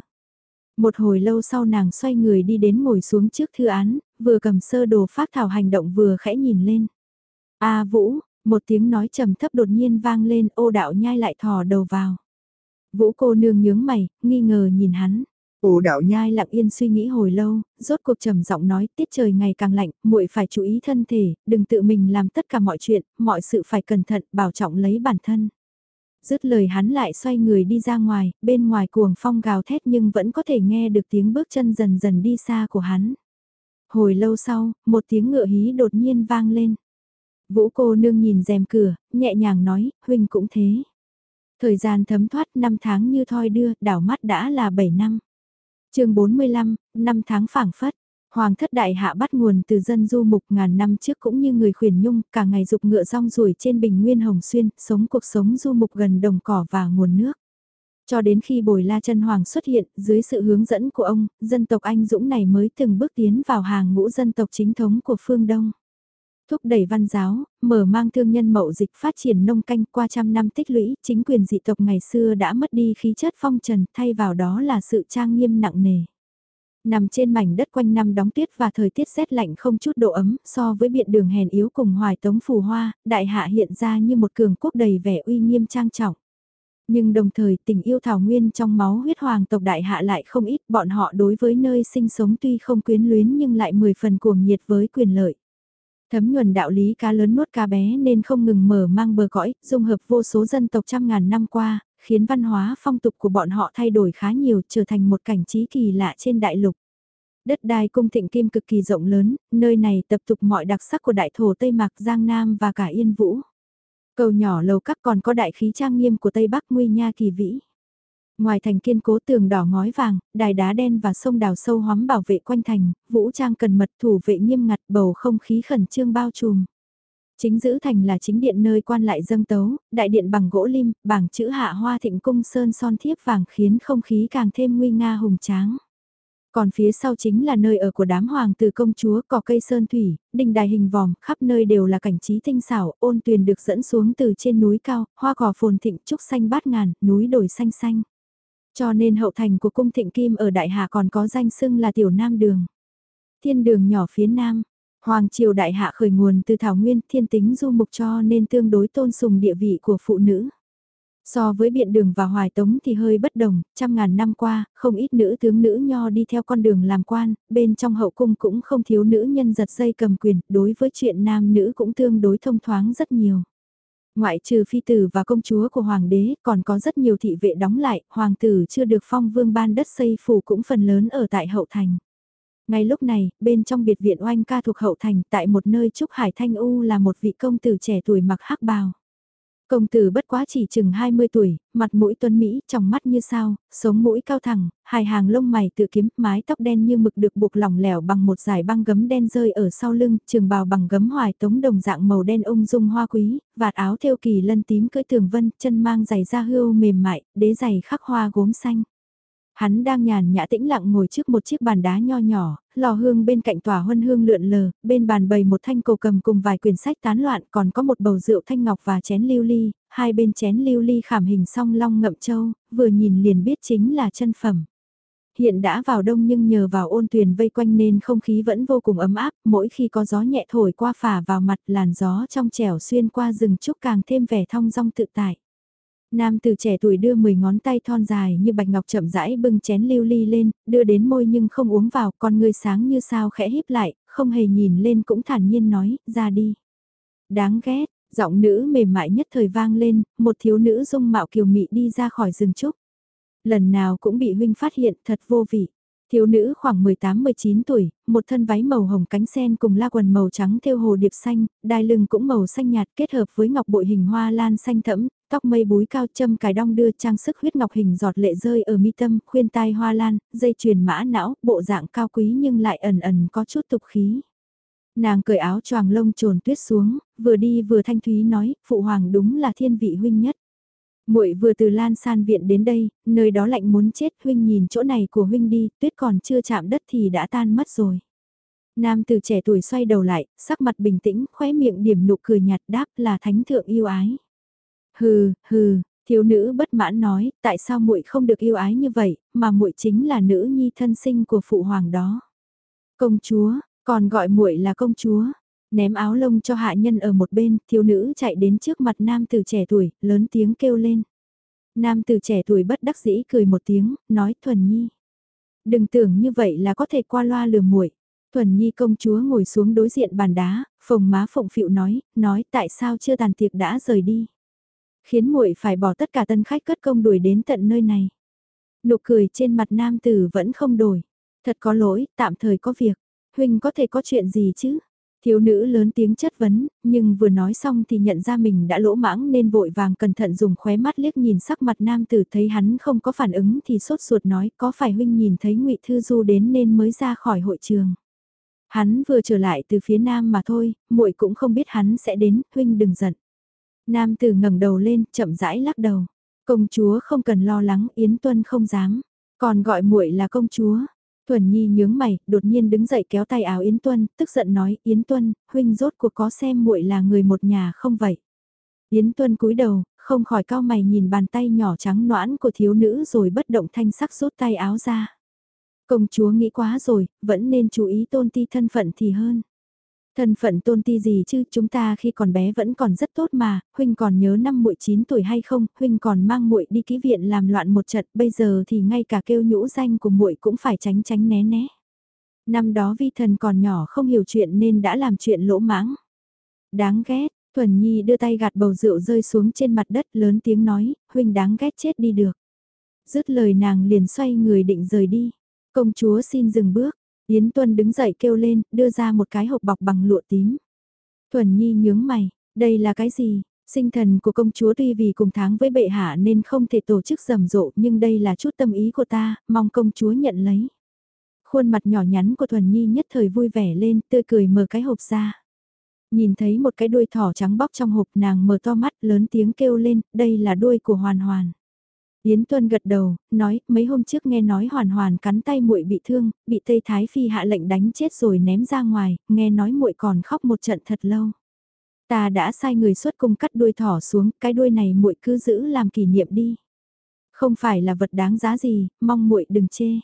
Một hồi lâu sau nàng xoay người đi đến ngồi xuống trước thư án, vừa cầm sơ đồ phát thảo hành động vừa khẽ nhìn lên. A Vũ, một tiếng nói trầm thấp đột nhiên vang lên ô đạo nhai lại thò đầu vào. Vũ cô nương nhướng mày, nghi ngờ nhìn hắn. Ô đạo nhai lặng yên suy nghĩ hồi lâu, rốt cuộc trầm giọng nói tiết trời ngày càng lạnh, muội phải chú ý thân thể, đừng tự mình làm tất cả mọi chuyện, mọi sự phải cẩn thận, bảo trọng lấy bản thân. Dứt lời hắn lại xoay người đi ra ngoài, bên ngoài cuồng phong gào thét nhưng vẫn có thể nghe được tiếng bước chân dần dần đi xa của hắn. Hồi lâu sau, một tiếng ngựa hí đột nhiên vang lên. Vũ cô nương nhìn rèm cửa, nhẹ nhàng nói, huynh cũng thế. Thời gian thấm thoát năm tháng như thoi đưa, đảo mắt đã là 7 năm chương 45, năm tháng phảng phất. Hoàng thất đại hạ bắt nguồn từ dân du mục ngàn năm trước cũng như người khuyển nhung, cả ngày dục ngựa rong ruổi trên bình nguyên hồng xuyên, sống cuộc sống du mục gần đồng cỏ và nguồn nước. Cho đến khi bồi la chân hoàng xuất hiện, dưới sự hướng dẫn của ông, dân tộc anh dũng này mới từng bước tiến vào hàng ngũ dân tộc chính thống của phương Đông. thúc đẩy văn giáo, mở mang thương nhân mậu dịch phát triển nông canh qua trăm năm tích lũy, chính quyền dị tộc ngày xưa đã mất đi khí chất phong trần, thay vào đó là sự trang nghiêm nặng nề. Nằm trên mảnh đất quanh năm đóng tuyết và thời tiết rét lạnh không chút độ ấm, so với biện đường hèn yếu cùng hoài tống phù hoa, đại hạ hiện ra như một cường quốc đầy vẻ uy nghiêm trang trọng. Nhưng đồng thời tình yêu thảo nguyên trong máu huyết hoàng tộc đại hạ lại không ít, bọn họ đối với nơi sinh sống tuy không quyến luyến nhưng lại mười phần cuồng nhiệt với quyền lợi. Thấm nhuần đạo lý cá lớn nuốt cá bé nên không ngừng mở mang bờ cõi, dung hợp vô số dân tộc trăm ngàn năm qua, khiến văn hóa phong tục của bọn họ thay đổi khá nhiều trở thành một cảnh trí kỳ lạ trên đại lục. Đất đai cung thịnh kim cực kỳ rộng lớn, nơi này tập tục mọi đặc sắc của đại thổ Tây Mạc Giang Nam và cả Yên Vũ. Cầu nhỏ lầu các còn có đại khí trang nghiêm của Tây Bắc nguy nha kỳ vĩ. Ngoài thành kiên cố tường đỏ ngói vàng, đài đá đen và sông đào sâu hóm bảo vệ quanh thành, vũ trang cần mật thủ vệ nghiêm ngặt bầu không khí khẩn trương bao trùm. Chính giữ thành là chính điện nơi quan lại dâng tấu, đại điện bằng gỗ lim, bảng chữ hạ hoa thịnh cung sơn son thiếp vàng khiến không khí càng thêm nguy nga hùng tráng. Còn phía sau chính là nơi ở của đám hoàng tử công chúa cỏ cây sơn thủy, đình đài hình vòm, khắp nơi đều là cảnh trí tinh xảo, ôn tuyền được dẫn xuống từ trên núi cao, hoa cỏ phồn thịnh trúc xanh bát ngàn, núi đồi xanh xanh. Cho nên hậu thành của cung thịnh kim ở Đại Hạ còn có danh xưng là Tiểu Nam Đường. Thiên đường nhỏ phía Nam, Hoàng triều Đại Hạ khởi nguồn từ Thảo Nguyên thiên tính du mục cho nên tương đối tôn sùng địa vị của phụ nữ. So với biện đường và hoài tống thì hơi bất đồng, trăm ngàn năm qua, không ít nữ tướng nữ nho đi theo con đường làm quan, bên trong hậu cung cũng không thiếu nữ nhân giật dây cầm quyền, đối với chuyện nam nữ cũng tương đối thông thoáng rất nhiều. Ngoại trừ phi tử và công chúa của hoàng đế, còn có rất nhiều thị vệ đóng lại, hoàng tử chưa được phong vương ban đất xây phủ cũng phần lớn ở tại hậu thành. Ngay lúc này, bên trong biệt viện oanh ca thuộc hậu thành, tại một nơi Trúc Hải Thanh U là một vị công tử trẻ tuổi mặc hắc bào. Công tử bất quá chỉ chừng 20 tuổi, mặt mũi tuấn Mỹ, trong mắt như sao, sống mũi cao thẳng, hai hàng lông mày tự kiếm, mái tóc đen như mực được buộc lỏng lẻo bằng một dải băng gấm đen rơi ở sau lưng, trường bào bằng gấm hoài tống đồng dạng màu đen ung dung hoa quý, vạt áo theo kỳ lân tím cưỡi tường vân, chân mang giày da hươu mềm mại, đế giày khắc hoa gốm xanh. Hắn đang nhàn nhã tĩnh lặng ngồi trước một chiếc bàn đá nho nhỏ, lò hương bên cạnh tòa huân hương lượn lờ, bên bàn bày một thanh cầu cầm cùng vài quyển sách tán loạn còn có một bầu rượu thanh ngọc và chén lưu ly, hai bên chén lưu ly khảm hình song long ngậm châu, vừa nhìn liền biết chính là chân phẩm. Hiện đã vào đông nhưng nhờ vào ôn tuyền vây quanh nên không khí vẫn vô cùng ấm áp, mỗi khi có gió nhẹ thổi qua phả vào mặt làn gió trong trẻo xuyên qua rừng trúc càng thêm vẻ thong dong tự tại. Nam từ trẻ tuổi đưa 10 ngón tay thon dài như bạch ngọc chậm rãi bưng chén lưu ly lên, đưa đến môi nhưng không uống vào, con người sáng như sao khẽ híp lại, không hề nhìn lên cũng thản nhiên nói, ra đi. Đáng ghét, giọng nữ mềm mại nhất thời vang lên, một thiếu nữ dung mạo kiều mị đi ra khỏi rừng trúc. Lần nào cũng bị huynh phát hiện thật vô vị. Thiếu nữ khoảng 18-19 tuổi, một thân váy màu hồng cánh sen cùng la quần màu trắng thêu hồ điệp xanh, đai lưng cũng màu xanh nhạt kết hợp với ngọc bội hình hoa lan xanh thẫm, tóc mây búi cao châm cài đong đưa trang sức huyết ngọc hình giọt lệ rơi ở mi tâm, khuyên tai hoa lan, dây chuyền mã não, bộ dạng cao quý nhưng lại ẩn ẩn có chút tục khí. Nàng cởi áo choàng lông trồn tuyết xuống, vừa đi vừa thanh thúy nói, phụ hoàng đúng là thiên vị huynh nhất. Muội vừa từ Lan San viện đến đây, nơi đó lạnh muốn chết, huynh nhìn chỗ này của huynh đi, tuyết còn chưa chạm đất thì đã tan mất rồi. Nam từ trẻ tuổi xoay đầu lại, sắc mặt bình tĩnh, khóe miệng điểm nụ cười nhạt đáp là thánh thượng yêu ái. Hừ, hừ, thiếu nữ bất mãn nói, tại sao muội không được yêu ái như vậy, mà muội chính là nữ nhi thân sinh của phụ hoàng đó. Công chúa, còn gọi muội là công chúa. Ném áo lông cho hạ nhân ở một bên, thiếu nữ chạy đến trước mặt nam tử trẻ tuổi, lớn tiếng kêu lên. Nam tử trẻ tuổi bất đắc dĩ cười một tiếng, nói thuần nhi. Đừng tưởng như vậy là có thể qua loa lừa muội. Thuần nhi công chúa ngồi xuống đối diện bàn đá, phồng má phộng phịu nói, nói tại sao chưa tàn tiệc đã rời đi khiến muội phải bỏ tất cả tân khách cất công đuổi đến tận nơi này. Nụ cười trên mặt nam tử vẫn không đổi. Thật có lỗi, tạm thời có việc. Huynh có thể có chuyện gì chứ? Thiếu nữ lớn tiếng chất vấn, nhưng vừa nói xong thì nhận ra mình đã lỗ mãng nên vội vàng cẩn thận dùng khóe mắt liếc nhìn sắc mặt nam tử thấy hắn không có phản ứng thì sốt ruột nói có phải huynh nhìn thấy ngụy Thư Du đến nên mới ra khỏi hội trường. Hắn vừa trở lại từ phía nam mà thôi, muội cũng không biết hắn sẽ đến, huynh đừng giận. Nam tử ngẩng đầu lên, chậm rãi lắc đầu. Công chúa không cần lo lắng, Yến Tuân không dám. Còn gọi muội là công chúa. Thuần Nhi nhướng mày, đột nhiên đứng dậy kéo tay áo Yến Tuân, tức giận nói, Yến Tuân, huynh rốt cuộc có xem muội là người một nhà không vậy? Yến Tuân cúi đầu, không khỏi cao mày nhìn bàn tay nhỏ trắng noãn của thiếu nữ rồi bất động thanh sắc rút tay áo ra. Công chúa nghĩ quá rồi, vẫn nên chú ý tôn ti thân phận thì hơn. Thân phận tôn ti gì chứ, chúng ta khi còn bé vẫn còn rất tốt mà, huynh còn nhớ năm muội 9 tuổi hay không, huynh còn mang muội đi ký viện làm loạn một trận, bây giờ thì ngay cả kêu nhũ danh của muội cũng phải tránh tránh né né. Năm đó vi thần còn nhỏ không hiểu chuyện nên đã làm chuyện lỗ mãng. Đáng ghét, Thuần Nhi đưa tay gạt bầu rượu rơi xuống trên mặt đất lớn tiếng nói, huynh đáng ghét chết đi được. Dứt lời nàng liền xoay người định rời đi. Công chúa xin dừng bước, Yến Tuân đứng dậy kêu lên, đưa ra một cái hộp bọc bằng lụa tím. Thuần Nhi nhướng mày, đây là cái gì? Sinh thần của công chúa tuy vì cùng tháng với bệ hạ nên không thể tổ chức rầm rộ nhưng đây là chút tâm ý của ta, mong công chúa nhận lấy. Khuôn mặt nhỏ nhắn của Thuần Nhi nhất thời vui vẻ lên, tươi cười mở cái hộp ra. Nhìn thấy một cái đuôi thỏ trắng bóc trong hộp nàng mở to mắt lớn tiếng kêu lên, đây là đuôi của Hoàn Hoàn. Yến Tuân gật đầu, nói, mấy hôm trước nghe nói hoàn hoàn cắn tay muội bị thương, bị Tây Thái Phi hạ lệnh đánh chết rồi ném ra ngoài, nghe nói muội còn khóc một trận thật lâu. Ta đã sai người xuất cung cắt đuôi thỏ xuống, cái đuôi này muội cứ giữ làm kỷ niệm đi. Không phải là vật đáng giá gì, mong muội đừng chê.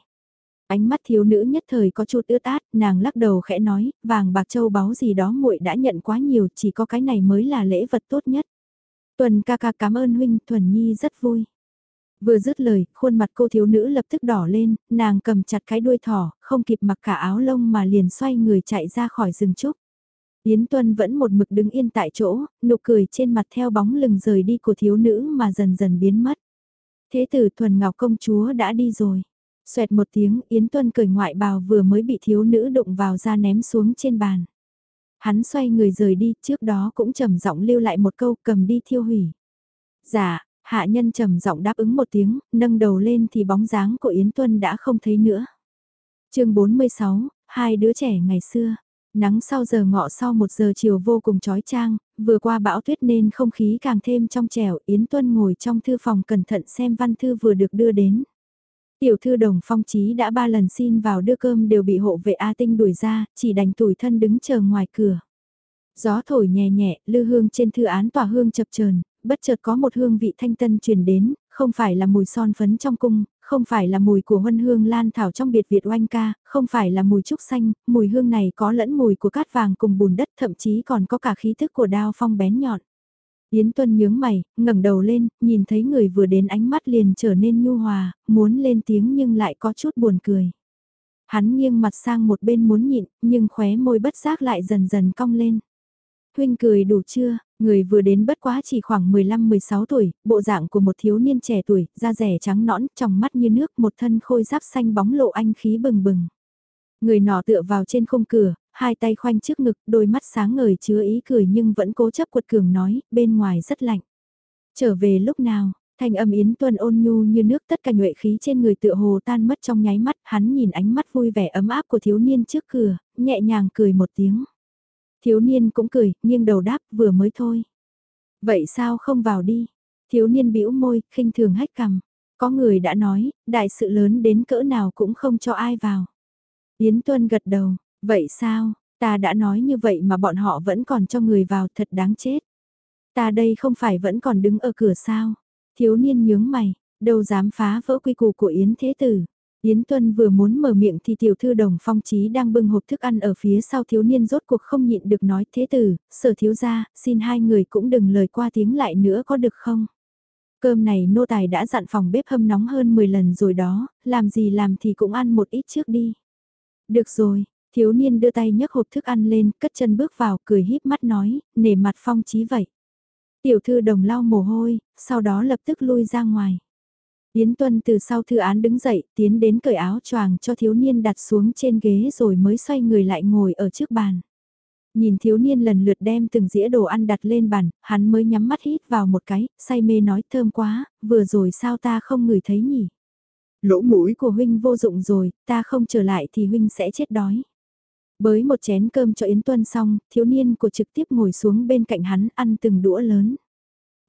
Ánh mắt thiếu nữ nhất thời có chút ướt át, nàng lắc đầu khẽ nói, vàng bạc châu báu gì đó muội đã nhận quá nhiều, chỉ có cái này mới là lễ vật tốt nhất. Tuần ca ca cảm ơn huynh, Thuần Nhi rất vui. Vừa dứt lời, khuôn mặt cô thiếu nữ lập tức đỏ lên, nàng cầm chặt cái đuôi thỏ, không kịp mặc cả áo lông mà liền xoay người chạy ra khỏi rừng trúc. Yến Tuân vẫn một mực đứng yên tại chỗ, nụ cười trên mặt theo bóng lừng rời đi của thiếu nữ mà dần dần biến mất. Thế tử thuần ngọc công chúa đã đi rồi. Xoẹt một tiếng, Yến Tuân cởi ngoại bào vừa mới bị thiếu nữ đụng vào ra ném xuống trên bàn. Hắn xoay người rời đi, trước đó cũng trầm giọng lưu lại một câu cầm đi thiêu hủy. Dạ, Hạ nhân trầm giọng đáp ứng một tiếng, nâng đầu lên thì bóng dáng của Yến Tuân đã không thấy nữa. chương 46, hai đứa trẻ ngày xưa. Nắng sau giờ ngọ sau một giờ chiều vô cùng trói trang, vừa qua bão tuyết nên không khí càng thêm trong trẻo. Yến Tuân ngồi trong thư phòng cẩn thận xem văn thư vừa được đưa đến. Tiểu thư đồng phong trí đã ba lần xin vào đưa cơm đều bị hộ vệ A Tinh đuổi ra, chỉ đành tủi thân đứng chờ ngoài cửa. Gió thổi nhẹ nhẹ, lư hương trên thư án tỏa hương chập chờn bất chợt có một hương vị thanh tân truyền đến, không phải là mùi son phấn trong cung, không phải là mùi của huân hương lan thảo trong biệt Việt oanh ca, không phải là mùi trúc xanh, mùi hương này có lẫn mùi của cát vàng cùng bùn đất thậm chí còn có cả khí thức của đao phong bén nhọn. Yến Tuân nhướng mày, ngẩng đầu lên, nhìn thấy người vừa đến ánh mắt liền trở nên nhu hòa, muốn lên tiếng nhưng lại có chút buồn cười. Hắn nghiêng mặt sang một bên muốn nhịn, nhưng khóe môi bất giác lại dần dần cong lên. Huynh cười đủ chưa, người vừa đến bất quá chỉ khoảng 15-16 tuổi, bộ dạng của một thiếu niên trẻ tuổi, da rẻ trắng nõn, trong mắt như nước, một thân khôi giáp xanh bóng lộ anh khí bừng bừng. Người nọ tựa vào trên khung cửa, hai tay khoanh trước ngực, đôi mắt sáng ngời chứa ý cười nhưng vẫn cố chấp quật cường nói, bên ngoài rất lạnh. Trở về lúc nào, thanh âm Yến Tuân ôn nhu như nước tất cả nhuệ khí trên người tựa hồ tan mất trong nháy mắt, hắn nhìn ánh mắt vui vẻ ấm áp của thiếu niên trước cửa, nhẹ nhàng cười một tiếng. Thiếu niên cũng cười, nghiêng đầu đáp vừa mới thôi. Vậy sao không vào đi? Thiếu niên bĩu môi, khinh thường hách cằm. Có người đã nói, đại sự lớn đến cỡ nào cũng không cho ai vào. Yến Tuân gật đầu, vậy sao, ta đã nói như vậy mà bọn họ vẫn còn cho người vào thật đáng chết. Ta đây không phải vẫn còn đứng ở cửa sao? Thiếu niên nhướng mày, đâu dám phá vỡ quy củ của Yến Thế Tử. Yến Tuân vừa muốn mở miệng thì tiểu thư đồng phong trí đang bưng hộp thức ăn ở phía sau thiếu niên rốt cuộc không nhịn được nói thế tử, sở thiếu gia, xin hai người cũng đừng lời qua tiếng lại nữa có được không? Cơm này nô tài đã dặn phòng bếp hâm nóng hơn 10 lần rồi đó, làm gì làm thì cũng ăn một ít trước đi. Được rồi, thiếu niên đưa tay nhấc hộp thức ăn lên, cất chân bước vào, cười híp mắt nói, nể mặt phong trí vậy. Tiểu thư đồng lau mồ hôi, sau đó lập tức lui ra ngoài. Yến Tuân từ sau thư án đứng dậy, tiến đến cởi áo choàng cho thiếu niên đặt xuống trên ghế rồi mới xoay người lại ngồi ở trước bàn. Nhìn thiếu niên lần lượt đem từng dĩa đồ ăn đặt lên bàn, hắn mới nhắm mắt hít vào một cái, say mê nói thơm quá, vừa rồi sao ta không ngửi thấy nhỉ? Lỗ mũi của huynh vô dụng rồi, ta không trở lại thì huynh sẽ chết đói. Bới một chén cơm cho Yến Tuân xong, thiếu niên của trực tiếp ngồi xuống bên cạnh hắn ăn từng đũa lớn.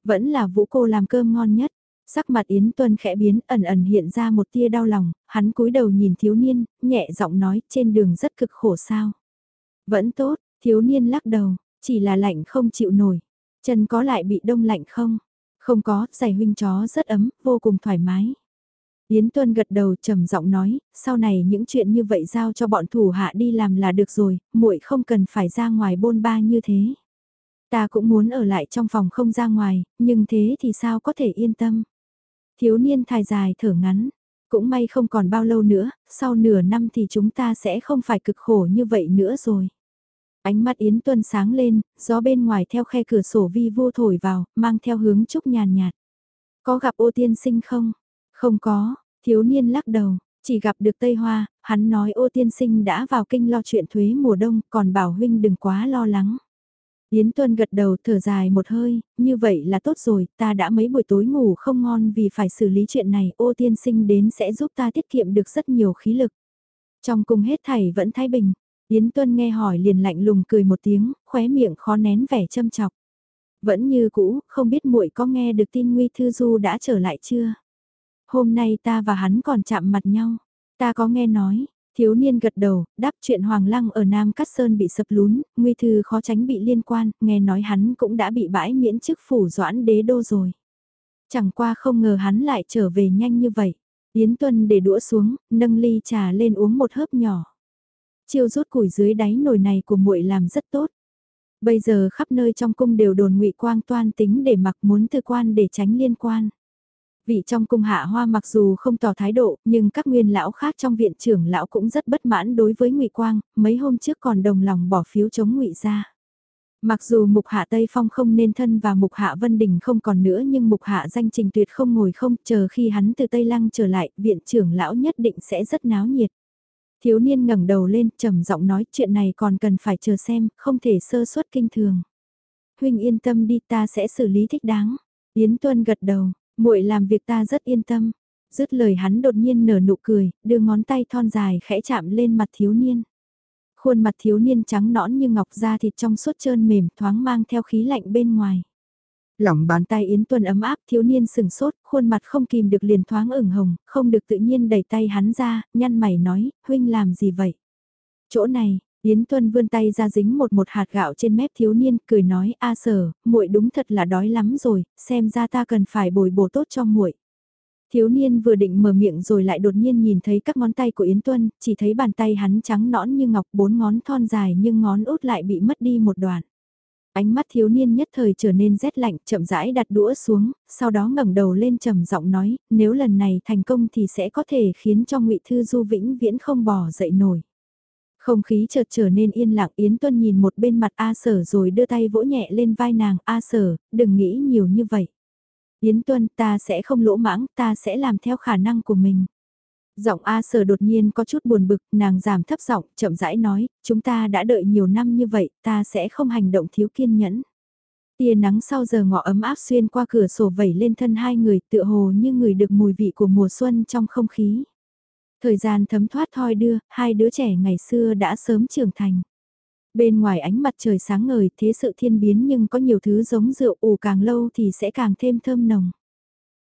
Vẫn là vũ cô làm cơm ngon nhất, Sắc mặt Yến Tuân khẽ biến ẩn ẩn hiện ra một tia đau lòng, hắn cúi đầu nhìn thiếu niên, nhẹ giọng nói trên đường rất cực khổ sao. Vẫn tốt, thiếu niên lắc đầu, chỉ là lạnh không chịu nổi. Chân có lại bị đông lạnh không? Không có, giày huynh chó rất ấm, vô cùng thoải mái. Yến Tuân gật đầu trầm giọng nói, sau này những chuyện như vậy giao cho bọn thủ hạ đi làm là được rồi, muội không cần phải ra ngoài bôn ba như thế. Ta cũng muốn ở lại trong phòng không ra ngoài, nhưng thế thì sao có thể yên tâm. Thiếu niên thải dài thở ngắn, cũng may không còn bao lâu nữa, sau nửa năm thì chúng ta sẽ không phải cực khổ như vậy nữa rồi. Ánh mắt Yến Tuân sáng lên, gió bên ngoài theo khe cửa sổ vi vô thổi vào, mang theo hướng trúc nhàn nhạt. Có gặp ô tiên sinh không? Không có, thiếu niên lắc đầu, chỉ gặp được Tây Hoa, hắn nói ô tiên sinh đã vào kinh lo chuyện thuế mùa đông, còn bảo huynh đừng quá lo lắng. Yến Tuân gật đầu thở dài một hơi, như vậy là tốt rồi, ta đã mấy buổi tối ngủ không ngon vì phải xử lý chuyện này, ô tiên sinh đến sẽ giúp ta tiết kiệm được rất nhiều khí lực. Trong cùng hết thảy vẫn thái bình, Yến Tuân nghe hỏi liền lạnh lùng cười một tiếng, khóe miệng khó nén vẻ châm chọc. Vẫn như cũ, không biết muội có nghe được tin Nguy Thư Du đã trở lại chưa? Hôm nay ta và hắn còn chạm mặt nhau. Ta có nghe nói, thiếu niên gật đầu, đáp chuyện Hoàng Lăng ở Nam Cát Sơn bị sập lún, Nguy Thư khó tránh bị liên quan, nghe nói hắn cũng đã bị bãi miễn chức phủ doãn đế đô rồi. Chẳng qua không ngờ hắn lại trở về nhanh như vậy. Yến Tuân để đũa xuống, nâng ly trà lên uống một hớp nhỏ. Chiêu rút củi dưới đáy nồi này của muội làm rất tốt. Bây giờ khắp nơi trong cung đều đồn ngụy quang toan tính để mặc muốn thư quan để tránh liên quan. Vị trong cung hạ hoa mặc dù không tỏ thái độ, nhưng các nguyên lão khác trong viện trưởng lão cũng rất bất mãn đối với ngụy Quang, mấy hôm trước còn đồng lòng bỏ phiếu chống ngụy ra. Mặc dù mục hạ Tây Phong không nên thân và mục hạ Vân Đình không còn nữa nhưng mục hạ danh trình tuyệt không ngồi không chờ khi hắn từ Tây Lăng trở lại, viện trưởng lão nhất định sẽ rất náo nhiệt. Thiếu niên ngẩng đầu lên, trầm giọng nói chuyện này còn cần phải chờ xem, không thể sơ suất kinh thường. Huynh yên tâm đi ta sẽ xử lý thích đáng. Yến Tuân gật đầu, muội làm việc ta rất yên tâm. Dứt lời hắn đột nhiên nở nụ cười, đưa ngón tay thon dài khẽ chạm lên mặt thiếu niên. Khuôn mặt thiếu niên trắng nõn như ngọc da thịt trong suốt trơn mềm thoáng mang theo khí lạnh bên ngoài. Lỏng bàn tay Yến Tuân ấm áp thiếu niên sừng sốt, khuôn mặt không kìm được liền thoáng ửng hồng, không được tự nhiên đẩy tay hắn ra, nhăn mày nói, huynh làm gì vậy? Chỗ này, Yến Tuân vươn tay ra dính một một hạt gạo trên mép thiếu niên, cười nói, a sở, muội đúng thật là đói lắm rồi, xem ra ta cần phải bồi bổ tốt cho muội. Thiếu niên vừa định mở miệng rồi lại đột nhiên nhìn thấy các ngón tay của Yến Tuân, chỉ thấy bàn tay hắn trắng nõn như ngọc bốn ngón thon dài nhưng ngón út lại bị mất đi một đoạn. Ánh mắt thiếu niên nhất thời trở nên rét lạnh, chậm rãi đặt đũa xuống, sau đó ngẩng đầu lên trầm giọng nói, nếu lần này thành công thì sẽ có thể khiến cho ngụy Thư Du vĩnh viễn không bỏ dậy nổi. Không khí chợt trở nên yên lặng Yến Tuân nhìn một bên mặt A Sở rồi đưa tay vỗ nhẹ lên vai nàng A Sở, đừng nghĩ nhiều như vậy. Yến Tuân ta sẽ không lỗ mãng, ta sẽ làm theo khả năng của mình. Giọng A Sở đột nhiên có chút buồn bực, nàng giảm thấp giọng, chậm rãi nói, chúng ta đã đợi nhiều năm như vậy, ta sẽ không hành động thiếu kiên nhẫn. Tia nắng sau giờ ngọ ấm áp xuyên qua cửa sổ vẩy lên thân hai người tựa hồ như người được mùi vị của mùa xuân trong không khí. Thời gian thấm thoát thoi đưa, hai đứa trẻ ngày xưa đã sớm trưởng thành. Bên ngoài ánh mặt trời sáng ngời thế sự thiên biến nhưng có nhiều thứ giống rượu ủ càng lâu thì sẽ càng thêm thơm nồng.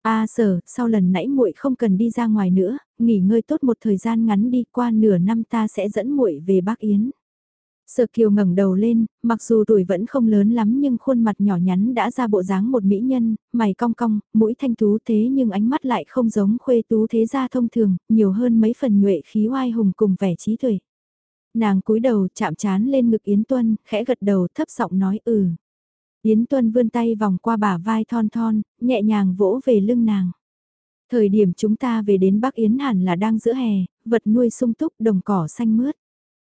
A sở, sau lần nãy muội không cần đi ra ngoài nữa, nghỉ ngơi tốt một thời gian ngắn đi qua nửa năm ta sẽ dẫn muội về Bắc Yến. Sở Kiều ngẩng đầu lên, mặc dù tuổi vẫn không lớn lắm nhưng khuôn mặt nhỏ nhắn đã ra bộ dáng một mỹ nhân, mày cong cong, mũi thanh tú thế nhưng ánh mắt lại không giống khuê tú thế gia thông thường, nhiều hơn mấy phần nhuệ khí oai hùng cùng vẻ trí tuệ. Nàng cúi đầu chạm chán lên ngực Yến Tuân, khẽ gật đầu thấp giọng nói ừ. Yến Tuân vươn tay vòng qua bả vai thon thon, nhẹ nhàng vỗ về lưng nàng. Thời điểm chúng ta về đến Bắc Yến hẳn là đang giữa hè, vật nuôi sung túc đồng cỏ xanh mướt.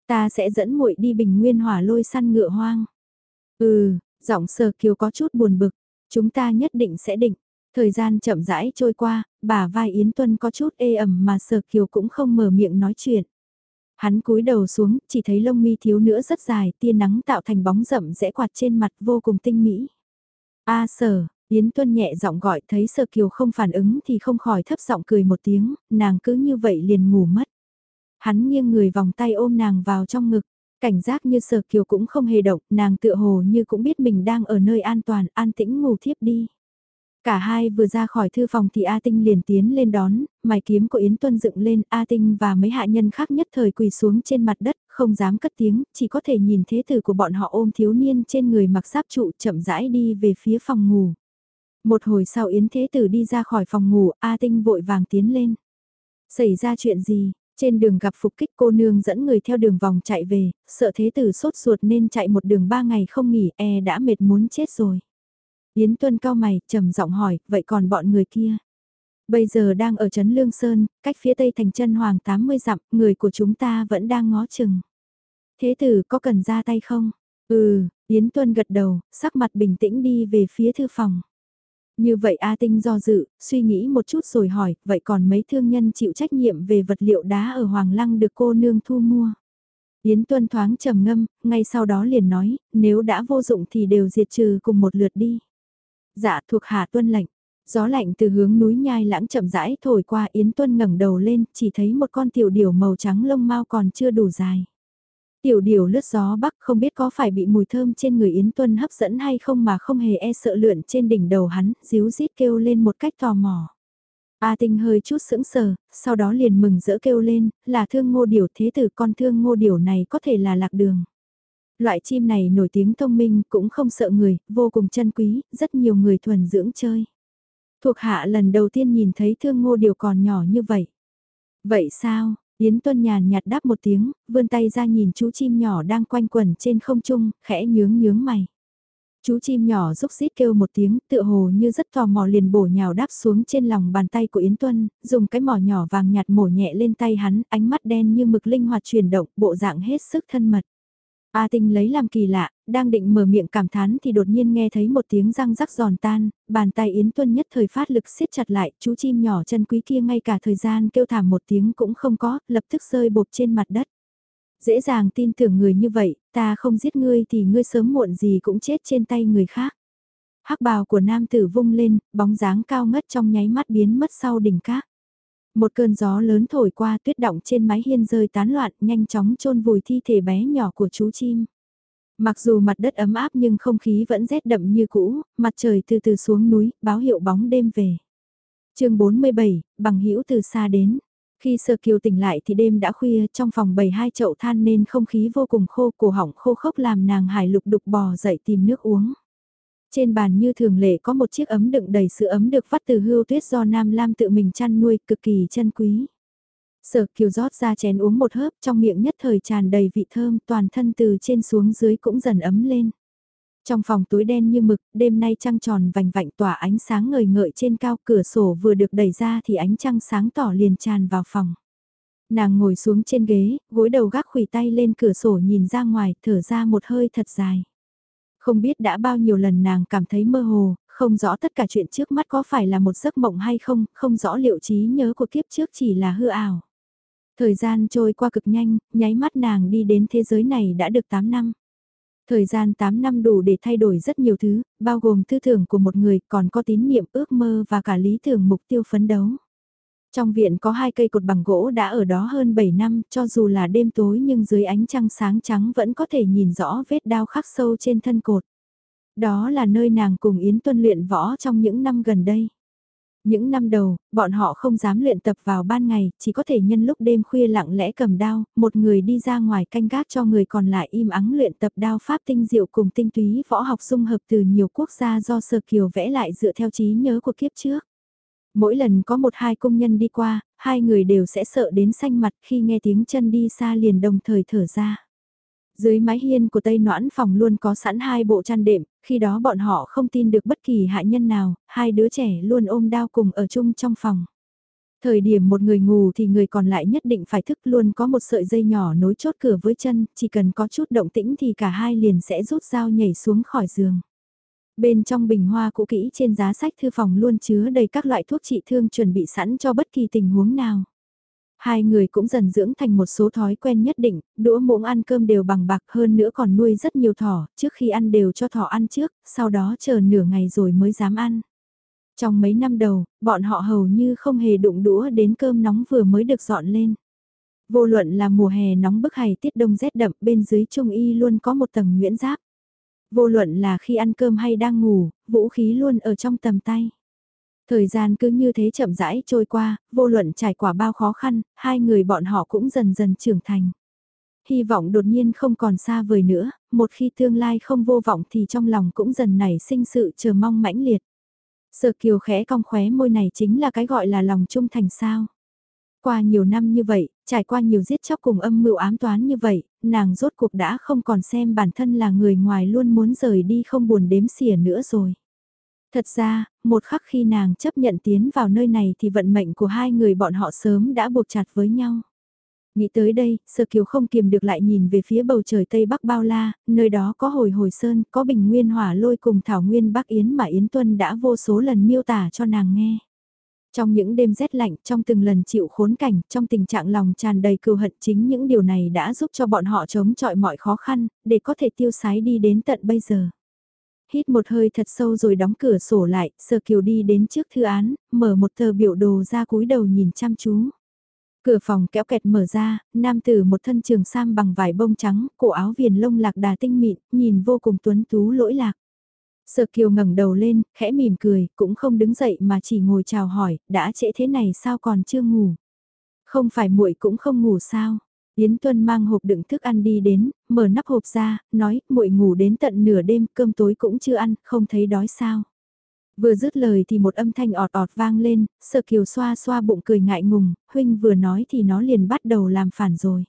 Ta sẽ dẫn muội đi bình nguyên hỏa lôi săn ngựa hoang. Ừ, giọng sờ kiều có chút buồn bực. Chúng ta nhất định sẽ định. Thời gian chậm rãi trôi qua, bà vai Yến Tuân có chút ê ẩm mà sờ kiều cũng không mở miệng nói chuyện. Hắn cúi đầu xuống, chỉ thấy lông mi thiếu nữa rất dài, tia nắng tạo thành bóng rậm rẽ quạt trên mặt vô cùng tinh mỹ. A sở, Yến Tuân nhẹ giọng gọi thấy Sở Kiều không phản ứng thì không khỏi thấp giọng cười một tiếng, nàng cứ như vậy liền ngủ mất. Hắn nghiêng người vòng tay ôm nàng vào trong ngực, cảnh giác như Sở Kiều cũng không hề động, nàng tựa hồ như cũng biết mình đang ở nơi an toàn, an tĩnh ngủ thiếp đi. Cả hai vừa ra khỏi thư phòng thì A Tinh liền tiến lên đón, mài kiếm của Yến Tuân dựng lên, A Tinh và mấy hạ nhân khác nhất thời quỳ xuống trên mặt đất, không dám cất tiếng, chỉ có thể nhìn thế tử của bọn họ ôm thiếu niên trên người mặc giáp trụ chậm rãi đi về phía phòng ngủ. Một hồi sau Yến Thế Tử đi ra khỏi phòng ngủ, A Tinh vội vàng tiến lên. Xảy ra chuyện gì? Trên đường gặp phục kích cô nương dẫn người theo đường vòng chạy về, sợ Thế Tử sốt ruột nên chạy một đường ba ngày không nghỉ, e đã mệt muốn chết rồi. Yến Tuân cao mày, trầm giọng hỏi, vậy còn bọn người kia? Bây giờ đang ở Trấn Lương Sơn, cách phía tây thành chân hoàng 80 dặm, người của chúng ta vẫn đang ngó chừng. Thế tử có cần ra tay không? Ừ, Yến Tuân gật đầu, sắc mặt bình tĩnh đi về phía thư phòng. Như vậy A Tinh do dự, suy nghĩ một chút rồi hỏi, vậy còn mấy thương nhân chịu trách nhiệm về vật liệu đá ở Hoàng Lăng được cô nương thu mua? Yến Tuân thoáng trầm ngâm, ngay sau đó liền nói, nếu đã vô dụng thì đều diệt trừ cùng một lượt đi. Dạ thuộc hạ tuân lệnh. Gió lạnh từ hướng núi nhai lãng chậm rãi thổi qua Yến Tuân ngẩng đầu lên, chỉ thấy một con tiểu điểu màu trắng lông mau còn chưa đủ dài. Tiểu điểu lướt gió bắc không biết có phải bị mùi thơm trên người Yến Tuân hấp dẫn hay không mà không hề e sợ lượn trên đỉnh đầu hắn, díu rít kêu lên một cách tò mò. A Tinh hơi chút sững sờ, sau đó liền mừng rỡ kêu lên, là thương ngô điểu thế tử con thương ngô điểu này có thể là lạc đường. Loại chim này nổi tiếng thông minh cũng không sợ người, vô cùng chân quý, rất nhiều người thuần dưỡng chơi. Thuộc hạ lần đầu tiên nhìn thấy thương ngô điểu còn nhỏ như vậy. Vậy sao, Yến Tuân nhàn nhạt đáp một tiếng, vươn tay ra nhìn chú chim nhỏ đang quanh quẩn trên không trung, khẽ nhướng nhướng mày. Chú chim nhỏ rúc rít kêu một tiếng, tựa hồ như rất tò mò liền bổ nhào đáp xuống trên lòng bàn tay của Yến Tuân, dùng cái mỏ nhỏ vàng nhạt mổ nhẹ lên tay hắn, ánh mắt đen như mực linh hoạt chuyển động, bộ dạng hết sức thân mật. A Tinh lấy làm kỳ lạ, đang định mở miệng cảm thán thì đột nhiên nghe thấy một tiếng răng rắc giòn tan, bàn tay Yến Tuân nhất thời phát lực siết chặt lại, chú chim nhỏ chân quý kia ngay cả thời gian kêu thảm một tiếng cũng không có, lập tức rơi bột trên mặt đất. Dễ dàng tin tưởng người như vậy, ta không giết ngươi thì ngươi sớm muộn gì cũng chết trên tay người khác. hắc bào của nam tử vung lên, bóng dáng cao ngất trong nháy mắt biến mất sau đỉnh cát. Một cơn gió lớn thổi qua tuyết động trên mái hiên rơi tán loạn nhanh chóng chôn vùi thi thể bé nhỏ của chú chim. Mặc dù mặt đất ấm áp nhưng không khí vẫn rét đậm như cũ, mặt trời từ từ xuống núi, báo hiệu bóng đêm về. chương 47, bằng hữu từ xa đến. Khi Sơ Kiều tỉnh lại thì đêm đã khuya, trong phòng bầy hai chậu than nên không khí vô cùng khô, cổ họng khô khốc làm nàng hải lục đục bò dậy tìm nước uống. Trên bàn như thường lệ có một chiếc ấm đựng đầy sữa ấm được vắt từ hươu tuyết do Nam Lam tự mình chăn nuôi, cực kỳ chân quý. Sở kiều rót ra chén uống một hớp trong miệng nhất thời tràn đầy vị thơm toàn thân từ trên xuống dưới cũng dần ấm lên. Trong phòng tối đen như mực, đêm nay trăng tròn vành vạnh tỏa ánh sáng ngời ngợi trên cao cửa sổ vừa được đẩy ra thì ánh trăng sáng tỏ liền tràn vào phòng. Nàng ngồi xuống trên ghế, gối đầu gác khủy tay lên cửa sổ nhìn ra ngoài, thở ra một hơi thật dài. Không biết đã bao nhiêu lần nàng cảm thấy mơ hồ, không rõ tất cả chuyện trước mắt có phải là một giấc mộng hay không, không rõ liệu trí nhớ của kiếp trước chỉ là hư ảo. Thời gian trôi qua cực nhanh, nháy mắt nàng đi đến thế giới này đã được 8 năm. Thời gian 8 năm đủ để thay đổi rất nhiều thứ, bao gồm tư tưởng của một người còn có tín niệm ước mơ và cả lý tưởng mục tiêu phấn đấu. Trong viện có hai cây cột bằng gỗ đã ở đó hơn 7 năm, cho dù là đêm tối nhưng dưới ánh trăng sáng trắng vẫn có thể nhìn rõ vết đao khắc sâu trên thân cột. Đó là nơi nàng cùng Yến Tuân luyện võ trong những năm gần đây. Những năm đầu, bọn họ không dám luyện tập vào ban ngày, chỉ có thể nhân lúc đêm khuya lặng lẽ cầm đao, một người đi ra ngoài canh gác cho người còn lại im ắng luyện tập đao pháp tinh diệu cùng tinh túy võ học dung hợp từ nhiều quốc gia do Sơ Kiều vẽ lại dựa theo trí nhớ của kiếp trước. Mỗi lần có một hai công nhân đi qua, hai người đều sẽ sợ đến xanh mặt khi nghe tiếng chân đi xa liền đồng thời thở ra. Dưới mái hiên của Tây Noãn phòng luôn có sẵn hai bộ chăn đệm, khi đó bọn họ không tin được bất kỳ hại nhân nào, hai đứa trẻ luôn ôm đao cùng ở chung trong phòng. Thời điểm một người ngủ thì người còn lại nhất định phải thức luôn có một sợi dây nhỏ nối chốt cửa với chân, chỉ cần có chút động tĩnh thì cả hai liền sẽ rút dao nhảy xuống khỏi giường. Bên trong bình hoa cũ kỹ trên giá sách thư phòng luôn chứa đầy các loại thuốc trị thương chuẩn bị sẵn cho bất kỳ tình huống nào. Hai người cũng dần dưỡng thành một số thói quen nhất định, đũa muỗng ăn cơm đều bằng bạc hơn nữa còn nuôi rất nhiều thỏ, trước khi ăn đều cho thỏ ăn trước, sau đó chờ nửa ngày rồi mới dám ăn. Trong mấy năm đầu, bọn họ hầu như không hề đụng đũa đến cơm nóng vừa mới được dọn lên. Vô luận là mùa hè nóng bức hay tiết đông rét đậm bên dưới trung y luôn có một tầng nguyễn giáp. Vô luận là khi ăn cơm hay đang ngủ, vũ khí luôn ở trong tầm tay. Thời gian cứ như thế chậm rãi trôi qua, vô luận trải qua bao khó khăn, hai người bọn họ cũng dần dần trưởng thành. Hy vọng đột nhiên không còn xa vời nữa, một khi tương lai không vô vọng thì trong lòng cũng dần nảy sinh sự chờ mong mãnh liệt. Sở kiều khẽ cong khóe môi này chính là cái gọi là lòng trung thành sao. Qua nhiều năm như vậy, trải qua nhiều giết chóc cùng âm mưu ám toán như vậy, nàng rốt cuộc đã không còn xem bản thân là người ngoài luôn muốn rời đi không buồn đếm xỉa nữa rồi. Thật ra, một khắc khi nàng chấp nhận tiến vào nơi này thì vận mệnh của hai người bọn họ sớm đã buộc chặt với nhau. Nghĩ tới đây, sơ Kiều không kiềm được lại nhìn về phía bầu trời Tây Bắc Bao La, nơi đó có hồi hồi sơn, có bình nguyên hỏa lôi cùng thảo nguyên Bắc Yến mà Yến Tuân đã vô số lần miêu tả cho nàng nghe. Trong những đêm rét lạnh, trong từng lần chịu khốn cảnh, trong tình trạng lòng tràn đầy cừu hận chính những điều này đã giúp cho bọn họ chống chọi mọi khó khăn, để có thể tiêu sái đi đến tận bây giờ. Hít một hơi thật sâu rồi đóng cửa sổ lại, sờ Kiều đi đến trước thư án, mở một tờ biểu đồ ra cúi đầu nhìn chăm chú. Cửa phòng kéo kẹt mở ra, nam tử một thân trường sam bằng vải bông trắng, cổ áo viền lông lạc đà tinh mịn, nhìn vô cùng tuấn tú lỗi lạc. Sở Kiều ngẩng đầu lên, khẽ mỉm cười, cũng không đứng dậy mà chỉ ngồi chào hỏi, đã trễ thế này sao còn chưa ngủ? Không phải muội cũng không ngủ sao? Yến Tuân mang hộp đựng thức ăn đi đến, mở nắp hộp ra, nói, muội ngủ đến tận nửa đêm, cơm tối cũng chưa ăn, không thấy đói sao? Vừa dứt lời thì một âm thanh ọt ọt vang lên, Sở Kiều xoa xoa bụng cười ngại ngùng, huynh vừa nói thì nó liền bắt đầu làm phản rồi.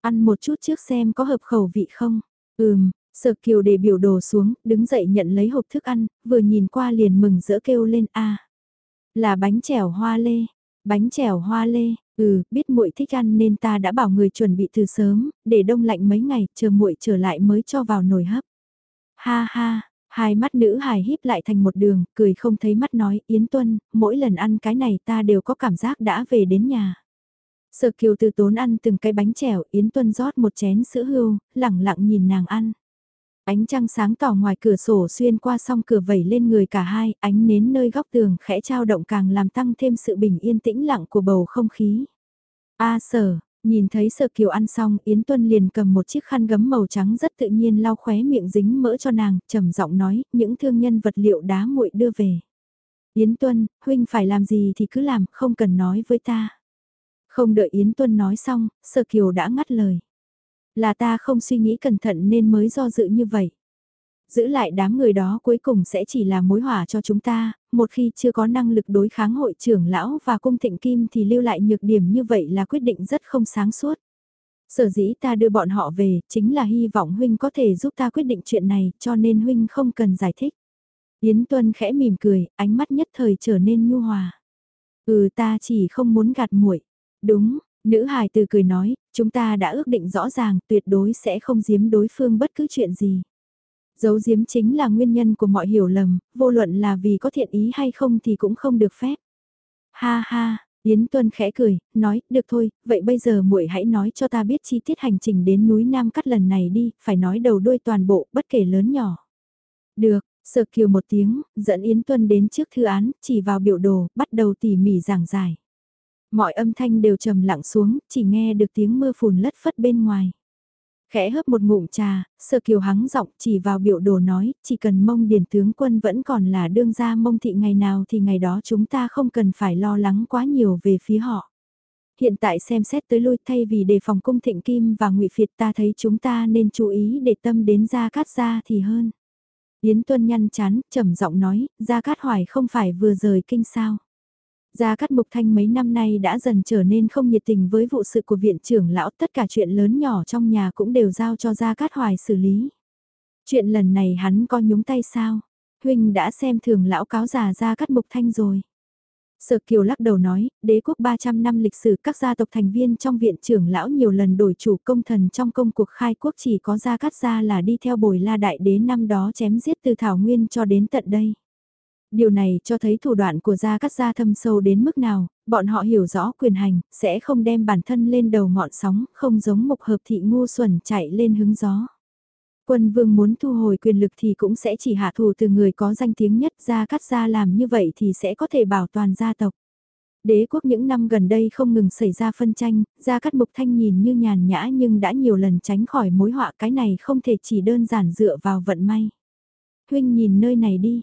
Ăn một chút trước xem có hợp khẩu vị không? Ừm, Sở Kiều để biểu đồ xuống, đứng dậy nhận lấy hộp thức ăn, vừa nhìn qua liền mừng rỡ kêu lên a Là bánh chèo hoa lê, bánh chèo hoa lê, ừ, biết muội thích ăn nên ta đã bảo người chuẩn bị từ sớm, để đông lạnh mấy ngày, chờ muội trở lại mới cho vào nồi hấp. Ha ha, hai mắt nữ hài híp lại thành một đường, cười không thấy mắt nói, Yến Tuân, mỗi lần ăn cái này ta đều có cảm giác đã về đến nhà. Sở Kiều từ tốn ăn từng cái bánh chèo, Yến Tuân rót một chén sữa hưu, lẳng lặng nhìn nàng ăn. Ánh trăng sáng tỏ ngoài cửa sổ xuyên qua song cửa vẩy lên người cả hai, ánh nến nơi góc tường khẽ trao động càng làm tăng thêm sự bình yên tĩnh lặng của bầu không khí. A sở, nhìn thấy sở kiều ăn xong, Yến Tuân liền cầm một chiếc khăn gấm màu trắng rất tự nhiên lau khóe miệng dính mỡ cho nàng, trầm giọng nói, những thương nhân vật liệu đá muội đưa về. Yến Tuân, huynh phải làm gì thì cứ làm, không cần nói với ta. Không đợi Yến Tuân nói xong, sở kiều đã ngắt lời. Là ta không suy nghĩ cẩn thận nên mới do dự như vậy. Giữ lại đám người đó cuối cùng sẽ chỉ là mối hỏa cho chúng ta, một khi chưa có năng lực đối kháng hội trưởng lão và cung thịnh kim thì lưu lại nhược điểm như vậy là quyết định rất không sáng suốt. Sở dĩ ta đưa bọn họ về, chính là hy vọng huynh có thể giúp ta quyết định chuyện này, cho nên huynh không cần giải thích. Yến Tuân khẽ mỉm cười, ánh mắt nhất thời trở nên nhu hòa. Ừ ta chỉ không muốn gạt muội. Đúng, Nữ hài từ cười nói, chúng ta đã ước định rõ ràng tuyệt đối sẽ không giếm đối phương bất cứ chuyện gì. Giấu giếm chính là nguyên nhân của mọi hiểu lầm, vô luận là vì có thiện ý hay không thì cũng không được phép. Ha ha, Yến Tuân khẽ cười, nói, được thôi, vậy bây giờ muội hãy nói cho ta biết chi tiết hành trình đến núi Nam Cắt lần này đi, phải nói đầu đuôi toàn bộ, bất kể lớn nhỏ. Được, sợ kiều một tiếng, dẫn Yến Tuân đến trước thư án, chỉ vào biểu đồ, bắt đầu tỉ mỉ giảng giải. Mọi âm thanh đều trầm lặng xuống, chỉ nghe được tiếng mưa phùn lất phất bên ngoài. Khẽ hớp một ngụm trà, sơ kiều hắng giọng chỉ vào biểu đồ nói, chỉ cần mông điển tướng quân vẫn còn là đương gia mông thị ngày nào thì ngày đó chúng ta không cần phải lo lắng quá nhiều về phía họ. Hiện tại xem xét tới lui thay vì đề phòng cung thịnh kim và ngụy phiệt ta thấy chúng ta nên chú ý để tâm đến gia cát gia thì hơn. Yến Tuân nhăn chán, trầm giọng nói, Gia Cát Hoài không phải vừa rời kinh sao. Gia Cát Mục Thanh mấy năm nay đã dần trở nên không nhiệt tình với vụ sự của viện trưởng lão, tất cả chuyện lớn nhỏ trong nhà cũng đều giao cho Gia Cát Hoài xử lý. Chuyện lần này hắn có nhúng tay sao? Huynh đã xem thường lão cáo già Gia Cát Mục Thanh rồi. Sở Kiều lắc đầu nói, đế quốc 300 năm lịch sử các gia tộc thành viên trong viện trưởng lão nhiều lần đổi chủ công thần trong công cuộc khai quốc chỉ có Gia Cát Gia là đi theo bồi la đại đế năm đó chém giết từ Thảo Nguyên cho đến tận đây. Điều này cho thấy thủ đoạn của Gia Cát Gia thâm sâu đến mức nào, bọn họ hiểu rõ quyền hành, sẽ không đem bản thân lên đầu ngọn sóng, không giống mục hợp thị ngu xuẩn chạy lên hứng gió. Quân vương muốn thu hồi quyền lực thì cũng sẽ chỉ hạ thủ từ người có danh tiếng nhất Gia Cát Gia làm như vậy thì sẽ có thể bảo toàn gia tộc. Đế quốc những năm gần đây không ngừng xảy ra phân tranh, Gia Cát Mục Thanh nhìn như nhàn nhã nhưng đã nhiều lần tránh khỏi mối họa cái này không thể chỉ đơn giản dựa vào vận may. Huynh nhìn nơi này đi,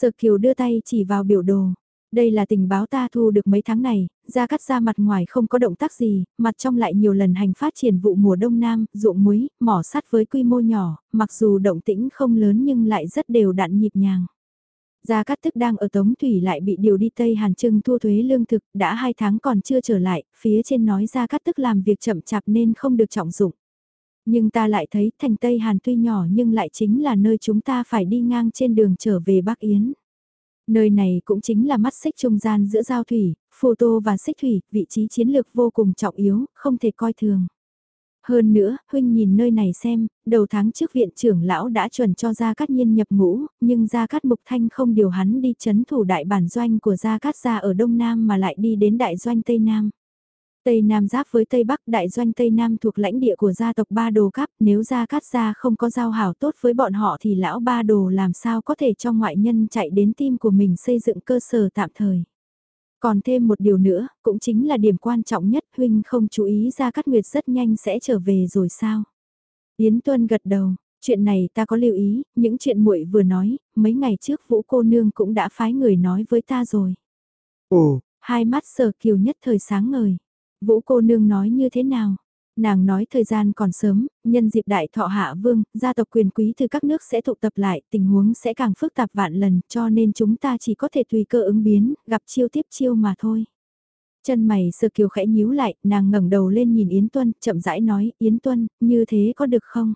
Sở Kiều đưa tay chỉ vào biểu đồ. Đây là tình báo ta thu được mấy tháng này, ra cắt ra mặt ngoài không có động tác gì, mặt trong lại nhiều lần hành phát triển vụ mùa đông nam, ruộng muối, mỏ sắt với quy mô nhỏ, mặc dù động tĩnh không lớn nhưng lại rất đều đặn nhịp nhàng. Gia Cát Tức đang ở Tống Thủy lại bị điều đi Tây Hàn Trưng thu thuế lương thực, đã hai tháng còn chưa trở lại, phía trên nói Gia Cát Tức làm việc chậm chạp nên không được trọng dụng. Nhưng ta lại thấy thành Tây Hàn tuy nhỏ nhưng lại chính là nơi chúng ta phải đi ngang trên đường trở về Bắc Yến. Nơi này cũng chính là mắt xích trung gian giữa giao thủy, phù tô và xích thủy, vị trí chiến lược vô cùng trọng yếu, không thể coi thường. Hơn nữa, huynh nhìn nơi này xem, đầu tháng trước viện trưởng lão đã chuẩn cho Gia Cát Nhiên nhập ngũ, nhưng Gia Cát Mục Thanh không điều hắn đi chấn thủ đại bản doanh của Gia Cát Gia ở Đông Nam mà lại đi đến đại doanh Tây Nam. Tây Nam giáp với Tây Bắc đại doanh Tây Nam thuộc lãnh địa của gia tộc Ba Đồ Cáp, nếu Gia Cát Gia không có giao hảo tốt với bọn họ thì lão Ba Đồ làm sao có thể cho ngoại nhân chạy đến tim của mình xây dựng cơ sở tạm thời. Còn thêm một điều nữa, cũng chính là điểm quan trọng nhất huynh không chú ý ra Cát Nguyệt rất nhanh sẽ trở về rồi sao. Yến Tuân gật đầu, chuyện này ta có lưu ý, những chuyện muội vừa nói, mấy ngày trước Vũ cô nương cũng đã phái người nói với ta rồi. Ồ, hai mắt sở kiều nhất thời sáng ngời. Vũ cô nương nói như thế nào? Nàng nói thời gian còn sớm, nhân dịp đại thọ hạ vương, gia tộc quyền quý từ các nước sẽ tụ tập lại, tình huống sẽ càng phức tạp vạn lần, cho nên chúng ta chỉ có thể tùy cơ ứng biến, gặp chiêu tiếp chiêu mà thôi. Chân mày sơ kiều khẽ nhíu lại, nàng ngẩng đầu lên nhìn Yến Tuân, chậm rãi nói, Yến Tuân, như thế có được không?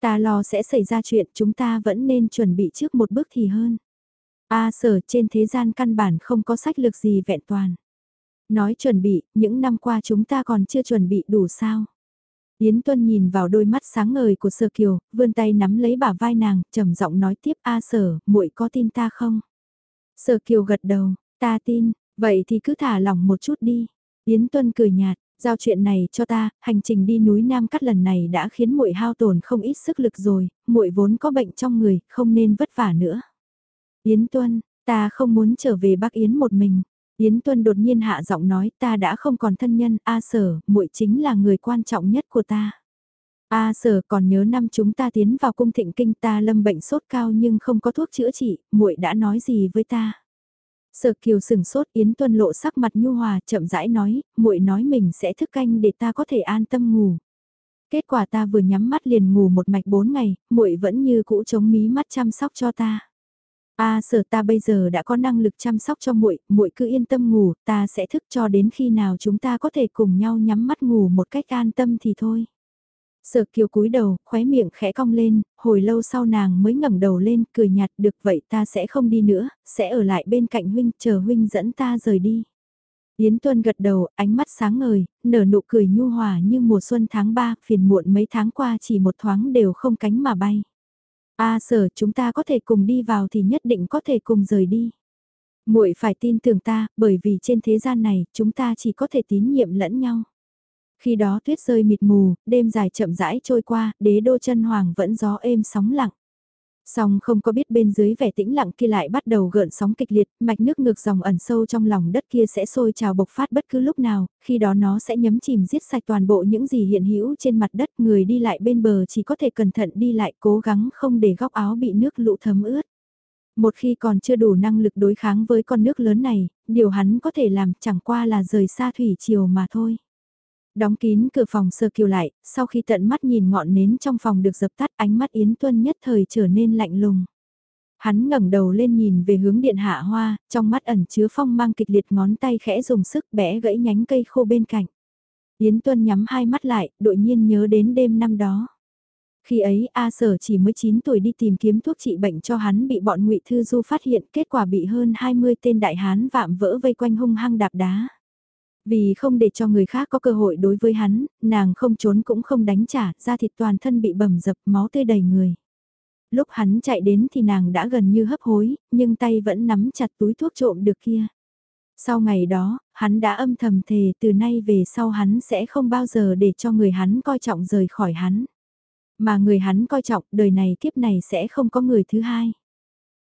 Ta lo sẽ xảy ra chuyện, chúng ta vẫn nên chuẩn bị trước một bước thì hơn. A sở trên thế gian căn bản không có sách lược gì vẹn toàn. Nói chuẩn bị, những năm qua chúng ta còn chưa chuẩn bị đủ sao. Yến Tuân nhìn vào đôi mắt sáng ngời của Sở Kiều, vươn tay nắm lấy bả vai nàng, trầm giọng nói tiếp A Sở, muội có tin ta không? Sở Kiều gật đầu, ta tin, vậy thì cứ thả lỏng một chút đi. Yến Tuân cười nhạt, giao chuyện này cho ta, hành trình đi núi Nam Cắt lần này đã khiến muội hao tổn không ít sức lực rồi, muội vốn có bệnh trong người, không nên vất vả nữa. Yến Tuân, ta không muốn trở về Bắc Yến một mình. Yến Tuân đột nhiên hạ giọng nói ta đã không còn thân nhân, A Sở, muội chính là người quan trọng nhất của ta. A Sở còn nhớ năm chúng ta tiến vào cung thịnh kinh ta lâm bệnh sốt cao nhưng không có thuốc chữa trị, muội đã nói gì với ta? Sở Kiều sừng sốt Yến Tuân lộ sắc mặt nhu hòa chậm rãi nói, muội nói mình sẽ thức canh để ta có thể an tâm ngủ. Kết quả ta vừa nhắm mắt liền ngủ một mạch bốn ngày, muội vẫn như cũ chống mí mắt chăm sóc cho ta. A sở ta bây giờ đã có năng lực chăm sóc cho muội, muội cứ yên tâm ngủ, ta sẽ thức cho đến khi nào chúng ta có thể cùng nhau nhắm mắt ngủ một cách an tâm thì thôi. Sở kiều cúi đầu, khóe miệng khẽ cong lên, hồi lâu sau nàng mới ngẩng đầu lên, cười nhạt được vậy ta sẽ không đi nữa, sẽ ở lại bên cạnh huynh, chờ huynh dẫn ta rời đi. Yến Tuân gật đầu, ánh mắt sáng ngời, nở nụ cười nhu hòa như mùa xuân tháng 3, phiền muộn mấy tháng qua chỉ một thoáng đều không cánh mà bay. A sở chúng ta có thể cùng đi vào thì nhất định có thể cùng rời đi. muội phải tin tưởng ta, bởi vì trên thế gian này, chúng ta chỉ có thể tín nhiệm lẫn nhau. Khi đó tuyết rơi mịt mù, đêm dài chậm rãi trôi qua, đế đô chân hoàng vẫn gió êm sóng lặng. Song không có biết bên dưới vẻ tĩnh lặng kia lại bắt đầu gợn sóng kịch liệt, mạch nước ngược dòng ẩn sâu trong lòng đất kia sẽ sôi trào bộc phát bất cứ lúc nào, khi đó nó sẽ nhấm chìm giết sạch toàn bộ những gì hiện hữu trên mặt đất, người đi lại bên bờ chỉ có thể cẩn thận đi lại cố gắng không để góc áo bị nước lũ thấm ướt. Một khi còn chưa đủ năng lực đối kháng với con nước lớn này, điều hắn có thể làm chẳng qua là rời xa thủy triều mà thôi. Đóng kín cửa phòng sơ kiều lại, sau khi tận mắt nhìn ngọn nến trong phòng được dập tắt ánh mắt Yến Tuân nhất thời trở nên lạnh lùng. Hắn ngẩng đầu lên nhìn về hướng điện hạ hoa, trong mắt ẩn chứa phong mang kịch liệt ngón tay khẽ dùng sức bẻ gãy nhánh cây khô bên cạnh. Yến Tuân nhắm hai mắt lại, đột nhiên nhớ đến đêm năm đó. Khi ấy A Sở chỉ mới 9 tuổi đi tìm kiếm thuốc trị bệnh cho hắn bị bọn ngụy Thư Du phát hiện kết quả bị hơn 20 tên đại hán vạm vỡ vây quanh hung hăng đạp đá. Vì không để cho người khác có cơ hội đối với hắn, nàng không trốn cũng không đánh trả, da thịt toàn thân bị bầm dập máu tươi đầy người. Lúc hắn chạy đến thì nàng đã gần như hấp hối, nhưng tay vẫn nắm chặt túi thuốc trộm được kia. Sau ngày đó, hắn đã âm thầm thề từ nay về sau hắn sẽ không bao giờ để cho người hắn coi trọng rời khỏi hắn. Mà người hắn coi trọng đời này kiếp này sẽ không có người thứ hai.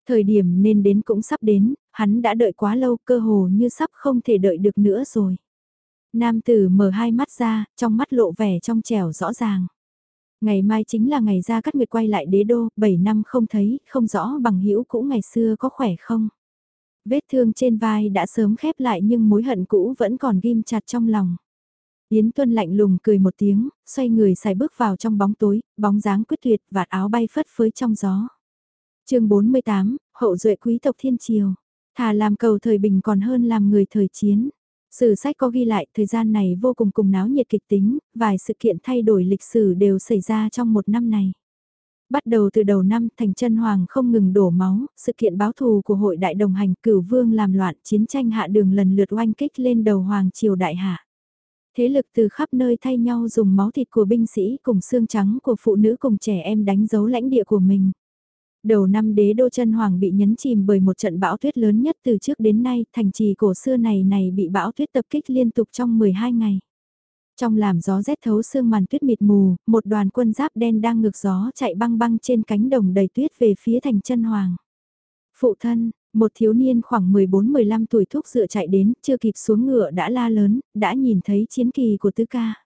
Thời điểm nên đến cũng sắp đến, hắn đã đợi quá lâu cơ hồ như sắp không thể đợi được nữa rồi. Nam tử mở hai mắt ra, trong mắt lộ vẻ trong trẻo rõ ràng. Ngày mai chính là ngày ra cắt nguyệt quay lại đế đô, 7 năm không thấy, không rõ bằng hữu cũ ngày xưa có khỏe không. Vết thương trên vai đã sớm khép lại nhưng mối hận cũ vẫn còn ghim chặt trong lòng. Yến Tuân lạnh lùng cười một tiếng, xoay người xài bước vào trong bóng tối, bóng dáng quyết tuyệt, vạt áo bay phất phới trong gió. chương 48, Hậu duệ quý tộc Thiên Triều. Thà làm cầu thời bình còn hơn làm người thời chiến. Sử sách có ghi lại thời gian này vô cùng cùng náo nhiệt kịch tính, vài sự kiện thay đổi lịch sử đều xảy ra trong một năm này. Bắt đầu từ đầu năm thành chân hoàng không ngừng đổ máu, sự kiện báo thù của hội đại đồng hành cửu vương làm loạn chiến tranh hạ đường lần lượt oanh kích lên đầu hoàng triều đại hạ. Thế lực từ khắp nơi thay nhau dùng máu thịt của binh sĩ cùng xương trắng của phụ nữ cùng trẻ em đánh dấu lãnh địa của mình. Đầu năm đế đô chân hoàng bị nhấn chìm bởi một trận bão tuyết lớn nhất từ trước đến nay, thành trì cổ xưa này này bị bão tuyết tập kích liên tục trong 12 ngày. Trong làm gió rét thấu sương màn tuyết mịt mù, một đoàn quân giáp đen đang ngược gió chạy băng băng trên cánh đồng đầy tuyết về phía thành chân hoàng. Phụ thân, một thiếu niên khoảng 14-15 tuổi thúc dựa chạy đến, chưa kịp xuống ngựa đã la lớn, đã nhìn thấy chiến kỳ của tứ ca.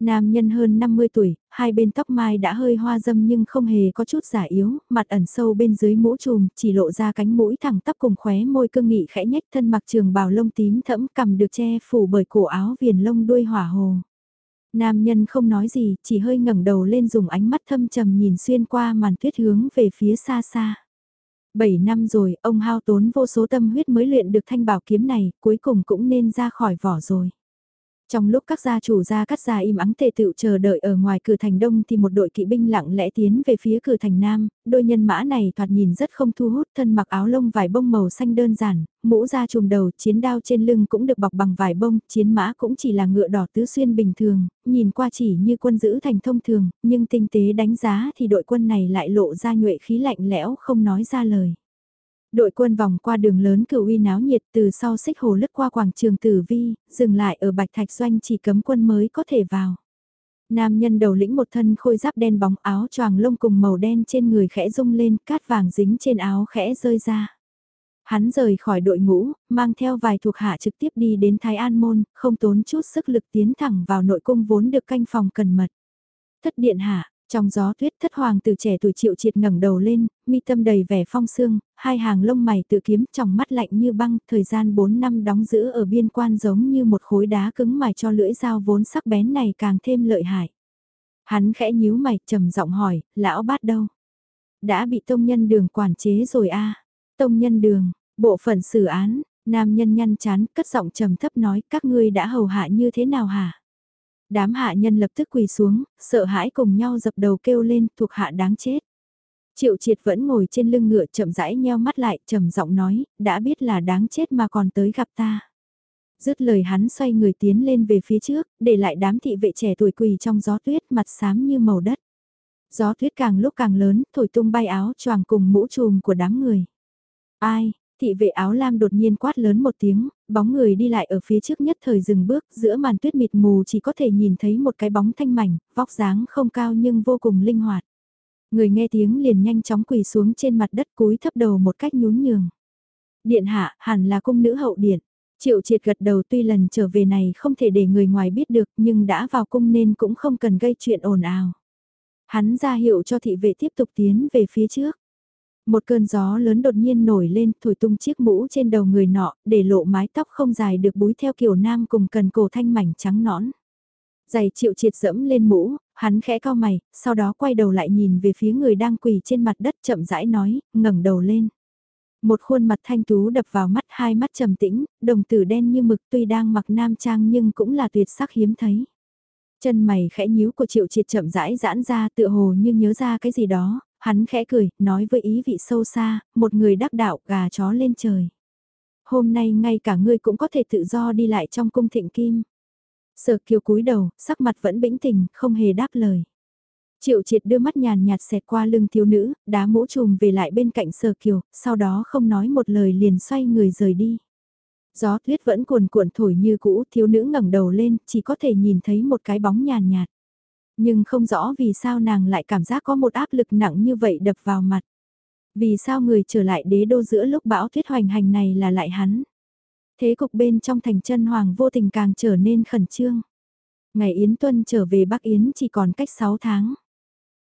Nam nhân hơn 50 tuổi, hai bên tóc mai đã hơi hoa dâm nhưng không hề có chút giả yếu, mặt ẩn sâu bên dưới mũ trùm, chỉ lộ ra cánh mũi thẳng tắp cùng khóe môi cương nghị khẽ nhách thân mặc trường bào lông tím thẫm cầm được che phủ bởi cổ áo viền lông đuôi hỏa hồ. Nam nhân không nói gì, chỉ hơi ngẩng đầu lên dùng ánh mắt thâm trầm nhìn xuyên qua màn tuyết hướng về phía xa xa. Bảy năm rồi, ông hao tốn vô số tâm huyết mới luyện được thanh bảo kiếm này, cuối cùng cũng nên ra khỏi vỏ rồi. Trong lúc các gia chủ gia cắt gia im ắng tề tựu chờ đợi ở ngoài cửa thành đông thì một đội kỵ binh lặng lẽ tiến về phía cửa thành nam, đôi nhân mã này thoạt nhìn rất không thu hút thân mặc áo lông vải bông màu xanh đơn giản, mũ da trùm đầu, chiến đao trên lưng cũng được bọc bằng vải bông, chiến mã cũng chỉ là ngựa đỏ tứ xuyên bình thường, nhìn qua chỉ như quân giữ thành thông thường, nhưng tinh tế đánh giá thì đội quân này lại lộ ra nhuệ khí lạnh lẽo không nói ra lời. Đội quân vòng qua đường lớn cửu uy náo nhiệt từ sau xích hồ lướt qua quảng trường tử vi, dừng lại ở bạch thạch doanh chỉ cấm quân mới có thể vào. Nam nhân đầu lĩnh một thân khôi giáp đen bóng áo choàng lông cùng màu đen trên người khẽ rung lên, cát vàng dính trên áo khẽ rơi ra. Hắn rời khỏi đội ngũ, mang theo vài thuộc hạ trực tiếp đi đến Thái An Môn, không tốn chút sức lực tiến thẳng vào nội cung vốn được canh phòng cần mật. Thất điện hạ, trong gió tuyết thất hoàng từ trẻ tuổi triệu triệt ngẩng đầu lên, mi tâm đầy vẻ phong sương, hai hàng lông mày tự kiếm trong mắt lạnh như băng, thời gian 4 năm đóng giữ ở biên quan giống như một khối đá cứng mài cho lưỡi dao vốn sắc bén này càng thêm lợi hại. Hắn khẽ nhíu mày trầm giọng hỏi, lão bát đâu? Đã bị tông nhân đường quản chế rồi a Tông nhân đường, bộ phận xử án, nam nhân nhăn chán, cất giọng trầm thấp nói, các ngươi đã hầu hạ như thế nào hả? Đám hạ nhân lập tức quỳ xuống, sợ hãi cùng nhau dập đầu kêu lên thuộc hạ đáng chết. Triệu triệt vẫn ngồi trên lưng ngựa chậm rãi nheo mắt lại trầm giọng nói, đã biết là đáng chết mà còn tới gặp ta. Dứt lời hắn xoay người tiến lên về phía trước, để lại đám thị vệ trẻ tuổi quỳ trong gió tuyết mặt xám như màu đất. Gió tuyết càng lúc càng lớn, thổi tung bay áo choàng cùng mũ trùm của đám người. Ai, Thị vệ áo lam đột nhiên quát lớn một tiếng, bóng người đi lại ở phía trước nhất thời dừng bước, giữa màn tuyết mịt mù chỉ có thể nhìn thấy một cái bóng thanh mảnh, vóc dáng không cao nhưng vô cùng linh hoạt. Người nghe tiếng liền nhanh chóng quỳ xuống trên mặt đất cúi thấp đầu một cách nhún nhường. Điện hạ, hẳn là cung nữ hậu điện. Triệu triệt gật đầu tuy lần trở về này không thể để người ngoài biết được nhưng đã vào cung nên cũng không cần gây chuyện ồn ào. Hắn ra hiệu cho thị vệ tiếp tục tiến về phía trước. Một cơn gió lớn đột nhiên nổi lên, thổi tung chiếc mũ trên đầu người nọ, để lộ mái tóc không dài được búi theo kiểu nam cùng cần cổ thanh mảnh trắng nõn. Giày triệu triệt dẫm lên mũ, hắn khẽ cao mày, sau đó quay đầu lại nhìn về phía người đang quỳ trên mặt đất chậm rãi nói, ngẩng đầu lên. Một khuôn mặt thanh tú đập vào mắt hai mắt trầm tĩnh, đồng tử đen như mực tuy đang mặc nam trang nhưng cũng là tuyệt sắc hiếm thấy. Chân mày khẽ nhíu của triệu triệt chậm rãi giãn ra tựa hồ như nhớ ra cái gì đó, Hắn khẽ cười, nói với ý vị sâu xa, một người đắc đạo gà chó lên trời. Hôm nay ngay cả ngươi cũng có thể tự do đi lại trong cung thịnh kim. Sở kiều cúi đầu, sắc mặt vẫn bĩnh tình, không hề đáp lời. Triệu triệt đưa mắt nhàn nhạt xẹt qua lưng thiếu nữ, đá mũ trùm về lại bên cạnh sở kiều, sau đó không nói một lời liền xoay người rời đi. Gió tuyết vẫn cuồn cuộn thổi như cũ, thiếu nữ ngẩng đầu lên, chỉ có thể nhìn thấy một cái bóng nhàn nhạt. Nhưng không rõ vì sao nàng lại cảm giác có một áp lực nặng như vậy đập vào mặt. Vì sao người trở lại đế đô giữa lúc bão tuyết hoành hành này là lại hắn. Thế cục bên trong thành chân hoàng vô tình càng trở nên khẩn trương. Ngày Yến Tuân trở về Bắc Yến chỉ còn cách 6 tháng.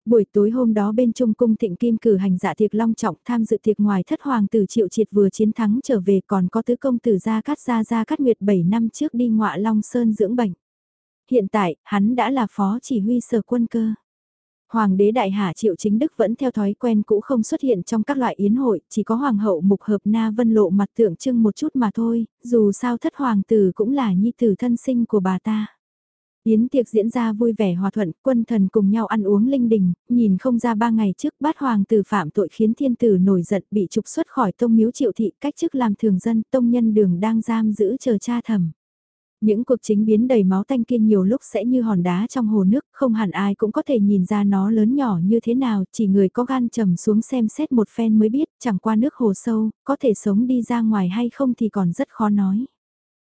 Buổi tối hôm đó bên Trung Cung Thịnh Kim cử hành dạ tiệc long trọng tham dự tiệc ngoài thất hoàng tử triệu triệt vừa chiến thắng trở về còn có tứ công tử gia cát gia gia cát nguyệt 7 năm trước đi ngọa long sơn dưỡng bệnh. Hiện tại, hắn đã là phó chỉ huy sở quân cơ. Hoàng đế đại hạ triệu chính đức vẫn theo thói quen cũ không xuất hiện trong các loại yến hội, chỉ có hoàng hậu mục hợp na vân lộ mặt tượng trưng một chút mà thôi, dù sao thất hoàng tử cũng là nhi tử thân sinh của bà ta. Yến tiệc diễn ra vui vẻ hòa thuận, quân thần cùng nhau ăn uống linh đình, nhìn không ra ba ngày trước bát hoàng tử phạm tội khiến thiên tử nổi giận bị trục xuất khỏi tông miếu triệu thị cách chức làm thường dân tông nhân đường đang giam giữ chờ cha thẩm. Những cuộc chính biến đầy máu tanh kia nhiều lúc sẽ như hòn đá trong hồ nước, không hẳn ai cũng có thể nhìn ra nó lớn nhỏ như thế nào, chỉ người có gan trầm xuống xem xét một phen mới biết, chẳng qua nước hồ sâu, có thể sống đi ra ngoài hay không thì còn rất khó nói.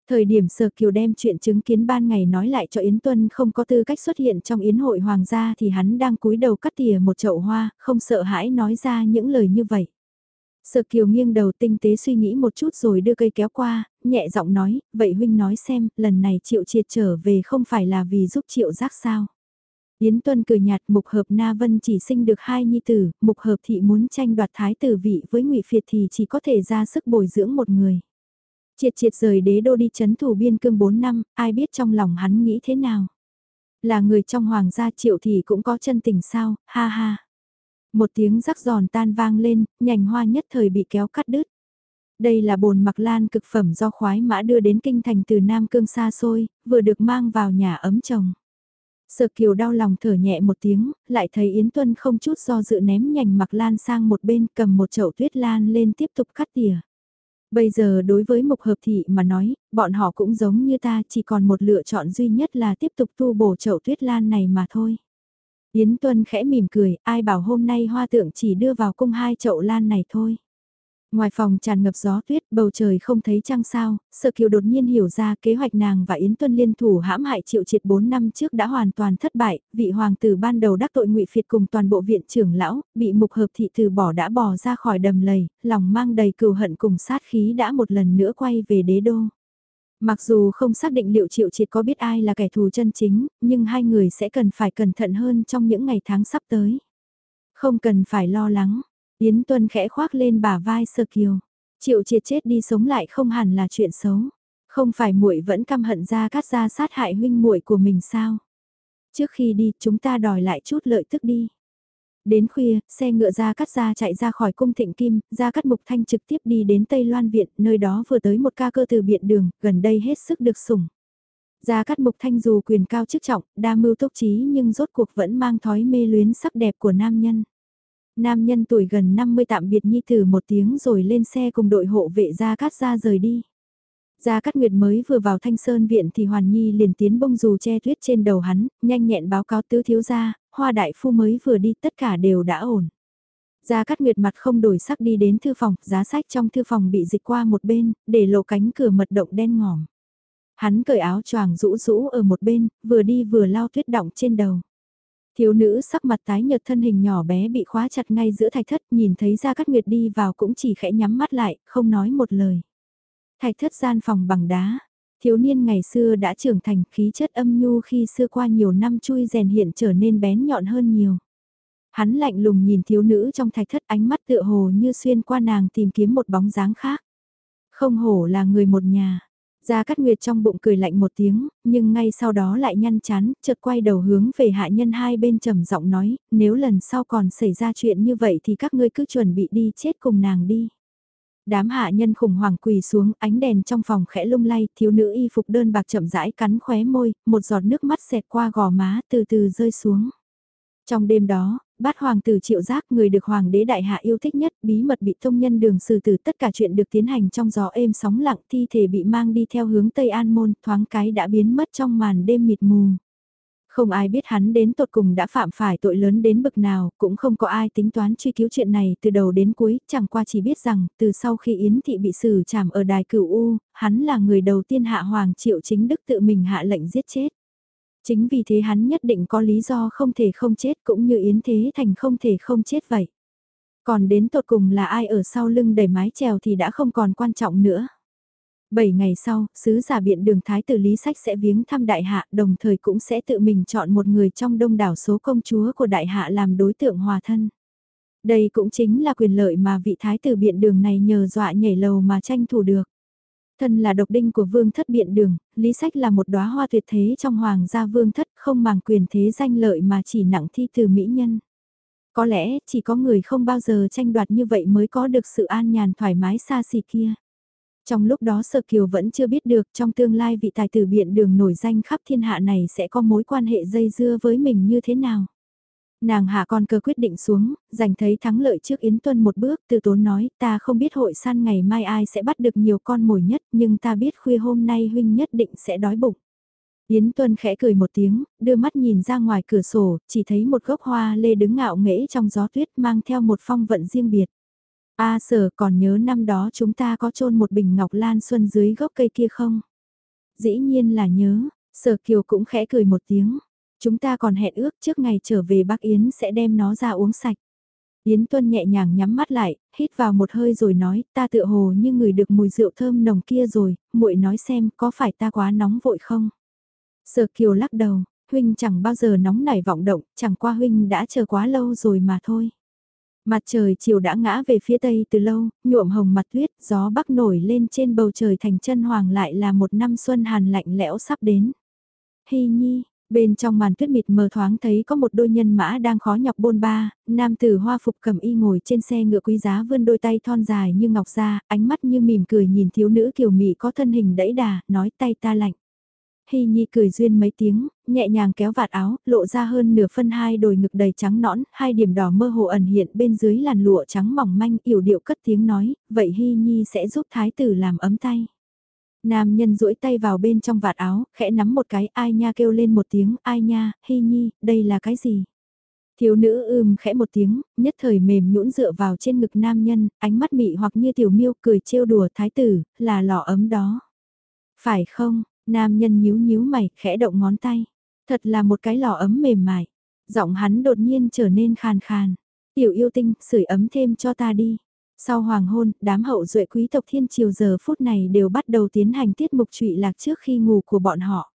Thời điểm Sở Kiều đem chuyện chứng kiến ban ngày nói lại cho Yến Tuân không có tư cách xuất hiện trong Yến hội Hoàng gia thì hắn đang cúi đầu cắt tỉa một chậu hoa, không sợ hãi nói ra những lời như vậy. Sở Kiều nghiêng đầu tinh tế suy nghĩ một chút rồi đưa cây kéo qua, nhẹ giọng nói, vậy huynh nói xem, lần này Triệu Triệt trở về không phải là vì giúp Triệu giác sao? Yến Tuân cười nhạt mục hợp Na Vân chỉ sinh được hai nhi tử, mục hợp thị muốn tranh đoạt thái tử vị với ngụy Phiệt thì chỉ có thể ra sức bồi dưỡng một người. Triệt triệt rời đế đô đi chấn thủ biên cương 4 năm, ai biết trong lòng hắn nghĩ thế nào. Là người trong hoàng gia triệu thì cũng có chân tình sao, ha ha. Một tiếng rắc giòn tan vang lên, nhành hoa nhất thời bị kéo cắt đứt. Đây là bồn mặc lan cực phẩm do khoái mã đưa đến kinh thành từ Nam Cương xa xôi, vừa được mang vào nhà ấm chồng. Sợ kiều đau lòng thở nhẹ một tiếng, lại thấy Yến Tuân không chút do dự ném nhành mặc lan sang một bên cầm một chậu tuyết lan lên tiếp tục cắt tỉa. Bây giờ đối với mục hợp thị mà nói, bọn họ cũng giống như ta chỉ còn một lựa chọn duy nhất là tiếp tục tu bổ chậu tuyết lan này mà thôi. Yến Tuân khẽ mỉm cười, ai bảo hôm nay hoa tượng chỉ đưa vào cung hai chậu lan này thôi. Ngoài phòng tràn ngập gió tuyết, bầu trời không thấy trăng sao, Sợ Kiều đột nhiên hiểu ra kế hoạch nàng và Yến Tuân liên thủ hãm hại triệu triệt 4 năm trước đã hoàn toàn thất bại, vị hoàng tử ban đầu đắc tội ngụy phiệt cùng toàn bộ viện trưởng lão, bị mục hợp thị từ bỏ đã bỏ ra khỏi đầm lầy, lòng mang đầy cừu hận cùng sát khí đã một lần nữa quay về đế đô. Mặc dù không xác định liệu triệu triệt có biết ai là kẻ thù chân chính, nhưng hai người sẽ cần phải cẩn thận hơn trong những ngày tháng sắp tới. Không cần phải lo lắng, Yến Tuân khẽ khoác lên bả vai Sơ Kiều. Triệu triệt chết đi sống lại không hẳn là chuyện xấu. Không phải muội vẫn căm hận ra cắt ra sát hại huynh muội của mình sao? Trước khi đi, chúng ta đòi lại chút lợi tức đi. Đến khuya, xe ngựa ra cắt ra chạy ra khỏi cung thịnh kim, ra cắt mục thanh trực tiếp đi đến Tây Loan Viện, nơi đó vừa tới một ca cơ từ biện đường, gần đây hết sức được sủng. Gia Cát Mục Thanh dù quyền cao chức trọng, đa mưu tốc trí nhưng rốt cuộc vẫn mang thói mê luyến sắc đẹp của nam nhân. Nam nhân tuổi gần 50 tạm biệt Nhi Tử một tiếng rồi lên xe cùng đội hộ vệ Gia Cát ra rời đi. Gia Cát Nguyệt mới vừa vào Thanh Sơn Viện thì Hoàn Nhi liền tiến bông dù che tuyết trên đầu hắn, nhanh nhẹn báo cáo tứ thiếu gia, hoa đại phu mới vừa đi tất cả đều đã ổn. Gia Cát Nguyệt mặt không đổi sắc đi đến thư phòng, giá sách trong thư phòng bị dịch qua một bên, để lộ cánh cửa mật động đen ngòm. Hắn cởi áo choàng rũ rũ ở một bên, vừa đi vừa lao tuyết động trên đầu. Thiếu nữ sắc mặt tái nhợt thân hình nhỏ bé bị khóa chặt ngay giữa thạch thất nhìn thấy Gia Cát Nguyệt đi vào cũng chỉ khẽ nhắm mắt lại, không nói một lời. Thạch thất gian phòng bằng đá, thiếu niên ngày xưa đã trưởng thành khí chất âm nhu khi xưa qua nhiều năm chui rèn hiện trở nên bén nhọn hơn nhiều. Hắn lạnh lùng nhìn thiếu nữ trong thạch thất ánh mắt tựa hồ như xuyên qua nàng tìm kiếm một bóng dáng khác. Không hổ là người một nhà, Gia Cát Nguyệt trong bụng cười lạnh một tiếng, nhưng ngay sau đó lại nhăn chán, chợt quay đầu hướng về hạ nhân hai bên trầm giọng nói, nếu lần sau còn xảy ra chuyện như vậy thì các ngươi cứ chuẩn bị đi chết cùng nàng đi. Đám hạ nhân khủng hoảng quỳ xuống, ánh đèn trong phòng khẽ lung lay, thiếu nữ y phục đơn bạc chậm rãi cắn khóe môi, một giọt nước mắt xẹt qua gò má từ từ rơi xuống. Trong đêm đó, bát hoàng tử triệu giác người được hoàng đế đại hạ yêu thích nhất, bí mật bị thông nhân đường xử tử tất cả chuyện được tiến hành trong gió êm sóng lặng thi thể bị mang đi theo hướng Tây An Môn thoáng cái đã biến mất trong màn đêm mịt mù. Không ai biết hắn đến tột cùng đã phạm phải tội lớn đến bực nào, cũng không có ai tính toán truy cứu chuyện này từ đầu đến cuối, chẳng qua chỉ biết rằng, từ sau khi Yến Thị bị xử trảm ở đài cửu U, hắn là người đầu tiên hạ hoàng triệu chính đức tự mình hạ lệnh giết chết. Chính vì thế hắn nhất định có lý do không thể không chết cũng như Yến Thế Thành không thể không chết vậy. Còn đến tột cùng là ai ở sau lưng đẩy mái chèo thì đã không còn quan trọng nữa. Bảy ngày sau, sứ giả biện đường Thái tử Lý Sách sẽ viếng thăm đại hạ đồng thời cũng sẽ tự mình chọn một người trong đông đảo số công chúa của đại hạ làm đối tượng hòa thân. Đây cũng chính là quyền lợi mà vị Thái tử biện đường này nhờ dọa nhảy lầu mà tranh thủ được. Thân là độc đinh của vương thất biện đường, Lý Sách là một đóa hoa tuyệt thế trong hoàng gia vương thất không màng quyền thế danh lợi mà chỉ nặng thi từ mỹ nhân. Có lẽ chỉ có người không bao giờ tranh đoạt như vậy mới có được sự an nhàn thoải mái xa xỉ kia. Trong lúc đó Sở Kiều vẫn chưa biết được trong tương lai vị tài tử biện đường nổi danh khắp thiên hạ này sẽ có mối quan hệ dây dưa với mình như thế nào. Nàng hạ con cơ quyết định xuống, giành thấy thắng lợi trước Yến Tuân một bước, từ tốn nói, ta không biết hội san ngày mai ai sẽ bắt được nhiều con mồi nhất, nhưng ta biết khuya hôm nay huynh nhất định sẽ đói bụng. Yến Tuân khẽ cười một tiếng, đưa mắt nhìn ra ngoài cửa sổ, chỉ thấy một gốc hoa lê đứng ngạo nghễ trong gió tuyết mang theo một phong vận riêng biệt. A sở còn nhớ năm đó chúng ta có chôn một bình ngọc lan xuân dưới gốc cây kia không? Dĩ nhiên là nhớ, sở kiều cũng khẽ cười một tiếng. Chúng ta còn hẹn ước trước ngày trở về bác Yến sẽ đem nó ra uống sạch. Yến Tuân nhẹ nhàng nhắm mắt lại, hít vào một hơi rồi nói, ta tựa hồ như người được mùi rượu thơm nồng kia rồi, muội nói xem có phải ta quá nóng vội không? Sở Kiều lắc đầu, huynh chẳng bao giờ nóng nảy vọng động, chẳng qua huynh đã chờ quá lâu rồi mà thôi. Mặt trời chiều đã ngã về phía tây từ lâu, nhuộm hồng mặt tuyết, gió bắc nổi lên trên bầu trời thành chân hoàng lại là một năm xuân hàn lạnh lẽo sắp đến. Hy nhi, Bên trong màn tuyết mịt mờ thoáng thấy có một đôi nhân mã đang khó nhọc bôn ba, nam tử hoa phục cầm y ngồi trên xe ngựa quý giá vươn đôi tay thon dài như ngọc ra, ánh mắt như mỉm cười nhìn thiếu nữ kiều mị có thân hình đẫy đà, nói tay ta lạnh. Hy Nhi cười duyên mấy tiếng, nhẹ nhàng kéo vạt áo, lộ ra hơn nửa phân hai đồi ngực đầy trắng nõn, hai điểm đỏ mơ hồ ẩn hiện bên dưới làn lụa trắng mỏng manh, yểu điệu cất tiếng nói, vậy Hy Nhi sẽ giúp thái tử làm ấm tay. Nam nhân duỗi tay vào bên trong vạt áo, khẽ nắm một cái ai nha kêu lên một tiếng ai nha, Hy Nhi, đây là cái gì? Thiếu nữ ưm khẽ một tiếng, nhất thời mềm nhũn dựa vào trên ngực nam nhân, ánh mắt mị hoặc như tiểu miêu cười trêu đùa thái tử, là lọ ấm đó. Phải không, Nam nhân nhíu nhíu mày, khẽ động ngón tay. Thật là một cái lò ấm mềm mại. Giọng hắn đột nhiên trở nên khàn khàn. Tiểu yêu tinh, sưởi ấm thêm cho ta đi. Sau hoàng hôn, đám hậu duệ quý tộc thiên triều giờ phút này đều bắt đầu tiến hành tiết mục trụy lạc trước khi ngủ của bọn họ.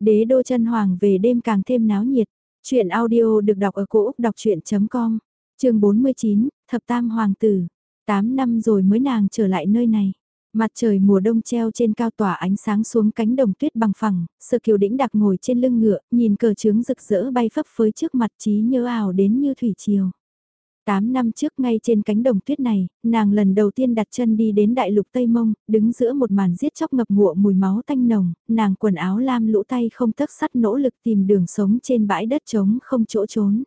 Đế đô chân hoàng về đêm càng thêm náo nhiệt. Chuyện audio được đọc ở cổ Úc đọc chuyện.com, trường 49, Thập Tam Hoàng tử. 8 năm rồi mới nàng trở lại nơi này. Mặt trời mùa đông treo trên cao tỏa ánh sáng xuống cánh đồng tuyết bằng phẳng, sơ kiều đĩnh đặc ngồi trên lưng ngựa, nhìn cờ trướng rực rỡ bay phấp phới trước mặt trí nhớ ảo đến như thủy triều. Tám năm trước ngay trên cánh đồng tuyết này, nàng lần đầu tiên đặt chân đi đến đại lục Tây Mông, đứng giữa một màn giết chóc ngập ngụa mùi máu tanh nồng, nàng quần áo lam lũ tay không tấc sắt nỗ lực tìm đường sống trên bãi đất trống không chỗ trốn.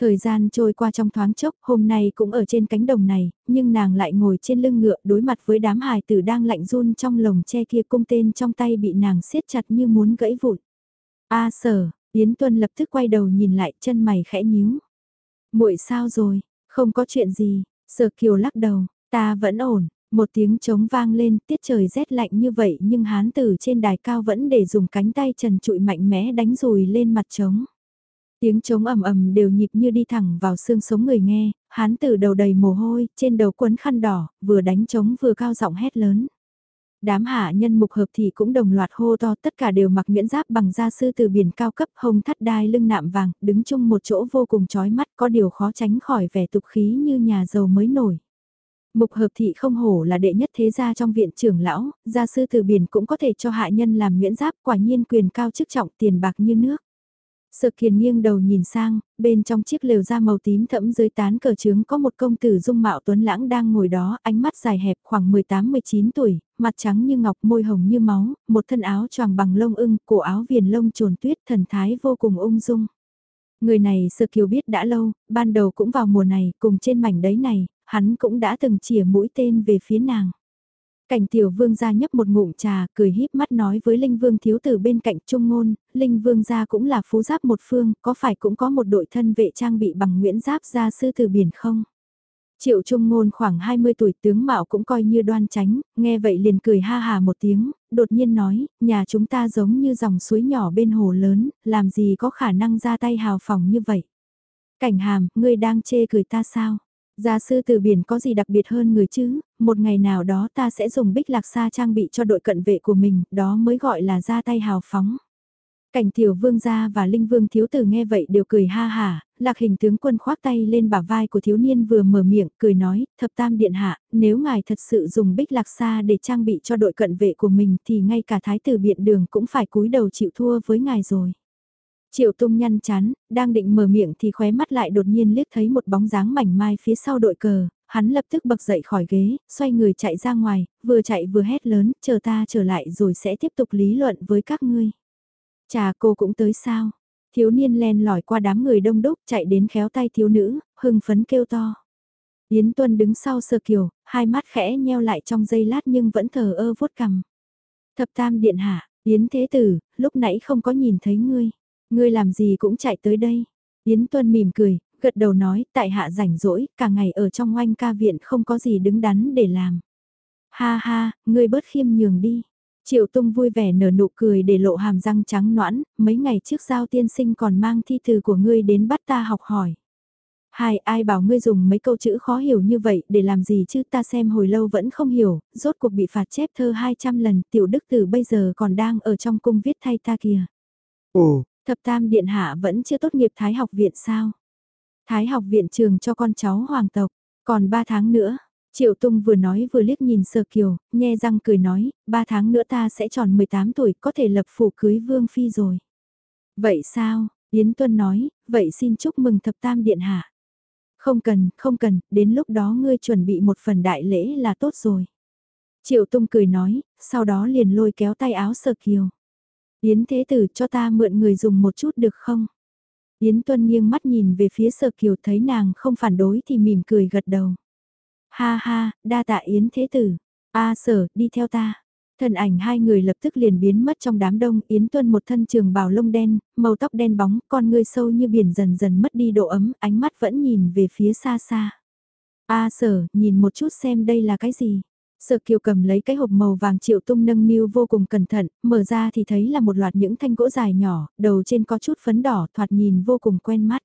Thời gian trôi qua trong thoáng chốc, hôm nay cũng ở trên cánh đồng này, nhưng nàng lại ngồi trên lưng ngựa đối mặt với đám hài tử đang lạnh run trong lồng che kia cung tên trong tay bị nàng siết chặt như muốn gãy vụn. A sở, Yến Tuân lập tức quay đầu nhìn lại chân mày khẽ nhíu. muội sao rồi, không có chuyện gì, sở kiều lắc đầu, ta vẫn ổn, một tiếng trống vang lên tiết trời rét lạnh như vậy nhưng hán tử trên đài cao vẫn để dùng cánh tay trần trụi mạnh mẽ đánh rùi lên mặt trống. Tiếng trống ầm ầm đều nhịp như đi thẳng vào xương sống người nghe, hán tử đầu đầy mồ hôi, trên đầu quấn khăn đỏ, vừa đánh trống vừa cao giọng hét lớn. Đám hạ nhân mục hợp thì cũng đồng loạt hô to tất cả đều mặc nguyễn giáp bằng da sư từ biển cao cấp hông thắt đai lưng nạm vàng, đứng chung một chỗ vô cùng chói mắt có điều khó tránh khỏi vẻ tục khí như nhà giàu mới nổi. Mục hợp thị không hổ là đệ nhất thế gia trong viện trưởng lão, gia sư từ biển cũng có thể cho hạ nhân làm nguyễn giáp quả nhiên quyền cao chức trọng tiền bạc như nước. Sợ kiền nghiêng đầu nhìn sang, bên trong chiếc lều da màu tím thẫm dưới tán cờ trướng có một công tử dung mạo tuấn lãng đang ngồi đó, ánh mắt dài hẹp khoảng 18-19 tuổi, mặt trắng như ngọc môi hồng như máu, một thân áo choàng bằng lông ưng, cổ áo viền lông trồn tuyết thần thái vô cùng ung dung. Người này Sơ Kiều biết đã lâu, ban đầu cũng vào mùa này, cùng trên mảnh đấy này, hắn cũng đã từng chỉa mũi tên về phía nàng. Cảnh tiểu vương gia nhấp một ngụm trà, cười híp mắt nói với Linh Vương thiếu tử bên cạnh trung ngôn, Linh Vương gia cũng là phú giáp một phương, có phải cũng có một đội thân vệ trang bị bằng nguyễn giáp gia sư từ biển không? Triệu trung ngôn khoảng 20 tuổi tướng mạo cũng coi như đoan tránh, nghe vậy liền cười ha hà một tiếng, đột nhiên nói, nhà chúng ta giống như dòng suối nhỏ bên hồ lớn, làm gì có khả năng ra tay hào phòng như vậy? Cảnh hàm, ngươi đang chê cười ta sao? Gia sư từ biển có gì đặc biệt hơn người chứ, một ngày nào đó ta sẽ dùng bích lạc sa trang bị cho đội cận vệ của mình, đó mới gọi là ra tay hào phóng. Cảnh tiểu vương gia và linh vương thiếu tử nghe vậy đều cười ha hà, lạc hình tướng quân khoác tay lên bả vai của thiếu niên vừa mở miệng, cười nói, thập tam điện hạ, nếu ngài thật sự dùng bích lạc sa để trang bị cho đội cận vệ của mình thì ngay cả thái tử biện đường cũng phải cúi đầu chịu thua với ngài rồi. Triệu tung nhăn chán, đang định mở miệng thì khóe mắt lại đột nhiên liếc thấy một bóng dáng mảnh mai phía sau đội cờ, hắn lập tức bật dậy khỏi ghế, xoay người chạy ra ngoài, vừa chạy vừa hét lớn, chờ ta trở lại rồi sẽ tiếp tục lý luận với các ngươi. Chà cô cũng tới sao? Thiếu niên len lỏi qua đám người đông đúc chạy đến khéo tay thiếu nữ, hưng phấn kêu to. Yến Tuân đứng sau sơ kiều, hai mắt khẽ nheo lại trong giây lát nhưng vẫn thờ ơ vuốt cằm. Thập tam điện hạ, Yến Thế Tử, lúc nãy không có nhìn thấy ngươi. Ngươi làm gì cũng chạy tới đây. Yến Tuân mỉm cười, gật đầu nói, tại hạ rảnh rỗi, cả ngày ở trong oanh ca viện không có gì đứng đắn để làm. Ha ha, ngươi bớt khiêm nhường đi. Triệu Tung vui vẻ nở nụ cười để lộ hàm răng trắng noãn, mấy ngày trước giao tiên sinh còn mang thi từ của ngươi đến bắt ta học hỏi. Hai, ai bảo ngươi dùng mấy câu chữ khó hiểu như vậy để làm gì chứ ta xem hồi lâu vẫn không hiểu, rốt cuộc bị phạt chép thơ 200 lần, tiểu đức tử bây giờ còn đang ở trong cung viết thay ta kìa. Ồ, thập tam điện hạ vẫn chưa tốt nghiệp Thái học viện sao? Thái học viện trường cho con cháu hoàng tộc, còn 3 tháng nữa. Triệu Tung vừa nói vừa liếc nhìn Sơ Kiều, nhe răng cười nói, ba tháng nữa ta sẽ tròn 18 tuổi, có thể lập phủ cưới Vương Phi rồi. Vậy sao? Yến Tuân nói, vậy xin chúc mừng thập tam điện hạ. Không cần, không cần, đến lúc đó ngươi chuẩn bị một phần đại lễ là tốt rồi. Triệu Tung cười nói, sau đó liền lôi kéo tay áo Sơ Kiều. Yến Thế Tử cho ta mượn người dùng một chút được không? Yến Tuân nghiêng mắt nhìn về phía sở Kiều thấy nàng không phản đối thì mỉm cười gật đầu. Ha ha, đa tạ Yến Thế Tử. A sở, đi theo ta. Thân ảnh hai người lập tức liền biến mất trong đám đông, Yến Tuân một thân trường bào lông đen, màu tóc đen bóng, con ngươi sâu như biển dần dần mất đi độ ấm, ánh mắt vẫn nhìn về phía xa xa. A sở, nhìn một chút xem đây là cái gì. Sở kiều cầm lấy cái hộp màu vàng triệu tung nâng niu vô cùng cẩn thận, mở ra thì thấy là một loạt những thanh gỗ dài nhỏ, đầu trên có chút phấn đỏ thoạt nhìn vô cùng quen mắt.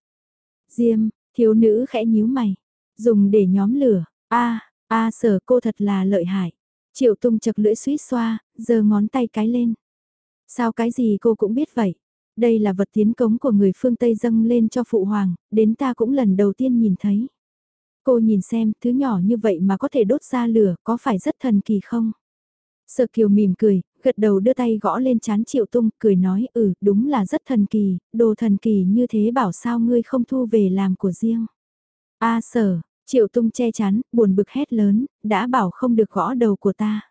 Diêm, thiếu nữ khẽ nhíu mày, dùng để nhóm lửa, a a sở cô thật là lợi hại. Triệu tung chật lưỡi suýt xoa, giơ ngón tay cái lên. Sao cái gì cô cũng biết vậy? Đây là vật tiến cống của người phương Tây dâng lên cho phụ hoàng, đến ta cũng lần đầu tiên nhìn thấy. Cô nhìn xem, thứ nhỏ như vậy mà có thể đốt ra lửa, có phải rất thần kỳ không? Sợ kiều mỉm cười, gật đầu đưa tay gõ lên chán triệu tung, cười nói, ừ, đúng là rất thần kỳ, đồ thần kỳ như thế bảo sao ngươi không thu về làm của riêng. A sở, Triệu tung che chắn, buồn bực hét lớn, đã bảo không được gõ đầu của ta.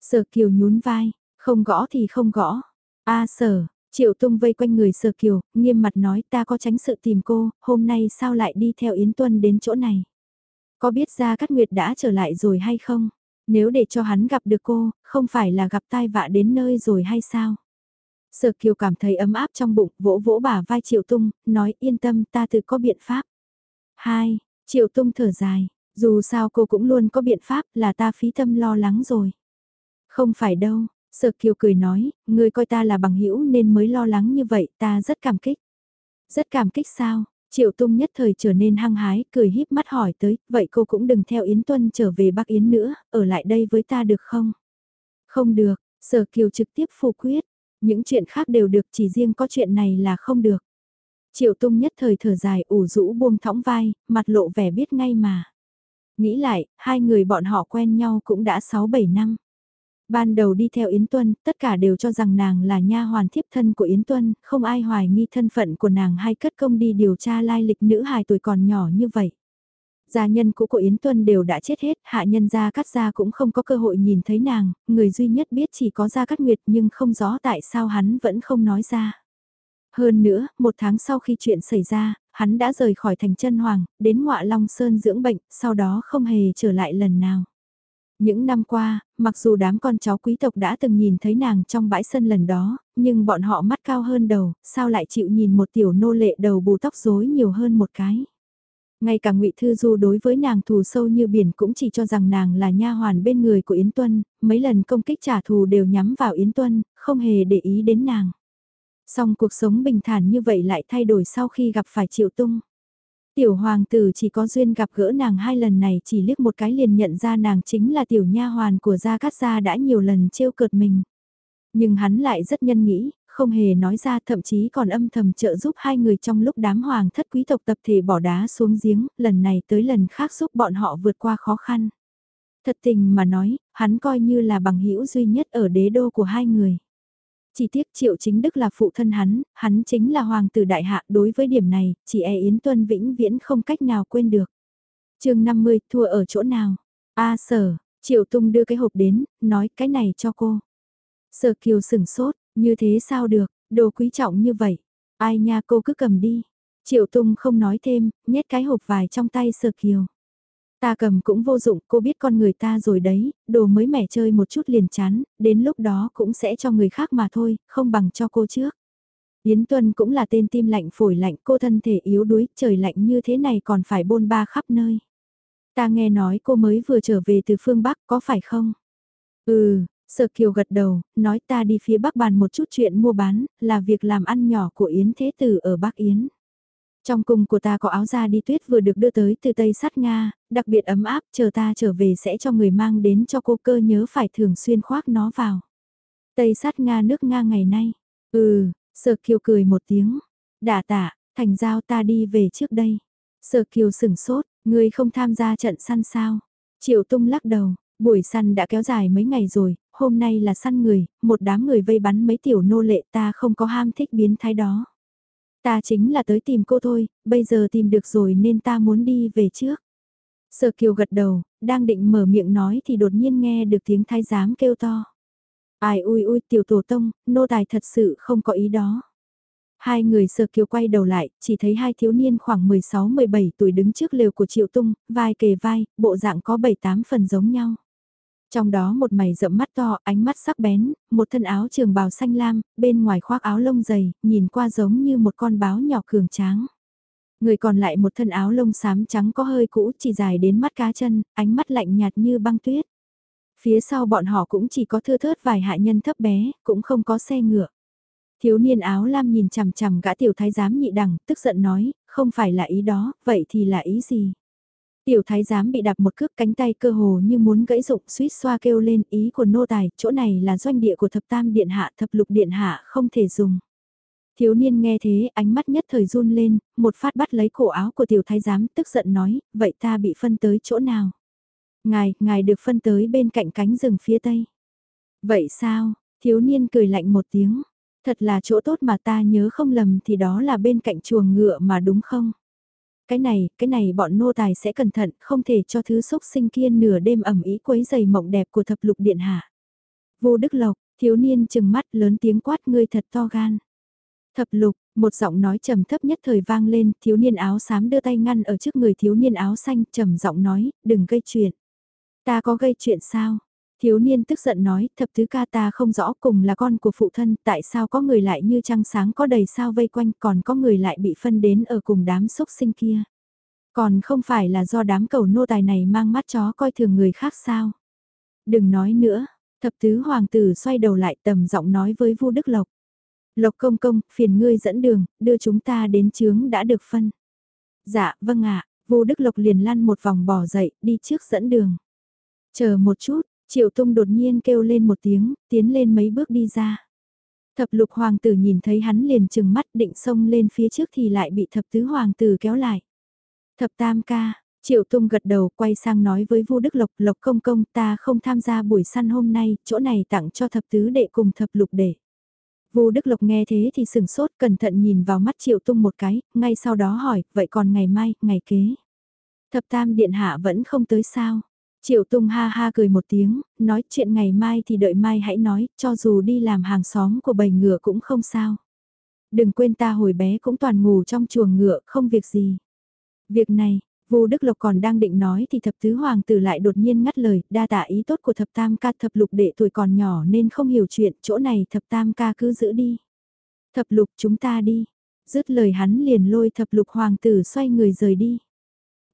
Sở kiều nhún vai, không gõ thì không gõ. A sở, triệu tung vây quanh người sở kiều, nghiêm mặt nói ta có tránh sự tìm cô, hôm nay sao lại đi theo Yến Tuân đến chỗ này. Có biết ra Cát Nguyệt đã trở lại rồi hay không? Nếu để cho hắn gặp được cô, không phải là gặp tai vạ đến nơi rồi hay sao? Sở Kiều cảm thấy ấm áp trong bụng, vỗ vỗ bả vai Triệu Tung, nói yên tâm ta tự có biện pháp. Hai, Triệu tung thở dài, dù sao cô cũng luôn có biện pháp là ta phí tâm lo lắng rồi. Không phải đâu, Sở Kiều cười nói, người coi ta là bằng hữu nên mới lo lắng như vậy, ta rất cảm kích. Rất cảm kích sao? Triệu Tung nhất thời trở nên hăng hái, cười híp mắt hỏi tới, vậy cô cũng đừng theo Yến Tuân trở về Bắc Yến nữa, ở lại đây với ta được không? Không được, Sở Kiều trực tiếp phủ quyết, những chuyện khác đều được chỉ riêng có chuyện này là không được. Triệu tung nhất thời thở dài ủ rũ buông thõng vai, mặt lộ vẻ biết ngay mà. Nghĩ lại, hai người bọn họ quen nhau cũng đã 6-7 năm. Ban đầu đi theo Yến Tuân, tất cả đều cho rằng nàng là nha hoàn thiếp thân của Yến Tuân, không ai hoài nghi thân phận của nàng hay cất công đi điều tra lai lịch nữ hài tuổi còn nhỏ như vậy. Gia nhân cũ của Yến Tuân đều đã chết hết, hạ nhân gia cắt gia cũng không có cơ hội nhìn thấy nàng, người duy nhất biết chỉ có gia cắt nguyệt nhưng không rõ tại sao hắn vẫn không nói ra. Hơn nữa, một tháng sau khi chuyện xảy ra, hắn đã rời khỏi thành chân hoàng, đến ngọa Long Sơn dưỡng bệnh, sau đó không hề trở lại lần nào. Những năm qua, mặc dù đám con cháu quý tộc đã từng nhìn thấy nàng trong bãi sân lần đó, nhưng bọn họ mắt cao hơn đầu, sao lại chịu nhìn một tiểu nô lệ đầu bù tóc rối nhiều hơn một cái. Ngay cả ngụy Thư Du đối với nàng thù sâu như biển cũng chỉ cho rằng nàng là nha hoàn bên người của Yến Tuân, mấy lần công kích trả thù đều nhắm vào Yến Tuân, không hề để ý đến nàng. Song cuộc sống bình thản như vậy lại thay đổi sau khi gặp phải Triệu Tung. Tiểu hoàng tử chỉ có duyên gặp gỡ nàng hai lần này chỉ liếc một cái liền nhận ra nàng chính là tiểu nha hoàn của Gia Cát Gia đã nhiều lần trêu cợt mình. Nhưng hắn lại rất nhân nghĩ, không hề nói ra thậm chí còn âm thầm trợ giúp hai người trong lúc đám hoàng thất quý tộc tập thể bỏ đá xuống giếng, lần này tới lần khác giúp bọn họ vượt qua khó khăn. Thật tình mà nói, hắn coi như là bằng hữu duy nhất ở đế đô của hai người. Chỉ tiếc triệu chính đức là phụ thân hắn, hắn chính là hoàng tử đại hạ đối với điểm này, chỉ e Yến Tuân vĩnh viễn không cách nào quên được. chương 50, thua ở chỗ nào? A sở, triệu tung đưa cái hộp đến, nói cái này cho cô. Sở kiều sửng sốt, như thế sao được, đồ quý trọng như vậy. Ai nha cô cứ cầm đi. Triệu tung không nói thêm, nhét cái hộp vải trong tay sở kiều. Ta cầm cũng vô dụng, cô biết con người ta rồi đấy, đồ mới mẻ chơi một chút liền chán, đến lúc đó cũng sẽ cho người khác mà thôi, không bằng cho cô trước. Yến Tuân cũng là tên tim lạnh phổi lạnh, cô thân thể yếu đuối, trời lạnh như thế này còn phải bôn ba khắp nơi. Ta nghe nói cô mới vừa trở về từ phương Bắc, có phải không? Ừ, Sở Kiều gật đầu, nói ta đi phía Bắc bàn một chút chuyện mua bán, là việc làm ăn nhỏ của Yến Thế Tử ở Bắc Yến. Trong cung của ta có áo da đi tuyết vừa được đưa tới từ Tây sát Nga, đặc biệt ấm áp, chờ ta trở về sẽ cho người mang đến cho cô cơ nhớ phải thường xuyên khoác nó vào. Tây sát Nga nước Nga ngày nay. Ừ, Sở Kiều cười một tiếng. Đả tạ, thành giao ta đi về trước đây. Sở Kiều sửng sốt, người không tham gia trận săn sao. Triệu Tung lắc đầu, buổi săn đã kéo dài mấy ngày rồi, hôm nay là săn người, một đám người vây bắn mấy tiểu nô lệ ta không có ham thích biến thái đó. Ta chính là tới tìm cô thôi, bây giờ tìm được rồi nên ta muốn đi về trước. Sở Kiều gật đầu, đang định mở miệng nói thì đột nhiên nghe được tiếng thái giám kêu to. Ai ui ui tiểu tổ tông, nô tài thật sự không có ý đó. Hai người Sở Kiều quay đầu lại, chỉ thấy hai thiếu niên khoảng 16-17 tuổi đứng trước lều của Triệu Tung, vai kề vai, bộ dạng có 7-8 phần giống nhau. Trong đó một mày rậm mắt to, ánh mắt sắc bén, một thân áo trường bào xanh lam, bên ngoài khoác áo lông dày, nhìn qua giống như một con báo nhỏ cường tráng. Người còn lại một thân áo lông xám trắng có hơi cũ chỉ dài đến mắt cá chân, ánh mắt lạnh nhạt như băng tuyết. Phía sau bọn họ cũng chỉ có thưa thớt vài hạ nhân thấp bé, cũng không có xe ngựa. Thiếu niên áo lam nhìn chằm chằm gã tiểu thái giám nhị đẳng, tức giận nói, không phải là ý đó, vậy thì là ý gì? Tiểu thái giám bị đạp một cước cánh tay cơ hồ như muốn gãy rụng suýt xoa kêu lên ý của nô tài, chỗ này là doanh địa của thập tam điện hạ thập lục điện hạ không thể dùng. Thiếu niên nghe thế ánh mắt nhất thời run lên, một phát bắt lấy cổ áo của tiểu thái giám tức giận nói, vậy ta bị phân tới chỗ nào? Ngài, ngài được phân tới bên cạnh cánh rừng phía tây. Vậy sao? Thiếu niên cười lạnh một tiếng. Thật là chỗ tốt mà ta nhớ không lầm thì đó là bên cạnh chuồng ngựa mà đúng không? Cái này, cái này bọn nô tài sẽ cẩn thận, không thể cho thứ xúc sinh kia nửa đêm ẩm ý quấy giày mộng đẹp của thập lục điện hạ. Vô Đức Lộc, thiếu niên chừng mắt lớn tiếng quát ngươi thật to gan. Thập lục, một giọng nói trầm thấp nhất thời vang lên, thiếu niên áo xám đưa tay ngăn ở trước người thiếu niên áo xanh, trầm giọng nói, đừng gây chuyện. Ta có gây chuyện sao? Thiếu niên tức giận nói, thập tứ ca ta không rõ cùng là con của phụ thân, tại sao có người lại như trăng sáng có đầy sao vây quanh, còn có người lại bị phân đến ở cùng đám xúc sinh kia. Còn không phải là do đám cầu nô tài này mang mắt chó coi thường người khác sao. Đừng nói nữa, thập tứ hoàng tử xoay đầu lại tầm giọng nói với Vu Đức Lộc. Lộc công công, phiền ngươi dẫn đường, đưa chúng ta đến chướng đã được phân. Dạ, vâng ạ, Vu Đức Lộc liền lăn một vòng bỏ dậy, đi trước dẫn đường. Chờ một chút, Triệu Tung đột nhiên kêu lên một tiếng, tiến lên mấy bước đi ra. Thập lục hoàng tử nhìn thấy hắn liền chừng mắt định xông lên phía trước thì lại bị thập tứ hoàng tử kéo lại. Thập tam ca, Triệu Tung gật đầu quay sang nói với Vu Đức Lộc, Lộc công công ta không tham gia buổi săn hôm nay, chỗ này tặng cho thập tứ đệ cùng thập lục đệ. Vu Đức Lộc nghe thế thì sừng sốt cẩn thận nhìn vào mắt Triệu Tung một cái, ngay sau đó hỏi, vậy còn ngày mai, ngày kế. Thập tam điện hạ vẫn không tới sao? Triệu Tung ha ha cười một tiếng, nói chuyện ngày mai thì đợi mai hãy nói, cho dù đi làm hàng xóm của bầy ngựa cũng không sao. Đừng quên ta hồi bé cũng toàn ngủ trong chuồng ngựa, không việc gì. Việc này, Vu Đức Lộc còn đang định nói thì thập tứ hoàng tử lại đột nhiên ngắt lời, đa tạ ý tốt của thập tam ca thập lục đệ tuổi còn nhỏ nên không hiểu chuyện, chỗ này thập tam ca cứ giữ đi. Thập lục chúng ta đi. Dứt lời hắn liền lôi thập lục hoàng tử xoay người rời đi.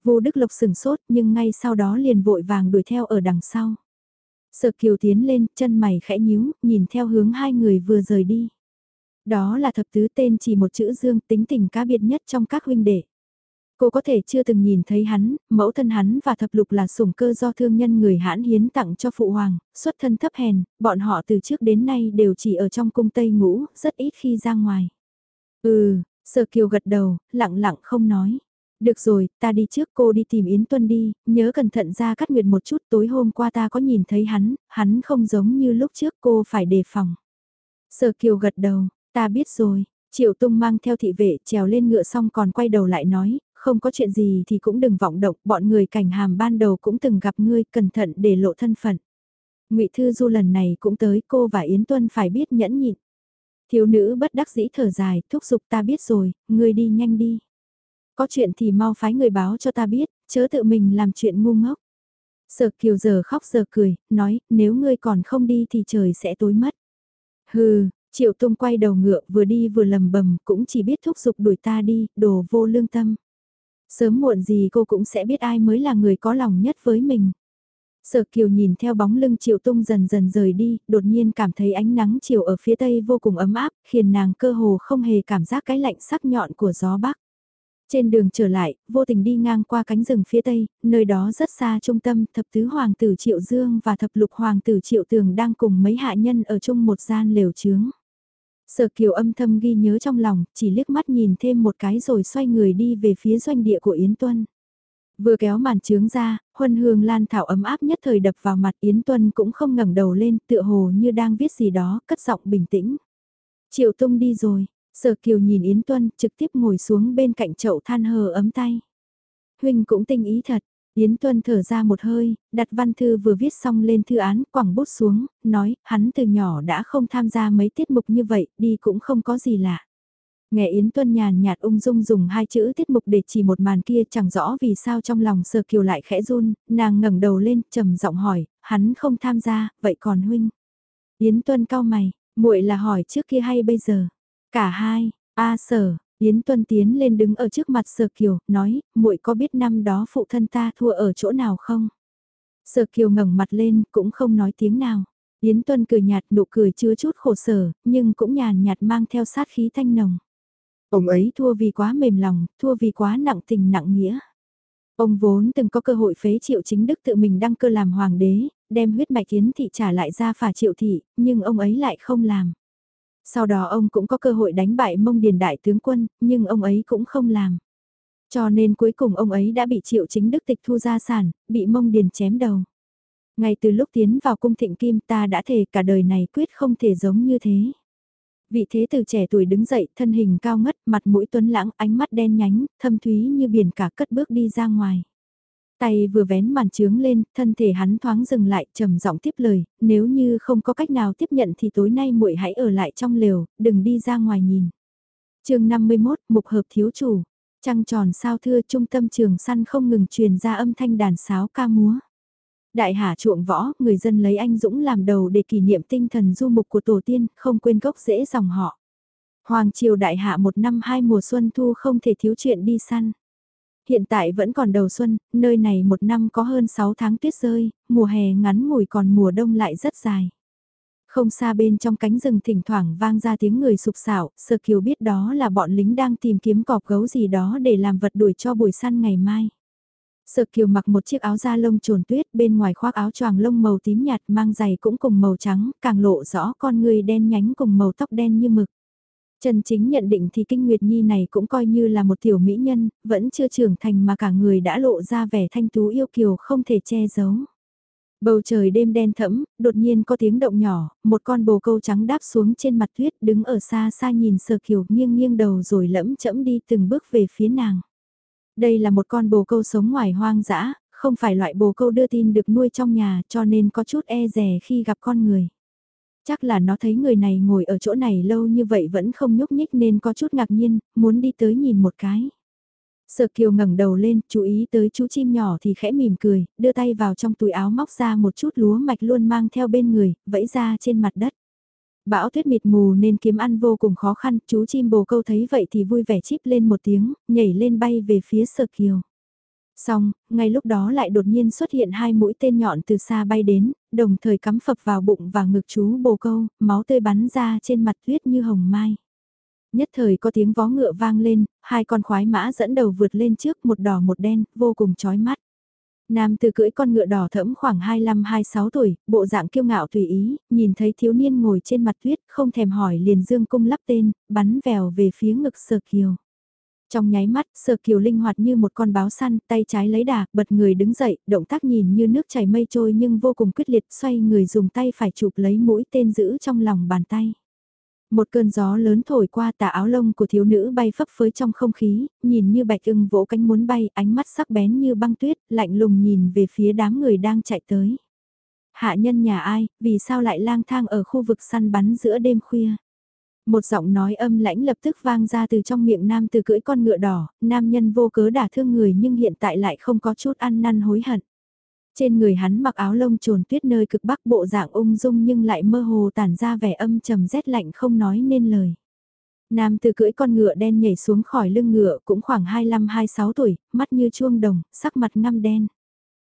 Vô Đức Lộc sừng sốt nhưng ngay sau đó liền vội vàng đuổi theo ở đằng sau. Sở Kiều tiến lên, chân mày khẽ nhíu, nhìn theo hướng hai người vừa rời đi. Đó là thập tứ tên chỉ một chữ dương tính tình cá biệt nhất trong các huynh đệ. Cô có thể chưa từng nhìn thấy hắn, mẫu thân hắn và thập lục là sủng cơ do thương nhân người hãn hiến tặng cho phụ hoàng, xuất thân thấp hèn, bọn họ từ trước đến nay đều chỉ ở trong cung Tây ngũ, rất ít khi ra ngoài. Ừ, Sở Kiều gật đầu, lặng lặng không nói. Được rồi, ta đi trước cô đi tìm Yến Tuân đi, nhớ cẩn thận ra cắt nguyệt một chút tối hôm qua ta có nhìn thấy hắn, hắn không giống như lúc trước cô phải đề phòng. Sở Kiều gật đầu, ta biết rồi, Triệu Tung mang theo thị vệ trèo lên ngựa xong còn quay đầu lại nói, không có chuyện gì thì cũng đừng vọng động, bọn người cảnh hàm ban đầu cũng từng gặp ngươi, cẩn thận để lộ thân phận. ngụy Thư Du lần này cũng tới, cô và Yến Tuân phải biết nhẫn nhịn. Thiếu nữ bất đắc dĩ thở dài, thúc giục ta biết rồi, ngươi đi nhanh đi. Có chuyện thì mau phái người báo cho ta biết, chớ tự mình làm chuyện ngu ngốc. Sở kiều giờ khóc giờ cười, nói, nếu ngươi còn không đi thì trời sẽ tối mất. Hừ, triệu tung quay đầu ngựa vừa đi vừa lầm bầm cũng chỉ biết thúc giục đuổi ta đi, đồ vô lương tâm. Sớm muộn gì cô cũng sẽ biết ai mới là người có lòng nhất với mình. Sở Kiều nhìn theo bóng lưng Triệu Tung dần dần rời đi, đột nhiên cảm thấy ánh nắng chiều ở phía tây vô cùng ấm áp, khiến nàng cơ hồ không hề cảm giác cái lạnh sắc nhọn của gió bắc. Trên đường trở lại, vô tình đi ngang qua cánh rừng phía tây, nơi đó rất xa trung tâm thập tứ hoàng tử Triệu Dương và thập lục hoàng tử Triệu Tường đang cùng mấy hạ nhân ở chung một gian lều trướng. Sở Kiều âm thầm ghi nhớ trong lòng, chỉ liếc mắt nhìn thêm một cái rồi xoay người đi về phía doanh địa của Yến Tuân. Vừa kéo màn trướng ra, huân hương lan thảo ấm áp nhất thời đập vào mặt Yến Tuân cũng không ngẩng đầu lên tựa hồ như đang viết gì đó, cất giọng bình tĩnh. Triệu tung đi rồi, sở kiều nhìn Yến Tuân trực tiếp ngồi xuống bên cạnh chậu than hờ ấm tay. Huynh cũng tinh ý thật, Yến Tuân thở ra một hơi, đặt văn thư vừa viết xong lên thư án, quẳng bút xuống, nói, hắn từ nhỏ đã không tham gia mấy tiết mục như vậy, đi cũng không có gì lạ. Nghe Yến Tuân nhàn nhạt ung dung dùng hai chữ tiết mục để chỉ một màn kia chẳng rõ vì sao trong lòng Sở kiều lại khẽ run, nàng ngẩng đầu lên trầm giọng hỏi, hắn không tham gia, vậy còn huynh? Yến Tuân cau mày, muội là hỏi trước kia hay bây giờ? Cả hai, a sở, Yến Tuân tiến lên đứng ở trước mặt Sở Kiều, nói, muội có biết năm đó phụ thân ta thua ở chỗ nào không? Sở Kiều ngẩng mặt lên, cũng không nói tiếng nào. Yến Tuân cười nhạt, nụ cười chứa chút khổ sở, nhưng cũng nhàn nhạt mang theo sát khí thanh nồng. Ông ấy thua vì quá mềm lòng, thua vì quá nặng tình nặng nghĩa. Ông vốn từng có cơ hội phế triệu chính đức tự mình đăng cơ làm hoàng đế, đem huyết mạch kiến thị trả lại ra phả triệu thị, nhưng ông ấy lại không làm. Sau đó ông cũng có cơ hội đánh bại mông điền đại tướng quân, nhưng ông ấy cũng không làm. Cho nên cuối cùng ông ấy đã bị triệu chính đức tịch thu gia sản, bị mông điền chém đầu. Ngay từ lúc tiến vào cung thịnh kim ta đã thề cả đời này quyết không thể giống như thế. Vị thế từ trẻ tuổi đứng dậy, thân hình cao ngất, mặt mũi tuấn lãng, ánh mắt đen nhánh, thâm thúy như biển cả cất bước đi ra ngoài. Tay vừa vén màn trướng lên, thân thể hắn thoáng dừng lại, trầm giọng tiếp lời, nếu như không có cách nào tiếp nhận thì tối nay muội hãy ở lại trong lều, đừng đi ra ngoài nhìn. chương 51, Mục Hợp Thiếu Chủ, trăng tròn sao thưa trung tâm trường săn không ngừng truyền ra âm thanh đàn sáo ca múa. Đại hạ chuộng võ, người dân lấy anh Dũng làm đầu để kỷ niệm tinh thần du mục của tổ tiên, không quên gốc dễ dòng họ. Hoàng triều đại hạ một năm hai mùa xuân thu không thể thiếu chuyện đi săn. Hiện tại vẫn còn đầu xuân, nơi này một năm có hơn 6 tháng tuyết rơi, mùa hè ngắn ngủi còn mùa đông lại rất dài. Không xa bên trong cánh rừng thỉnh thoảng vang ra tiếng người sục sạo, sơ kiều biết đó là bọn lính đang tìm kiếm cọp gấu gì đó để làm vật đuổi cho buổi săn ngày mai. Sơ Kiều mặc một chiếc áo da lông trồn tuyết bên ngoài khoác áo choàng lông màu tím nhạt mang giày cũng cùng màu trắng, càng lộ rõ con người đen nhánh cùng màu tóc đen như mực. Trần chính nhận định thì Kinh Nguyệt Nhi này cũng coi như là một tiểu mỹ nhân, vẫn chưa trưởng thành mà cả người đã lộ ra vẻ thanh tú yêu kiều không thể che giấu. Bầu trời đêm đen thẫm, đột nhiên có tiếng động nhỏ, một con bồ câu trắng đáp xuống trên mặt tuyết đứng ở xa xa nhìn sờ kiều nghiêng nghiêng đầu rồi lẫm chẫm đi từng bước về phía nàng. Đây là một con bồ câu sống ngoài hoang dã, không phải loại bồ câu đưa tin được nuôi trong nhà cho nên có chút e rè khi gặp con người. Chắc là nó thấy người này ngồi ở chỗ này lâu như vậy vẫn không nhúc nhích nên có chút ngạc nhiên, muốn đi tới nhìn một cái. Sở Kiều ngẩng đầu lên, chú ý tới chú chim nhỏ thì khẽ mỉm cười, đưa tay vào trong túi áo móc ra một chút lúa mạch luôn mang theo bên người, vẫy ra trên mặt đất. Bão tuyết mịt mù nên kiếm ăn vô cùng khó khăn, chú chim bồ câu thấy vậy thì vui vẻ chip lên một tiếng, nhảy lên bay về phía Sở Kiều. Xong, ngay lúc đó lại đột nhiên xuất hiện hai mũi tên nhọn từ xa bay đến, đồng thời cắm phập vào bụng và ngực chú bồ câu, máu tươi bắn ra trên mặt tuyết như hồng mai. Nhất thời có tiếng vó ngựa vang lên, hai con khoái mã dẫn đầu vượt lên trước một đỏ một đen, vô cùng chói mắt. Nam từ cưỡi con ngựa đỏ thẫm khoảng 25-26 tuổi, bộ dạng kiêu ngạo tùy ý, nhìn thấy thiếu niên ngồi trên mặt tuyết, không thèm hỏi liền dương cung lắp tên, bắn vèo về phía ngực sờ kiều. Trong nháy mắt, sờ kiều linh hoạt như một con báo săn, tay trái lấy đà, bật người đứng dậy, động tác nhìn như nước chảy mây trôi nhưng vô cùng quyết liệt, xoay người dùng tay phải chụp lấy mũi tên giữ trong lòng bàn tay. Một cơn gió lớn thổi qua tà áo lông của thiếu nữ bay phấp phới trong không khí, nhìn như bạch ưng vỗ cánh muốn bay, ánh mắt sắc bén như băng tuyết, lạnh lùng nhìn về phía đám người đang chạy tới. Hạ nhân nhà ai, vì sao lại lang thang ở khu vực săn bắn giữa đêm khuya? Một giọng nói âm lãnh lập tức vang ra từ trong miệng nam từ cưỡi con ngựa đỏ, nam nhân vô cớ đả thương người nhưng hiện tại lại không có chút ăn năn hối hận. Trên người hắn mặc áo lông trồn tuyết nơi cực bắc bộ dạng ung dung nhưng lại mơ hồ tản ra vẻ âm trầm rét lạnh không nói nên lời. Nam từ cưỡi con ngựa đen nhảy xuống khỏi lưng ngựa cũng khoảng 25-26 tuổi, mắt như chuông đồng, sắc mặt ngăm đen.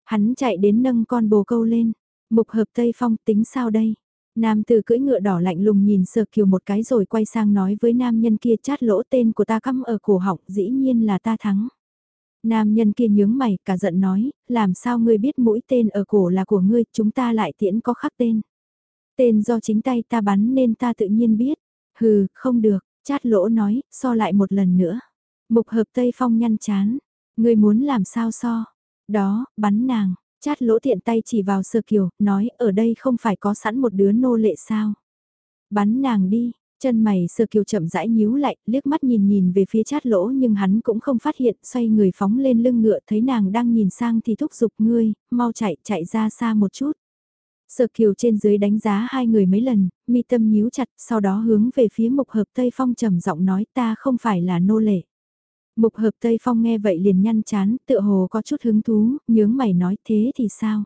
Hắn chạy đến nâng con bồ câu lên. Mục hợp Tây Phong tính sao đây? Nam từ cưỡi ngựa đỏ lạnh lùng nhìn sờ kiều một cái rồi quay sang nói với nam nhân kia chát lỗ tên của ta cắm ở cổ họng dĩ nhiên là ta thắng. Nam nhân kia nhướng mày, cả giận nói, làm sao ngươi biết mũi tên ở cổ là của ngươi, chúng ta lại tiễn có khắc tên. Tên do chính tay ta bắn nên ta tự nhiên biết. Hừ, không được, chát lỗ nói, so lại một lần nữa. Mục hợp Tây Phong nhăn chán. Ngươi muốn làm sao so? Đó, bắn nàng. Chát lỗ tiện tay chỉ vào sơ kiều, nói ở đây không phải có sẵn một đứa nô lệ sao? Bắn nàng đi, Chân mày sơ kiều chậm rãi nhíu lại, liếc mắt nhìn nhìn về phía chát lỗ nhưng hắn cũng không phát hiện, xoay người phóng lên lưng ngựa thấy nàng đang nhìn sang thì thúc giục ngươi, mau chạy, chạy ra xa một chút. Sở kiều trên dưới đánh giá hai người mấy lần, mi tâm nhíu chặt, sau đó hướng về phía mục hợp Tây Phong trầm giọng nói ta không phải là nô lệ. Mục hợp Tây Phong nghe vậy liền nhăn chán, tựa hồ có chút hứng thú, nhướng mày nói thế thì sao?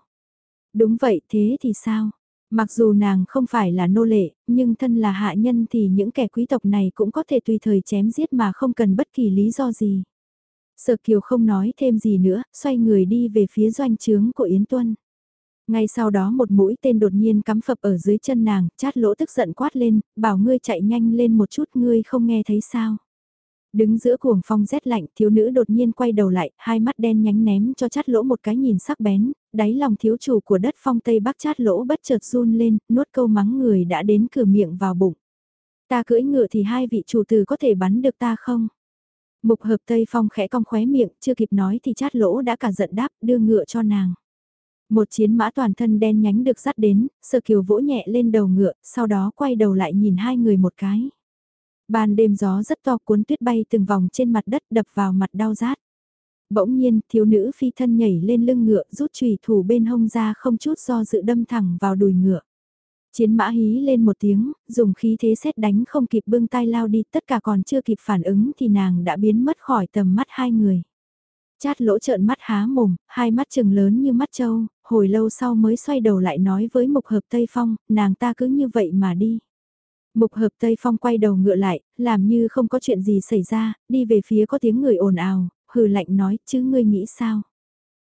Đúng vậy, thế thì sao? Mặc dù nàng không phải là nô lệ, nhưng thân là hạ nhân thì những kẻ quý tộc này cũng có thể tùy thời chém giết mà không cần bất kỳ lý do gì. Sở Kiều không nói thêm gì nữa, xoay người đi về phía doanh trướng của Yến Tuân. Ngay sau đó một mũi tên đột nhiên cắm phập ở dưới chân nàng, chát lỗ tức giận quát lên, bảo ngươi chạy nhanh lên một chút ngươi không nghe thấy sao. Đứng giữa cuồng phong rét lạnh, thiếu nữ đột nhiên quay đầu lại, hai mắt đen nhánh ném cho chát lỗ một cái nhìn sắc bén, đáy lòng thiếu chủ của đất phong Tây Bắc chát lỗ bất chợt run lên, nuốt câu mắng người đã đến cửa miệng vào bụng. Ta cưỡi ngựa thì hai vị chủ tử có thể bắn được ta không? Mục hợp Tây Phong khẽ cong khóe miệng, chưa kịp nói thì chát lỗ đã cả giận đáp, đưa ngựa cho nàng. Một chiến mã toàn thân đen nhánh được dắt đến, sơ kiều vỗ nhẹ lên đầu ngựa, sau đó quay đầu lại nhìn hai người một cái. Ban đêm gió rất to cuốn tuyết bay từng vòng trên mặt đất đập vào mặt đau rát. Bỗng nhiên, thiếu nữ phi thân nhảy lên lưng ngựa rút chùy thủ bên hông ra không chút do dự đâm thẳng vào đùi ngựa. Chiến mã hí lên một tiếng, dùng khí thế xét đánh không kịp bưng tay lao đi, tất cả còn chưa kịp phản ứng thì nàng đã biến mất khỏi tầm mắt hai người. Chát lỗ trợn mắt há mồm, hai mắt trừng lớn như mắt trâu, hồi lâu sau mới xoay đầu lại nói với mục hợp Tây Phong, nàng ta cứ như vậy mà đi. Mục hợp Tây Phong quay đầu ngựa lại, làm như không có chuyện gì xảy ra, đi về phía có tiếng người ồn ào, hừ lạnh nói, chứ ngươi nghĩ sao?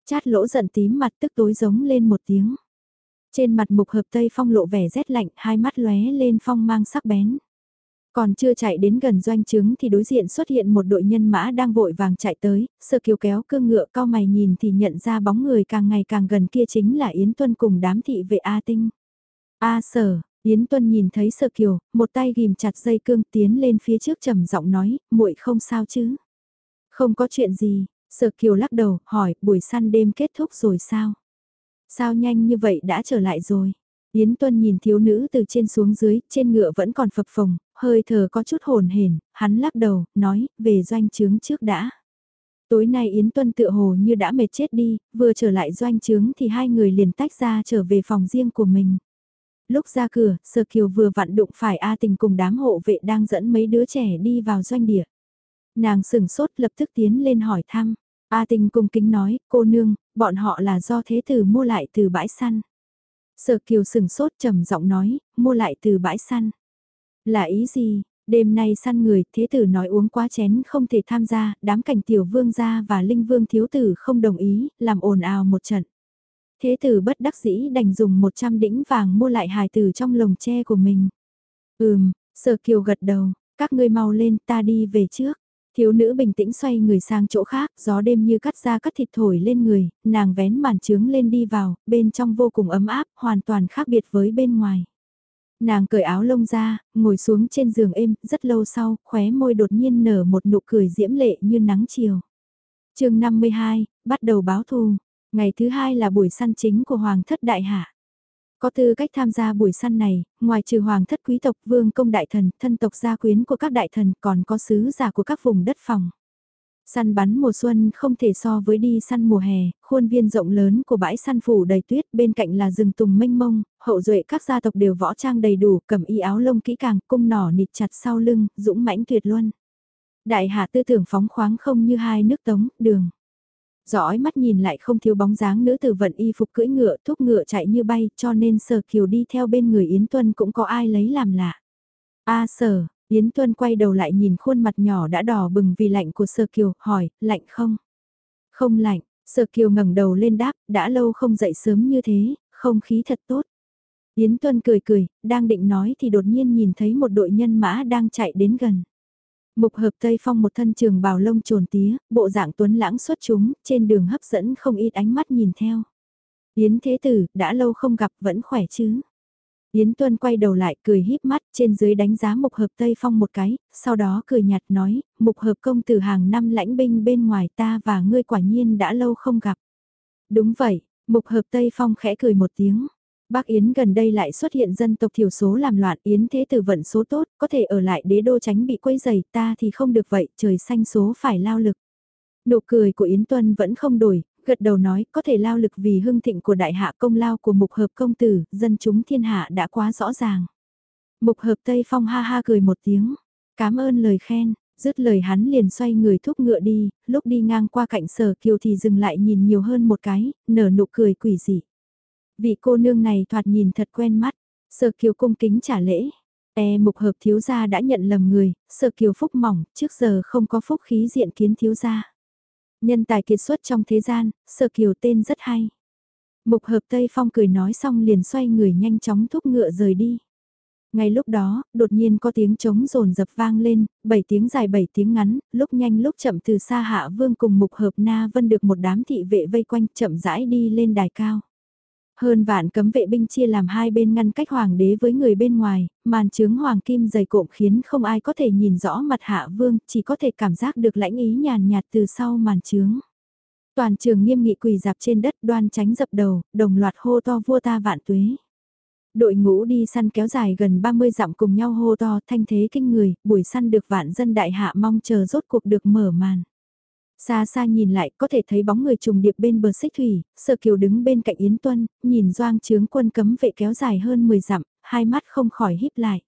Chát lỗ giận tím mặt tức tối giống lên một tiếng. Trên mặt mục hợp Tây Phong lộ vẻ rét lạnh, hai mắt lóe lên phong mang sắc bén. Còn chưa chạy đến gần doanh trướng thì đối diện xuất hiện một đội nhân mã đang vội vàng chạy tới, sơ kiều kéo cương ngựa cao mày nhìn thì nhận ra bóng người càng ngày càng gần kia chính là Yến Tuân cùng đám thị vệ A Tinh. A sở, Yến Tuân nhìn thấy Sở Kiều, một tay ghim chặt dây cương tiến lên phía trước trầm giọng nói, muội không sao chứ? Không có chuyện gì, Sở Kiều lắc đầu, hỏi, buổi săn đêm kết thúc rồi sao? Sao nhanh như vậy đã trở lại rồi? Yến Tuân nhìn thiếu nữ từ trên xuống dưới, trên ngựa vẫn còn phập phồng, hơi thở có chút hồn hển, hắn lắc đầu, nói, về doanh trướng trước đã. Tối nay Yến Tuân tựa hồ như đã mệt chết đi, vừa trở lại doanh trướng thì hai người liền tách ra trở về phòng riêng của mình lúc ra cửa, Sở Kiều vừa vặn đụng phải A Tình cùng đám hộ vệ đang dẫn mấy đứa trẻ đi vào doanh địa. Nàng sửng sốt lập tức tiến lên hỏi thăm. A Tình cung kính nói, cô nương, bọn họ là do thế tử mua lại từ bãi săn. Sở Kiều sửng sốt trầm giọng nói, mua lại từ bãi săn. Là ý gì? Đêm nay săn người, thế tử nói uống quá chén không thể tham gia, đám cảnh tiểu vương gia và linh vương thiếu tử không đồng ý, làm ồn ào một trận. Thế tử bất đắc dĩ đành dùng 100 đĩnh vàng mua lại hài tử trong lồng tre của mình. Ừm, Sở Kiều gật đầu, Các ngươi mau lên ta đi về trước. Thiếu nữ bình tĩnh xoay người sang chỗ khác, gió đêm như cắt ra cắt thịt thổi lên người, nàng vén màn trướng lên đi vào, bên trong vô cùng ấm áp, hoàn toàn khác biệt với bên ngoài. Nàng cởi áo lông ra, ngồi xuống trên giường êm, rất lâu sau, khóe môi đột nhiên nở một nụ cười diễm lệ như nắng chiều. chương 52, bắt đầu báo thù. Ngày thứ hai là buổi săn chính của Hoàng thất Đại Hạ. Có tư cách tham gia buổi săn này, ngoài trừ hoàng thất quý tộc vương công đại thần, thân tộc gia quyến của các đại thần còn có sứ giả của các vùng đất phòng. Săn bắn mùa xuân không thể so với đi săn mùa hè, khuôn viên rộng lớn của bãi săn phủ đầy tuyết bên cạnh là rừng tùng mênh mông, hậu duệ các gia tộc đều võ trang đầy đủ, cầm y áo lông kỹ càng, cung nỏ nịt chặt sau lưng, dũng mãnh tuyệt luân. Đại hạ tư tưởng phóng khoáng không như hai nước tống, đường dõi mắt nhìn lại không thiếu bóng dáng nữ tử vận y phục cưỡi ngựa thúc ngựa chạy như bay cho nên sở kiều đi theo bên người Yến Tuân cũng có ai lấy làm lạ. a sở, Yến Tuân quay đầu lại nhìn khuôn mặt nhỏ đã đỏ bừng vì lạnh của sở kiều, hỏi, lạnh không? Không lạnh, sở kiều ngẩng đầu lên đáp, đã lâu không dậy sớm như thế, không khí thật tốt. Yến Tuân cười cười, đang định nói thì đột nhiên nhìn thấy một đội nhân mã đang chạy đến gần. Mục hợp Tây Phong một thân trường bào lông trồn tía, bộ dạng tuấn lãng xuất chúng, trên đường hấp dẫn không ít ánh mắt nhìn theo. Yến Thế Tử, đã lâu không gặp vẫn khỏe chứ. Yến Tuân quay đầu lại cười híp mắt trên dưới đánh giá mục hợp Tây Phong một cái, sau đó cười nhạt nói, mục hợp công tử hàng năm lãnh binh bên ngoài ta và ngươi quả nhiên đã lâu không gặp. Đúng vậy, mục hợp Tây Phong khẽ cười một tiếng. Bác Yến gần đây lại xuất hiện dân tộc thiểu số làm loạn Yến thế tử vận số tốt, có thể ở lại đế đô tránh bị quấy dày ta thì không được vậy, trời xanh số phải lao lực. Nụ cười của Yến Tuân vẫn không đổi, gật đầu nói có thể lao lực vì hưng thịnh của đại hạ công lao của mục hợp công tử, dân chúng thiên hạ đã quá rõ ràng. Mục hợp Tây Phong ha ha cười một tiếng, cảm ơn lời khen, dứt lời hắn liền xoay người thúc ngựa đi, lúc đi ngang qua cạnh sở kiều thì dừng lại nhìn nhiều hơn một cái, nở nụ cười quỷ dị. Vị cô nương này thoạt nhìn thật quen mắt, sở kiều cung kính trả lễ. E mục hợp thiếu gia đã nhận lầm người, sở kiều phúc mỏng, trước giờ không có phúc khí diện kiến thiếu gia. Nhân tài kiệt xuất trong thế gian, sở kiều tên rất hay. Mục hợp Tây Phong cười nói xong liền xoay người nhanh chóng thúc ngựa rời đi. Ngay lúc đó, đột nhiên có tiếng trống rồn dập vang lên, bảy tiếng dài bảy tiếng ngắn, lúc nhanh lúc chậm từ xa hạ vương cùng mục hợp na vân được một đám thị vệ vây quanh chậm rãi đi lên đài cao. Hơn vạn cấm vệ binh chia làm hai bên ngăn cách hoàng đế với người bên ngoài, màn trướng hoàng kim dày cộm khiến không ai có thể nhìn rõ mặt hạ vương, chỉ có thể cảm giác được lãnh ý nhàn nhạt từ sau màn trướng. Toàn trường nghiêm nghị quỳ dạp trên đất đoan tránh dập đầu, đồng loạt hô to vua ta vạn tuế. Đội ngũ đi săn kéo dài gần 30 dặm cùng nhau hô to thanh thế kinh người, buổi săn được vạn dân đại hạ mong chờ rốt cuộc được mở màn. Xa xa nhìn lại có thể thấy bóng người trùng điệp bên bờ xích thủy, sở kiều đứng bên cạnh Yến Tuân, nhìn doang chướng quân cấm vệ kéo dài hơn 10 dặm, hai mắt không khỏi híp lại.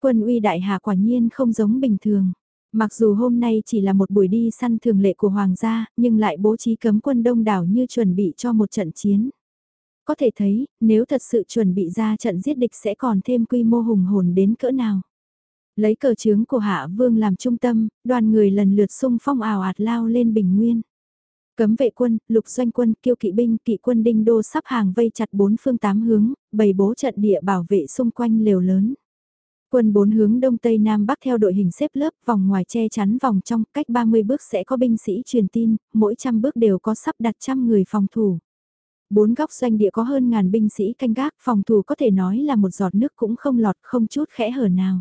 Quân uy đại hà quả nhiên không giống bình thường. Mặc dù hôm nay chỉ là một buổi đi săn thường lệ của Hoàng gia, nhưng lại bố trí cấm quân đông đảo như chuẩn bị cho một trận chiến. Có thể thấy, nếu thật sự chuẩn bị ra trận giết địch sẽ còn thêm quy mô hùng hồn đến cỡ nào. Lấy cờ trướng của Hạ Vương làm trung tâm, đoàn người lần lượt xung phong ảo ạt lao lên bình nguyên. Cấm vệ quân, lục doanh quân, kiêu kỵ binh, kỵ quân đinh đô sắp hàng vây chặt bốn phương tám hướng, bày bố trận địa bảo vệ xung quanh lều lớn. Quân bốn hướng đông tây nam bắc theo đội hình xếp lớp vòng ngoài che chắn vòng trong cách 30 bước sẽ có binh sĩ truyền tin, mỗi trăm bước đều có sắp đặt trăm người phòng thủ. Bốn góc doanh địa có hơn ngàn binh sĩ canh gác phòng thủ có thể nói là một giọt nước cũng không lọt không chút khẽ hở nào.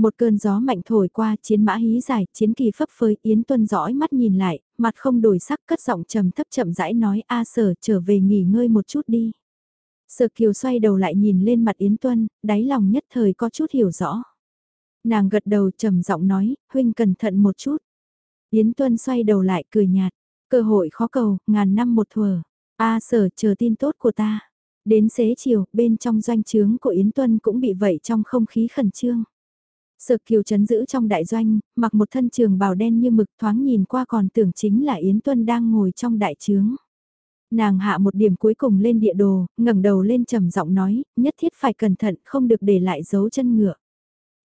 Một cơn gió mạnh thổi qua, chiến mã hí dài, chiến kỳ phấp phới, Yến Tuân dõi mắt nhìn lại, mặt không đổi sắc cất giọng trầm thấp chậm rãi nói a sở trở về nghỉ ngơi một chút đi. Sở kiều xoay đầu lại nhìn lên mặt Yến Tuân, đáy lòng nhất thời có chút hiểu rõ. Nàng gật đầu trầm giọng nói, huynh cẩn thận một chút. Yến Tuân xoay đầu lại cười nhạt, cơ hội khó cầu, ngàn năm một thuở. A sở chờ tin tốt của ta. Đến xế chiều, bên trong doanh trướng của Yến Tuân cũng bị vậy trong không khí khẩn trương. Sở kiều chấn giữ trong đại doanh, mặc một thân trường bào đen như mực thoáng nhìn qua còn tưởng chính là Yến Tuân đang ngồi trong đại trướng. Nàng hạ một điểm cuối cùng lên địa đồ, ngẩng đầu lên trầm giọng nói, nhất thiết phải cẩn thận không được để lại dấu chân ngựa.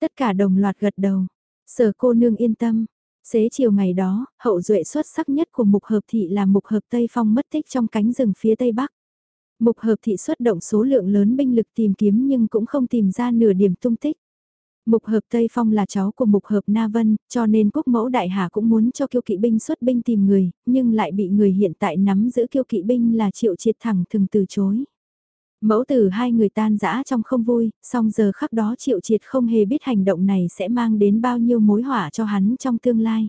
Tất cả đồng loạt gật đầu, sở cô nương yên tâm. Xế chiều ngày đó, hậu duệ xuất sắc nhất của mục hợp thị là mục hợp Tây Phong mất tích trong cánh rừng phía Tây Bắc. Mục hợp thị xuất động số lượng lớn binh lực tìm kiếm nhưng cũng không tìm ra nửa điểm tung tích. Mục hợp Tây Phong là cháu của mục hợp Na Vân, cho nên quốc mẫu đại hà cũng muốn cho kiêu kỵ binh xuất binh tìm người, nhưng lại bị người hiện tại nắm giữ kiêu kỵ binh là triệu triệt thẳng thường từ chối. Mẫu tử hai người tan rã trong không vui, song giờ khắc đó triệu triệt không hề biết hành động này sẽ mang đến bao nhiêu mối hỏa cho hắn trong tương lai.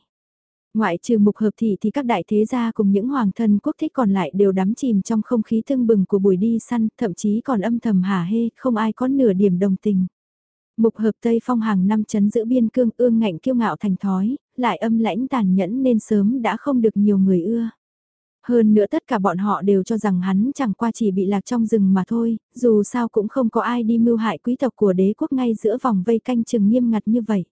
Ngoại trừ mục hợp thị thì các đại thế gia cùng những hoàng thân quốc thích còn lại đều đắm chìm trong không khí thương bừng của buổi đi săn, thậm chí còn âm thầm hả hê, không ai có nửa điểm đồng tình. Mục hợp Tây Phong hàng năm chấn giữ biên cương ương ngạnh kiêu ngạo thành thói, lại âm lãnh tàn nhẫn nên sớm đã không được nhiều người ưa. Hơn nữa tất cả bọn họ đều cho rằng hắn chẳng qua chỉ bị lạc trong rừng mà thôi, dù sao cũng không có ai đi mưu hại quý tộc của đế quốc ngay giữa vòng vây canh chừng nghiêm ngặt như vậy.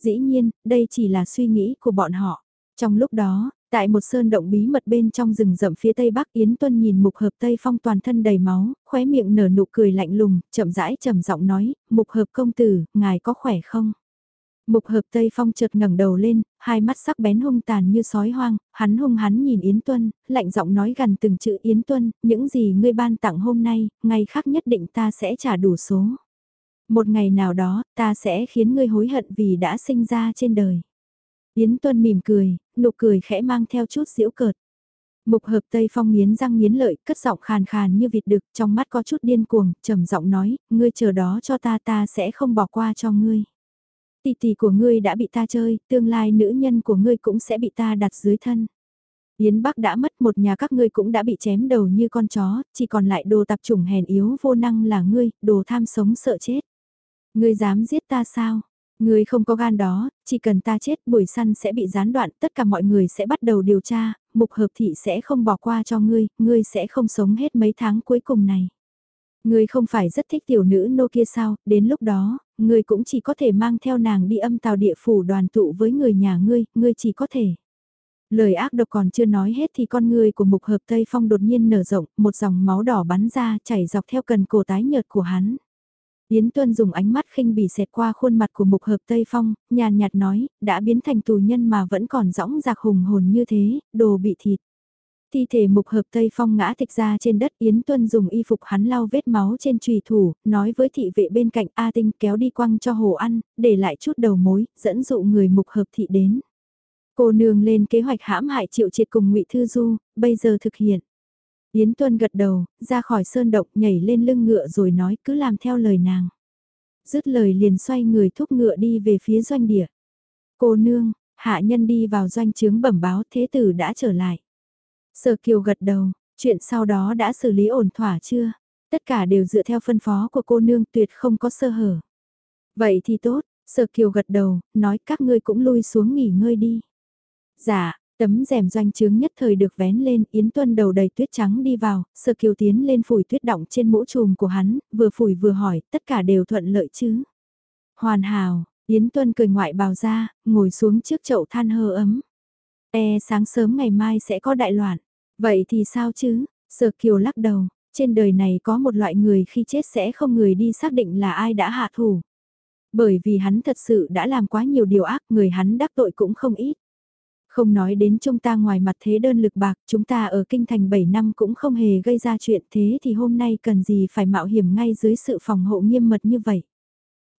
Dĩ nhiên, đây chỉ là suy nghĩ của bọn họ. Trong lúc đó, tại một sơn động bí mật bên trong rừng rậm phía tây bắc Yến Tuân nhìn mục hợp tây phong toàn thân đầy máu, khóe miệng nở nụ cười lạnh lùng, chậm rãi trầm giọng nói, mục hợp công tử, ngài có khỏe không? Mục hợp Tây Phong chợt ngẩng đầu lên, hai mắt sắc bén hung tàn như sói hoang, hắn hung hắn nhìn Yến Tuân, lạnh giọng nói gần từng chữ Yến Tuân, những gì ngươi ban tặng hôm nay, ngày khác nhất định ta sẽ trả đủ số. Một ngày nào đó, ta sẽ khiến ngươi hối hận vì đã sinh ra trên đời. Yến Tuân mỉm cười, nụ cười khẽ mang theo chút diễu cợt. Mục hợp Tây Phong nghiến răng nghiến lợi, cất giọng khàn khàn như vịt đực, trong mắt có chút điên cuồng, trầm giọng nói, ngươi chờ đó cho ta ta sẽ không bỏ qua cho ngươi. Tỷ tỷ của ngươi đã bị ta chơi, tương lai nữ nhân của ngươi cũng sẽ bị ta đặt dưới thân. Yến Bắc đã mất một nhà các ngươi cũng đã bị chém đầu như con chó, chỉ còn lại đồ tạp chủng hèn yếu vô năng là ngươi, đồ tham sống sợ chết. Ngươi dám giết ta sao? Ngươi không có gan đó, chỉ cần ta chết buổi săn sẽ bị gián đoạn, tất cả mọi người sẽ bắt đầu điều tra, mục hợp thị sẽ không bỏ qua cho ngươi, ngươi sẽ không sống hết mấy tháng cuối cùng này. Ngươi không phải rất thích tiểu nữ nô kia sao, đến lúc đó, ngươi cũng chỉ có thể mang theo nàng đi âm tàu địa phủ đoàn tụ với người nhà ngươi, ngươi chỉ có thể. Lời ác độc còn chưa nói hết thì con người của mục hợp Tây Phong đột nhiên nở rộng, một dòng máu đỏ bắn ra chảy dọc theo cần cổ tái nhợt của hắn. Yến Tuân dùng ánh mắt khinh bỉ xẹt qua khuôn mặt của mục hợp Tây Phong, nhàn nhạt nói, đã biến thành tù nhân mà vẫn còn rõng rạc hùng hồn như thế, đồ bị thịt. Thi thể mục hợp Tây Phong ngã thịch ra trên đất Yến Tuân dùng y phục hắn lau vết máu trên trùy thủ, nói với thị vệ bên cạnh A Tinh kéo đi quăng cho hồ ăn, để lại chút đầu mối, dẫn dụ người mục hợp thị đến. Cô nương lên kế hoạch hãm hại triệu triệt cùng ngụy Thư Du, bây giờ thực hiện. Yến Tuân gật đầu, ra khỏi sơn động nhảy lên lưng ngựa rồi nói cứ làm theo lời nàng. Dứt lời liền xoay người thúc ngựa đi về phía doanh địa. Cô nương, hạ nhân đi vào doanh trướng bẩm báo thế tử đã trở lại. Sở Kiều gật đầu, chuyện sau đó đã xử lý ổn thỏa chưa? Tất cả đều dựa theo phân phó của cô nương tuyệt không có sơ hở. Vậy thì tốt, Sở Kiều gật đầu, nói các ngươi cũng lui xuống nghỉ ngơi đi. Dạ, tấm rèm doanh trướng nhất thời được vén lên, Yến Tuân đầu đầy tuyết trắng đi vào, Sở Kiều tiến lên phủi tuyết động trên mũ trùm của hắn, vừa phủi vừa hỏi, tất cả đều thuận lợi chứ? Hoàn hảo, Yến Tuân cười ngoại bào ra, ngồi xuống trước chậu than hơ ấm. E sáng sớm ngày mai sẽ có đại loạn. Vậy thì sao chứ? Sở Kiều lắc đầu, trên đời này có một loại người khi chết sẽ không người đi xác định là ai đã hạ thủ. Bởi vì hắn thật sự đã làm quá nhiều điều ác, người hắn đắc tội cũng không ít. Không nói đến chúng ta ngoài mặt thế đơn lực bạc, chúng ta ở kinh thành 7 năm cũng không hề gây ra chuyện thế thì hôm nay cần gì phải mạo hiểm ngay dưới sự phòng hộ nghiêm mật như vậy.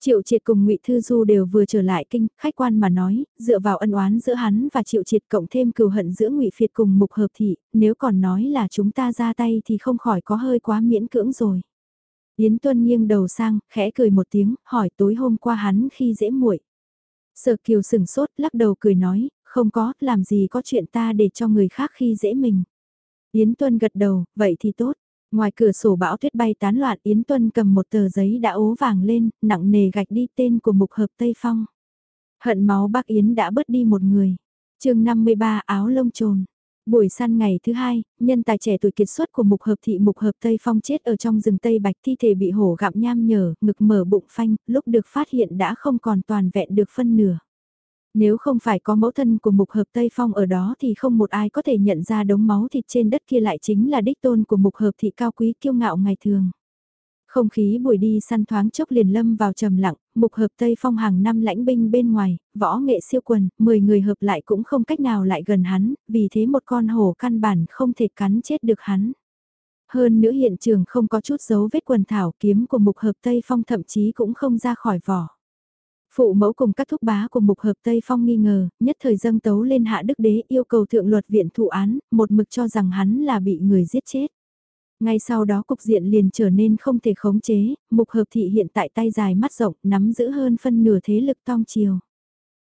Triệu Triệt cùng Ngụy Thư Du đều vừa trở lại kinh, khách quan mà nói, dựa vào ân oán giữa hắn và Triệu Triệt cộng thêm cừu hận giữa Ngụy Phiệt cùng Mục Hợp Thị, nếu còn nói là chúng ta ra tay thì không khỏi có hơi quá miễn cưỡng rồi. Yến Tuân nghiêng đầu sang, khẽ cười một tiếng, hỏi tối hôm qua hắn khi dễ muội. Sở Kiều sừng sốt, lắc đầu cười nói, không có, làm gì có chuyện ta để cho người khác khi dễ mình. Yến Tuân gật đầu, vậy thì tốt. Ngoài cửa sổ bão tuyết bay tán loạn Yến Tuân cầm một tờ giấy đã ố vàng lên, nặng nề gạch đi tên của mục hợp Tây Phong. Hận máu bác Yến đã bớt đi một người. chương 53 áo lông trồn. Buổi săn ngày thứ hai, nhân tài trẻ tuổi kiệt xuất của mục hợp thị mục hợp Tây Phong chết ở trong rừng Tây Bạch thi thể bị hổ gặm nham nhở, ngực mở bụng phanh, lúc được phát hiện đã không còn toàn vẹn được phân nửa. Nếu không phải có mẫu thân của mục hợp Tây Phong ở đó thì không một ai có thể nhận ra đống máu thịt trên đất kia lại chính là đích tôn của mục hợp thị cao quý kiêu ngạo ngày thường. Không khí buổi đi săn thoáng chốc liền lâm vào trầm lặng, mục hợp Tây Phong hàng năm lãnh binh bên ngoài, võ nghệ siêu quần, 10 người hợp lại cũng không cách nào lại gần hắn, vì thế một con hổ căn bản không thể cắn chết được hắn. Hơn nữa hiện trường không có chút dấu vết quần thảo kiếm của mục hợp Tây Phong thậm chí cũng không ra khỏi vỏ. Phụ mẫu cùng các thúc bá của mục hợp Tây Phong nghi ngờ, nhất thời dâng tấu lên hạ đức đế yêu cầu thượng luật viện thụ án, một mực cho rằng hắn là bị người giết chết. Ngay sau đó cục diện liền trở nên không thể khống chế, mục hợp thị hiện tại tay dài mắt rộng, nắm giữ hơn phân nửa thế lực tong chiều.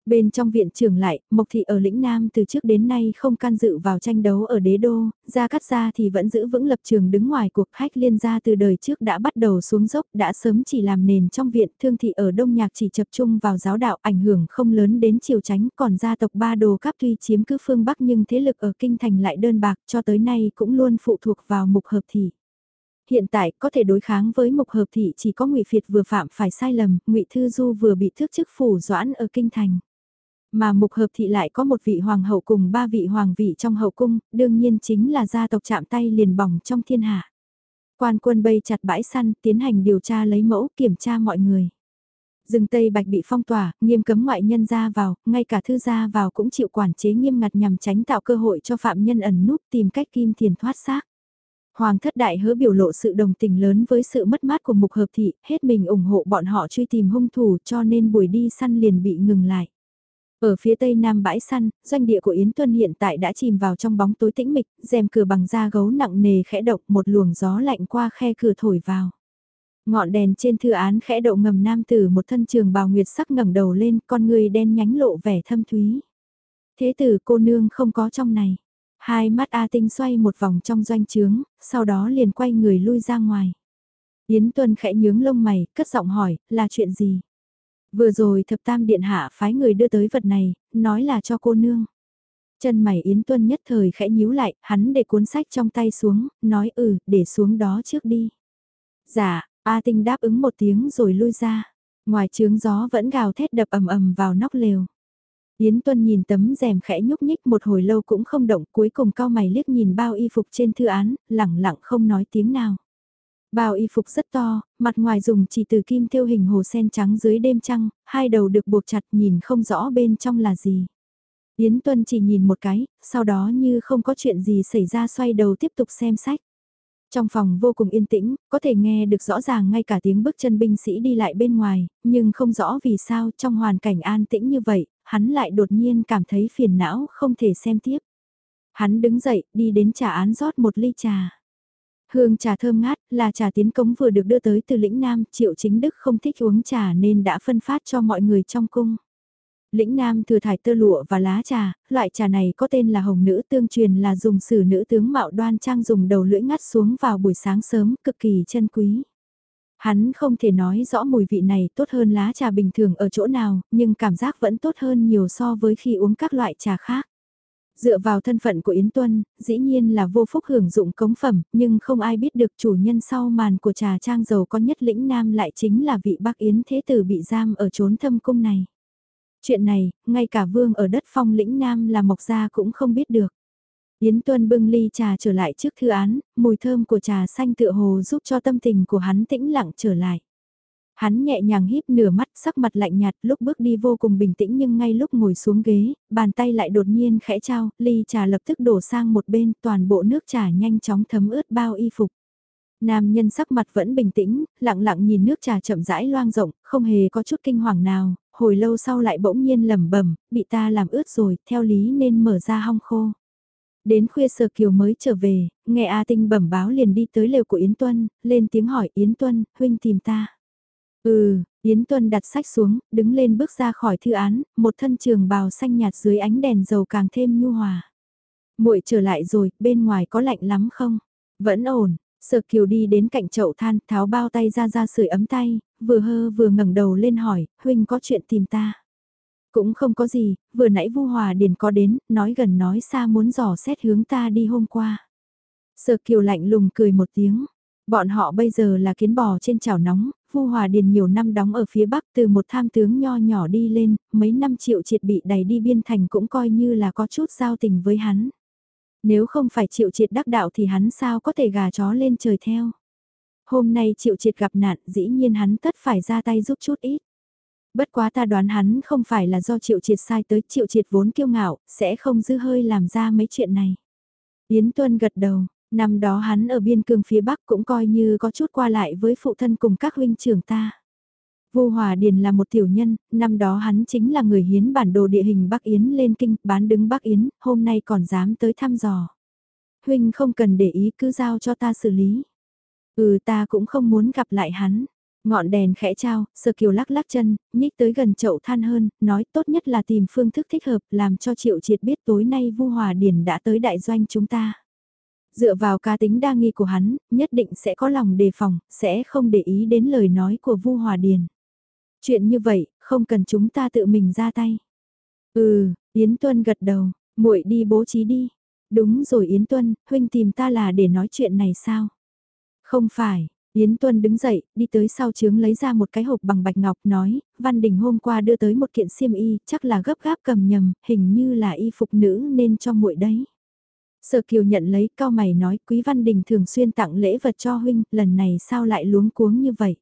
Bên trong viện trưởng lại, Mộc Thị ở lĩnh Nam từ trước đến nay không can dự vào tranh đấu ở đế đô, ra cắt ra thì vẫn giữ vững lập trường đứng ngoài cuộc khách liên gia từ đời trước đã bắt đầu xuống dốc đã sớm chỉ làm nền trong viện thương thị ở Đông Nhạc chỉ tập trung vào giáo đạo ảnh hưởng không lớn đến triều tránh còn gia tộc ba đồ cáp tuy chiếm cứ phương Bắc nhưng thế lực ở kinh thành lại đơn bạc cho tới nay cũng luôn phụ thuộc vào mục hợp thị. Hiện tại có thể đối kháng với mục hợp thị chỉ có ngụy Phiệt vừa phạm phải sai lầm, ngụy Thư Du vừa bị thước chức phủ doãn ở kinh thành. Mà mục hợp thị lại có một vị hoàng hậu cùng ba vị hoàng vị trong hậu cung, đương nhiên chính là gia tộc chạm tay liền bỏng trong thiên hạ. Quan quân bay chặt bãi săn, tiến hành điều tra lấy mẫu kiểm tra mọi người. Rừng Tây Bạch bị phong tỏa, nghiêm cấm ngoại nhân ra vào, ngay cả thư gia vào cũng chịu quản chế nghiêm ngặt nhằm tránh tạo cơ hội cho phạm nhân ẩn núp tìm cách kim thiền thoát xác. Hoàng thất đại hứa biểu lộ sự đồng tình lớn với sự mất mát của mục hợp thị, hết mình ủng hộ bọn họ truy tìm hung thủ cho nên buổi đi săn liền bị ngừng lại. Ở phía tây nam bãi săn, doanh địa của Yến Tuân hiện tại đã chìm vào trong bóng tối tĩnh mịch, rèm cửa bằng da gấu nặng nề khẽ động một luồng gió lạnh qua khe cửa thổi vào. Ngọn đèn trên thư án khẽ đậu ngầm nam tử một thân trường bào nguyệt sắc ngẩng đầu lên, con người đen nhánh lộ vẻ thâm thúy. Thế tử cô nương không có trong này. Hai mắt A Tinh xoay một vòng trong doanh trướng, sau đó liền quay người lui ra ngoài. Yến Tuân khẽ nhướng lông mày, cất giọng hỏi, là chuyện gì? Vừa rồi thập tam điện hạ phái người đưa tới vật này, nói là cho cô nương. Chân mày Yến Tuân nhất thời khẽ nhíu lại, hắn để cuốn sách trong tay xuống, nói ừ, để xuống đó trước đi. Dạ, A Tinh đáp ứng một tiếng rồi lui ra. Ngoài trướng gió vẫn gào thét đập ầm ầm vào nóc lều. Yến Tuân nhìn tấm rèm khẽ nhúc nhích một hồi lâu cũng không động, cuối cùng cao mày liếc nhìn bao y phục trên thư án, lẳng lặng không nói tiếng nào bào y phục rất to, mặt ngoài dùng chỉ từ kim thêu hình hồ sen trắng dưới đêm trăng, hai đầu được buộc chặt nhìn không rõ bên trong là gì. Yến Tuân chỉ nhìn một cái, sau đó như không có chuyện gì xảy ra xoay đầu tiếp tục xem sách. Trong phòng vô cùng yên tĩnh, có thể nghe được rõ ràng ngay cả tiếng bước chân binh sĩ đi lại bên ngoài, nhưng không rõ vì sao trong hoàn cảnh an tĩnh như vậy, hắn lại đột nhiên cảm thấy phiền não không thể xem tiếp. Hắn đứng dậy, đi đến trà án rót một ly trà. Hương trà thơm ngát, là trà tiến cống vừa được đưa tới từ lĩnh Nam, triệu chính đức không thích uống trà nên đã phân phát cho mọi người trong cung. Lĩnh Nam thừa thải tơ lụa và lá trà, loại trà này có tên là hồng nữ tương truyền là dùng sử nữ tướng mạo đoan trang dùng đầu lưỡi ngắt xuống vào buổi sáng sớm, cực kỳ chân quý. Hắn không thể nói rõ mùi vị này tốt hơn lá trà bình thường ở chỗ nào, nhưng cảm giác vẫn tốt hơn nhiều so với khi uống các loại trà khác. Dựa vào thân phận của Yến Tuân, dĩ nhiên là vô phúc hưởng dụng cống phẩm, nhưng không ai biết được chủ nhân sau màn của trà trang giàu có nhất lĩnh Nam lại chính là vị Bắc Yến Thế Tử bị giam ở trốn thâm cung này. Chuyện này, ngay cả vương ở đất phong lĩnh Nam là Mộc Gia cũng không biết được. Yến Tuân bưng ly trà trở lại trước thư án, mùi thơm của trà xanh tựa hồ giúp cho tâm tình của hắn tĩnh lặng trở lại. Hắn nhẹ nhàng híp nửa mắt sắc mặt lạnh nhạt lúc bước đi vô cùng bình tĩnh nhưng ngay lúc ngồi xuống ghế, bàn tay lại đột nhiên khẽ trao, ly trà lập tức đổ sang một bên toàn bộ nước trà nhanh chóng thấm ướt bao y phục. Nam nhân sắc mặt vẫn bình tĩnh, lặng lặng nhìn nước trà chậm rãi loang rộng, không hề có chút kinh hoàng nào, hồi lâu sau lại bỗng nhiên lẩm bẩm, bị ta làm ướt rồi, theo lý nên mở ra hong khô. Đến khuya Sở Kiều mới trở về, nghe A Tinh bẩm báo liền đi tới lều của Yến Tuân, lên tiếng hỏi Yến Tuân, huynh tìm ta. Ừ, Yến Tuân đặt sách xuống, đứng lên bước ra khỏi thư án, một thân trường bào xanh nhạt dưới ánh đèn dầu càng thêm nhu hòa. Muội trở lại rồi, bên ngoài có lạnh lắm không? Vẫn ổn. Sở Kiều đi đến cạnh chậu than, tháo bao tay ra ra sưởi ấm tay, vừa hơ vừa ngẩng đầu lên hỏi, huynh có chuyện tìm ta. Cũng không có gì, vừa nãy Vu Hòa Điền có đến, nói gần nói xa muốn dò xét hướng ta đi hôm qua. Sở Kiều lạnh lùng cười một tiếng. Bọn họ bây giờ là kiến bò trên chảo nóng, Vu Hòa Điền nhiều năm đóng ở phía Bắc từ một tham tướng nho nhỏ đi lên, mấy năm triệu triệt bị đẩy đi biên thành cũng coi như là có chút giao tình với hắn. Nếu không phải triệu triệt đắc đạo thì hắn sao có thể gà chó lên trời theo. Hôm nay triệu triệt gặp nạn dĩ nhiên hắn tất phải ra tay giúp chút ít. Bất quá ta đoán hắn không phải là do triệu triệt sai tới triệu triệt vốn kiêu ngạo, sẽ không dư hơi làm ra mấy chuyện này. Yến Tuân gật đầu, năm đó hắn ở biên cương phía Bắc cũng coi như có chút qua lại với phụ thân cùng các huynh trưởng ta. Vu Hòa Điền là một tiểu nhân, năm đó hắn chính là người hiến bản đồ địa hình Bắc Yến lên kinh, bán đứng Bắc Yến, hôm nay còn dám tới thăm dò. Huynh không cần để ý cứ giao cho ta xử lý. Ừ ta cũng không muốn gặp lại hắn. Ngọn đèn khẽ trao, sơ kiều lắc lắc chân, nhích tới gần chậu than hơn, nói tốt nhất là tìm phương thức thích hợp làm cho triệu triệt biết tối nay Vu Hòa Điền đã tới đại doanh chúng ta. Dựa vào cá tính đa nghi của hắn, nhất định sẽ có lòng đề phòng, sẽ không để ý đến lời nói của Vu Hòa Điền. Chuyện như vậy, không cần chúng ta tự mình ra tay. Ừ, Yến Tuân gật đầu, muội đi bố trí đi. Đúng rồi Yến Tuân, huynh tìm ta là để nói chuyện này sao? Không phải, Yến Tuân đứng dậy, đi tới sau chướng lấy ra một cái hộp bằng bạch ngọc nói, Văn Đình hôm qua đưa tới một kiện xiêm y, chắc là gấp gáp cầm nhầm, hình như là y phục nữ nên cho muội đấy. Sở Kiều nhận lấy cao mày nói Quý Văn Đình thường xuyên tặng lễ vật cho huynh, lần này sao lại luống cuống như vậy?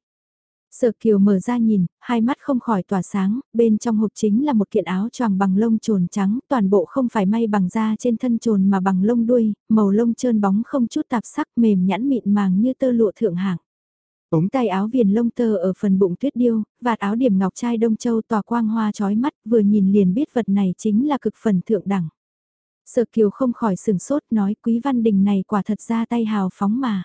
Sở Kiều mở ra nhìn, hai mắt không khỏi tỏa sáng, bên trong hộp chính là một kiện áo choàng bằng lông trồn trắng, toàn bộ không phải may bằng da trên thân trồn mà bằng lông đuôi, màu lông trơn bóng không chút tạp sắc mềm nhẵn mịn màng như tơ lụa thượng hạng. Ống tay áo viền lông tơ ở phần bụng tuyết điêu, vạt áo điểm ngọc trai đông châu tỏa quang hoa chói mắt, vừa nhìn liền biết vật này chính là cực phần thượng đẳng. Sở Kiều không khỏi sừng sốt nói quý văn đình này quả thật ra tay hào phóng mà.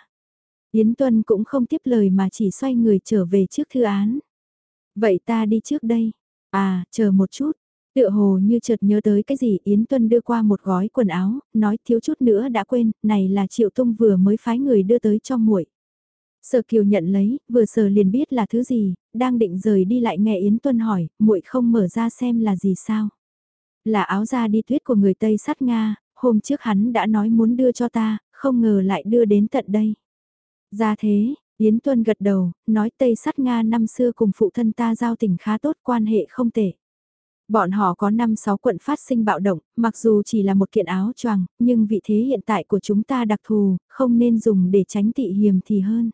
Yến Tuân cũng không tiếp lời mà chỉ xoay người trở về trước thư án. Vậy ta đi trước đây. À, chờ một chút. Tựa hồ như chợt nhớ tới cái gì Yến Tuân đưa qua một gói quần áo, nói thiếu chút nữa đã quên, này là Triệu Tung vừa mới phái người đưa tới cho muội. Sở Kiều nhận lấy, vừa sờ liền biết là thứ gì, đang định rời đi lại nghe Yến Tuân hỏi, muội không mở ra xem là gì sao. Là áo da đi tuyết của người Tây sát Nga, hôm trước hắn đã nói muốn đưa cho ta, không ngờ lại đưa đến tận đây. Ra thế, Yến Tuân gật đầu, nói Tây sát Nga năm xưa cùng phụ thân ta giao tình khá tốt quan hệ không tệ. Bọn họ có 5-6 quận phát sinh bạo động, mặc dù chỉ là một kiện áo choàng, nhưng vị thế hiện tại của chúng ta đặc thù, không nên dùng để tránh tị hiềm thì hơn.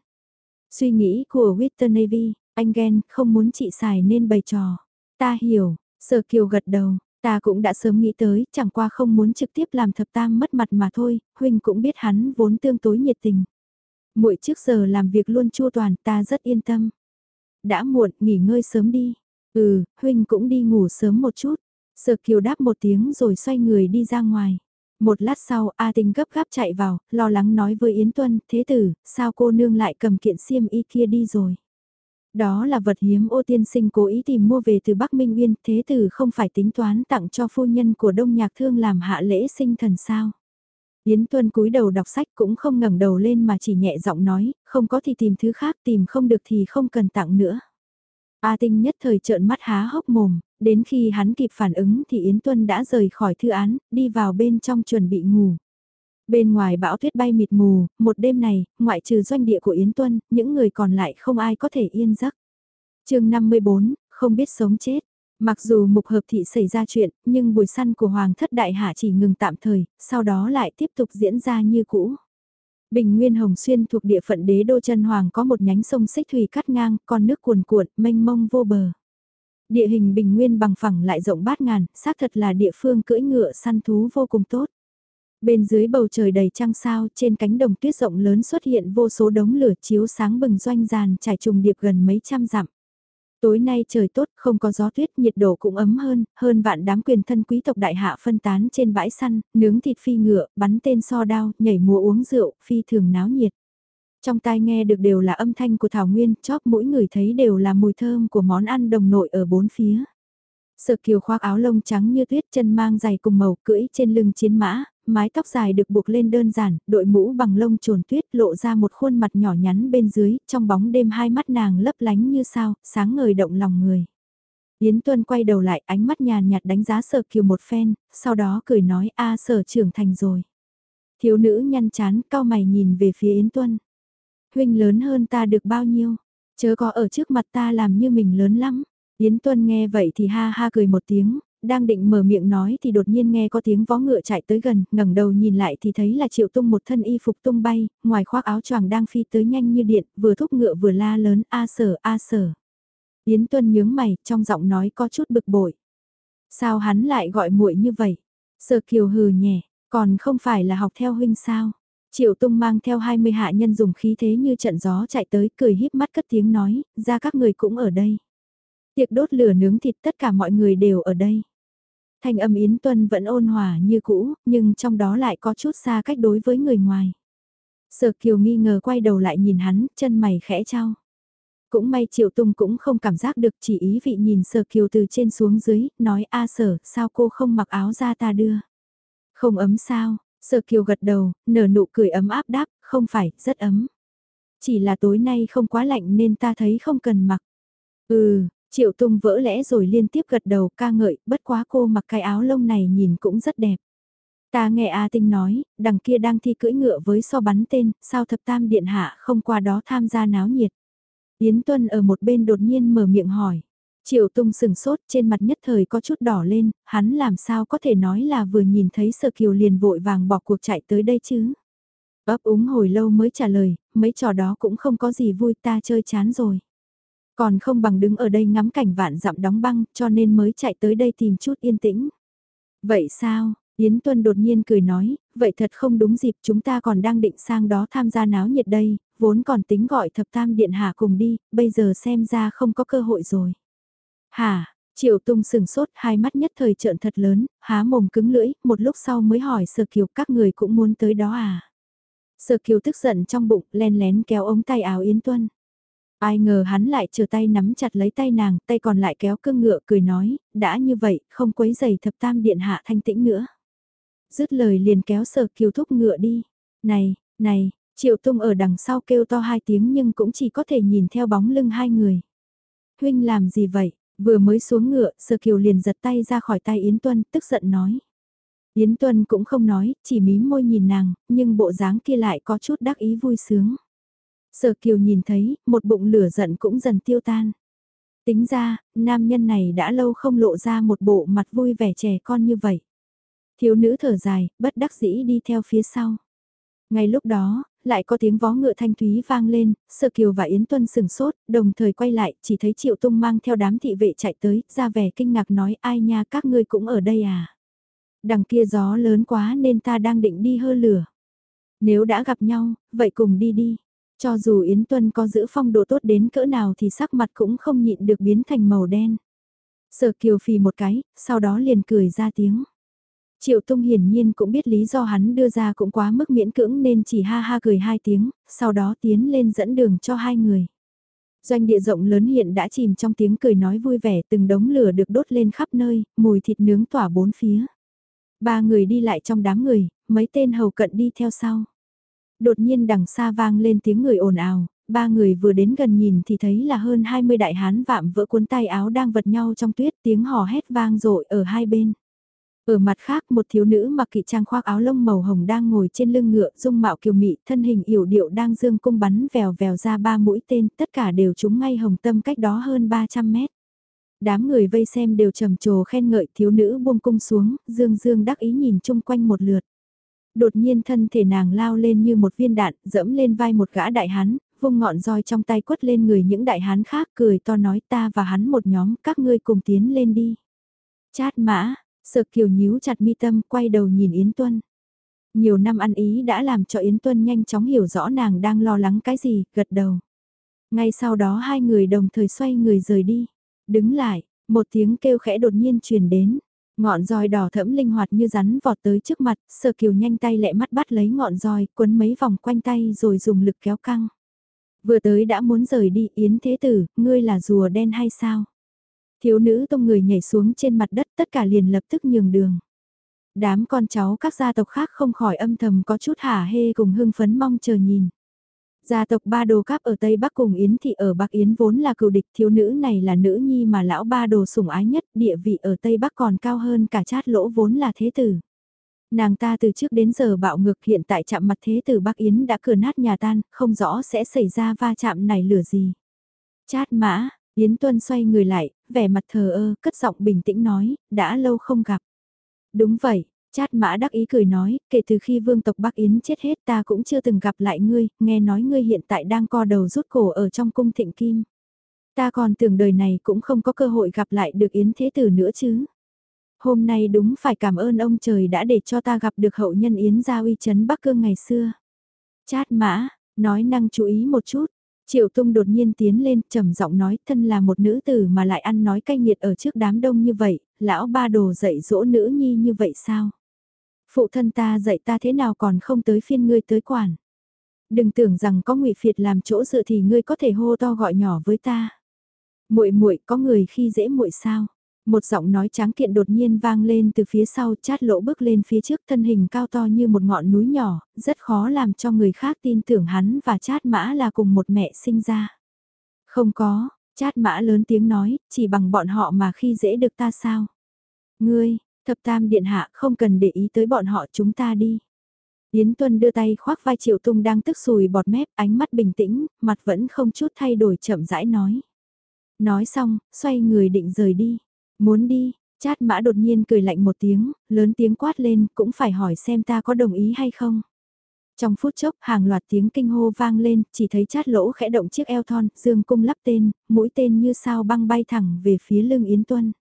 Suy nghĩ của Witter Navy, anh ghen, không muốn chị xài nên bày trò. Ta hiểu, Sở Kiều gật đầu, ta cũng đã sớm nghĩ tới, chẳng qua không muốn trực tiếp làm thập tam mất mặt mà thôi, huynh cũng biết hắn vốn tương tối nhiệt tình muội trước giờ làm việc luôn chua toàn, ta rất yên tâm. Đã muộn, nghỉ ngơi sớm đi. Ừ, huynh cũng đi ngủ sớm một chút. Sở Kiều đáp một tiếng rồi xoay người đi ra ngoài. Một lát sau, A Tinh gấp gáp chạy vào, lo lắng nói với Yến Tuân, thế tử, sao cô nương lại cầm kiện xiêm y kia đi rồi. Đó là vật hiếm ô tiên sinh cố ý tìm mua về từ Bắc Minh Uyên, thế tử không phải tính toán tặng cho phu nhân của Đông Nhạc Thương làm hạ lễ sinh thần sao. Yến Tuân cúi đầu đọc sách cũng không ngẩng đầu lên mà chỉ nhẹ giọng nói, không có thì tìm thứ khác, tìm không được thì không cần tặng nữa. A Tinh nhất thời trợn mắt há hốc mồm, đến khi hắn kịp phản ứng thì Yến Tuân đã rời khỏi thư án, đi vào bên trong chuẩn bị ngủ. Bên ngoài bão tuyết bay mịt mù, một đêm này, ngoại trừ doanh địa của Yến Tuân, những người còn lại không ai có thể yên giấc. chương 54, không biết sống chết. Mặc dù mục hợp thị xảy ra chuyện, nhưng buổi săn của Hoàng thất đại hạ chỉ ngừng tạm thời, sau đó lại tiếp tục diễn ra như cũ. Bình Nguyên Hồng Xuyên thuộc địa phận đế đô chân Hoàng có một nhánh sông xích thủy cắt ngang, con nước cuồn cuộn, mênh mông vô bờ. Địa hình Bình Nguyên bằng phẳng lại rộng bát ngàn, xác thật là địa phương cưỡi ngựa săn thú vô cùng tốt. Bên dưới bầu trời đầy trăng sao, trên cánh đồng tuyết rộng lớn xuất hiện vô số đống lửa chiếu sáng bừng doanh giàn trải trùng điệp gần mấy trăm dặm. Tối nay trời tốt, không có gió tuyết, nhiệt độ cũng ấm hơn, hơn vạn đám quyền thân quý tộc đại hạ phân tán trên bãi săn, nướng thịt phi ngựa, bắn tên so đao, nhảy múa uống rượu, phi thường náo nhiệt. Trong tai nghe được đều là âm thanh của Thảo Nguyên, chóp mỗi người thấy đều là mùi thơm của món ăn đồng nội ở bốn phía. Sợ kiều khoác áo lông trắng như tuyết chân mang giày cùng màu cưỡi trên lưng chiến mã, mái tóc dài được buộc lên đơn giản, đội mũ bằng lông trồn tuyết lộ ra một khuôn mặt nhỏ nhắn bên dưới, trong bóng đêm hai mắt nàng lấp lánh như sao, sáng ngời động lòng người. Yến Tuân quay đầu lại ánh mắt nhàn nhạt đánh giá sở kiều một phen, sau đó cười nói a sở trưởng thành rồi. Thiếu nữ nhăn chán cao mày nhìn về phía Yến Tuân. Huynh lớn hơn ta được bao nhiêu, chớ có ở trước mặt ta làm như mình lớn lắm. Yến Tuân nghe vậy thì ha ha cười một tiếng, đang định mở miệng nói thì đột nhiên nghe có tiếng vó ngựa chạy tới gần, ngẩng đầu nhìn lại thì thấy là Triệu Tung một thân y phục tung bay, ngoài khoác áo choàng đang phi tới nhanh như điện, vừa thúc ngựa vừa la lớn a sở a sở. Yến Tuân nhướng mày, trong giọng nói có chút bực bội. Sao hắn lại gọi muội như vậy? Sở Kiều hừ nhẹ, còn không phải là học theo huynh sao? Triệu Tung mang theo 20 hạ nhân dùng khí thế như trận gió chạy tới, cười híp mắt cất tiếng nói, ra các người cũng ở đây. Tiệc đốt lửa nướng thịt tất cả mọi người đều ở đây. Thanh âm Yến Tuân vẫn ôn hòa như cũ, nhưng trong đó lại có chút xa cách đối với người ngoài. Sở Kiều nghi ngờ quay đầu lại nhìn hắn, chân mày khẽ trao. Cũng may Triệu Tung cũng không cảm giác được chỉ ý vị nhìn Sở Kiều từ trên xuống dưới, nói a Sở, sao cô không mặc áo ra ta đưa. Không ấm sao, Sở Kiều gật đầu, nở nụ cười ấm áp đáp, không phải, rất ấm. Chỉ là tối nay không quá lạnh nên ta thấy không cần mặc. Ừ, Triệu Tung vỡ lẽ rồi liên tiếp gật đầu ca ngợi, bất quá cô mặc cái áo lông này nhìn cũng rất đẹp. Ta nghe A Tinh nói, đằng kia đang thi cưỡi ngựa với so bắn tên, sao thập tam điện hạ không qua đó tham gia náo nhiệt. Yến Tuân ở một bên đột nhiên mở miệng hỏi. Triệu Tung sừng sốt trên mặt nhất thời có chút đỏ lên, hắn làm sao có thể nói là vừa nhìn thấy Sở Kiều liền vội vàng bỏ cuộc chạy tới đây chứ. Ấp úng hồi lâu mới trả lời, mấy trò đó cũng không có gì vui ta chơi chán rồi. Còn không bằng đứng ở đây ngắm cảnh vạn dặm đóng băng cho nên mới chạy tới đây tìm chút yên tĩnh. Vậy sao, Yến Tuân đột nhiên cười nói, vậy thật không đúng dịp chúng ta còn đang định sang đó tham gia náo nhiệt đây, vốn còn tính gọi thập tam điện hạ cùng đi, bây giờ xem ra không có cơ hội rồi. Hả, Triệu Tung sừng sốt hai mắt nhất thời trợn thật lớn, há mồm cứng lưỡi, một lúc sau mới hỏi Sở Kiều các người cũng muốn tới đó à. Sở Kiều tức giận trong bụng, len lén kéo ống tay áo Yến Tuân. Ai ngờ hắn lại chờ tay nắm chặt lấy tay nàng, tay còn lại kéo cương ngựa cười nói, đã như vậy, không quấy giày thập tam điện hạ thanh tĩnh nữa. Dứt lời liền kéo sở kiều thúc ngựa đi. Này, này, triệu tung ở đằng sau kêu to hai tiếng nhưng cũng chỉ có thể nhìn theo bóng lưng hai người. Huynh làm gì vậy? Vừa mới xuống ngựa, sở kiều liền giật tay ra khỏi tay Yến Tuân, tức giận nói. Yến Tuân cũng không nói, chỉ mím môi nhìn nàng, nhưng bộ dáng kia lại có chút đắc ý vui sướng. Sở Kiều nhìn thấy, một bụng lửa giận cũng dần tiêu tan. Tính ra, nam nhân này đã lâu không lộ ra một bộ mặt vui vẻ trẻ con như vậy. Thiếu nữ thở dài, bất đắc dĩ đi theo phía sau. Ngay lúc đó, lại có tiếng vó ngựa thanh thúy vang lên, Sơ Kiều và Yến Tuân sừng sốt, đồng thời quay lại, chỉ thấy Triệu Tung mang theo đám thị vệ chạy tới, ra vẻ kinh ngạc nói ai nha các ngươi cũng ở đây à. Đằng kia gió lớn quá nên ta đang định đi hơ lửa. Nếu đã gặp nhau, vậy cùng đi đi. Cho dù Yến Tuân có giữ phong độ tốt đến cỡ nào thì sắc mặt cũng không nhịn được biến thành màu đen. Sở Kiều phì một cái, sau đó liền cười ra tiếng. Triệu Tung hiển nhiên cũng biết lý do hắn đưa ra cũng quá mức miễn cưỡng nên chỉ ha ha cười hai tiếng, sau đó tiến lên dẫn đường cho hai người. Doanh địa rộng lớn hiện đã chìm trong tiếng cười nói vui vẻ từng đống lửa được đốt lên khắp nơi, mùi thịt nướng tỏa bốn phía. Ba người đi lại trong đám người, mấy tên hầu cận đi theo sau. Đột nhiên đằng xa vang lên tiếng người ồn ào, ba người vừa đến gần nhìn thì thấy là hơn 20 đại hán vạm vỡ cuốn tay áo đang vật nhau trong tuyết tiếng hò hét vang dội ở hai bên. Ở mặt khác một thiếu nữ mặc kỵ trang khoác áo lông màu hồng đang ngồi trên lưng ngựa dung mạo kiều mị thân hình yểu điệu đang dương cung bắn vèo vèo ra ba mũi tên tất cả đều trúng ngay hồng tâm cách đó hơn 300 mét. Đám người vây xem đều trầm trồ khen ngợi thiếu nữ buông cung xuống, dương dương đắc ý nhìn chung quanh một lượt. Đột nhiên thân thể nàng lao lên như một viên đạn, dẫm lên vai một gã đại hán, vung ngọn roi trong tay quất lên người những đại hán khác cười to nói ta và hắn một nhóm, các ngươi cùng tiến lên đi. Chát mã, sợ kiều nhíu chặt mi tâm, quay đầu nhìn Yến Tuân. Nhiều năm ăn ý đã làm cho Yến Tuân nhanh chóng hiểu rõ nàng đang lo lắng cái gì, gật đầu. Ngay sau đó hai người đồng thời xoay người rời đi. Đứng lại, một tiếng kêu khẽ đột nhiên truyền đến. Ngọn roi đỏ thẫm linh hoạt như rắn vọt tới trước mặt, sở kiều nhanh tay lẹ mắt bắt lấy ngọn roi, quấn mấy vòng quanh tay rồi dùng lực kéo căng. Vừa tới đã muốn rời đi, Yến Thế Tử, ngươi là rùa đen hay sao? Thiếu nữ tông người nhảy xuống trên mặt đất tất cả liền lập tức nhường đường. Đám con cháu các gia tộc khác không khỏi âm thầm có chút hả hê cùng hưng phấn mong chờ nhìn. Gia tộc Ba Đồ Cáp ở Tây Bắc cùng Yến Thị ở Bắc Yến vốn là cựu địch thiếu nữ này là nữ nhi mà lão Ba Đồ sủng ái nhất địa vị ở Tây Bắc còn cao hơn cả chát lỗ vốn là thế tử. Nàng ta từ trước đến giờ bạo ngược hiện tại chạm mặt thế tử Bắc Yến đã cửa nát nhà tan, không rõ sẽ xảy ra va chạm này lửa gì. Chát mã, Yến Tuân xoay người lại, vẻ mặt thờ ơ, cất giọng bình tĩnh nói, đã lâu không gặp. Đúng vậy, Chát mã đắc ý cười nói, kể từ khi vương tộc Bắc Yến chết hết ta cũng chưa từng gặp lại ngươi, nghe nói ngươi hiện tại đang co đầu rút cổ ở trong cung thịnh kim. Ta còn tưởng đời này cũng không có cơ hội gặp lại được Yến Thế Tử nữa chứ. Hôm nay đúng phải cảm ơn ông trời đã để cho ta gặp được hậu nhân Yến gia uy chấn Bắc Cương ngày xưa. Chát mã, nói năng chú ý một chút, Triệu Tung đột nhiên tiến lên, trầm giọng nói, thân là một nữ tử mà lại ăn nói cay nghiệt ở trước đám đông như vậy, lão ba đồ dạy dỗ nữ nhi như vậy sao? Phụ thân ta dạy ta thế nào còn không tới phiên ngươi tới quản. Đừng tưởng rằng có ngụy phiệt làm chỗ dựa thì ngươi có thể hô to gọi nhỏ với ta. Muội muội có người khi dễ muội sao? Một giọng nói tráng kiện đột nhiên vang lên từ phía sau chát lỗ bước lên phía trước thân hình cao to như một ngọn núi nhỏ, rất khó làm cho người khác tin tưởng hắn và chát mã là cùng một mẹ sinh ra. Không có, chát mã lớn tiếng nói, chỉ bằng bọn họ mà khi dễ được ta sao? Ngươi, thập tam điện hạ không cần để ý tới bọn họ chúng ta đi. Yến Tuân đưa tay khoác vai Triệu Tung đang tức sùi bọt mép, ánh mắt bình tĩnh, mặt vẫn không chút thay đổi chậm rãi nói. Nói xong, xoay người định rời đi. Muốn đi, chát mã đột nhiên cười lạnh một tiếng, lớn tiếng quát lên, cũng phải hỏi xem ta có đồng ý hay không. Trong phút chốc, hàng loạt tiếng kinh hô vang lên, chỉ thấy chát lỗ khẽ động chiếc eo thon, dương cung lắp tên, mũi tên như sao băng bay thẳng về phía lưng Yến Tuân.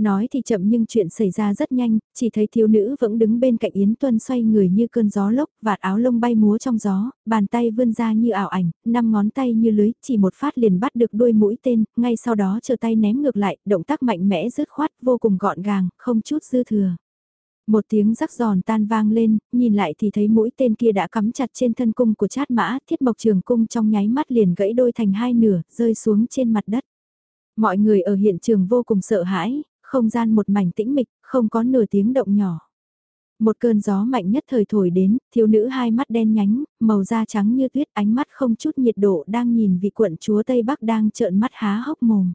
Nói thì chậm nhưng chuyện xảy ra rất nhanh, chỉ thấy thiếu nữ vẫn đứng bên cạnh Yến Tuân xoay người như cơn gió lốc, vạt áo lông bay múa trong gió, bàn tay vươn ra như ảo ảnh, năm ngón tay như lưới, chỉ một phát liền bắt được đuôi mũi tên, ngay sau đó chờ tay ném ngược lại, động tác mạnh mẽ dứt khoát, vô cùng gọn gàng, không chút dư thừa. Một tiếng rắc giòn tan vang lên, nhìn lại thì thấy mũi tên kia đã cắm chặt trên thân cung của chát mã, thiết mộc trường cung trong nháy mắt liền gãy đôi thành hai nửa, rơi xuống trên mặt đất. Mọi người ở hiện trường vô cùng sợ hãi, không gian một mảnh tĩnh mịch, không có nửa tiếng động nhỏ. Một cơn gió mạnh nhất thời thổi đến, thiếu nữ hai mắt đen nhánh, màu da trắng như tuyết ánh mắt không chút nhiệt độ đang nhìn vị quận chúa Tây Bắc đang trợn mắt há hốc mồm.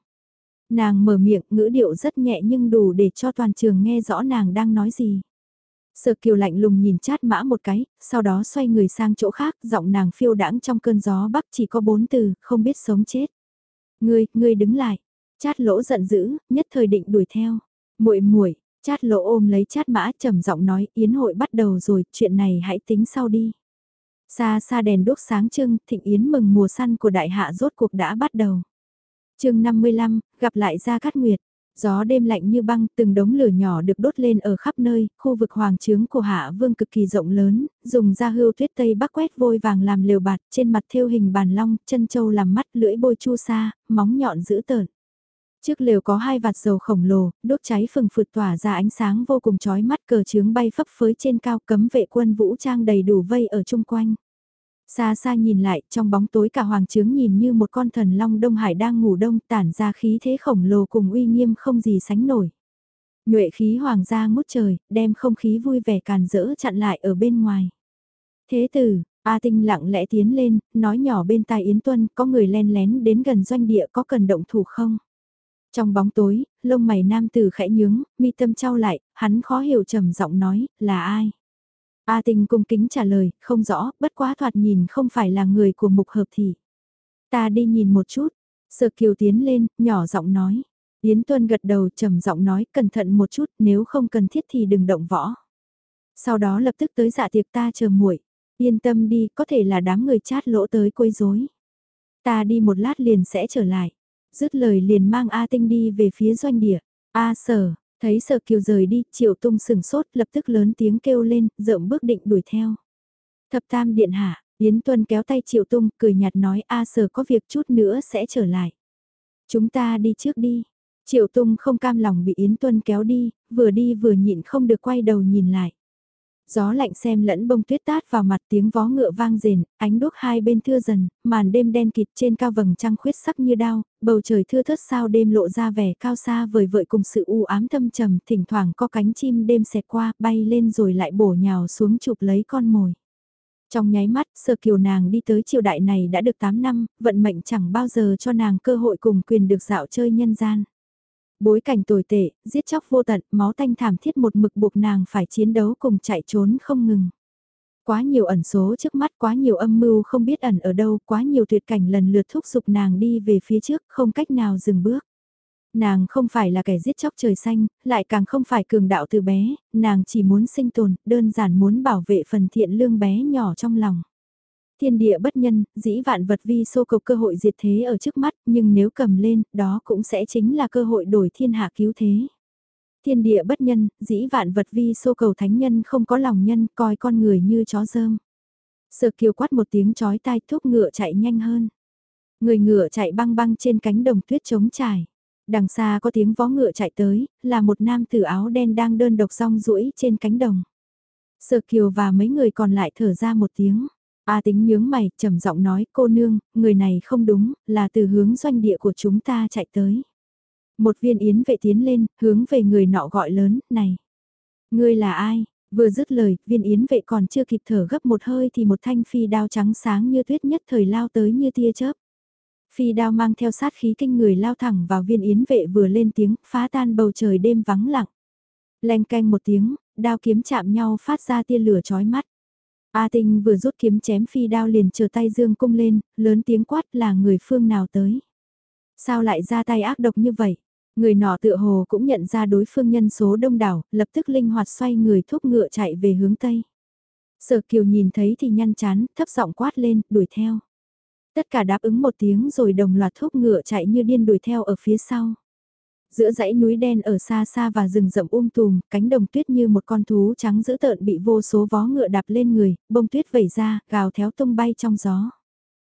Nàng mở miệng ngữ điệu rất nhẹ nhưng đủ để cho toàn trường nghe rõ nàng đang nói gì. Sở kiều lạnh lùng nhìn chát mã một cái, sau đó xoay người sang chỗ khác, giọng nàng phiêu đãng trong cơn gió bắc chỉ có bốn từ, không biết sống chết. Ngươi, ngươi đứng lại. Chát lỗ giận dữ, nhất thời định đuổi theo. muội muội chát lỗ ôm lấy chát mã trầm giọng nói yến hội bắt đầu rồi, chuyện này hãy tính sau đi. Xa xa đèn đốt sáng trưng, thịnh yến mừng mùa săn của đại hạ rốt cuộc đã bắt đầu. chương 55, gặp lại Gia Cát Nguyệt. Gió đêm lạnh như băng, từng đống lửa nhỏ được đốt lên ở khắp nơi, khu vực hoàng trướng của Hạ Vương cực kỳ rộng lớn, dùng da hưu tuyết tây bắc quét vôi vàng làm lều bạt, trên mặt thêu hình bàn long, chân châu làm mắt, lưỡi bôi chu sa, móng nhọn dữ tợn. Trước lều có hai vạt dầu khổng lồ, đốt cháy phừng phượt tỏa ra ánh sáng vô cùng chói mắt cờ trướng bay phấp phới trên cao cấm vệ quân vũ trang đầy đủ vây ở chung quanh. Xa xa nhìn lại, trong bóng tối cả hoàng trướng nhìn như một con thần long Đông Hải đang ngủ đông tản ra khí thế khổng lồ cùng uy nghiêm không gì sánh nổi. Nhuệ khí hoàng gia ngút trời, đem không khí vui vẻ càn rỡ chặn lại ở bên ngoài. Thế tử, A Tinh lặng lẽ tiến lên, nói nhỏ bên tai Yến Tuân, có người len lén đến gần doanh địa có cần động thủ không? Trong bóng tối, lông mày nam tử khẽ nhướng, mi tâm trao lại, hắn khó hiểu trầm giọng nói, là ai? A tình cung kính trả lời, không rõ, bất quá thoạt nhìn không phải là người của mục hợp thị. Ta đi nhìn một chút, sợ kiều tiến lên, nhỏ giọng nói. Yến Tuân gật đầu trầm giọng nói, cẩn thận một chút, nếu không cần thiết thì đừng động võ. Sau đó lập tức tới dạ tiệc ta chờ muội yên tâm đi, có thể là đám người chát lỗ tới quấy rối. Ta đi một lát liền sẽ trở lại dứt lời liền mang A Tinh đi về phía doanh địa. A sở, thấy sở kiều rời đi, triệu tung sừng sốt lập tức lớn tiếng kêu lên, rộng bước định đuổi theo. Thập tam điện hạ, Yến Tuân kéo tay triệu tung, cười nhạt nói A sở có việc chút nữa sẽ trở lại. Chúng ta đi trước đi. Triệu tung không cam lòng bị Yến Tuân kéo đi, vừa đi vừa nhịn không được quay đầu nhìn lại. Gió lạnh xem lẫn bông tuyết tát vào mặt tiếng vó ngựa vang rền, ánh đuốc hai bên thưa dần, màn đêm đen kịt trên cao vầng trăng khuyết sắc như đao, bầu trời thưa thớt sao đêm lộ ra vẻ cao xa vời vợi cùng sự u ám thâm trầm, thỉnh thoảng có cánh chim đêm xẹt qua, bay lên rồi lại bổ nhào xuống chụp lấy con mồi. Trong nháy mắt, sơ kiều nàng đi tới triều đại này đã được 8 năm, vận mệnh chẳng bao giờ cho nàng cơ hội cùng quyền được dạo chơi nhân gian. Bối cảnh tồi tệ, giết chóc vô tận, máu tanh thảm thiết một mực buộc nàng phải chiến đấu cùng chạy trốn không ngừng. Quá nhiều ẩn số trước mắt, quá nhiều âm mưu không biết ẩn ở đâu, quá nhiều tuyệt cảnh lần lượt thúc giục nàng đi về phía trước, không cách nào dừng bước. Nàng không phải là kẻ giết chóc trời xanh, lại càng không phải cường đạo từ bé, nàng chỉ muốn sinh tồn, đơn giản muốn bảo vệ phần thiện lương bé nhỏ trong lòng. Thiên địa bất nhân, dĩ vạn vật vi xô cầu cơ hội diệt thế ở trước mắt, nhưng nếu cầm lên, đó cũng sẽ chính là cơ hội đổi thiên hạ cứu thế. Thiên địa bất nhân, dĩ vạn vật vi xô cầu thánh nhân không có lòng nhân, coi con người như chó dơm. Sở kiều quát một tiếng chói tai thúc ngựa chạy nhanh hơn. Người ngựa chạy băng băng trên cánh đồng tuyết trống trải. Đằng xa có tiếng vó ngựa chạy tới, là một nam tử áo đen đang đơn độc rong ruỗi trên cánh đồng. Sở Kiều và mấy người còn lại thở ra một tiếng. A tính nhướng mày, trầm giọng nói, cô nương, người này không đúng, là từ hướng doanh địa của chúng ta chạy tới. Một viên yến vệ tiến lên, hướng về người nọ gọi lớn, này. Ngươi là ai? Vừa dứt lời, viên yến vệ còn chưa kịp thở gấp một hơi thì một thanh phi đao trắng sáng như tuyết nhất thời lao tới như tia chớp. Phi đao mang theo sát khí kinh người lao thẳng vào viên yến vệ vừa lên tiếng, phá tan bầu trời đêm vắng lặng. Leng canh một tiếng, đao kiếm chạm nhau phát ra tia lửa chói mắt. A Tinh vừa rút kiếm chém phi đao liền chờ tay dương cung lên, lớn tiếng quát là người phương nào tới. Sao lại ra tay ác độc như vậy? Người nọ tựa hồ cũng nhận ra đối phương nhân số đông đảo, lập tức linh hoạt xoay người thúc ngựa chạy về hướng Tây. Sở Kiều nhìn thấy thì nhăn chán, thấp giọng quát lên, đuổi theo. Tất cả đáp ứng một tiếng rồi đồng loạt thúc ngựa chạy như điên đuổi theo ở phía sau. Giữa dãy núi đen ở xa xa và rừng rậm um tùm, cánh đồng tuyết như một con thú trắng dữ tợn bị vô số vó ngựa đạp lên người, bông tuyết vẩy ra, gào theo tung bay trong gió.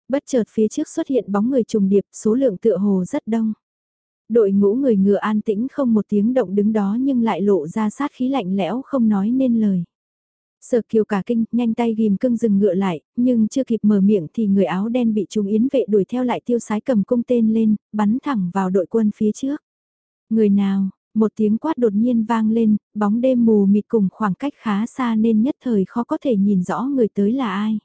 Bất chợt phía trước xuất hiện bóng người trùng điệp, số lượng tựa hồ rất đông. Đội ngũ người ngựa an tĩnh không một tiếng động đứng đó nhưng lại lộ ra sát khí lạnh lẽo không nói nên lời. Sở kiều cả kinh, nhanh tay ghim cưng dừng ngựa lại, nhưng chưa kịp mở miệng thì người áo đen bị chúng yến vệ đuổi theo lại tiêu sái cầm cung tên lên, bắn thẳng vào đội quân phía trước. Người nào, một tiếng quát đột nhiên vang lên, bóng đêm mù mịt cùng khoảng cách khá xa nên nhất thời khó có thể nhìn rõ người tới là ai.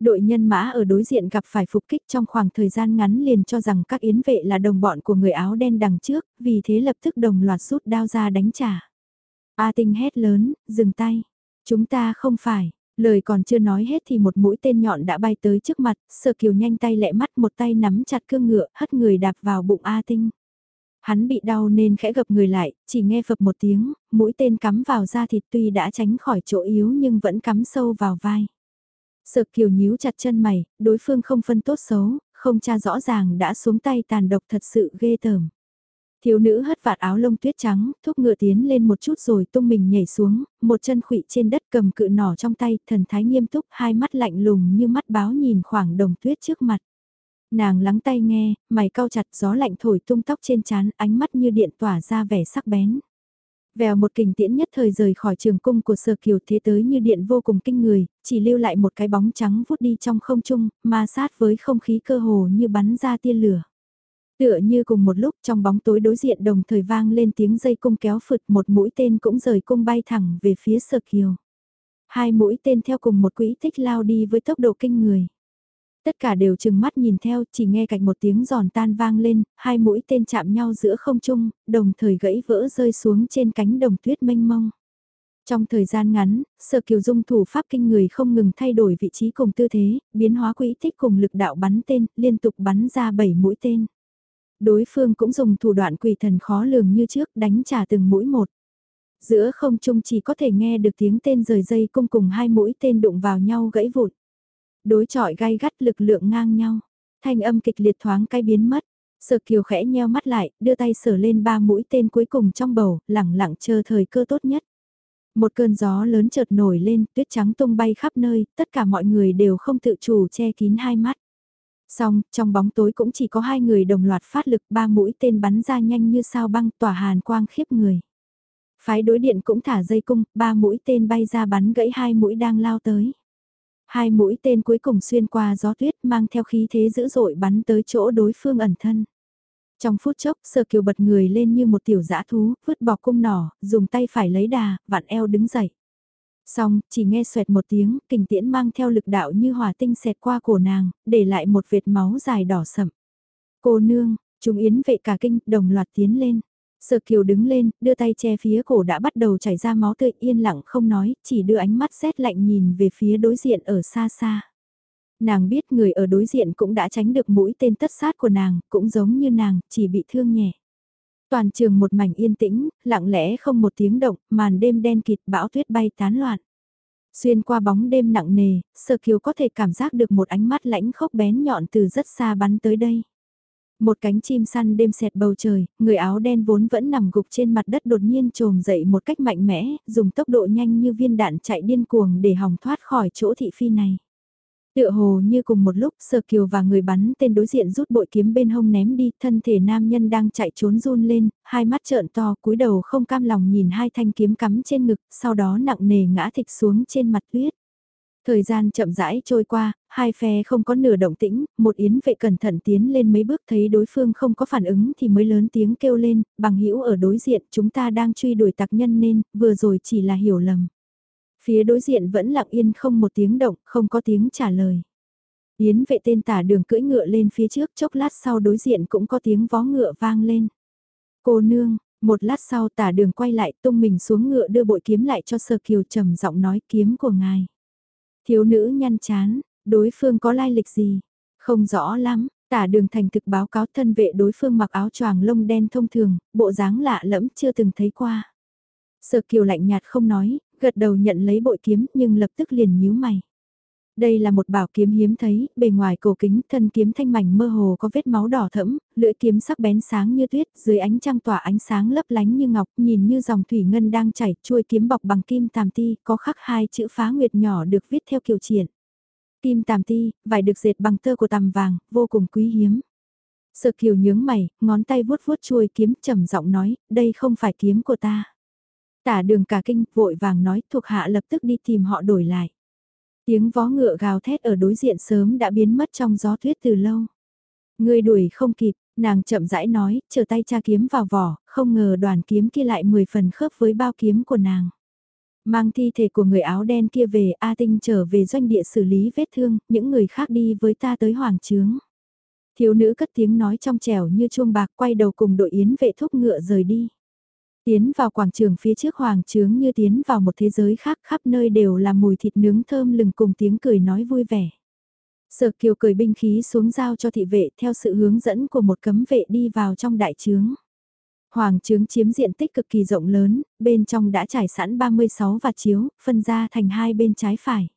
Đội nhân mã ở đối diện gặp phải phục kích trong khoảng thời gian ngắn liền cho rằng các yến vệ là đồng bọn của người áo đen đằng trước, vì thế lập tức đồng loạt rút đao ra đánh trả. A tinh hét lớn, dừng tay. Chúng ta không phải, lời còn chưa nói hết thì một mũi tên nhọn đã bay tới trước mặt, sở kiều nhanh tay lẹ mắt một tay nắm chặt cương ngựa, hất người đạp vào bụng A tinh. Hắn bị đau nên khẽ gập người lại, chỉ nghe phập một tiếng, mũi tên cắm vào da thịt tuy đã tránh khỏi chỗ yếu nhưng vẫn cắm sâu vào vai. Sợ kiều nhíu chặt chân mày, đối phương không phân tốt xấu, không tra rõ ràng đã xuống tay tàn độc thật sự ghê tởm. Thiếu nữ hất vạt áo lông tuyết trắng, thúc ngựa tiến lên một chút rồi tung mình nhảy xuống, một chân khụy trên đất cầm cự nỏ trong tay, thần thái nghiêm túc, hai mắt lạnh lùng như mắt báo nhìn khoảng đồng tuyết trước mặt. Nàng lắng tay nghe, mày cau chặt gió lạnh thổi tung tóc trên trán, ánh mắt như điện tỏa ra vẻ sắc bén. Vèo một kình tiễn nhất thời rời khỏi trường cung của sở kiều thế tới như điện vô cùng kinh người, chỉ lưu lại một cái bóng trắng vút đi trong không trung, ma sát với không khí cơ hồ như bắn ra tiên lửa. Tựa như cùng một lúc trong bóng tối đối diện đồng thời vang lên tiếng dây cung kéo phượt một mũi tên cũng rời cung bay thẳng về phía sở kiều. Hai mũi tên theo cùng một quỹ tích lao đi với tốc độ kinh người. Tất cả đều chừng mắt nhìn theo, chỉ nghe cạch một tiếng giòn tan vang lên, hai mũi tên chạm nhau giữa không trung, đồng thời gãy vỡ rơi xuống trên cánh đồng tuyết mênh mông. Trong thời gian ngắn, Sở Kiều Dung thủ pháp kinh người không ngừng thay đổi vị trí cùng tư thế, biến hóa quỹ tích cùng lực đạo bắn tên, liên tục bắn ra 7 mũi tên. Đối phương cũng dùng thủ đoạn quỷ thần khó lường như trước đánh trả từng mũi một. Giữa không trung chỉ có thể nghe được tiếng tên rời dây cung cùng hai mũi tên đụng vào nhau gãy vụn. Đối trọi gai gắt lực lượng ngang nhau. Thanh âm kịch liệt thoáng cái biến mất. Sở kiều khẽ nheo mắt lại, đưa tay sở lên ba mũi tên cuối cùng trong bầu, lẳng lặng chờ thời cơ tốt nhất. Một cơn gió lớn chợt nổi lên, tuyết trắng tung bay khắp nơi, tất cả mọi người đều không tự chủ che kín hai mắt. Xong, trong bóng tối cũng chỉ có hai người đồng loạt phát lực ba mũi tên bắn ra nhanh như sao băng tỏa hàn quang khiếp người. Phái đối điện cũng thả dây cung, ba mũi tên bay ra bắn gãy hai mũi đang lao tới. Hai mũi tên cuối cùng xuyên qua gió tuyết mang theo khí thế dữ dội bắn tới chỗ đối phương ẩn thân. Trong phút chốc, Sở Kiều bật người lên như một tiểu dã thú, vứt bỏ cung nỏ, dùng tay phải lấy đà, vặn eo đứng dậy. Xong, chỉ nghe xoẹt một tiếng, kình tiễn mang theo lực đạo như hỏa tinh xẹt qua cổ nàng, để lại một vệt máu dài đỏ sậm. Cô nương, chúng yến vệ cả kinh, đồng loạt tiến lên. Sở Kiều đứng lên, đưa tay che phía cổ đã bắt đầu chảy ra máu tươi yên lặng không nói, chỉ đưa ánh mắt rét lạnh nhìn về phía đối diện ở xa xa. Nàng biết người ở đối diện cũng đã tránh được mũi tên tất sát của nàng, cũng giống như nàng, chỉ bị thương nhẹ. Toàn trường một mảnh yên tĩnh, lặng lẽ không một tiếng động, màn đêm đen kịt bão tuyết bay tán loạn. Xuyên qua bóng đêm nặng nề, Sở Kiều có thể cảm giác được một ánh mắt lãnh khốc bén nhọn từ rất xa bắn tới đây. Một cánh chim săn đêm xẹt bầu trời, người áo đen vốn vẫn nằm gục trên mặt đất đột nhiên trồm dậy một cách mạnh mẽ, dùng tốc độ nhanh như viên đạn chạy điên cuồng để hòng thoát khỏi chỗ thị phi này. Tựa hồ như cùng một lúc Sơ Kiều và người bắn tên đối diện rút bội kiếm bên hông ném đi, thân thể nam nhân đang chạy trốn run lên, hai mắt trợn to cúi đầu không cam lòng nhìn hai thanh kiếm cắm trên ngực, sau đó nặng nề ngã thịt xuống trên mặt tuyết. Thời gian chậm rãi trôi qua, hai phe không có nửa động tĩnh, một yến vệ cẩn thận tiến lên mấy bước thấy đối phương không có phản ứng thì mới lớn tiếng kêu lên, bằng hữu ở đối diện chúng ta đang truy đuổi tặc nhân nên, vừa rồi chỉ là hiểu lầm. Phía đối diện vẫn lặng yên không một tiếng động, không có tiếng trả lời. Yến vệ tên tả đường cưỡi ngựa lên phía trước chốc lát sau đối diện cũng có tiếng vó ngựa vang lên. Cô nương, một lát sau tả đường quay lại tung mình xuống ngựa đưa bội kiếm lại cho sơ kiều trầm giọng nói kiếm của ngài. Thiếu nữ nhăn chán, đối phương có lai lịch gì? Không rõ lắm, tả đường thành thực báo cáo thân vệ đối phương mặc áo choàng lông đen thông thường, bộ dáng lạ lẫm chưa từng thấy qua. Sở kiều lạnh nhạt không nói, gật đầu nhận lấy bội kiếm nhưng lập tức liền nhíu mày. Đây là một bảo kiếm hiếm thấy, bề ngoài cổ kính, thân kiếm thanh mảnh mơ hồ có vết máu đỏ thẫm, lưỡi kiếm sắc bén sáng như tuyết, dưới ánh trăng tỏa ánh sáng lấp lánh như ngọc, nhìn như dòng thủy ngân đang chảy, chuôi kiếm bọc bằng kim tàm ti, có khắc hai chữ phá nguyệt nhỏ được viết theo kiểu triển. Kim tàm ti, vải được dệt bằng tơ của tằm vàng, vô cùng quý hiếm. Sợ kiều nhướng mày, ngón tay vuốt vuốt chuôi kiếm trầm giọng nói, đây không phải kiếm của ta. Tả đường cả kinh, vội vàng nói, thuộc hạ lập tức đi tìm họ đổi lại. Tiếng vó ngựa gào thét ở đối diện sớm đã biến mất trong gió tuyết từ lâu. Người đuổi không kịp, nàng chậm rãi nói, chờ tay cha kiếm vào vỏ, không ngờ đoàn kiếm kia lại 10 phần khớp với bao kiếm của nàng. Mang thi thể của người áo đen kia về A Tinh trở về doanh địa xử lý vết thương, những người khác đi với ta tới hoàng trướng. Thiếu nữ cất tiếng nói trong trẻo như chuông bạc quay đầu cùng đội yến vệ thúc ngựa rời đi. Tiến vào quảng trường phía trước hoàng trướng như tiến vào một thế giới khác khắp nơi đều là mùi thịt nướng thơm lừng cùng tiếng cười nói vui vẻ. Sở kiều cười binh khí xuống giao cho thị vệ theo sự hướng dẫn của một cấm vệ đi vào trong đại trướng. Hoàng trướng chiếm diện tích cực kỳ rộng lớn, bên trong đã trải sẵn 36 vạt chiếu, phân ra thành hai bên trái phải.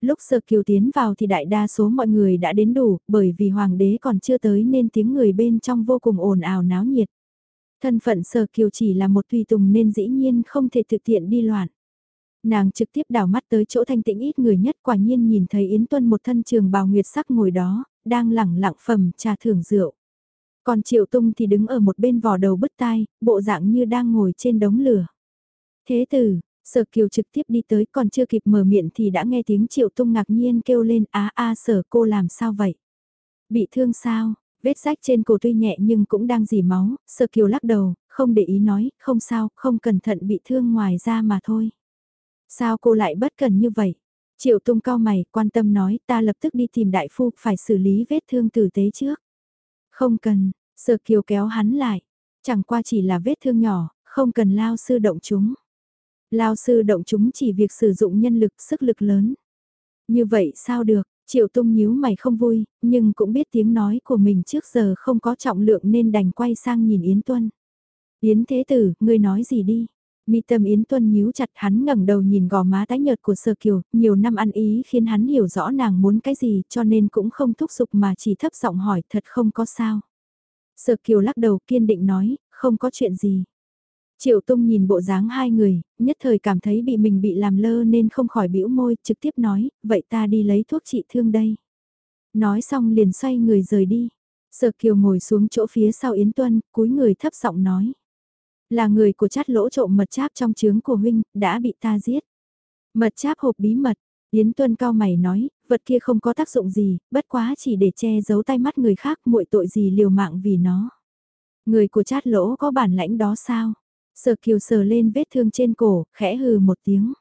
Lúc Sở Kiều tiến vào thì đại đa số mọi người đã đến đủ, bởi vì Hoàng đế còn chưa tới nên tiếng người bên trong vô cùng ồn ào náo nhiệt. Thân phận Sở Kiều chỉ là một tùy tùng nên dĩ nhiên không thể thực tiện đi loạn. Nàng trực tiếp đảo mắt tới chỗ thanh tĩnh ít người nhất quả nhiên nhìn thấy Yến Tuân một thân trường bào nguyệt sắc ngồi đó, đang lẳng lặng phẩm trà thưởng rượu. Còn Triệu Tung thì đứng ở một bên vò đầu bứt tai, bộ dạng như đang ngồi trên đống lửa. Thế tử, Sở Kiều trực tiếp đi tới còn chưa kịp mở miệng thì đã nghe tiếng Triệu Tung ngạc nhiên kêu lên á a Sở cô làm sao vậy? Bị thương sao? Vết rách trên cổ tuy nhẹ nhưng cũng đang dì máu, sơ Kiều lắc đầu, không để ý nói, không sao, không cẩn thận bị thương ngoài ra mà thôi. Sao cô lại bất cần như vậy? Triệu Tung cao mày, quan tâm nói, ta lập tức đi tìm đại phu, phải xử lý vết thương tử tế trước. Không cần, sơ Kiều kéo hắn lại, chẳng qua chỉ là vết thương nhỏ, không cần lao sư động chúng. Lao sư động chúng chỉ việc sử dụng nhân lực, sức lực lớn. Như vậy sao được, Triệu Tung nhíu mày không vui, nhưng cũng biết tiếng nói của mình trước giờ không có trọng lượng nên đành quay sang nhìn Yến Tuân. Yến Thế Tử, ngươi nói gì đi? Mi tâm Yến Tuân nhíu chặt hắn ngẩng đầu nhìn gò má tái nhợt của Sơ Kiều, nhiều năm ăn ý khiến hắn hiểu rõ nàng muốn cái gì cho nên cũng không thúc giục mà chỉ thấp giọng hỏi thật không có sao. Sơ Kiều lắc đầu kiên định nói, không có chuyện gì. Triệu Tung nhìn bộ dáng hai người, nhất thời cảm thấy bị mình bị làm lơ nên không khỏi bĩu môi, trực tiếp nói, vậy ta đi lấy thuốc trị thương đây. Nói xong liền xoay người rời đi. Sở Kiều ngồi xuống chỗ phía sau Yến Tuân, cúi người thấp giọng nói. Là người của chát lỗ trộm mật cháp trong trướng của huynh, đã bị ta giết. Mật cháp hộp bí mật, Yến Tuân cao mày nói, vật kia không có tác dụng gì, bất quá chỉ để che giấu tay mắt người khác muội tội gì liều mạng vì nó. Người của chát lỗ có bản lãnh đó sao? Sở kiều sờ lên vết thương trên cổ, khẽ hừ một tiếng.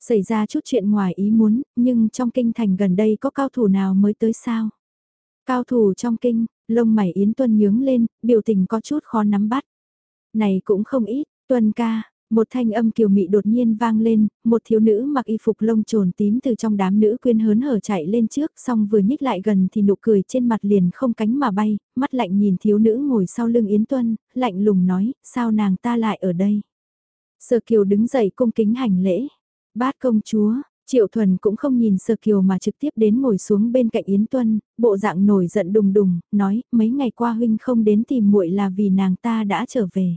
Xảy ra chút chuyện ngoài ý muốn, nhưng trong kinh thành gần đây có cao thủ nào mới tới sao? Cao thủ trong kinh, lông mày Yến Tuân nhướng lên, biểu tình có chút khó nắm bắt. Này cũng không ít, Tuân ca, một thanh âm kiều mị đột nhiên vang lên, một thiếu nữ mặc y phục lông trồn tím từ trong đám nữ quyên hớn hở chạy lên trước, xong vừa nhích lại gần thì nụ cười trên mặt liền không cánh mà bay, mắt lạnh nhìn thiếu nữ ngồi sau lưng Yến Tuân, lạnh lùng nói, sao nàng ta lại ở đây? Sở Kiều đứng dậy cung kính hành lễ, bát công chúa, Triệu Thuần cũng không nhìn sơ Kiều mà trực tiếp đến ngồi xuống bên cạnh Yến Tuân, bộ dạng nổi giận đùng đùng, nói, mấy ngày qua huynh không đến tìm muội là vì nàng ta đã trở về.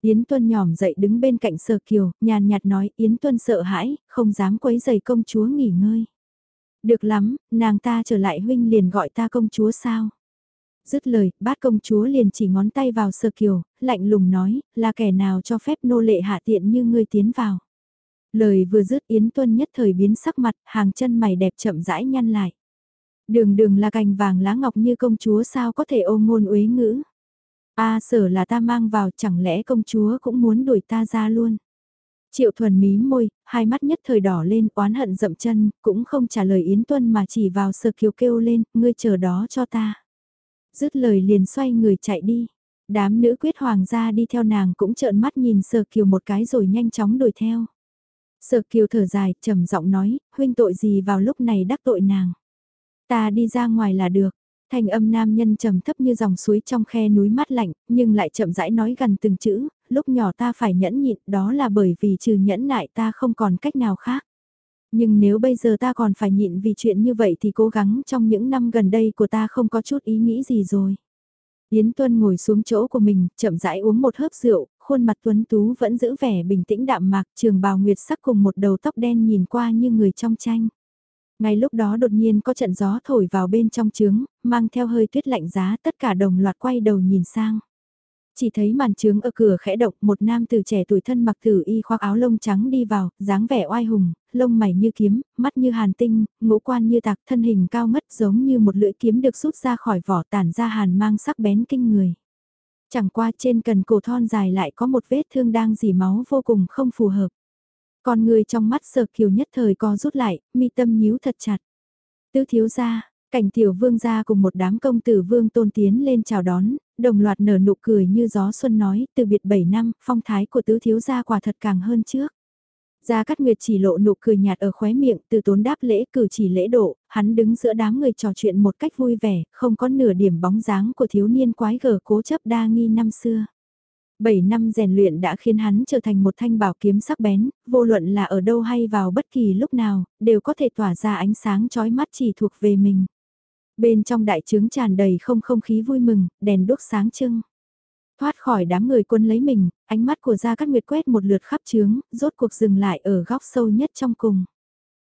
Yến Tuân nhỏm dậy đứng bên cạnh Sở Kiều, nhàn nhạt nói Yến Tuân sợ hãi, không dám quấy giày công chúa nghỉ ngơi. Được lắm, nàng ta trở lại huynh liền gọi ta công chúa sao? Dứt lời, bát công chúa liền chỉ ngón tay vào sơ kiều, lạnh lùng nói, là kẻ nào cho phép nô lệ hạ tiện như ngươi tiến vào. Lời vừa dứt Yến Tuân nhất thời biến sắc mặt, hàng chân mày đẹp chậm rãi nhăn lại. Đường đường là cành vàng lá ngọc như công chúa sao có thể ô ngôn uế ngữ a sở là ta mang vào chẳng lẽ công chúa cũng muốn đuổi ta ra luôn. Triệu thuần mí môi, hai mắt nhất thời đỏ lên oán hận dậm chân, cũng không trả lời Yến Tuân mà chỉ vào sở kiều kêu lên, ngươi chờ đó cho ta. Dứt lời liền xoay người chạy đi. Đám nữ quyết hoàng gia đi theo nàng cũng trợn mắt nhìn sở kiều một cái rồi nhanh chóng đuổi theo. Sở kiều thở dài, trầm giọng nói, huynh tội gì vào lúc này đắc tội nàng. Ta đi ra ngoài là được. Thanh âm nam nhân trầm thấp như dòng suối trong khe núi mát lạnh, nhưng lại chậm rãi nói gần từng chữ, lúc nhỏ ta phải nhẫn nhịn, đó là bởi vì trừ nhẫn nại ta không còn cách nào khác. Nhưng nếu bây giờ ta còn phải nhịn vì chuyện như vậy thì cố gắng trong những năm gần đây của ta không có chút ý nghĩ gì rồi. Yến Tuân ngồi xuống chỗ của mình, chậm rãi uống một hớp rượu, khuôn mặt tuấn tú vẫn giữ vẻ bình tĩnh đạm mạc, trường bào nguyệt sắc cùng một đầu tóc đen nhìn qua như người trong tranh. Ngay lúc đó đột nhiên có trận gió thổi vào bên trong trướng, mang theo hơi tuyết lạnh giá tất cả đồng loạt quay đầu nhìn sang. Chỉ thấy màn trướng ở cửa khẽ động một nam từ trẻ tuổi thân mặc tử y khoác áo lông trắng đi vào, dáng vẻ oai hùng, lông mày như kiếm, mắt như hàn tinh, ngũ quan như tạc thân hình cao ngất giống như một lưỡi kiếm được rút ra khỏi vỏ tản ra hàn mang sắc bén kinh người. Chẳng qua trên cần cổ thon dài lại có một vết thương đang dỉ máu vô cùng không phù hợp. Con người trong mắt sở kiều nhất thời co rút lại, mi tâm nhíu thật chặt. Tứ thiếu gia, cảnh tiểu vương gia cùng một đám công tử vương tôn tiến lên chào đón, đồng loạt nở nụ cười như gió xuân nói, từ biệt 7 năm, phong thái của tứ thiếu gia quả thật càng hơn trước. Gia Cát Nguyệt chỉ lộ nụ cười nhạt ở khóe miệng, từ tốn đáp lễ cử chỉ lễ độ, hắn đứng giữa đám người trò chuyện một cách vui vẻ, không có nửa điểm bóng dáng của thiếu niên quái gở cố chấp đa nghi năm xưa. 7 năm rèn luyện đã khiến hắn trở thành một thanh bảo kiếm sắc bén, vô luận là ở đâu hay vào bất kỳ lúc nào, đều có thể tỏa ra ánh sáng chói mắt chỉ thuộc về mình. Bên trong đại trướng tràn đầy không không khí vui mừng, đèn đốt sáng trưng. Thoát khỏi đám người quân lấy mình, ánh mắt của Gia Cát Nguyệt quét một lượt khắp trướng, rốt cuộc dừng lại ở góc sâu nhất trong cùng.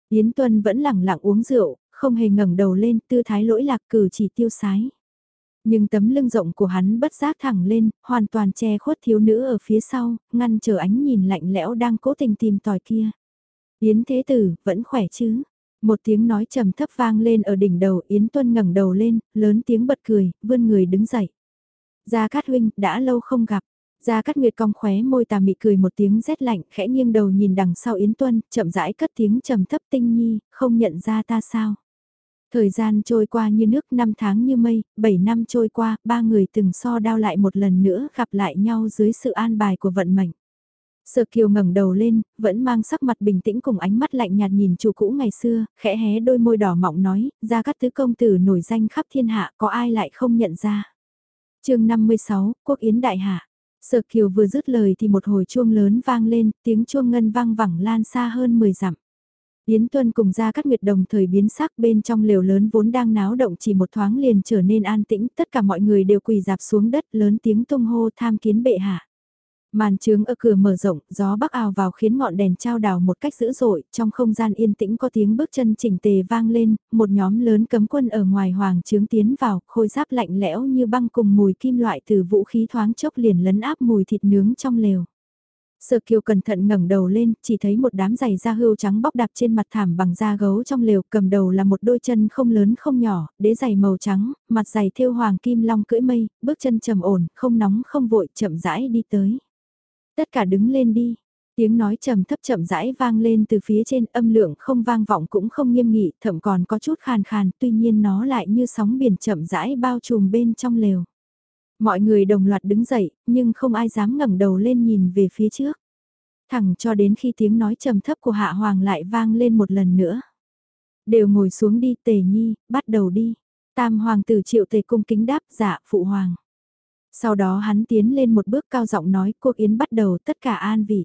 Yến Tuân vẫn lẳng lặng uống rượu, không hề ngẩng đầu lên, tư thái lỗi lạc cử chỉ tiêu sái. Nhưng tấm lưng rộng của hắn bất giác thẳng lên, hoàn toàn che khuất thiếu nữ ở phía sau, ngăn trở ánh nhìn lạnh lẽo đang cố tình tìm tòi kia. Yến Thế Tử, vẫn khỏe chứ? Một tiếng nói trầm thấp vang lên ở đỉnh đầu Yến Tuân ngẩng đầu lên, lớn tiếng bật cười, vươn người đứng dậy. Gia Cát Huynh, đã lâu không gặp. Gia Cát Nguyệt cong khóe môi tà mị cười một tiếng rét lạnh, khẽ nghiêng đầu nhìn đằng sau Yến Tuân, chậm rãi cất tiếng trầm thấp tinh nhi, không nhận ra ta sao. Thời gian trôi qua như nước năm tháng như mây, bảy năm trôi qua, ba người từng so đao lại một lần nữa gặp lại nhau dưới sự an bài của vận mệnh. Sở Kiều ngẩng đầu lên, vẫn mang sắc mặt bình tĩnh cùng ánh mắt lạnh nhạt nhìn chủ cũ ngày xưa, khẽ hé đôi môi đỏ mọng nói, ra các tứ công tử nổi danh khắp thiên hạ có ai lại không nhận ra. chương 56, Quốc Yến Đại Hạ. Sở Kiều vừa dứt lời thì một hồi chuông lớn vang lên, tiếng chuông ngân vang vẳng lan xa hơn 10 dặm. Yến Tuân cùng ra các nguyệt đồng thời biến sắc bên trong lều lớn vốn đang náo động chỉ một thoáng liền trở nên an tĩnh, tất cả mọi người đều quỳ dạp xuống đất lớn tiếng tung hô tham kiến bệ hạ. Màn trướng ở cửa mở rộng, gió bắc ào vào khiến ngọn đèn trao đảo một cách dữ dội, trong không gian yên tĩnh có tiếng bước chân chỉnh tề vang lên, một nhóm lớn cấm quân ở ngoài hoàng trướng tiến vào, khôi giáp lạnh lẽo như băng cùng mùi kim loại từ vũ khí thoáng chốc liền lấn áp mùi thịt nướng trong lều. Sở Kiều cẩn thận ngẩng đầu lên, chỉ thấy một đám giày da hươu trắng bóc đạp trên mặt thảm bằng da gấu trong lều, cầm đầu là một đôi chân không lớn không nhỏ, đế giày màu trắng, mặt giày thêu hoàng kim long cưỡi mây, bước chân trầm ổn, không nóng không vội, chậm rãi đi tới. Tất cả đứng lên đi. Tiếng nói trầm thấp chậm rãi vang lên từ phía trên âm lượng không vang vọng cũng không nghiêm nghị, thậm còn có chút khàn khàn, tuy nhiên nó lại như sóng biển chậm rãi bao trùm bên trong lều. Mọi người đồng loạt đứng dậy, nhưng không ai dám ngẩng đầu lên nhìn về phía trước. Thẳng cho đến khi tiếng nói trầm thấp của Hạ Hoàng lại vang lên một lần nữa. Đều ngồi xuống đi tề nhi, bắt đầu đi. Tam Hoàng tử triệu tề cung kính đáp dạ phụ Hoàng. Sau đó hắn tiến lên một bước cao giọng nói cuộc yến bắt đầu tất cả an vị.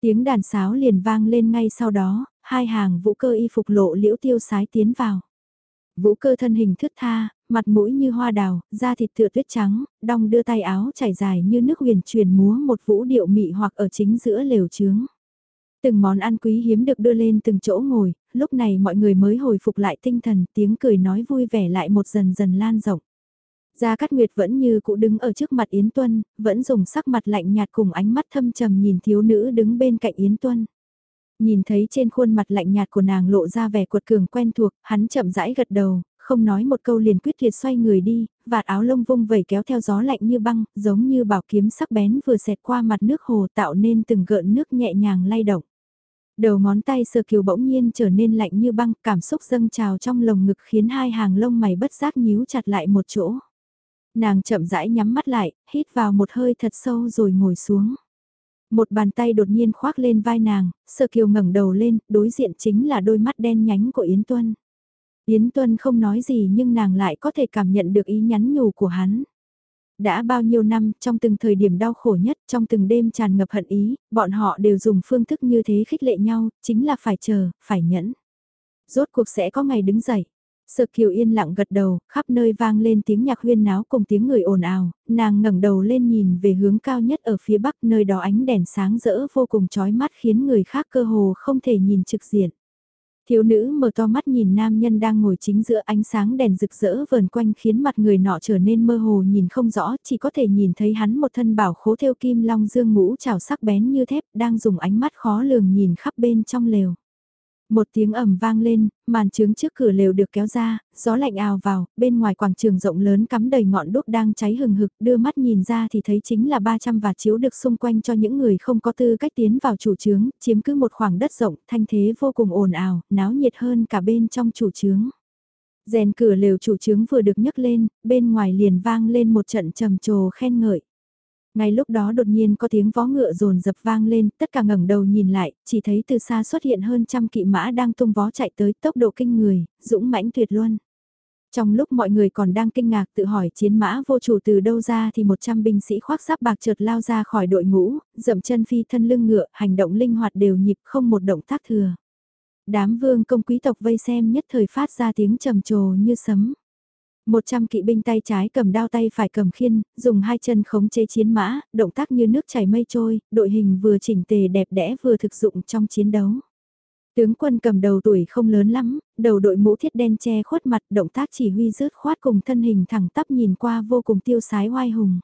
Tiếng đàn sáo liền vang lên ngay sau đó, hai hàng vũ cơ y phục lộ liễu tiêu sái tiến vào. Vũ cơ thân hình thướt tha, mặt mũi như hoa đào, da thịt tựa tuyết trắng, đong đưa tay áo chảy dài như nước huyền truyền múa một vũ điệu mị hoặc ở chính giữa lều trướng. Từng món ăn quý hiếm được đưa lên từng chỗ ngồi, lúc này mọi người mới hồi phục lại tinh thần, tiếng cười nói vui vẻ lại một dần dần lan rộng. Gia Cát Nguyệt vẫn như cũ đứng ở trước mặt Yến Tuân, vẫn dùng sắc mặt lạnh nhạt cùng ánh mắt thâm trầm nhìn thiếu nữ đứng bên cạnh Yến Tuân. Nhìn thấy trên khuôn mặt lạnh nhạt của nàng lộ ra vẻ cuột cường quen thuộc, hắn chậm rãi gật đầu, không nói một câu liền quyết liệt xoay người đi, vạt áo lông vung vẩy kéo theo gió lạnh như băng, giống như bảo kiếm sắc bén vừa xẹt qua mặt nước hồ tạo nên từng gợn nước nhẹ nhàng lay động. Đầu ngón tay sờ kiều bỗng nhiên trở nên lạnh như băng, cảm xúc dâng trào trong lồng ngực khiến hai hàng lông mày bất giác nhíu chặt lại một chỗ. Nàng chậm rãi nhắm mắt lại, hít vào một hơi thật sâu rồi ngồi xuống. Một bàn tay đột nhiên khoác lên vai nàng, sơ kiều ngẩng đầu lên, đối diện chính là đôi mắt đen nhánh của Yến Tuân. Yến Tuân không nói gì nhưng nàng lại có thể cảm nhận được ý nhắn nhủ của hắn. Đã bao nhiêu năm, trong từng thời điểm đau khổ nhất, trong từng đêm tràn ngập hận ý, bọn họ đều dùng phương thức như thế khích lệ nhau, chính là phải chờ, phải nhẫn. Rốt cuộc sẽ có ngày đứng dậy. Sợ kiều yên lặng gật đầu, khắp nơi vang lên tiếng nhạc huyên náo cùng tiếng người ồn ào, nàng ngẩng đầu lên nhìn về hướng cao nhất ở phía bắc nơi đó ánh đèn sáng rỡ vô cùng chói mắt khiến người khác cơ hồ không thể nhìn trực diện. Thiếu nữ mở to mắt nhìn nam nhân đang ngồi chính giữa ánh sáng đèn rực rỡ vờn quanh khiến mặt người nọ trở nên mơ hồ nhìn không rõ, chỉ có thể nhìn thấy hắn một thân bảo khố theo kim long dương ngũ trào sắc bén như thép đang dùng ánh mắt khó lường nhìn khắp bên trong lều. Một tiếng ầm vang lên, màn trướng trước cửa lều được kéo ra, gió lạnh ào vào, bên ngoài quảng trường rộng lớn cắm đầy ngọn đốt đang cháy hừng hực, đưa mắt nhìn ra thì thấy chính là 300 vạt chiếu được xung quanh cho những người không có tư cách tiến vào chủ trướng, chiếm cứ một khoảng đất rộng, thanh thế vô cùng ồn ào, náo nhiệt hơn cả bên trong chủ trướng. Rèn cửa lều chủ trướng vừa được nhấc lên, bên ngoài liền vang lên một trận trầm trồ khen ngợi. Ngay lúc đó đột nhiên có tiếng vó ngựa rồn dập vang lên, tất cả ngẩng đầu nhìn lại, chỉ thấy từ xa xuất hiện hơn trăm kỵ mã đang tung vó chạy tới tốc độ kinh người, dũng mãnh tuyệt luôn. Trong lúc mọi người còn đang kinh ngạc tự hỏi chiến mã vô chủ từ đâu ra thì 100 binh sĩ khoác giáp bạc trượt lao ra khỏi đội ngũ, dậm chân phi thân lưng ngựa, hành động linh hoạt đều nhịp không một động tác thừa. Đám vương công quý tộc vây xem nhất thời phát ra tiếng trầm trồ như sấm. Một trăm kỵ binh tay trái cầm đao tay phải cầm khiên, dùng hai chân khống chế chiến mã, động tác như nước chảy mây trôi, đội hình vừa chỉnh tề đẹp đẽ vừa thực dụng trong chiến đấu. Tướng quân cầm đầu tuổi không lớn lắm, đầu đội mũ thiết đen che khuất mặt, động tác chỉ huy rớt khoát cùng thân hình thẳng tắp nhìn qua vô cùng tiêu sái oai hùng.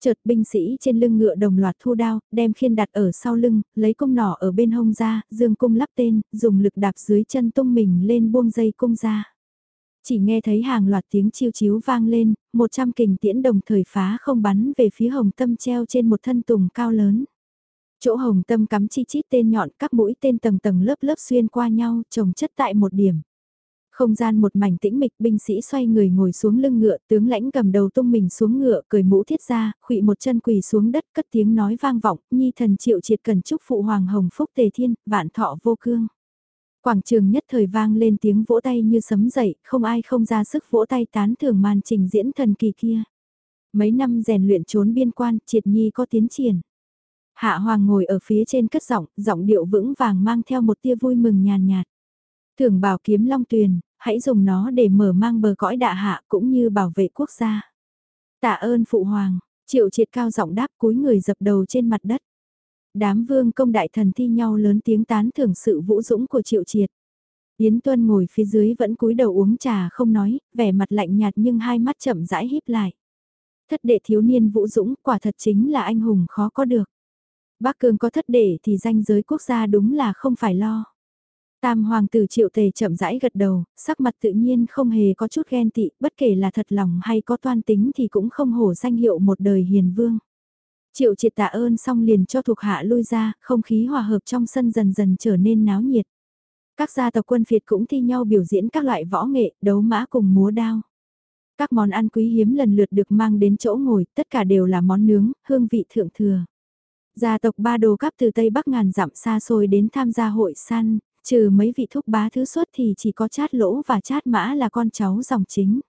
Chợt binh sĩ trên lưng ngựa đồng loạt thu đao, đem khiên đặt ở sau lưng, lấy cung nỏ ở bên hông ra, dương cung lắp tên, dùng lực đạp dưới chân tung mình lên buông dây cung ra chỉ nghe thấy hàng loạt tiếng chiêu chiếu vang lên, một trăm kình tiễn đồng thời phá không bắn về phía hồng tâm treo trên một thân tùng cao lớn. Chỗ hồng tâm cắm chi chít tên nhọn các mũi tên tầng tầng lớp lớp xuyên qua nhau trồng chất tại một điểm. Không gian một mảnh tĩnh mịch binh sĩ xoay người ngồi xuống lưng ngựa tướng lãnh cầm đầu tung mình xuống ngựa cười mũ thiết ra, khụy một chân quỳ xuống đất cất tiếng nói vang vọng, nhi thần triệu triệt cần chúc phụ hoàng hồng phúc tề thiên, vạn thọ vô cương. Quảng trường nhất thời vang lên tiếng vỗ tay như sấm dậy, không ai không ra sức vỗ tay tán thưởng màn trình diễn thần kỳ kia. Mấy năm rèn luyện trốn biên quan, triệt nhi có tiến triển. Hạ Hoàng ngồi ở phía trên cất giọng, giọng điệu vững vàng mang theo một tia vui mừng nhàn nhạt. Thưởng bảo kiếm long tuyền, hãy dùng nó để mở mang bờ cõi đạ hạ cũng như bảo vệ quốc gia. Tạ ơn Phụ Hoàng, triệu triệt cao giọng đáp cúi người dập đầu trên mặt đất đám vương công đại thần thi nhau lớn tiếng tán thưởng sự vũ dũng của triệu triệt. Yến Tuân ngồi phía dưới vẫn cúi đầu uống trà không nói, vẻ mặt lạnh nhạt nhưng hai mắt chậm rãi híp lại. Thất đệ thiếu niên vũ dũng quả thật chính là anh hùng khó có được. Bác cường có thất đệ thì danh giới quốc gia đúng là không phải lo. Tam hoàng tử triệu tề chậm rãi gật đầu, sắc mặt tự nhiên không hề có chút ghen tị, bất kể là thật lòng hay có toan tính thì cũng không hổ danh hiệu một đời hiền vương. Triệu triệt tạ ơn xong liền cho thuộc hạ lui ra, không khí hòa hợp trong sân dần dần trở nên náo nhiệt. Các gia tộc quân phiệt cũng thi nhau biểu diễn các loại võ nghệ, đấu mã cùng múa đao. Các món ăn quý hiếm lần lượt được mang đến chỗ ngồi, tất cả đều là món nướng, hương vị thượng thừa. Gia tộc ba đồ cắp từ Tây Bắc ngàn dặm xa xôi đến tham gia hội săn, trừ mấy vị thúc bá thứ xuất thì chỉ có chát lỗ và chát mã là con cháu dòng chính.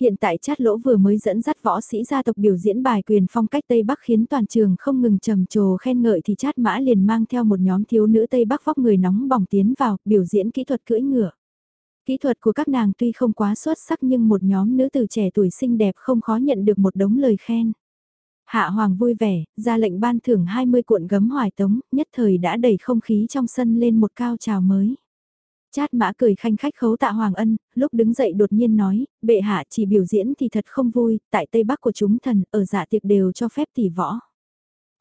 Hiện tại chát lỗ vừa mới dẫn dắt võ sĩ gia tộc biểu diễn bài quyền phong cách Tây Bắc khiến toàn trường không ngừng trầm trồ khen ngợi thì chát mã liền mang theo một nhóm thiếu nữ Tây Bắc vóc người nóng bỏng tiến vào, biểu diễn kỹ thuật cưỡi ngựa. Kỹ thuật của các nàng tuy không quá xuất sắc nhưng một nhóm nữ từ trẻ tuổi xinh đẹp không khó nhận được một đống lời khen. Hạ Hoàng vui vẻ, ra lệnh ban thưởng 20 cuộn gấm hoài tống, nhất thời đã đẩy không khí trong sân lên một cao trào mới. Chát mã cười khanh khách khấu tạ Hoàng Ân, lúc đứng dậy đột nhiên nói, bệ hạ chỉ biểu diễn thì thật không vui, tại Tây Bắc của chúng thần, ở dạ tiệc đều cho phép tỷ võ.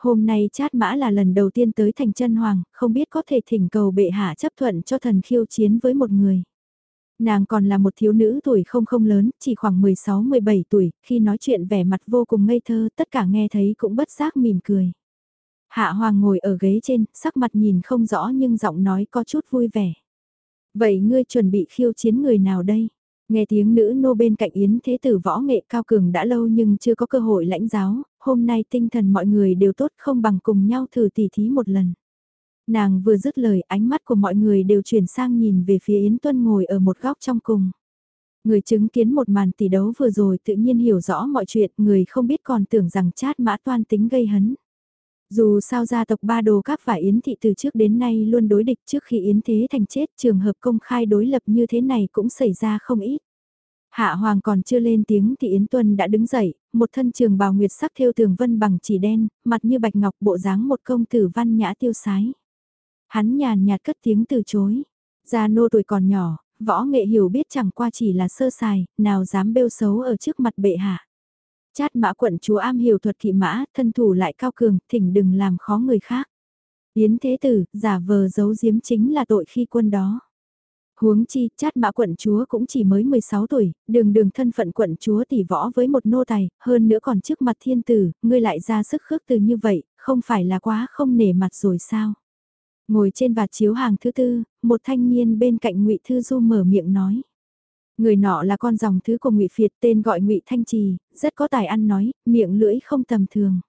Hôm nay chát mã là lần đầu tiên tới thành chân hoàng, không biết có thể thỉnh cầu bệ hạ chấp thuận cho thần khiêu chiến với một người. Nàng còn là một thiếu nữ tuổi không không lớn, chỉ khoảng 16-17 tuổi, khi nói chuyện vẻ mặt vô cùng ngây thơ, tất cả nghe thấy cũng bất giác mỉm cười. Hạ Hoàng ngồi ở ghế trên, sắc mặt nhìn không rõ nhưng giọng nói có chút vui vẻ. Vậy ngươi chuẩn bị khiêu chiến người nào đây? Nghe tiếng nữ nô bên cạnh Yến Thế Tử võ nghệ cao cường đã lâu nhưng chưa có cơ hội lãnh giáo, hôm nay tinh thần mọi người đều tốt không bằng cùng nhau thử tỉ thí một lần. Nàng vừa dứt lời ánh mắt của mọi người đều chuyển sang nhìn về phía Yến Tuân ngồi ở một góc trong cùng. Người chứng kiến một màn tỷ đấu vừa rồi tự nhiên hiểu rõ mọi chuyện, người không biết còn tưởng rằng chát mã toan tính gây hấn. Dù sao gia tộc Ba Đồ Các và Yến Thị từ trước đến nay luôn đối địch trước khi Yến Thế Thành chết trường hợp công khai đối lập như thế này cũng xảy ra không ít. Hạ Hoàng còn chưa lên tiếng thì Yến Tuân đã đứng dậy, một thân trường bào nguyệt sắc theo tường vân bằng chỉ đen, mặt như bạch ngọc bộ dáng một công tử văn nhã tiêu sái. Hắn nhàn nhạt cất tiếng từ chối. Gia nô tuổi còn nhỏ, võ nghệ hiểu biết chẳng qua chỉ là sơ sài, nào dám bêu xấu ở trước mặt bệ hạ. Chát mã quận chúa am hiểu thuật kỵ mã, thân thủ lại cao cường, thỉnh đừng làm khó người khác. Yến thế tử, giả vờ giấu giếm chính là tội khi quân đó. Huống chi, chát mã quận chúa cũng chỉ mới 16 tuổi, đường đường thân phận quận chúa tỷ võ với một nô tài, hơn nữa còn trước mặt thiên tử, ngươi lại ra sức khước từ như vậy, không phải là quá không nể mặt rồi sao? Ngồi trên vạt chiếu hàng thứ tư, một thanh niên bên cạnh ngụy Thư Du mở miệng nói. Người nọ là con dòng thứ của ngụy Phiệt tên gọi ngụy Thanh Trì, rất có tài ăn nói, miệng lưỡi không tầm thường.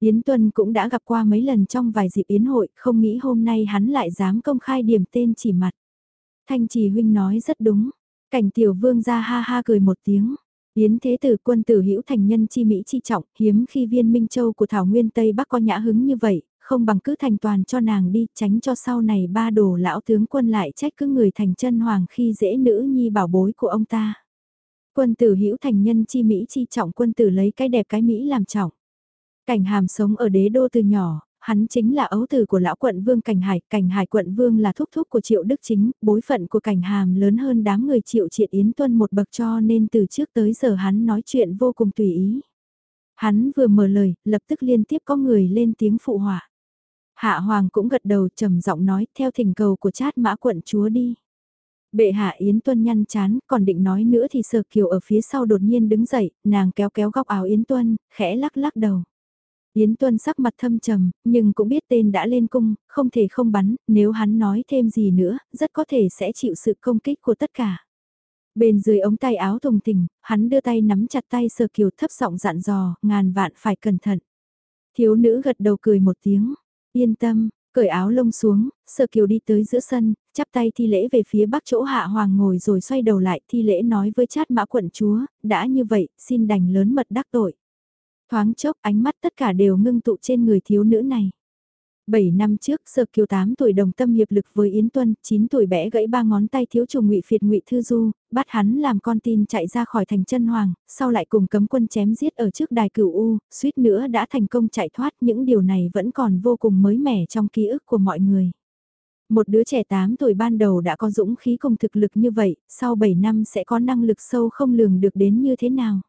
Yến Tuân cũng đã gặp qua mấy lần trong vài dịp yến hội, không nghĩ hôm nay hắn lại dám công khai điểm tên chỉ mặt. Thanh Trì huynh nói rất đúng, cảnh tiểu vương ra ha ha cười một tiếng. Yến thế tử quân tử hữu thành nhân chi Mỹ chi trọng, hiếm khi viên Minh Châu của Thảo Nguyên Tây Bắc có nhã hứng như vậy, không bằng cứ thành toàn cho nàng đi, tránh cho sau này ba đồ lão tướng quân lại trách cứ người thành chân hoàng khi dễ nữ nhi bảo bối của ông ta. Quân tử hữu thành nhân chi Mỹ chi trọng quân tử lấy cái đẹp cái Mỹ làm trọng. Cảnh hàm sống ở đế đô từ nhỏ, hắn chính là ấu tử của lão quận vương Cảnh Hải, Cảnh Hải quận vương là thúc thúc của Triệu Đức Chính, bối phận của Cảnh Hàm lớn hơn đám người Triệu Triệt Yến Tuân một bậc cho nên từ trước tới giờ hắn nói chuyện vô cùng tùy ý. Hắn vừa mở lời, lập tức liên tiếp có người lên tiếng phụ họa. Hạ Hoàng cũng gật đầu trầm giọng nói theo thỉnh cầu của chát mã quận chúa đi. Bệ hạ Yến Tuân nhăn chán, còn định nói nữa thì Sở Kiều ở phía sau đột nhiên đứng dậy, nàng kéo kéo góc áo Yến Tuân, khẽ lắc lắc đầu. Yến Tuân sắc mặt thâm trầm, nhưng cũng biết tên đã lên cung, không thể không bắn, nếu hắn nói thêm gì nữa, rất có thể sẽ chịu sự công kích của tất cả. Bên dưới ống tay áo thùng tình, hắn đưa tay nắm chặt tay Sở Kiều thấp giọng dặn dò, ngàn vạn phải cẩn thận. Thiếu nữ gật đầu cười một tiếng, Yên tâm, cởi áo lông xuống, Sở Kiều đi tới giữa sân, chắp tay thi lễ về phía bắc chỗ Hạ Hoàng ngồi rồi xoay đầu lại thi lễ nói với chát mã quận chúa, đã như vậy, xin đành lớn mật đắc tội. Thoáng chốc ánh mắt tất cả đều ngưng tụ trên người thiếu nữ này. 7 năm trước, Sở Kiều 8 tuổi đồng tâm hiệp lực với Yến Tuân, 9 tuổi bẽ gãy ba ngón tay thiếu chủ Ngụy Phiệt Ngụy Thư Du, bắt hắn làm con tin chạy ra khỏi thành chân hoàng, sau lại cùng cấm quân chém giết ở trước đài cửu U, suýt nữa đã thành công chạy thoát, những điều này vẫn còn vô cùng mới mẻ trong ký ức của mọi người. Một đứa trẻ 8 tuổi ban đầu đã có dũng khí cùng thực lực như vậy, sau 7 năm sẽ có năng lực sâu không lường được đến như thế nào.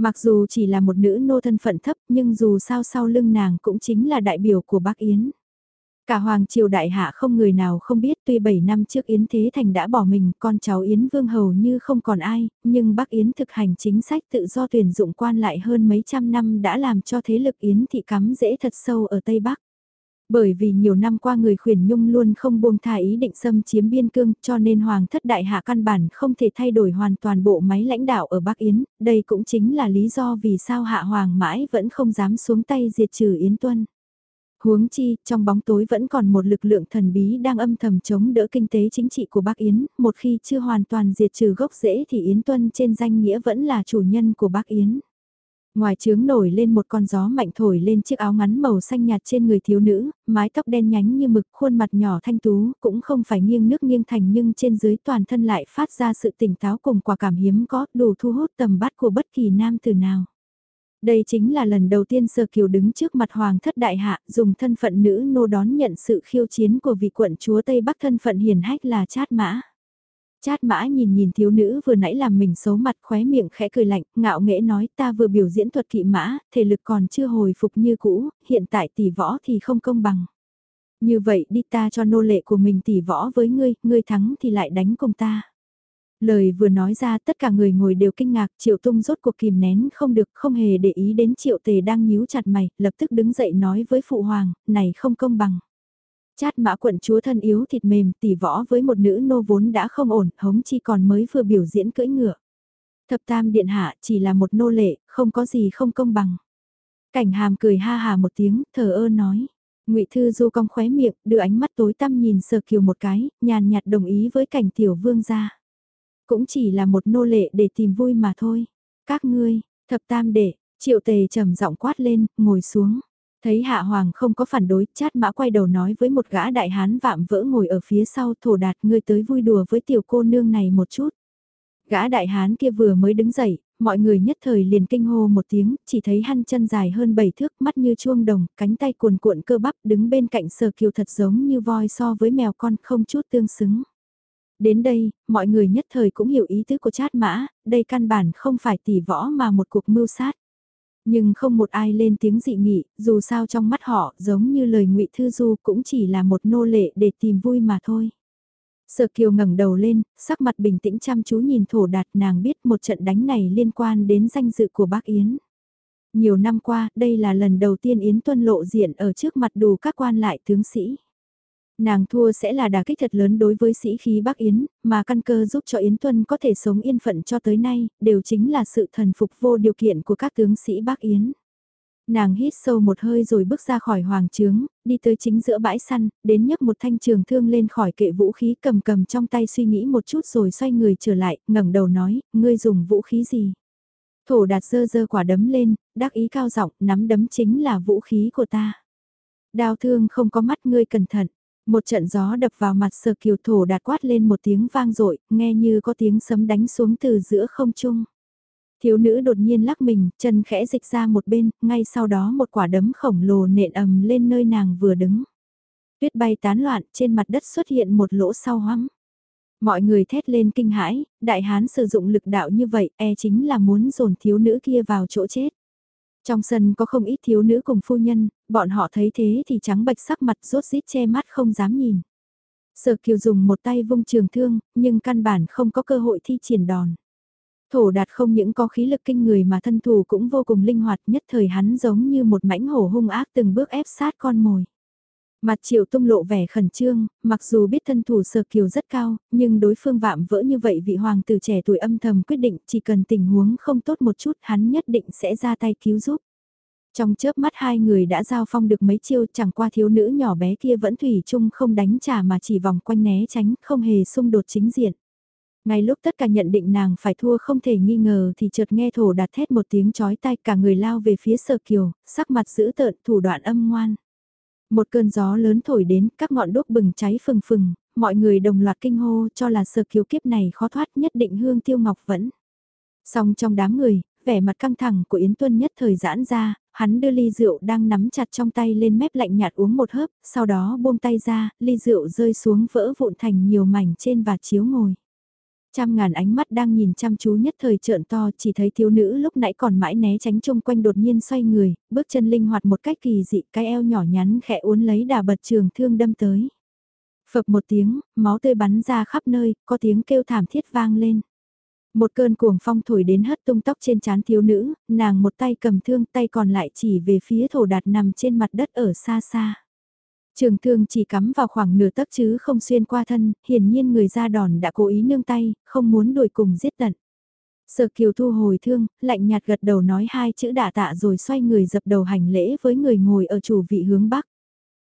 Mặc dù chỉ là một nữ nô thân phận thấp nhưng dù sao sau lưng nàng cũng chính là đại biểu của bác Yến. Cả Hoàng Triều Đại Hạ không người nào không biết tuy 7 năm trước Yến Thế Thành đã bỏ mình, con cháu Yến Vương hầu như không còn ai, nhưng bác Yến thực hành chính sách tự do tuyển dụng quan lại hơn mấy trăm năm đã làm cho thế lực Yến thị cắm dễ thật sâu ở Tây Bắc. Bởi vì nhiều năm qua người khuyển nhung luôn không buông tha ý định xâm chiếm biên cương cho nên Hoàng thất đại hạ căn bản không thể thay đổi hoàn toàn bộ máy lãnh đạo ở Bắc Yến, đây cũng chính là lý do vì sao hạ Hoàng mãi vẫn không dám xuống tay diệt trừ Yến Tuân. Huống chi, trong bóng tối vẫn còn một lực lượng thần bí đang âm thầm chống đỡ kinh tế chính trị của Bắc Yến, một khi chưa hoàn toàn diệt trừ gốc rễ thì Yến Tuân trên danh nghĩa vẫn là chủ nhân của Bắc Yến. Ngoài trướng nổi lên một con gió mạnh thổi lên chiếc áo ngắn màu xanh nhạt trên người thiếu nữ, mái tóc đen nhánh như mực, khuôn mặt nhỏ thanh tú, cũng không phải nghiêng nước nghiêng thành nhưng trên dưới toàn thân lại phát ra sự tỉnh táo cùng quả cảm hiếm có, đủ thu hút tầm bắt của bất kỳ nam từ nào. Đây chính là lần đầu tiên Sơ Kiều đứng trước mặt Hoàng thất đại hạ, dùng thân phận nữ nô đón nhận sự khiêu chiến của vị quận chúa Tây Bắc thân phận hiền hách là Chát Mã. Chát Mã nhìn nhìn thiếu nữ vừa nãy làm mình xấu mặt khóe miệng khẽ cười lạnh, ngạo nghễ nói ta vừa biểu diễn thuật kỵ mã, thể lực còn chưa hồi phục như cũ, hiện tại tỷ võ thì không công bằng. Như vậy đi ta cho nô lệ của mình tỷ võ với ngươi, ngươi thắng thì lại đánh công ta. Lời vừa nói ra tất cả người ngồi đều kinh ngạc, triệu tung rốt cuộc kìm nén không được, không hề để ý đến triệu tề đang nhíu chặt mày, lập tức đứng dậy nói với phụ hoàng, này không công bằng. Chát mã quận chúa thân yếu thịt mềm tỉ võ với một nữ nô vốn đã không ổn, hống chi còn mới vừa biểu diễn cưỡi ngựa. Thập tam điện hạ chỉ là một nô lệ, không có gì không công bằng. Cảnh hàm cười ha hà một tiếng, thờ ơ nói. ngụy Thư Du cong khóe miệng, đưa ánh mắt tối tăm nhìn sờ kiều một cái, nhàn nhạt đồng ý với cảnh tiểu vương gia. Cũng chỉ là một nô lệ để tìm vui mà thôi. Các ngươi, thập tam đệ, triệu tề trầm giọng quát lên, ngồi xuống. Thấy hạ hoàng không có phản đối, chát mã quay đầu nói với một gã đại hán vạm vỡ ngồi ở phía sau thổ đạt ngươi tới vui đùa với tiểu cô nương này một chút. Gã đại hán kia vừa mới đứng dậy, mọi người nhất thời liền kinh hô một tiếng, chỉ thấy hắn chân dài hơn bảy thước, mắt như chuông đồng, cánh tay cuồn cuộn cơ bắp đứng bên cạnh sờ kiều thật giống như voi so với mèo con không chút tương xứng. Đến đây, mọi người nhất thời cũng hiểu ý tứ của chát mã, đây căn bản không phải tỷ võ mà một cuộc mưu sát. Nhưng không một ai lên tiếng dị nghị, dù sao trong mắt họ giống như lời ngụy Thư Du cũng chỉ là một nô lệ để tìm vui mà thôi. Sở Kiều ngẩng đầu lên, sắc mặt bình tĩnh chăm chú nhìn thổ đạt nàng biết một trận đánh này liên quan đến danh dự của bác Yến. Nhiều năm qua, đây là lần đầu tiên Yến Tuân lộ diện ở trước mặt đủ các quan lại tướng sĩ. Nàng thua sẽ là đả kích thật lớn đối với sĩ khí Bắc Yến, mà căn cơ giúp cho Yến Tuân có thể sống yên phận cho tới nay, đều chính là sự thần phục vô điều kiện của các tướng sĩ Bắc Yến. Nàng hít sâu một hơi rồi bước ra khỏi hoàng trướng, đi tới chính giữa bãi săn, đến nhấc một thanh trường thương lên khỏi kệ vũ khí cầm cầm trong tay suy nghĩ một chút rồi xoay người trở lại, ngẩng đầu nói, ngươi dùng vũ khí gì? Thổ đạt dơ dơ quả đấm lên, đắc ý cao giọng nắm đấm chính là vũ khí của ta. Đao thương không có mắt ngươi cẩn thận. Một trận gió đập vào mặt sờ kiều thổ đạt quát lên một tiếng vang dội nghe như có tiếng sấm đánh xuống từ giữa không trung. Thiếu nữ đột nhiên lắc mình, chân khẽ dịch ra một bên, ngay sau đó một quả đấm khổng lồ nện ầm lên nơi nàng vừa đứng. Tuyết bay tán loạn, trên mặt đất xuất hiện một lỗ sau hoắm. Mọi người thét lên kinh hãi, đại hán sử dụng lực đạo như vậy, e chính là muốn dồn thiếu nữ kia vào chỗ chết. Trong sân có không ít thiếu nữ cùng phu nhân, bọn họ thấy thế thì trắng bạch sắc mặt rốt rít che mắt không dám nhìn. Sở kiều dùng một tay vung trường thương, nhưng căn bản không có cơ hội thi triển đòn. Thổ đạt không những có khí lực kinh người mà thân thủ cũng vô cùng linh hoạt nhất thời hắn giống như một mãnh hổ hung ác từng bước ép sát con mồi. Mặt triệu tung lộ vẻ khẩn trương, mặc dù biết thân thủ sở kiều rất cao, nhưng đối phương vạm vỡ như vậy vị hoàng tử trẻ tuổi âm thầm quyết định chỉ cần tình huống không tốt một chút hắn nhất định sẽ ra tay cứu giúp. Trong chớp mắt hai người đã giao phong được mấy chiêu chẳng qua thiếu nữ nhỏ bé kia vẫn thủy chung không đánh trả mà chỉ vòng quanh né tránh, không hề xung đột chính diện. Ngay lúc tất cả nhận định nàng phải thua không thể nghi ngờ thì chợt nghe thổ đạt thét một tiếng chói tai cả người lao về phía sở kiều, sắc mặt dữ tợn thủ đoạn âm ngoan. Một cơn gió lớn thổi đến, các ngọn đốt bừng cháy phừng phừng, mọi người đồng loạt kinh hô cho là sợ kiều kiếp này khó thoát nhất định hương tiêu ngọc vẫn. Song trong đám người, vẻ mặt căng thẳng của Yến Tuân nhất thời giãn ra, hắn đưa ly rượu đang nắm chặt trong tay lên mép lạnh nhạt uống một hớp, sau đó buông tay ra, ly rượu rơi xuống vỡ vụn thành nhiều mảnh trên và chiếu ngồi. Trăm ngàn ánh mắt đang nhìn chăm chú nhất thời trợn to chỉ thấy thiếu nữ lúc nãy còn mãi né tránh chung quanh đột nhiên xoay người, bước chân linh hoạt một cách kỳ dị cái eo nhỏ nhắn khẽ uốn lấy đà bật trường thương đâm tới. Phập một tiếng, máu tươi bắn ra khắp nơi, có tiếng kêu thảm thiết vang lên. Một cơn cuồng phong thổi đến hất tung tóc trên trán thiếu nữ, nàng một tay cầm thương tay còn lại chỉ về phía thổ đạt nằm trên mặt đất ở xa xa. Trường thương chỉ cắm vào khoảng nửa tấc chứ không xuyên qua thân, hiển nhiên người ra đòn đã cố ý nương tay, không muốn đuổi cùng giết tận. Sở kiều thu hồi thương, lạnh nhạt gật đầu nói hai chữ đả tạ rồi xoay người dập đầu hành lễ với người ngồi ở chủ vị hướng bắc.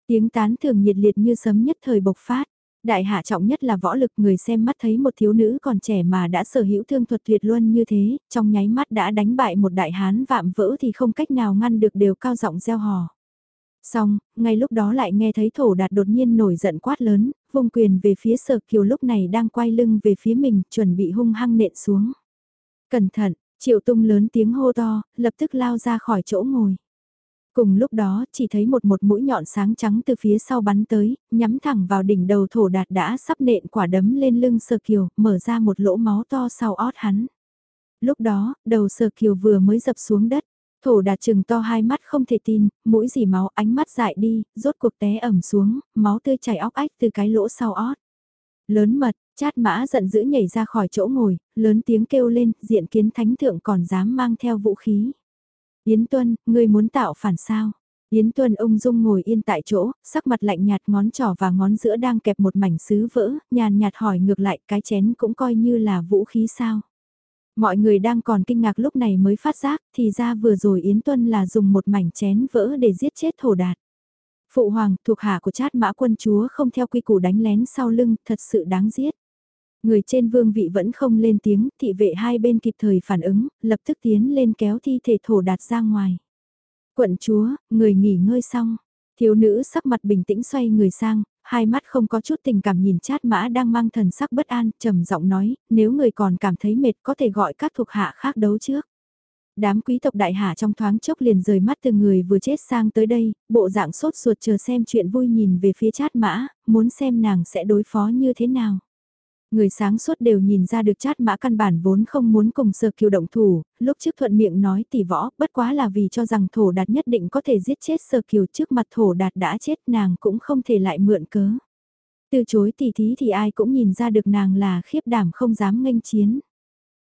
Tiếng tán thường nhiệt liệt như sấm nhất thời bộc phát. Đại hạ trọng nhất là võ lực người xem mắt thấy một thiếu nữ còn trẻ mà đã sở hữu thương thuật tuyệt luân như thế, trong nháy mắt đã đánh bại một đại hán vạm vỡ thì không cách nào ngăn được đều cao giọng gieo hò. Xong, ngay lúc đó lại nghe thấy thổ đạt đột nhiên nổi giận quát lớn, vùng quyền về phía sở kiều lúc này đang quay lưng về phía mình chuẩn bị hung hăng nện xuống. Cẩn thận, Triệu tung lớn tiếng hô to, lập tức lao ra khỏi chỗ ngồi. Cùng lúc đó, chỉ thấy một một mũi nhọn sáng trắng từ phía sau bắn tới, nhắm thẳng vào đỉnh đầu thổ đạt đã sắp nện quả đấm lên lưng sờ kiều, mở ra một lỗ máu to sau ót hắn. Lúc đó, đầu sờ kiều vừa mới dập xuống đất, thổ đạt trừng to hai mắt không thể tin, mũi dì máu ánh mắt dại đi, rốt cuộc té ẩm xuống, máu tươi chảy óc ách từ cái lỗ sau ót. Lớn mật, chát mã giận dữ nhảy ra khỏi chỗ ngồi, lớn tiếng kêu lên, diện kiến thánh thượng còn dám mang theo vũ khí. Yến Tuân, ngươi muốn tạo phản sao? Yến Tuân ung dung ngồi yên tại chỗ, sắc mặt lạnh nhạt ngón trỏ và ngón giữa đang kẹp một mảnh sứ vỡ, nhàn nhạt hỏi ngược lại cái chén cũng coi như là vũ khí sao? Mọi người đang còn kinh ngạc lúc này mới phát giác, thì ra vừa rồi Yến Tuân là dùng một mảnh chén vỡ để giết chết thổ đạt. Phụ hoàng, thuộc hạ của chát mã quân chúa không theo quy củ đánh lén sau lưng, thật sự đáng giết. Người trên vương vị vẫn không lên tiếng, thị vệ hai bên kịp thời phản ứng, lập tức tiến lên kéo thi thể thổ đạt ra ngoài. Quận chúa, người nghỉ ngơi xong, thiếu nữ sắc mặt bình tĩnh xoay người sang, hai mắt không có chút tình cảm nhìn chát mã đang mang thần sắc bất an, trầm giọng nói, nếu người còn cảm thấy mệt có thể gọi các thuộc hạ khác đấu trước. Đám quý tộc đại hạ trong thoáng chốc liền rời mắt từ người vừa chết sang tới đây, bộ dạng sốt ruột chờ xem chuyện vui nhìn về phía chát mã, muốn xem nàng sẽ đối phó như thế nào. Người sáng suốt đều nhìn ra được chát mã căn bản vốn không muốn cùng sơ kiều động thủ, lúc trước thuận miệng nói tỷ võ, bất quá là vì cho rằng thổ đạt nhất định có thể giết chết sơ kiều trước mặt thổ đạt đã chết nàng cũng không thể lại mượn cớ. Từ chối tỷ thí thì ai cũng nhìn ra được nàng là khiếp đảm không dám nghênh chiến.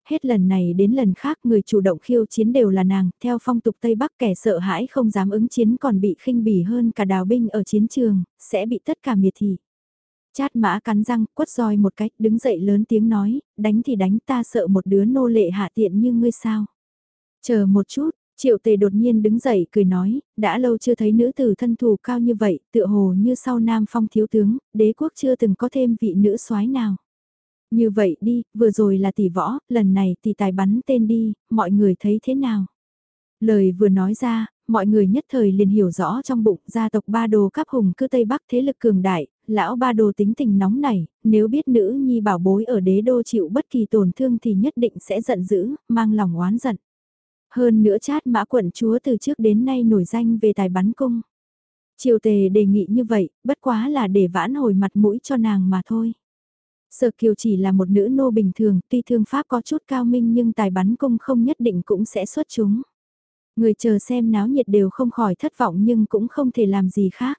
Hết lần này đến lần khác người chủ động khiêu chiến đều là nàng, theo phong tục Tây Bắc kẻ sợ hãi không dám ứng chiến còn bị khinh bỉ hơn cả đào binh ở chiến trường, sẽ bị tất cả miệt thị. Chát mã cắn răng, quất roi một cách, đứng dậy lớn tiếng nói, đánh thì đánh ta sợ một đứa nô lệ hạ tiện như ngươi sao. Chờ một chút, triệu tề đột nhiên đứng dậy cười nói, đã lâu chưa thấy nữ tử thân thù cao như vậy, tựa hồ như sau nam phong thiếu tướng, đế quốc chưa từng có thêm vị nữ soái nào. Như vậy đi, vừa rồi là tỷ võ, lần này tỷ tài bắn tên đi, mọi người thấy thế nào? Lời vừa nói ra, mọi người nhất thời liền hiểu rõ trong bụng gia tộc ba đồ cấp hùng cư Tây Bắc thế lực cường đại, lão ba đồ tính tình nóng nảy, nếu biết nữ nhi bảo bối ở đế đô chịu bất kỳ tổn thương thì nhất định sẽ giận dữ, mang lòng oán giận. Hơn nữa chát mã quận chúa từ trước đến nay nổi danh về tài bắn cung. Triều tề đề nghị như vậy, bất quá là để vãn hồi mặt mũi cho nàng mà thôi. Sở Kiều chỉ là một nữ nô bình thường, tuy thương pháp có chút cao minh nhưng tài bắn cung không nhất định cũng sẽ xuất chúng. Người chờ xem náo nhiệt đều không khỏi thất vọng nhưng cũng không thể làm gì khác.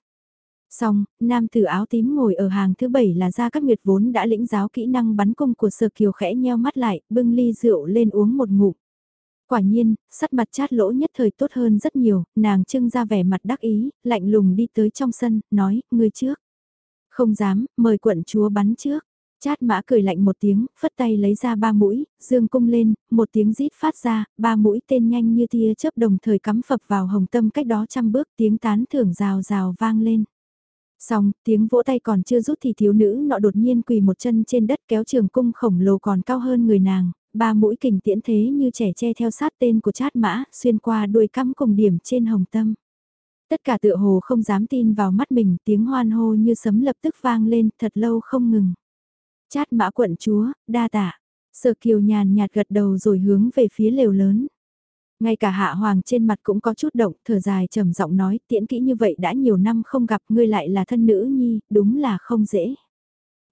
Xong, nam tử áo tím ngồi ở hàng thứ bảy là Gia Cát Nguyệt vốn đã lĩnh giáo kỹ năng bắn cung của Sở Kiều khẽ nheo mắt lại, bưng ly rượu lên uống một ngụm. Quả nhiên, sắt mặt chát lỗ nhất thời tốt hơn rất nhiều, nàng trưng ra vẻ mặt đắc ý, lạnh lùng đi tới trong sân, nói, ngươi trước. Không dám, mời quận chúa bắn trước. Chát mã cười lạnh một tiếng, phất tay lấy ra ba mũi, dương cung lên, một tiếng rít phát ra, ba mũi tên nhanh như tia chớp đồng thời cắm phập vào hồng tâm cách đó trăm bước tiếng tán thưởng rào rào vang lên. Xong, tiếng vỗ tay còn chưa rút thì thiếu nữ nọ đột nhiên quỳ một chân trên đất kéo trường cung khổng lồ còn cao hơn người nàng, ba mũi kình tiễn thế như trẻ che theo sát tên của chát mã, xuyên qua đuôi cắm cùng điểm trên hồng tâm. Tất cả tựa hồ không dám tin vào mắt mình, tiếng hoan hô như sấm lập tức vang lên, thật lâu không ngừng. Chát mã quận chúa, đa tạ. Sở kiều nhàn nhạt gật đầu rồi hướng về phía lều lớn. Ngay cả hạ hoàng trên mặt cũng có chút động, thở dài trầm giọng nói, tiễn kỹ như vậy đã nhiều năm không gặp ngươi lại là thân nữ nhi, đúng là không dễ.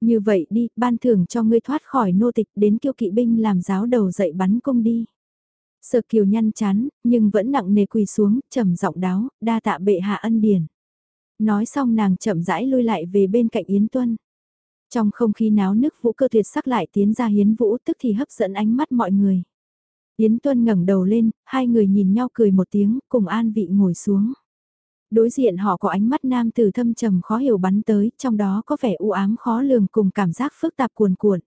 Như vậy đi, ban thưởng cho ngươi thoát khỏi nô tịch đến kiêu kỵ binh làm giáo đầu dạy bắn cung đi. Sở kiều nhăn chán, nhưng vẫn nặng nề quỳ xuống, trầm giọng đáo, đa tạ bệ hạ ân điển. Nói xong nàng chậm rãi lui lại về bên cạnh Yến Tuân. Trong không khí náo nức vũ cơ tuyệt sắc lại tiến ra hiến vũ tức thì hấp dẫn ánh mắt mọi người. Yến Tuân ngẩng đầu lên, hai người nhìn nhau cười một tiếng, cùng an vị ngồi xuống. Đối diện họ có ánh mắt nam tử thâm trầm khó hiểu bắn tới, trong đó có vẻ u ám khó lường cùng cảm giác phức tạp cuồn cuộn.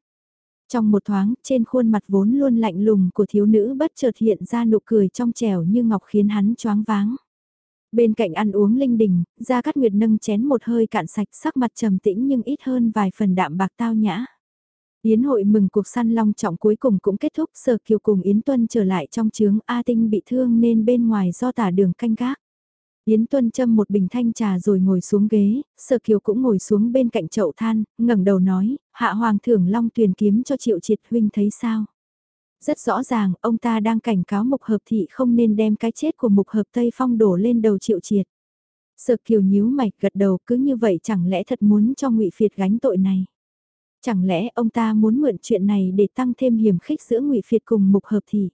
Trong một thoáng, trên khuôn mặt vốn luôn lạnh lùng của thiếu nữ bất chợt hiện ra nụ cười trong trẻo như ngọc khiến hắn choáng váng. Bên cạnh ăn uống linh đình, Gia Cát Nguyệt nâng chén một hơi cạn sạch sắc mặt trầm tĩnh nhưng ít hơn vài phần đạm bạc tao nhã. Yến hội mừng cuộc săn long trọng cuối cùng cũng kết thúc Sở Kiều cùng Yến Tuân trở lại trong chướng A Tinh bị thương nên bên ngoài do tả đường canh gác. Yến Tuân châm một bình thanh trà rồi ngồi xuống ghế, Sở Kiều cũng ngồi xuống bên cạnh chậu than, ngẩng đầu nói, hạ hoàng thưởng long tuyền kiếm cho triệu triệt huynh thấy sao. Rất rõ ràng, ông ta đang cảnh cáo mục hợp thị không nên đem cái chết của mục hợp Tây Phong đổ lên đầu triệu triệt. Sở kiều nhíu mày gật đầu cứ như vậy chẳng lẽ thật muốn cho ngụy Phiệt gánh tội này. Chẳng lẽ ông ta muốn mượn chuyện này để tăng thêm hiểm khích giữa ngụy Phiệt cùng mục hợp thị.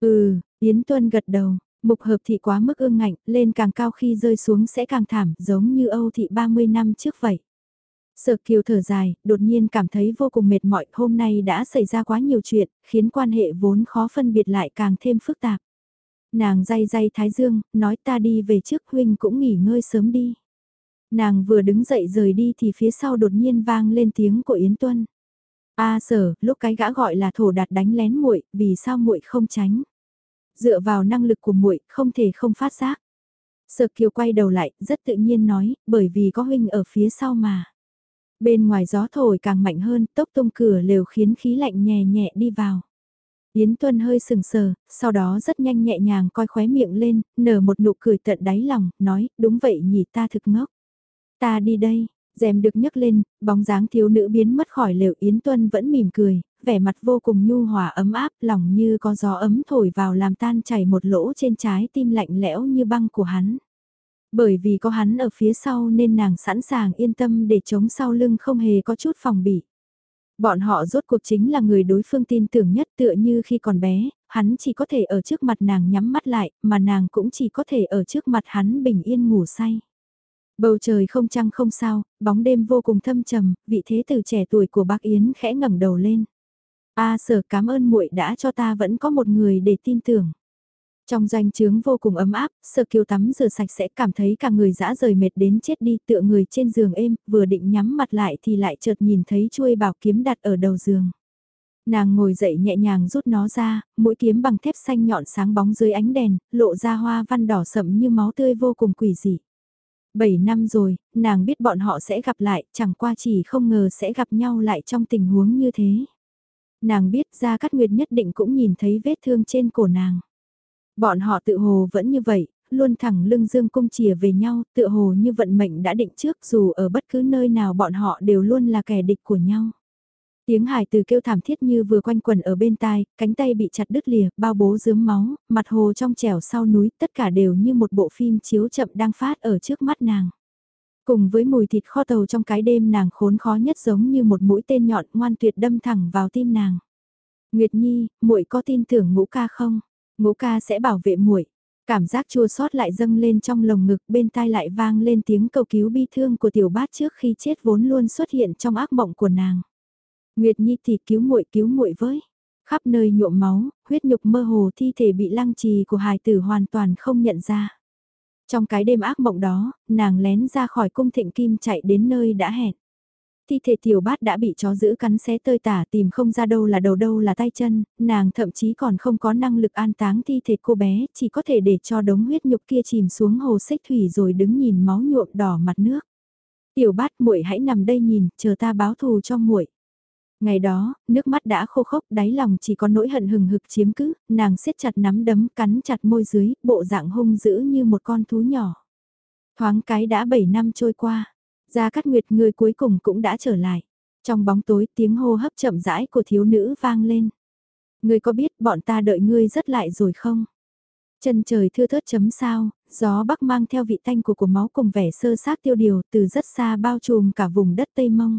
Ừ, Yến Tuân gật đầu, mục hợp thị quá mức ương ngạnh, lên càng cao khi rơi xuống sẽ càng thảm, giống như Âu thị 30 năm trước vậy. Sở Kiều thở dài, đột nhiên cảm thấy vô cùng mệt mỏi, hôm nay đã xảy ra quá nhiều chuyện, khiến quan hệ vốn khó phân biệt lại càng thêm phức tạp. Nàng day day Thái Dương, nói ta đi về trước huynh cũng nghỉ ngơi sớm đi. Nàng vừa đứng dậy rời đi thì phía sau đột nhiên vang lên tiếng của Yến Tuân. A sở, lúc cái gã gọi là thổ đạt đánh lén muội, vì sao muội không tránh? Dựa vào năng lực của muội, không thể không phát giác. Sở Kiều quay đầu lại, rất tự nhiên nói, bởi vì có huynh ở phía sau mà. Bên ngoài gió thổi càng mạnh hơn, tốc tung cửa lều khiến khí lạnh nhẹ nhẹ đi vào. Yến Tuân hơi sừng sờ, sau đó rất nhanh nhẹ nhàng coi khóe miệng lên, nở một nụ cười tận đáy lòng, nói, đúng vậy nhỉ ta thực ngốc. Ta đi đây, rèm được nhấc lên, bóng dáng thiếu nữ biến mất khỏi lều Yến Tuân vẫn mỉm cười, vẻ mặt vô cùng nhu hòa ấm áp, lòng như có gió ấm thổi vào làm tan chảy một lỗ trên trái tim lạnh lẽo như băng của hắn. Bởi vì có hắn ở phía sau nên nàng sẵn sàng yên tâm để chống sau lưng không hề có chút phòng bị. Bọn họ rốt cuộc chính là người đối phương tin tưởng nhất tựa như khi còn bé, hắn chỉ có thể ở trước mặt nàng nhắm mắt lại, mà nàng cũng chỉ có thể ở trước mặt hắn bình yên ngủ say. Bầu trời không trăng không sao, bóng đêm vô cùng thâm trầm, vị thế từ trẻ tuổi của bác Yến khẽ ngẩng đầu lên. A sở cảm ơn muội đã cho ta vẫn có một người để tin tưởng. Trong doanh trướng vô cùng ấm áp, sở kiều tắm rửa sạch sẽ cảm thấy cả người dã rời mệt đến chết đi tựa người trên giường êm, vừa định nhắm mặt lại thì lại chợt nhìn thấy chuôi bảo kiếm đặt ở đầu giường. Nàng ngồi dậy nhẹ nhàng rút nó ra, mũi kiếm bằng thép xanh nhọn sáng bóng dưới ánh đèn, lộ ra hoa văn đỏ sậm như máu tươi vô cùng quỷ dị. Bảy năm rồi, nàng biết bọn họ sẽ gặp lại, chẳng qua chỉ không ngờ sẽ gặp nhau lại trong tình huống như thế. Nàng biết ra Cát Nguyệt nhất định cũng nhìn thấy vết thương trên cổ nàng. Bọn họ tự hồ vẫn như vậy, luôn thẳng lưng dương cung chìa về nhau, tự hồ như vận mệnh đã định trước dù ở bất cứ nơi nào bọn họ đều luôn là kẻ địch của nhau. Tiếng hải từ kêu thảm thiết như vừa quanh quần ở bên tai, cánh tay bị chặt đứt lìa, bao bố dướm máu, mặt hồ trong trẻo sau núi, tất cả đều như một bộ phim chiếu chậm đang phát ở trước mắt nàng. Cùng với mùi thịt kho tàu trong cái đêm nàng khốn khó nhất giống như một mũi tên nhọn ngoan tuyệt đâm thẳng vào tim nàng. Nguyệt Nhi, muội có tin tưởng ngũ ca không? Ngũ ca sẽ bảo vệ muội. Cảm giác chua xót lại dâng lên trong lồng ngực, bên tai lại vang lên tiếng cầu cứu bi thương của tiểu bát trước khi chết vốn luôn xuất hiện trong ác mộng của nàng. Nguyệt Nhi thì cứu muội cứu muội với. Khắp nơi nhuộm máu, huyết nhục mơ hồ thi thể bị lăng trì của hài tử hoàn toàn không nhận ra. Trong cái đêm ác mộng đó, nàng lén ra khỏi cung thịnh kim chạy đến nơi đã hẹn thi thể tiểu bát đã bị chó giữ cắn xé tơi tả tìm không ra đâu là đầu đâu là tay chân, nàng thậm chí còn không có năng lực an táng thi thể cô bé, chỉ có thể để cho đống huyết nhục kia chìm xuống hồ xích thủy rồi đứng nhìn máu nhuộm đỏ mặt nước. Tiểu bát muội hãy nằm đây nhìn, chờ ta báo thù cho muội. Ngày đó, nước mắt đã khô khốc, đáy lòng chỉ có nỗi hận hừng hực chiếm cứ, nàng siết chặt nắm đấm cắn chặt môi dưới, bộ dạng hung dữ như một con thú nhỏ. Thoáng cái đã 7 năm trôi qua, Gia Cát Nguyệt người cuối cùng cũng đã trở lại. Trong bóng tối tiếng hô hấp chậm rãi của thiếu nữ vang lên. Ngươi có biết bọn ta đợi ngươi rất lại rồi không? Chân trời thưa thớt chấm sao, gió bắc mang theo vị tanh của của máu cùng vẻ sơ sát tiêu điều từ rất xa bao trùm cả vùng đất Tây Mông.